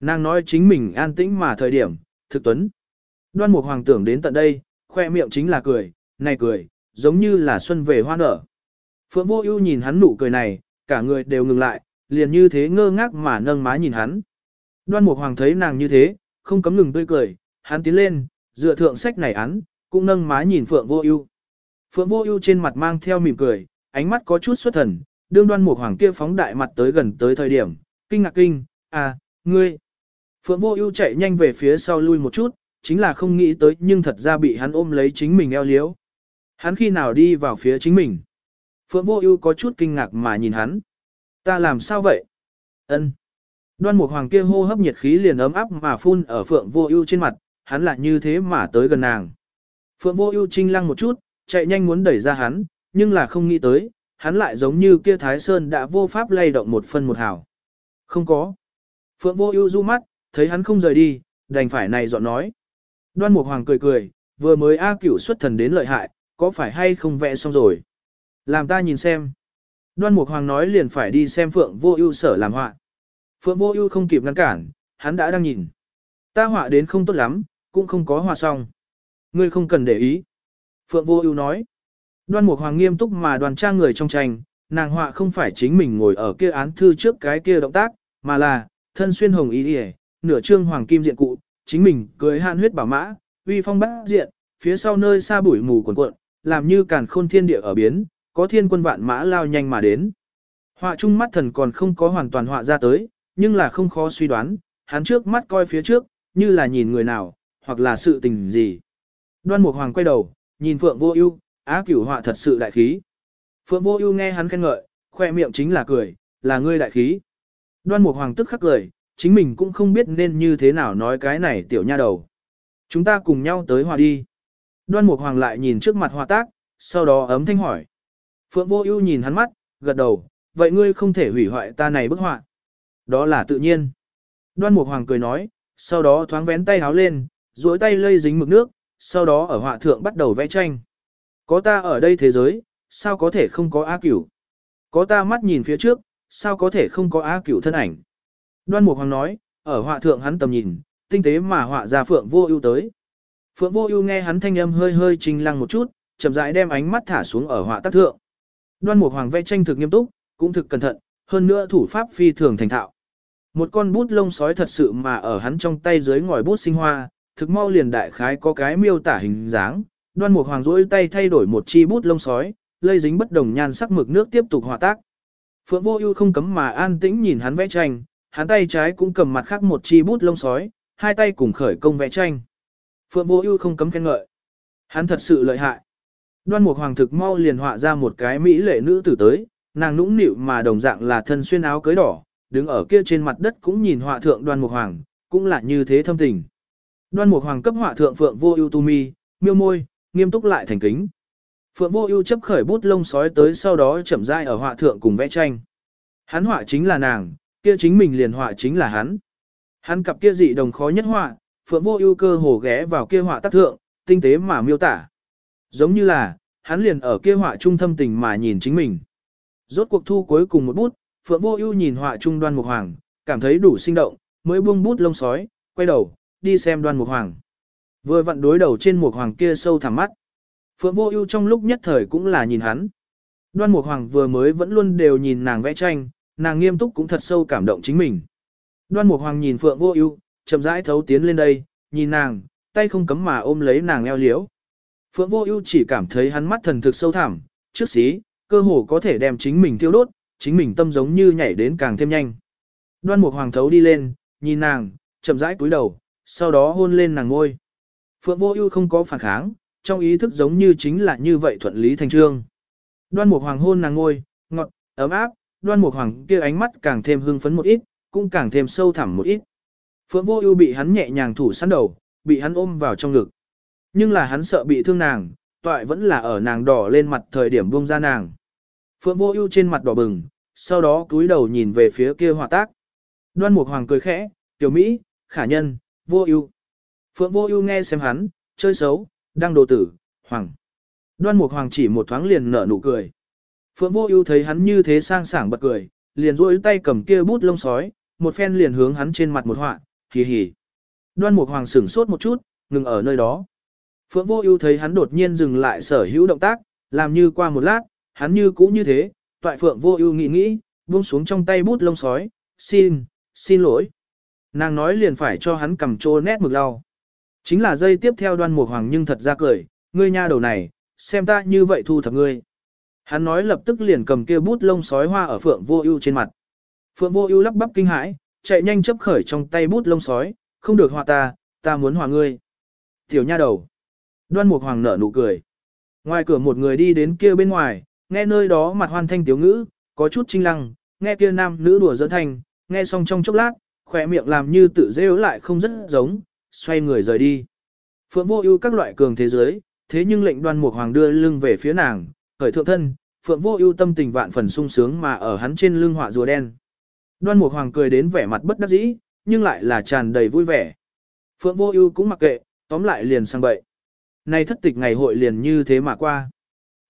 Nàng nói chính mình an tĩnh mà thời điểm, thực tuấn. Đoan Mục Hoàng tưởng đến tận đây, khoe miệng chính là cười, này cười, giống như là xuân về hoa nở. Phượng Vô Ưu nhìn hắn nụ cười này, cả người đều ngừng lại, liền như thế ngơ ngác mà nâng má nhìn hắn. Đoan Mục Hoàng thấy nàng như thế, không cấm ngừng tươi cười, hắn tiến lên, dựa thượng sách này án, cũng nâng má nhìn Phượng Vô Ưu. Phượng Vô Ưu trên mặt mang theo mỉm cười, ánh mắt có chút xuất thần, đương đoan mục hoàng kia phóng đại mặt tới gần tới thời điểm, kinh ngạc kinh, à, ngươi. Phượng vô ưu chạy nhanh về phía sau lui một chút, chính là không nghĩ tới nhưng thật ra bị hắn ôm lấy chính mình eo liếu. Hắn khi nào đi vào phía chính mình. Phượng vô ưu có chút kinh ngạc mà nhìn hắn. Ta làm sao vậy? Ân. Đoan mục hoàng kia hô hấp nhiệt khí liền ấm áp mà phun ở phượng vô ưu trên mặt, hắn lại như thế mà tới gần nàng. Phượng vô ưu chinh lăng một chút, chạy nhanh muốn đẩy ra hắn, nhưng là không nghĩ tới, hắn lại giống như kia thái sơn đã vô pháp lay động một phân một hào. Không có. Phượng vô ưu du mắt, thấy hắn không rời đi, đành phải này dọn nói. Đoan mục hoàng cười cười, vừa mới A cửu xuất thần đến lợi hại, có phải hay không vẽ xong rồi? Làm ta nhìn xem. Đoan Mục Hoàng nói liền phải đi xem Phượng Vô Ưu sở làm họa. Phượng Vô Ưu không kịp ngăn cản, hắn đã đang nhìn. Ta họa đến không tốt lắm, cũng không có hòa xong. Ngươi không cần để ý. Phượng Vô Ưu nói. Đoan Mục Hoàng nghiêm túc mà đoàn trang người trong tranh, nàng họa không phải chính mình ngồi ở kia án thư trước cái kia động tác, mà là thân xuyên hồng y, y nửa trương hoàng kim diện cụ, chính mình cưỡi Hàn huyết bảo mã, uy phong bát diện, phía sau nơi xa bụi mù cuồn cuộn, làm như càn khôn thiên địa ở biến, có thiên quân vạn mã lao nhanh mà đến. Họa trung mắt thần còn không có hoàn toàn họa ra tới, nhưng là không khó suy đoán, hắn trước mắt coi phía trước, như là nhìn người nào, hoặc là sự tình gì. Đoan Mục Hoàng quay đầu, nhìn Phượng Vô Ưu, á cửu họa thật sự đại khí. Phượng Vô Ưu nghe hắn khen ngợi, khoe miệng chính là cười, là ngươi đại khí. Đoan Mục Hoàng tức khắc cười, chính mình cũng không biết nên như thế nào nói cái này tiểu nha đầu. Chúng ta cùng nhau tới hòa đi. Đoan Mục Hoàng lại nhìn trước mặt hòa tác, sau đó ấm thanh hỏi. Phượng Vô Ưu nhìn hắn mắt, gật đầu, vậy ngươi không thể hủy hoại ta này bức họa. Đó là tự nhiên. Đoan Mục Hoàng cười nói, sau đó thoáng vén tay háo lên, duỗi tay lây dính mực nước, sau đó ở họa thượng bắt đầu vẽ tranh. Có ta ở đây thế giới, sao có thể không có A Cửu? Có ta mắt nhìn phía trước, sao có thể không có A Cửu thân ảnh? Đoan Mục Hoàng nói, ở họa thượng hắn tầm nhìn, tinh tế mà họa ra Phượng Vô Ưu tới. Phượng Vô Ưu nghe hắn thanh âm hơi hơi trình lăng một chút, chậm rãi đem ánh mắt thả xuống ở họa tác thượng. Đoan Mục Hoàng vẽ tranh thực nghiêm túc, cũng thực cẩn thận, hơn nữa thủ pháp phi thường thành thạo. Một con bút lông sói thật sự mà ở hắn trong tay dưới ngòi bút sinh hoa, thực mau liền đại khái có cái miêu tả hình dáng. Đoan Mục Hoàng duỗi tay thay đổi một chi bút lông sói, lây dính bất đồng nhan sắc mực nước tiếp tục họa tác. Phượng Vô Ưu không cấm mà an tĩnh nhìn hắn vẽ tranh, hắn tay trái cũng cầm mặt khác một chi bút lông sói, hai tay cùng khởi công vẽ tranh. Phượng Vô Ưu không cấm khen ngợi. Hắn thật sự lợi hại. Đoan Mục Hoàng thực mau liền họa ra một cái mỹ lệ nữ tử tới, nàng nũng nịu mà đồng dạng là thân xuyên áo cưới đỏ, đứng ở kia trên mặt đất cũng nhìn họa thượng Đoan Mục Hoàng, cũng là như thế thâm tình. Đoan Mục Hoàng cấp họa thượng Phượng Vô Ưu tu mi, miêu môi, nghiêm túc lại thành kính. Phượng Vô Ưu chấp khởi bút lông sói tới sau đó chậm rãi ở họa thượng cùng vẽ tranh. Hắn họa chính là nàng, kia chính mình liền họa chính là hắn. Hắn cặp kia dị đồng khó nhất họa, Phượng Vô Ưu cơ hồ ghé vào kia họa tác thượng, tinh tế mà miêu tả. Giống như là, hắn liền ở kia họa trung thâm tình mà nhìn chính mình. Rốt cuộc thu cuối cùng một bút, Phượng Vô Ưu nhìn họa trung Đoan Mục Hoàng, cảm thấy đủ sinh động, mới buông bút lông sói, quay đầu, đi xem Đoan Mục Hoàng. Vừa vặn đối đầu trên Mục Hoàng kia sâu thẳm mắt. Phượng Vô Ưu trong lúc nhất thời cũng là nhìn hắn. Đoan Mục Hoàng vừa mới vẫn luôn đều nhìn nàng vẽ tranh, nàng nghiêm túc cũng thật sâu cảm động chính mình. Đoan Mục Hoàng nhìn Phượng Vô Ưu, chậm rãi thấu tiến lên đây, nhìn nàng, tay không cấm mà ôm lấy nàng eo liễu. Phượng Vô Ưu chỉ cảm thấy hắn mắt thần thực sâu thẳm, trước xí, cơ hồ có thể đem chính mình thiêu đốt, chính mình tâm giống như nhảy đến càng thêm nhanh. Đoan Mục Hoàng thấu đi lên, nhìn nàng, chậm rãi cúi đầu, sau đó hôn lên nàng ngôi. Phượng Vô Ưu không có phản kháng, trong ý thức giống như chính là như vậy thuận lý thành trương. Đoan Mục Hoàng hôn nàng ngôi, ngọt, ấm áp, Đoan Mục Hoàng kia ánh mắt càng thêm hưng phấn một ít, cũng càng thêm sâu thẳm một ít. Phượng Vô Ưu bị hắn nhẹ nhàng thủ sẵn đầu, bị hắn ôm vào trong ngực. Nhưng là hắn sợ bị thương nàng, toại vẫn là ở nàng đỏ lên mặt thời điểm buông ra nàng. Phượng Vô Ưu trên mặt đỏ bừng, sau đó cúi đầu nhìn về phía kia hòa tác. Đoan Mục Hoàng cười khẽ, "Tiểu Mỹ, khả nhân, Vô Ưu." Phượng Vô Ưu nghe xem hắn, chơi xấu, đang đồ tử, hoàng. Đoan Mục Hoàng chỉ một thoáng liền nở nụ cười. Phượng Vô Ưu thấy hắn như thế sang sảng bật cười, liền duỗi tay cầm kia bút lông sói, một phen liền hướng hắn trên mặt một họa, hì hì. Đoan Mục Hoàng sửng sốt một chút, ngừng ở nơi đó. Phượng Vô Ưu thấy hắn đột nhiên dừng lại sở hữu động tác, làm như qua một lát, hắn như cũ như thế, toại Phượng Vô Ưu nghĩ nghĩ, buông xuống trong tay bút lông sói, "Xin, xin lỗi." Nàng nói liền phải cho hắn cầm trô nét mực lau. Chính là dây tiếp theo Đoan Mục Hoàng nhưng thật ra cười, "Ngươi nha đầu này, xem ta như vậy thu thập ngươi." Hắn nói lập tức liền cầm kia bút lông sói hoa ở Phượng Vô Ưu trên mặt. Phượng Vô Ưu lắp bắp kinh hãi, chạy nhanh chấp khởi trong tay bút lông sói, không được hòa ta, ta muốn hòa ngươi. Tiểu nha đầu. Đoan Mục Hoàng nở nụ cười. Ngoài cửa một người đi đến kia bên ngoài, nghe nơi đó mặt hoan thanh tiểu ngữ, có chút trinh lăng, nghe kia nam nữ đùa giỡn thành, nghe xong trong chốc lát, khỏe miệng làm như tự rêu lại không rất giống, xoay người rời đi. Phượng Vô Ưu các loại cường thế giới, thế nhưng lệnh Đoan Mục Hoàng đưa lưng về phía nàng, khởi thượng thân, Phượng Vô Ưu tâm tình vạn phần sung sướng mà ở hắn trên lưng họa rùa đen. Đoan Mục Hoàng cười đến vẻ mặt bất đắc dĩ, nhưng lại là tràn đầy vui vẻ. Phượng Vô Ưu cũng mặc kệ, tóm lại liền sang bậy. Nay thất tịch ngày hội liền như thế mà qua.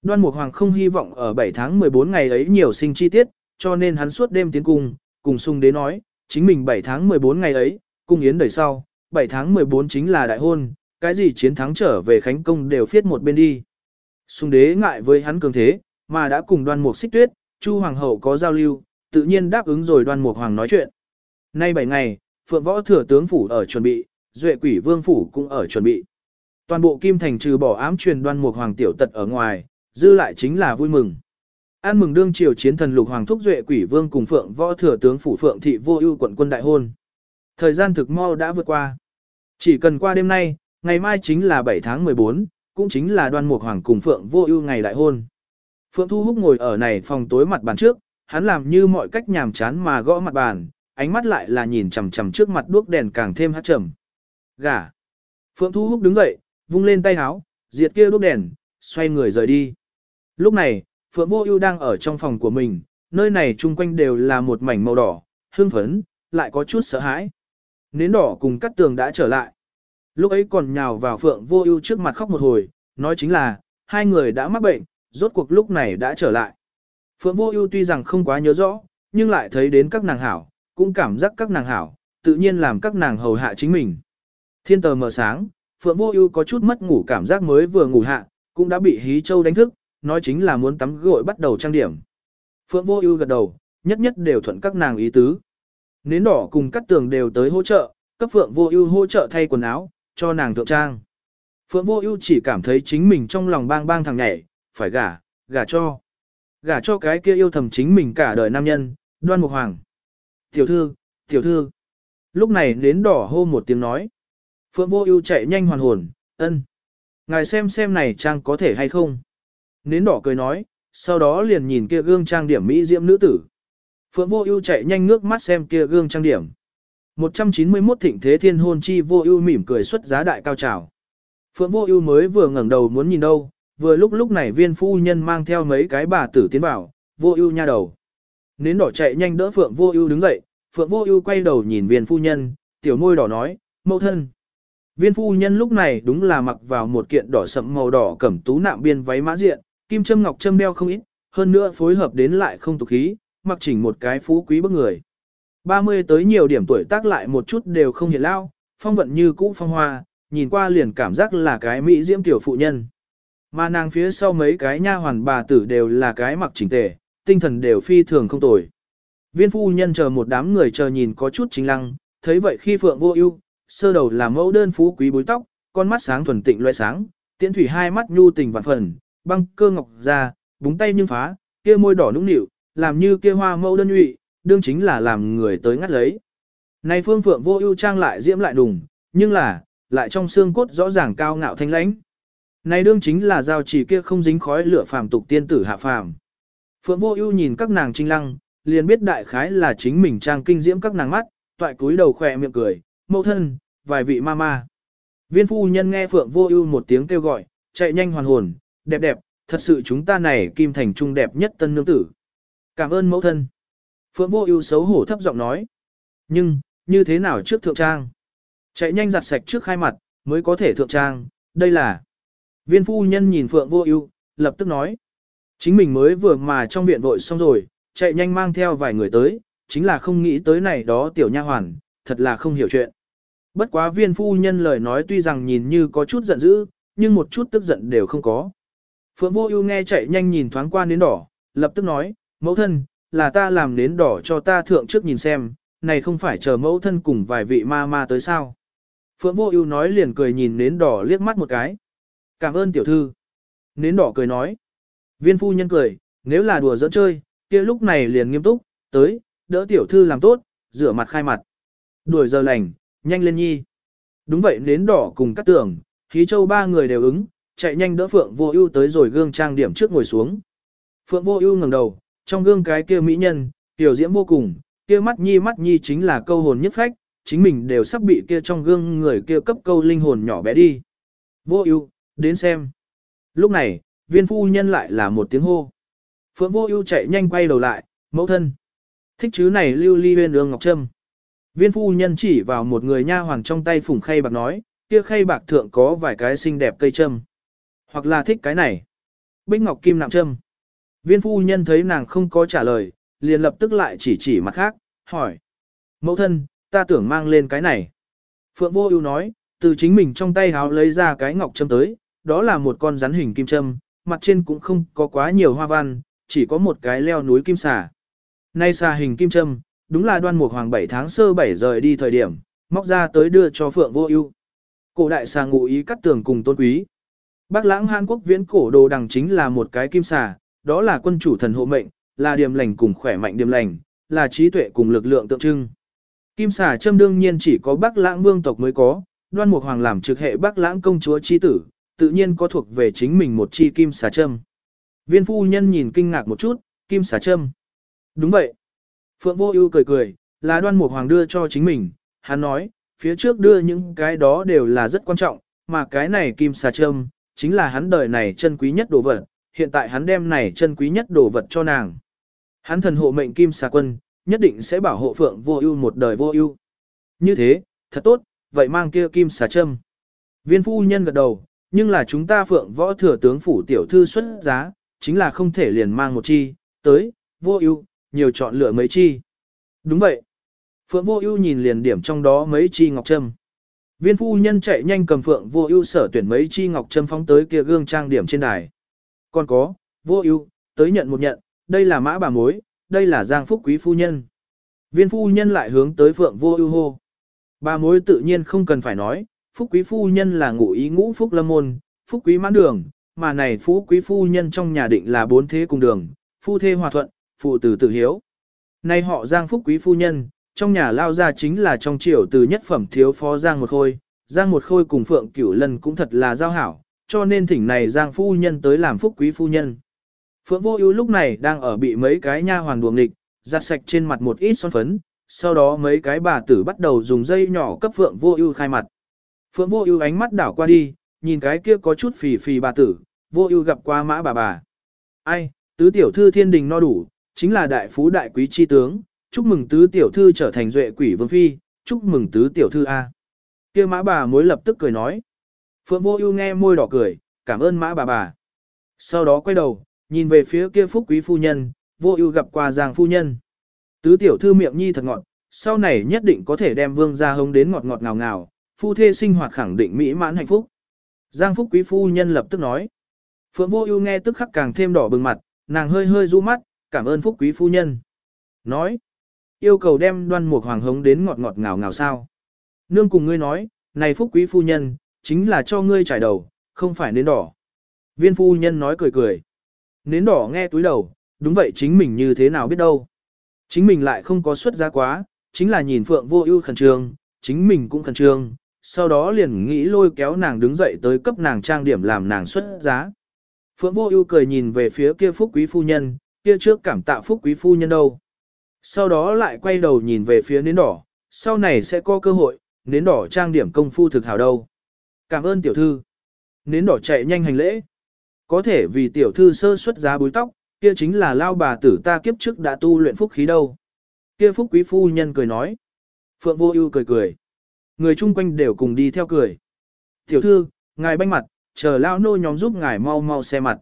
Đoan Mục Hoàng không hy vọng ở 7 tháng 14 ngày ấy nhiều sinh chi tiết, cho nên hắn suốt đêm tiến cung, cùng sung đế nói, chính mình 7 tháng 14 ngày ấy, cung yến đời sau, 7 tháng 14 chính là đại hôn, cái gì chiến thắng trở về khánh công đều phiết một bên đi. Sung đế ngại với hắn cường thế, mà đã cùng đoan mục xích tuyết, Chu Hoàng hậu có giao lưu, tự nhiên đáp ứng rồi đoan mục hoàng nói chuyện. Nay 7 ngày, phượng võ thừa tướng phủ ở chuẩn bị, duệ quỷ vương phủ cũng ở chuẩn bị. Toàn bộ kim thành trừ bỏ ám truyền đoan mục hoàng tiểu tật ở ngoài, dư lại chính là vui mừng. An mừng đương triều chiến thần lục hoàng thúc duệ quỷ vương cùng phượng võ thừa tướng phủ phượng thị vô ưu quận quân đại hôn. Thời gian thực mau đã vượt qua. Chỉ cần qua đêm nay, ngày mai chính là 7 tháng 14, cũng chính là đoan mục hoàng cùng phượng vô ưu ngày đại hôn. Phượng Thu Húc ngồi ở này phòng tối mặt bàn trước, hắn làm như mọi cách nhàm chán mà gõ mặt bàn, ánh mắt lại là nhìn chằm chằm trước mặt đuốc đèn càng thêm hát trầm. Gả. Phượng Thu Húc đứng dậy, vung lên tay háo, diệt kia đuốc đèn, xoay người rời đi. Lúc này, Phượng Vô Ưu đang ở trong phòng của mình, nơi này chung quanh đều là một mảnh màu đỏ, hương phấn, lại có chút sợ hãi. Nến đỏ cùng cắt tường đã trở lại. Lúc ấy còn nhào vào Phượng Vô Ưu trước mặt khóc một hồi, nói chính là, hai người đã mắc bệnh, rốt cuộc lúc này đã trở lại. Phượng Vô Ưu tuy rằng không quá nhớ rõ, nhưng lại thấy đến các nàng hảo, cũng cảm giác các nàng hảo, tự nhiên làm các nàng hầu hạ chính mình. Thiên tờ mờ sáng, Phượng Vô Ưu có chút mất ngủ cảm giác mới vừa ngủ hạ, cũng đã bị Hí Châu đánh thức, nói chính là muốn tắm gội bắt đầu trang điểm. Phượng Vô Ưu gật đầu, nhất nhất đều thuận các nàng ý tứ. Nến đỏ cùng cắt tường đều tới hỗ trợ, cấp Phượng Vô Ưu hỗ trợ thay quần áo, cho nàng thượng trang. Phượng Vô Ưu chỉ cảm thấy chính mình trong lòng bang bang thằng nhảy, phải gả, gả cho. Gả cho cái kia yêu thầm chính mình cả đời nam nhân, Đoan Mục Hoàng. "Tiểu thư, tiểu thư." Lúc này nến đỏ hô một tiếng nói. Phượng Vô Ưu chạy nhanh hoàn hồn, "Ân, ngài xem xem này trang có thể hay không?" Nến đỏ cười nói, sau đó liền nhìn kia gương trang điểm mỹ diễm nữ tử. Phượng Vô Ưu chạy nhanh ngước mắt xem kia gương trang điểm. 191 Thịnh Thế Thiên Hôn chi Vô Ưu mỉm cười xuất giá đại cao trào. Phượng Vô Ưu mới vừa ngẩng đầu muốn nhìn đâu, vừa lúc lúc này viên phu nhân mang theo mấy cái bà tử tiến vào, Vô Ưu nha đầu. Nến đỏ chạy nhanh đỡ Phượng Vô Ưu đứng dậy, Phượng Vô Ưu quay đầu nhìn viên phu nhân, tiểu môi đỏ nói, "Mẫu thân." Viên phu nhân lúc này đúng là mặc vào một kiện đỏ sẫm màu đỏ cẩm tú nạm biên váy mã diện, kim châm ngọc châm đeo không ít, hơn nữa phối hợp đến lại không tục khí, mặc chỉnh một cái phú quý bức người. 30 tới nhiều điểm tuổi tác lại một chút đều không hiện lao, phong vận như cũ phong hoa, nhìn qua liền cảm giác là cái mỹ diễm tiểu phụ nhân. Mà nàng phía sau mấy cái nha hoàn bà tử đều là cái mặc chỉnh tề, tinh thần đều phi thường không tồi. Viên phu nhân chờ một đám người chờ nhìn có chút chính lăng, thấy vậy khi phượng vô ưu, sơ đầu là mẫu đơn phú quý búi tóc, con mắt sáng thuần tịnh loe sáng, tiễn thủy hai mắt nhu tình vạn phần, băng cơ ngọc ra, búng tay nhưng phá, kia môi đỏ nũng nịu, làm như kia hoa mẫu đơn nhụy, đương chính là làm người tới ngắt lấy. Này phương phượng vô ưu trang lại diễm lại đùng, nhưng là, lại trong xương cốt rõ ràng cao ngạo thanh lãnh. Này đương chính là giao chỉ kia không dính khói lửa phàm tục tiên tử hạ phàm. Phượng vô ưu nhìn các nàng trinh lăng, liền biết đại khái là chính mình trang kinh diễm các nàng mắt, toại cúi đầu khỏe miệng cười, mẫu thân, vài vị ma ma. Viên phu nhân nghe Phượng vô ưu một tiếng kêu gọi, chạy nhanh hoàn hồn, đẹp đẹp, thật sự chúng ta này kim thành trung đẹp nhất tân nương tử. Cảm ơn mẫu thân. Phượng vô ưu xấu hổ thấp giọng nói. Nhưng, như thế nào trước thượng trang? Chạy nhanh giặt sạch trước khai mặt, mới có thể thượng trang, đây là. Viên phu nhân nhìn Phượng vô ưu, lập tức nói. Chính mình mới vừa mà trong viện vội xong rồi, chạy nhanh mang theo vài người tới, chính là không nghĩ tới này đó tiểu nha hoàn, thật là không hiểu chuyện. Bất quá viên phu nhân lời nói tuy rằng nhìn như có chút giận dữ, nhưng một chút tức giận đều không có. Phượng Vô Ưu nghe chạy nhanh nhìn thoáng qua nến đỏ, lập tức nói, "Mẫu thân, là ta làm nến đỏ cho ta thượng trước nhìn xem, này không phải chờ mẫu thân cùng vài vị ma ma tới sao?" Phượng Vô Ưu nói liền cười nhìn nến đỏ liếc mắt một cái. "Cảm ơn tiểu thư." Nến đỏ cười nói. Viên phu nhân cười, nếu là đùa giỡn chơi, kia lúc này liền nghiêm túc, tới, đỡ tiểu thư làm tốt, rửa mặt khai mặt. Đuổi giờ lành, nhanh lên nhi. Đúng vậy nến đỏ cùng các tưởng, khí châu ba người đều ứng, chạy nhanh đỡ Phượng Vô Ưu tới rồi gương trang điểm trước ngồi xuống. Phượng Vô Ưu ngẩng đầu, trong gương cái kia mỹ nhân, tiểu diễm vô cùng, kia mắt nhi mắt nhi chính là câu hồn nhất phách, chính mình đều sắp bị kia trong gương người kia cấp câu linh hồn nhỏ bé đi. Vô Ưu, đến xem. Lúc này, viên phu nhân lại là một tiếng hô. Phượng Vô Ưu chạy nhanh quay đầu lại, mẫu thân. Thích chứ này lưu ly huyên ương ngọc trâm. Viên phu nhân chỉ vào một người nha hoàng trong tay phủng khay bạc nói, kia khay bạc thượng có vài cái xinh đẹp cây trâm. Hoặc là thích cái này. Bích ngọc kim nạm trâm. Viên phu nhân thấy nàng không có trả lời, liền lập tức lại chỉ chỉ mặt khác, hỏi. Mẫu thân, ta tưởng mang lên cái này. Phượng vô ưu nói, từ chính mình trong tay háo lấy ra cái ngọc trâm tới, đó là một con rắn hình kim trâm, mặt trên cũng không có quá nhiều hoa văn, chỉ có một cái leo núi kim xà. Nay xà hình kim trâm, đúng là đoan mục hoàng 7 tháng sơ 7 rời đi thời điểm, móc ra tới đưa cho Phượng Vô Ưu. Cổ đại xà ngụ ý cắt tường cùng tôn quý. Bác lãng Hàn Quốc viễn cổ đồ đằng chính là một cái kim xà, đó là quân chủ thần hộ mệnh, là điềm lành cùng khỏe mạnh điềm lành, là trí tuệ cùng lực lượng tượng trưng. Kim xà châm đương nhiên chỉ có Bắc Lãng vương tộc mới có, Đoan Mục Hoàng làm trực hệ Bắc Lãng công chúa chi tử, tự nhiên có thuộc về chính mình một chi kim xà châm. Viên phu nhân nhìn kinh ngạc một chút, kim xà châm. Đúng vậy. Phượng Vô Ưu cười cười, là Đoan Mục Hoàng đưa cho chính mình, hắn nói, phía trước đưa những cái đó đều là rất quan trọng, mà cái này kim xà châm, chính là hắn đời này chân quý nhất đồ vật, hiện tại hắn đem này chân quý nhất đồ vật cho nàng. Hắn thần hộ mệnh kim xà quân, nhất định sẽ bảo hộ Phượng Vô Ưu một đời vô ưu. Như thế, thật tốt, vậy mang kia kim xà châm. Viên phu nhân gật đầu, nhưng là chúng ta Phượng Võ thừa tướng phủ tiểu thư xuất giá, chính là không thể liền mang một chi, tới, Vô Ưu, nhiều chọn lựa mấy chi. Đúng vậy. Phượng Vô Ưu nhìn liền điểm trong đó mấy chi ngọc trâm. Viên phu nhân chạy nhanh cầm Phượng Vô Ưu sở tuyển mấy chi ngọc trâm phóng tới kia gương trang điểm trên đài. Còn có, Vô Ưu, tới nhận một nhận, đây là mã bà mối, đây là Giang Phúc quý phu nhân. Viên phu nhân lại hướng tới Phượng Vô Ưu hô. Bà mối tự nhiên không cần phải nói, Phúc quý phu nhân là ngụ ý ngũ phúc lâm môn, Phúc quý mãn đường, mà này Phú quý phu nhân trong nhà định là bốn thế cùng đường, phu thê hòa thuận, phụ tử tử hiếu. Nay họ Giang Phúc quý phu nhân, trong nhà lao ra chính là trong triều từ nhất phẩm thiếu phó Giang một khôi, Giang một khôi cùng Phượng Cửu Lân cũng thật là giao hảo, cho nên thỉnh này Giang phu nhân tới làm phúc quý phu nhân. Phượng Vô Ưu lúc này đang ở bị mấy cái nha hoàn đuồng nghịch, giặt sạch trên mặt một ít son phấn, sau đó mấy cái bà tử bắt đầu dùng dây nhỏ cấp Phượng Vô Ưu khai mặt. Phượng Vô Ưu ánh mắt đảo qua đi, nhìn cái kia có chút phì phì bà tử, Vô Ưu gặp qua mã bà bà. Ai, tứ tiểu thư thiên đình no đủ, chính là đại phú đại quý chi tướng, chúc mừng tứ tiểu thư trở thành duệ quỷ vương phi, chúc mừng tứ tiểu thư a. Kia mã bà mối lập tức cười nói. Phượng Vô Ưu nghe môi đỏ cười, cảm ơn mã bà bà. Sau đó quay đầu, nhìn về phía kia phúc quý phu nhân, Vô Ưu gặp qua Giang phu nhân. Tứ tiểu thư miệng nhi thật ngọt, sau này nhất định có thể đem vương gia hống đến ngọt ngọt ngào ngào, phu thê sinh hoạt khẳng định mỹ mãn hạnh phúc. Giang phúc quý phu nhân lập tức nói. Phượng Vô Ưu nghe tức khắc càng thêm đỏ bừng mặt, nàng hơi hơi du mắt, cảm ơn phúc quý phu nhân. Nói, yêu cầu đem đoan mục hoàng hống đến ngọt ngọt ngào ngào sao. Nương cùng ngươi nói, này phúc quý phu nhân, chính là cho ngươi trải đầu, không phải nến đỏ. Viên phu nhân nói cười cười. Nến đỏ nghe túi đầu, đúng vậy chính mình như thế nào biết đâu. Chính mình lại không có xuất giá quá, chính là nhìn Phượng vô ưu khẩn trương, chính mình cũng khẩn trương, sau đó liền nghĩ lôi kéo nàng đứng dậy tới cấp nàng trang điểm làm nàng xuất giá. Phượng vô ưu cười nhìn về phía kia phúc quý phu nhân, kia trước cảm tạ phúc quý phu nhân đâu. Sau đó lại quay đầu nhìn về phía nến đỏ, sau này sẽ có cơ hội, nến đỏ trang điểm công phu thực hào đâu. Cảm ơn tiểu thư. Nến đỏ chạy nhanh hành lễ. Có thể vì tiểu thư sơ xuất giá búi tóc, kia chính là lao bà tử ta kiếp trước đã tu luyện phúc khí đâu. Kia phúc quý phu nhân cười nói. Phượng vô ưu cười cười. Người chung quanh đều cùng đi theo cười. Tiểu thư, ngài banh mặt, chờ lao nô nhóm giúp ngài mau mau xe mặt.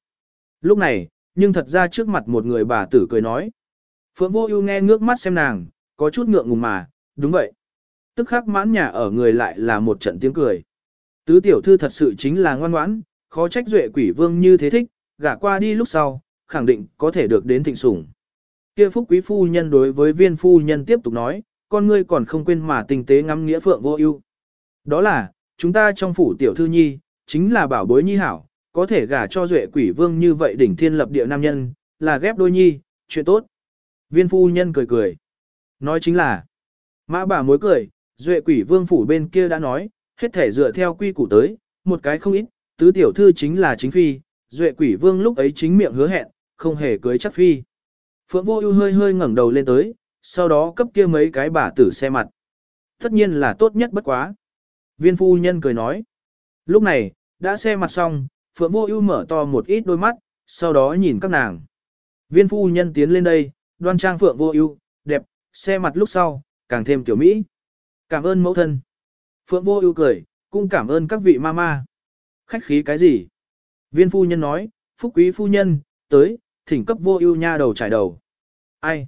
Lúc này, nhưng thật ra trước mặt một người bà tử cười nói. Phượng vô ưu nghe ngước mắt xem nàng, có chút ngượng ngùng mà, đúng vậy. Tức khắc mãn nhà ở người lại là một trận tiếng cười. Tứ tiểu thư thật sự chính là ngoan ngoãn, khó trách duệ quỷ vương như thế thích, gả qua đi lúc sau, khẳng định có thể được đến thịnh sủng. Kia phúc quý phu nhân đối với viên phu nhân tiếp tục nói, con ngươi còn không quên mà tình tế ngắm nghĩa phượng vô ưu. Đó là, chúng ta trong phủ tiểu thư nhi, chính là bảo bối nhi hảo, có thể gả cho duệ quỷ vương như vậy đỉnh thiên lập địa nam nhân, là ghép đôi nhi, chuyện tốt. Viên phu nhân cười cười. Nói chính là, mã bà mối cười, duệ quỷ vương phủ bên kia đã nói, hết thể dựa theo quy củ tới, một cái không ít, tứ tiểu thư chính là chính phi, duệ quỷ vương lúc ấy chính miệng hứa hẹn, không hề cưới chắc phi. Phượng vô ưu hơi hơi ngẩng đầu lên tới, sau đó cấp kia mấy cái bà tử xe mặt. Tất nhiên là tốt nhất bất quá. Viên phu nhân cười nói. Lúc này, đã xe mặt xong, Phượng vô ưu mở to một ít đôi mắt, sau đó nhìn các nàng. Viên phu nhân tiến lên đây, đoan trang Phượng vô ưu, đẹp, xe mặt lúc sau, càng thêm tiểu Mỹ. Cảm ơn mẫu thân. Phượng vô ưu cười, cũng cảm ơn các vị mama. Khách khí cái gì? Viên phu nhân nói, phúc quý phu nhân, tới, thỉnh cấp vô ưu nha đầu trải đầu. Ai?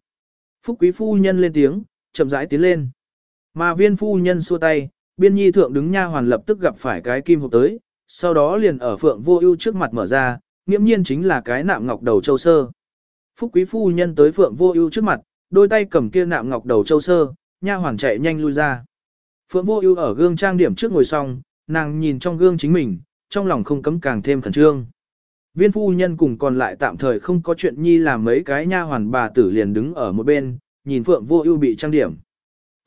Phúc quý phu nhân lên tiếng, chậm rãi tiến lên. Mà viên phu nhân xua tay, biên nhi thượng đứng nha hoàn lập tức gặp phải cái kim hộp tới, sau đó liền ở phượng vô ưu trước mặt mở ra, nghiễm nhiên chính là cái nạm ngọc đầu châu sơ. Phúc quý phu nhân tới phượng vô ưu trước mặt, đôi tay cầm kia nạm ngọc đầu châu sơ, nha hoàn chạy nhanh lui ra. Phượng vô ưu ở gương trang điểm trước ngồi xong, nàng nhìn trong gương chính mình, trong lòng không cấm càng thêm khẩn trương. Viên phu nhân cùng còn lại tạm thời không có chuyện nhi làm mấy cái nha hoàn bà tử liền đứng ở một bên, nhìn Phượng Vô Ưu bị trang điểm.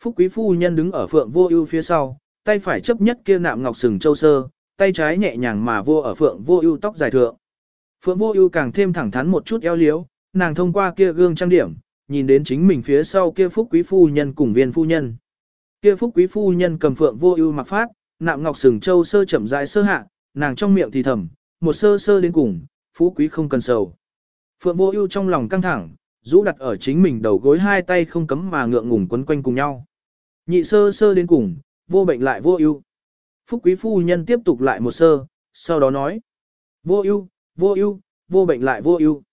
Phúc quý phu nhân đứng ở Phượng Vô Ưu phía sau, tay phải chấp nhất kia nạm ngọc sừng châu sơ, tay trái nhẹ nhàng mà vô ở Phượng Vô Ưu tóc dài thượng. Phượng Vô Ưu càng thêm thẳng thắn một chút eo liếu, nàng thông qua kia gương trang điểm, nhìn đến chính mình phía sau kia Phúc quý phu nhân cùng Viên phu nhân. Kia Phúc quý phu nhân cầm Phượng Vô Ưu mặc phát, nạm ngọc sừng châu sơ chậm rãi sơ hạ, nàng trong miệng thì thầm, một sơ sơ đến cùng, phú quý không cần sầu. Phượng vô ưu trong lòng căng thẳng, rũ đặt ở chính mình đầu gối hai tay không cấm mà ngượng ngùng quấn quanh cùng nhau. Nhị sơ sơ đến cùng, vô bệnh lại vô ưu. Phúc quý phu nhân tiếp tục lại một sơ, sau đó nói. Vô ưu, vô ưu, vô bệnh lại vô ưu.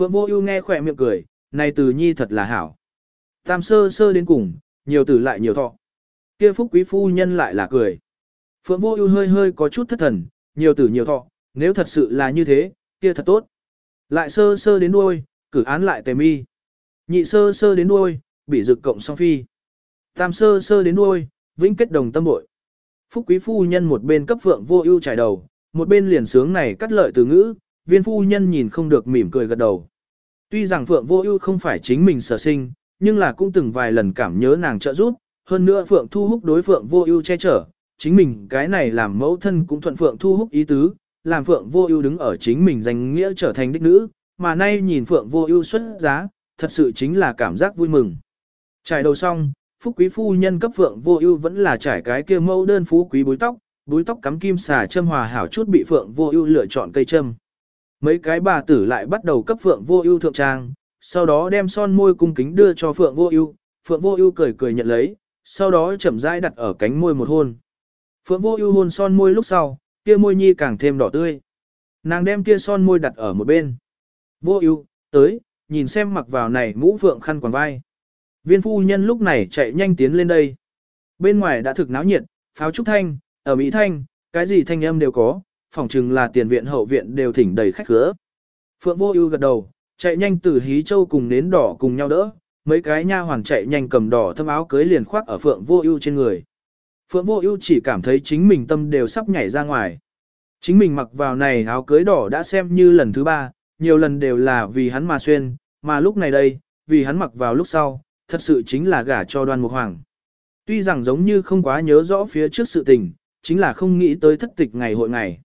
Phượng vô ưu nghe khỏe miệng cười, này từ nhi thật là hảo. Tam sơ sơ đến cùng, nhiều tử lại nhiều thọ. Kia phúc quý phu nhân lại là cười. Phượng vô ưu hơi hơi có chút thất thần, nhiều tử nhiều thọ, nếu thật sự là như thế, kia thật tốt. Lại sơ sơ đến đuôi, cử án lại tề mi. Nhị sơ sơ đến đuôi, bị dực cộng song phi. Tam sơ sơ đến đuôi, vĩnh kết đồng tâm bội. Phúc quý phu nhân một bên cấp phượng vô ưu trải đầu, một bên liền sướng này cắt lợi từ ngữ, viên phu nhân nhìn không được mỉm cười gật đầu. Tuy rằng phượng vô ưu không phải chính mình sở sinh, nhưng là cũng từng vài lần cảm nhớ nàng trợ giúp, hơn nữa phượng thu hút đối phượng vô ưu che chở, chính mình cái này làm mẫu thân cũng thuận phượng thu hút ý tứ, làm Phượng Vô Ưu đứng ở chính mình danh nghĩa trở thành đích nữ, mà nay nhìn Phượng Vô Ưu xuất giá, thật sự chính là cảm giác vui mừng. Trải đầu xong, Phúc Quý phu nhân cấp Phượng Vô Ưu vẫn là trải cái kia mẫu đơn phú quý búi tóc, búi tóc cắm kim xà châm hòa hảo chút bị Phượng Vô Ưu lựa chọn cây châm. Mấy cái bà tử lại bắt đầu cấp Phượng Vô Ưu thượng trang, sau đó đem son môi cung kính đưa cho Phượng Vô Ưu, Phượng Vô Ưu cười cười nhận lấy, sau đó chậm rãi đặt ở cánh môi một hôn. Phượng Vô Ưu hôn son môi lúc sau, kia môi nhi càng thêm đỏ tươi. Nàng đem kia son môi đặt ở một bên. Vô ưu, tới, nhìn xem mặc vào này mũ phượng khăn quàng vai. Viên phu nhân lúc này chạy nhanh tiến lên đây. Bên ngoài đã thực náo nhiệt, pháo trúc thanh, ở Mỹ thanh, cái gì thanh âm đều có, Phòng chừng là tiền viện hậu viện đều thỉnh đầy khách khứa. Phượng vô ưu gật đầu, chạy nhanh từ hí châu cùng nến đỏ cùng nhau đỡ, mấy cái nha hoàn chạy nhanh cầm đỏ thâm áo cưới liền khoác ở Phượng vô ưu trên người. Phượng Vô Ưu chỉ cảm thấy chính mình tâm đều sắp nhảy ra ngoài. Chính mình mặc vào này áo cưới đỏ đã xem như lần thứ ba, nhiều lần đều là vì hắn mà xuyên, mà lúc này đây, vì hắn mặc vào lúc sau, thật sự chính là gả cho Đoan Mục Hoàng. Tuy rằng giống như không quá nhớ rõ phía trước sự tình, chính là không nghĩ tới thất tịch ngày hội ngày.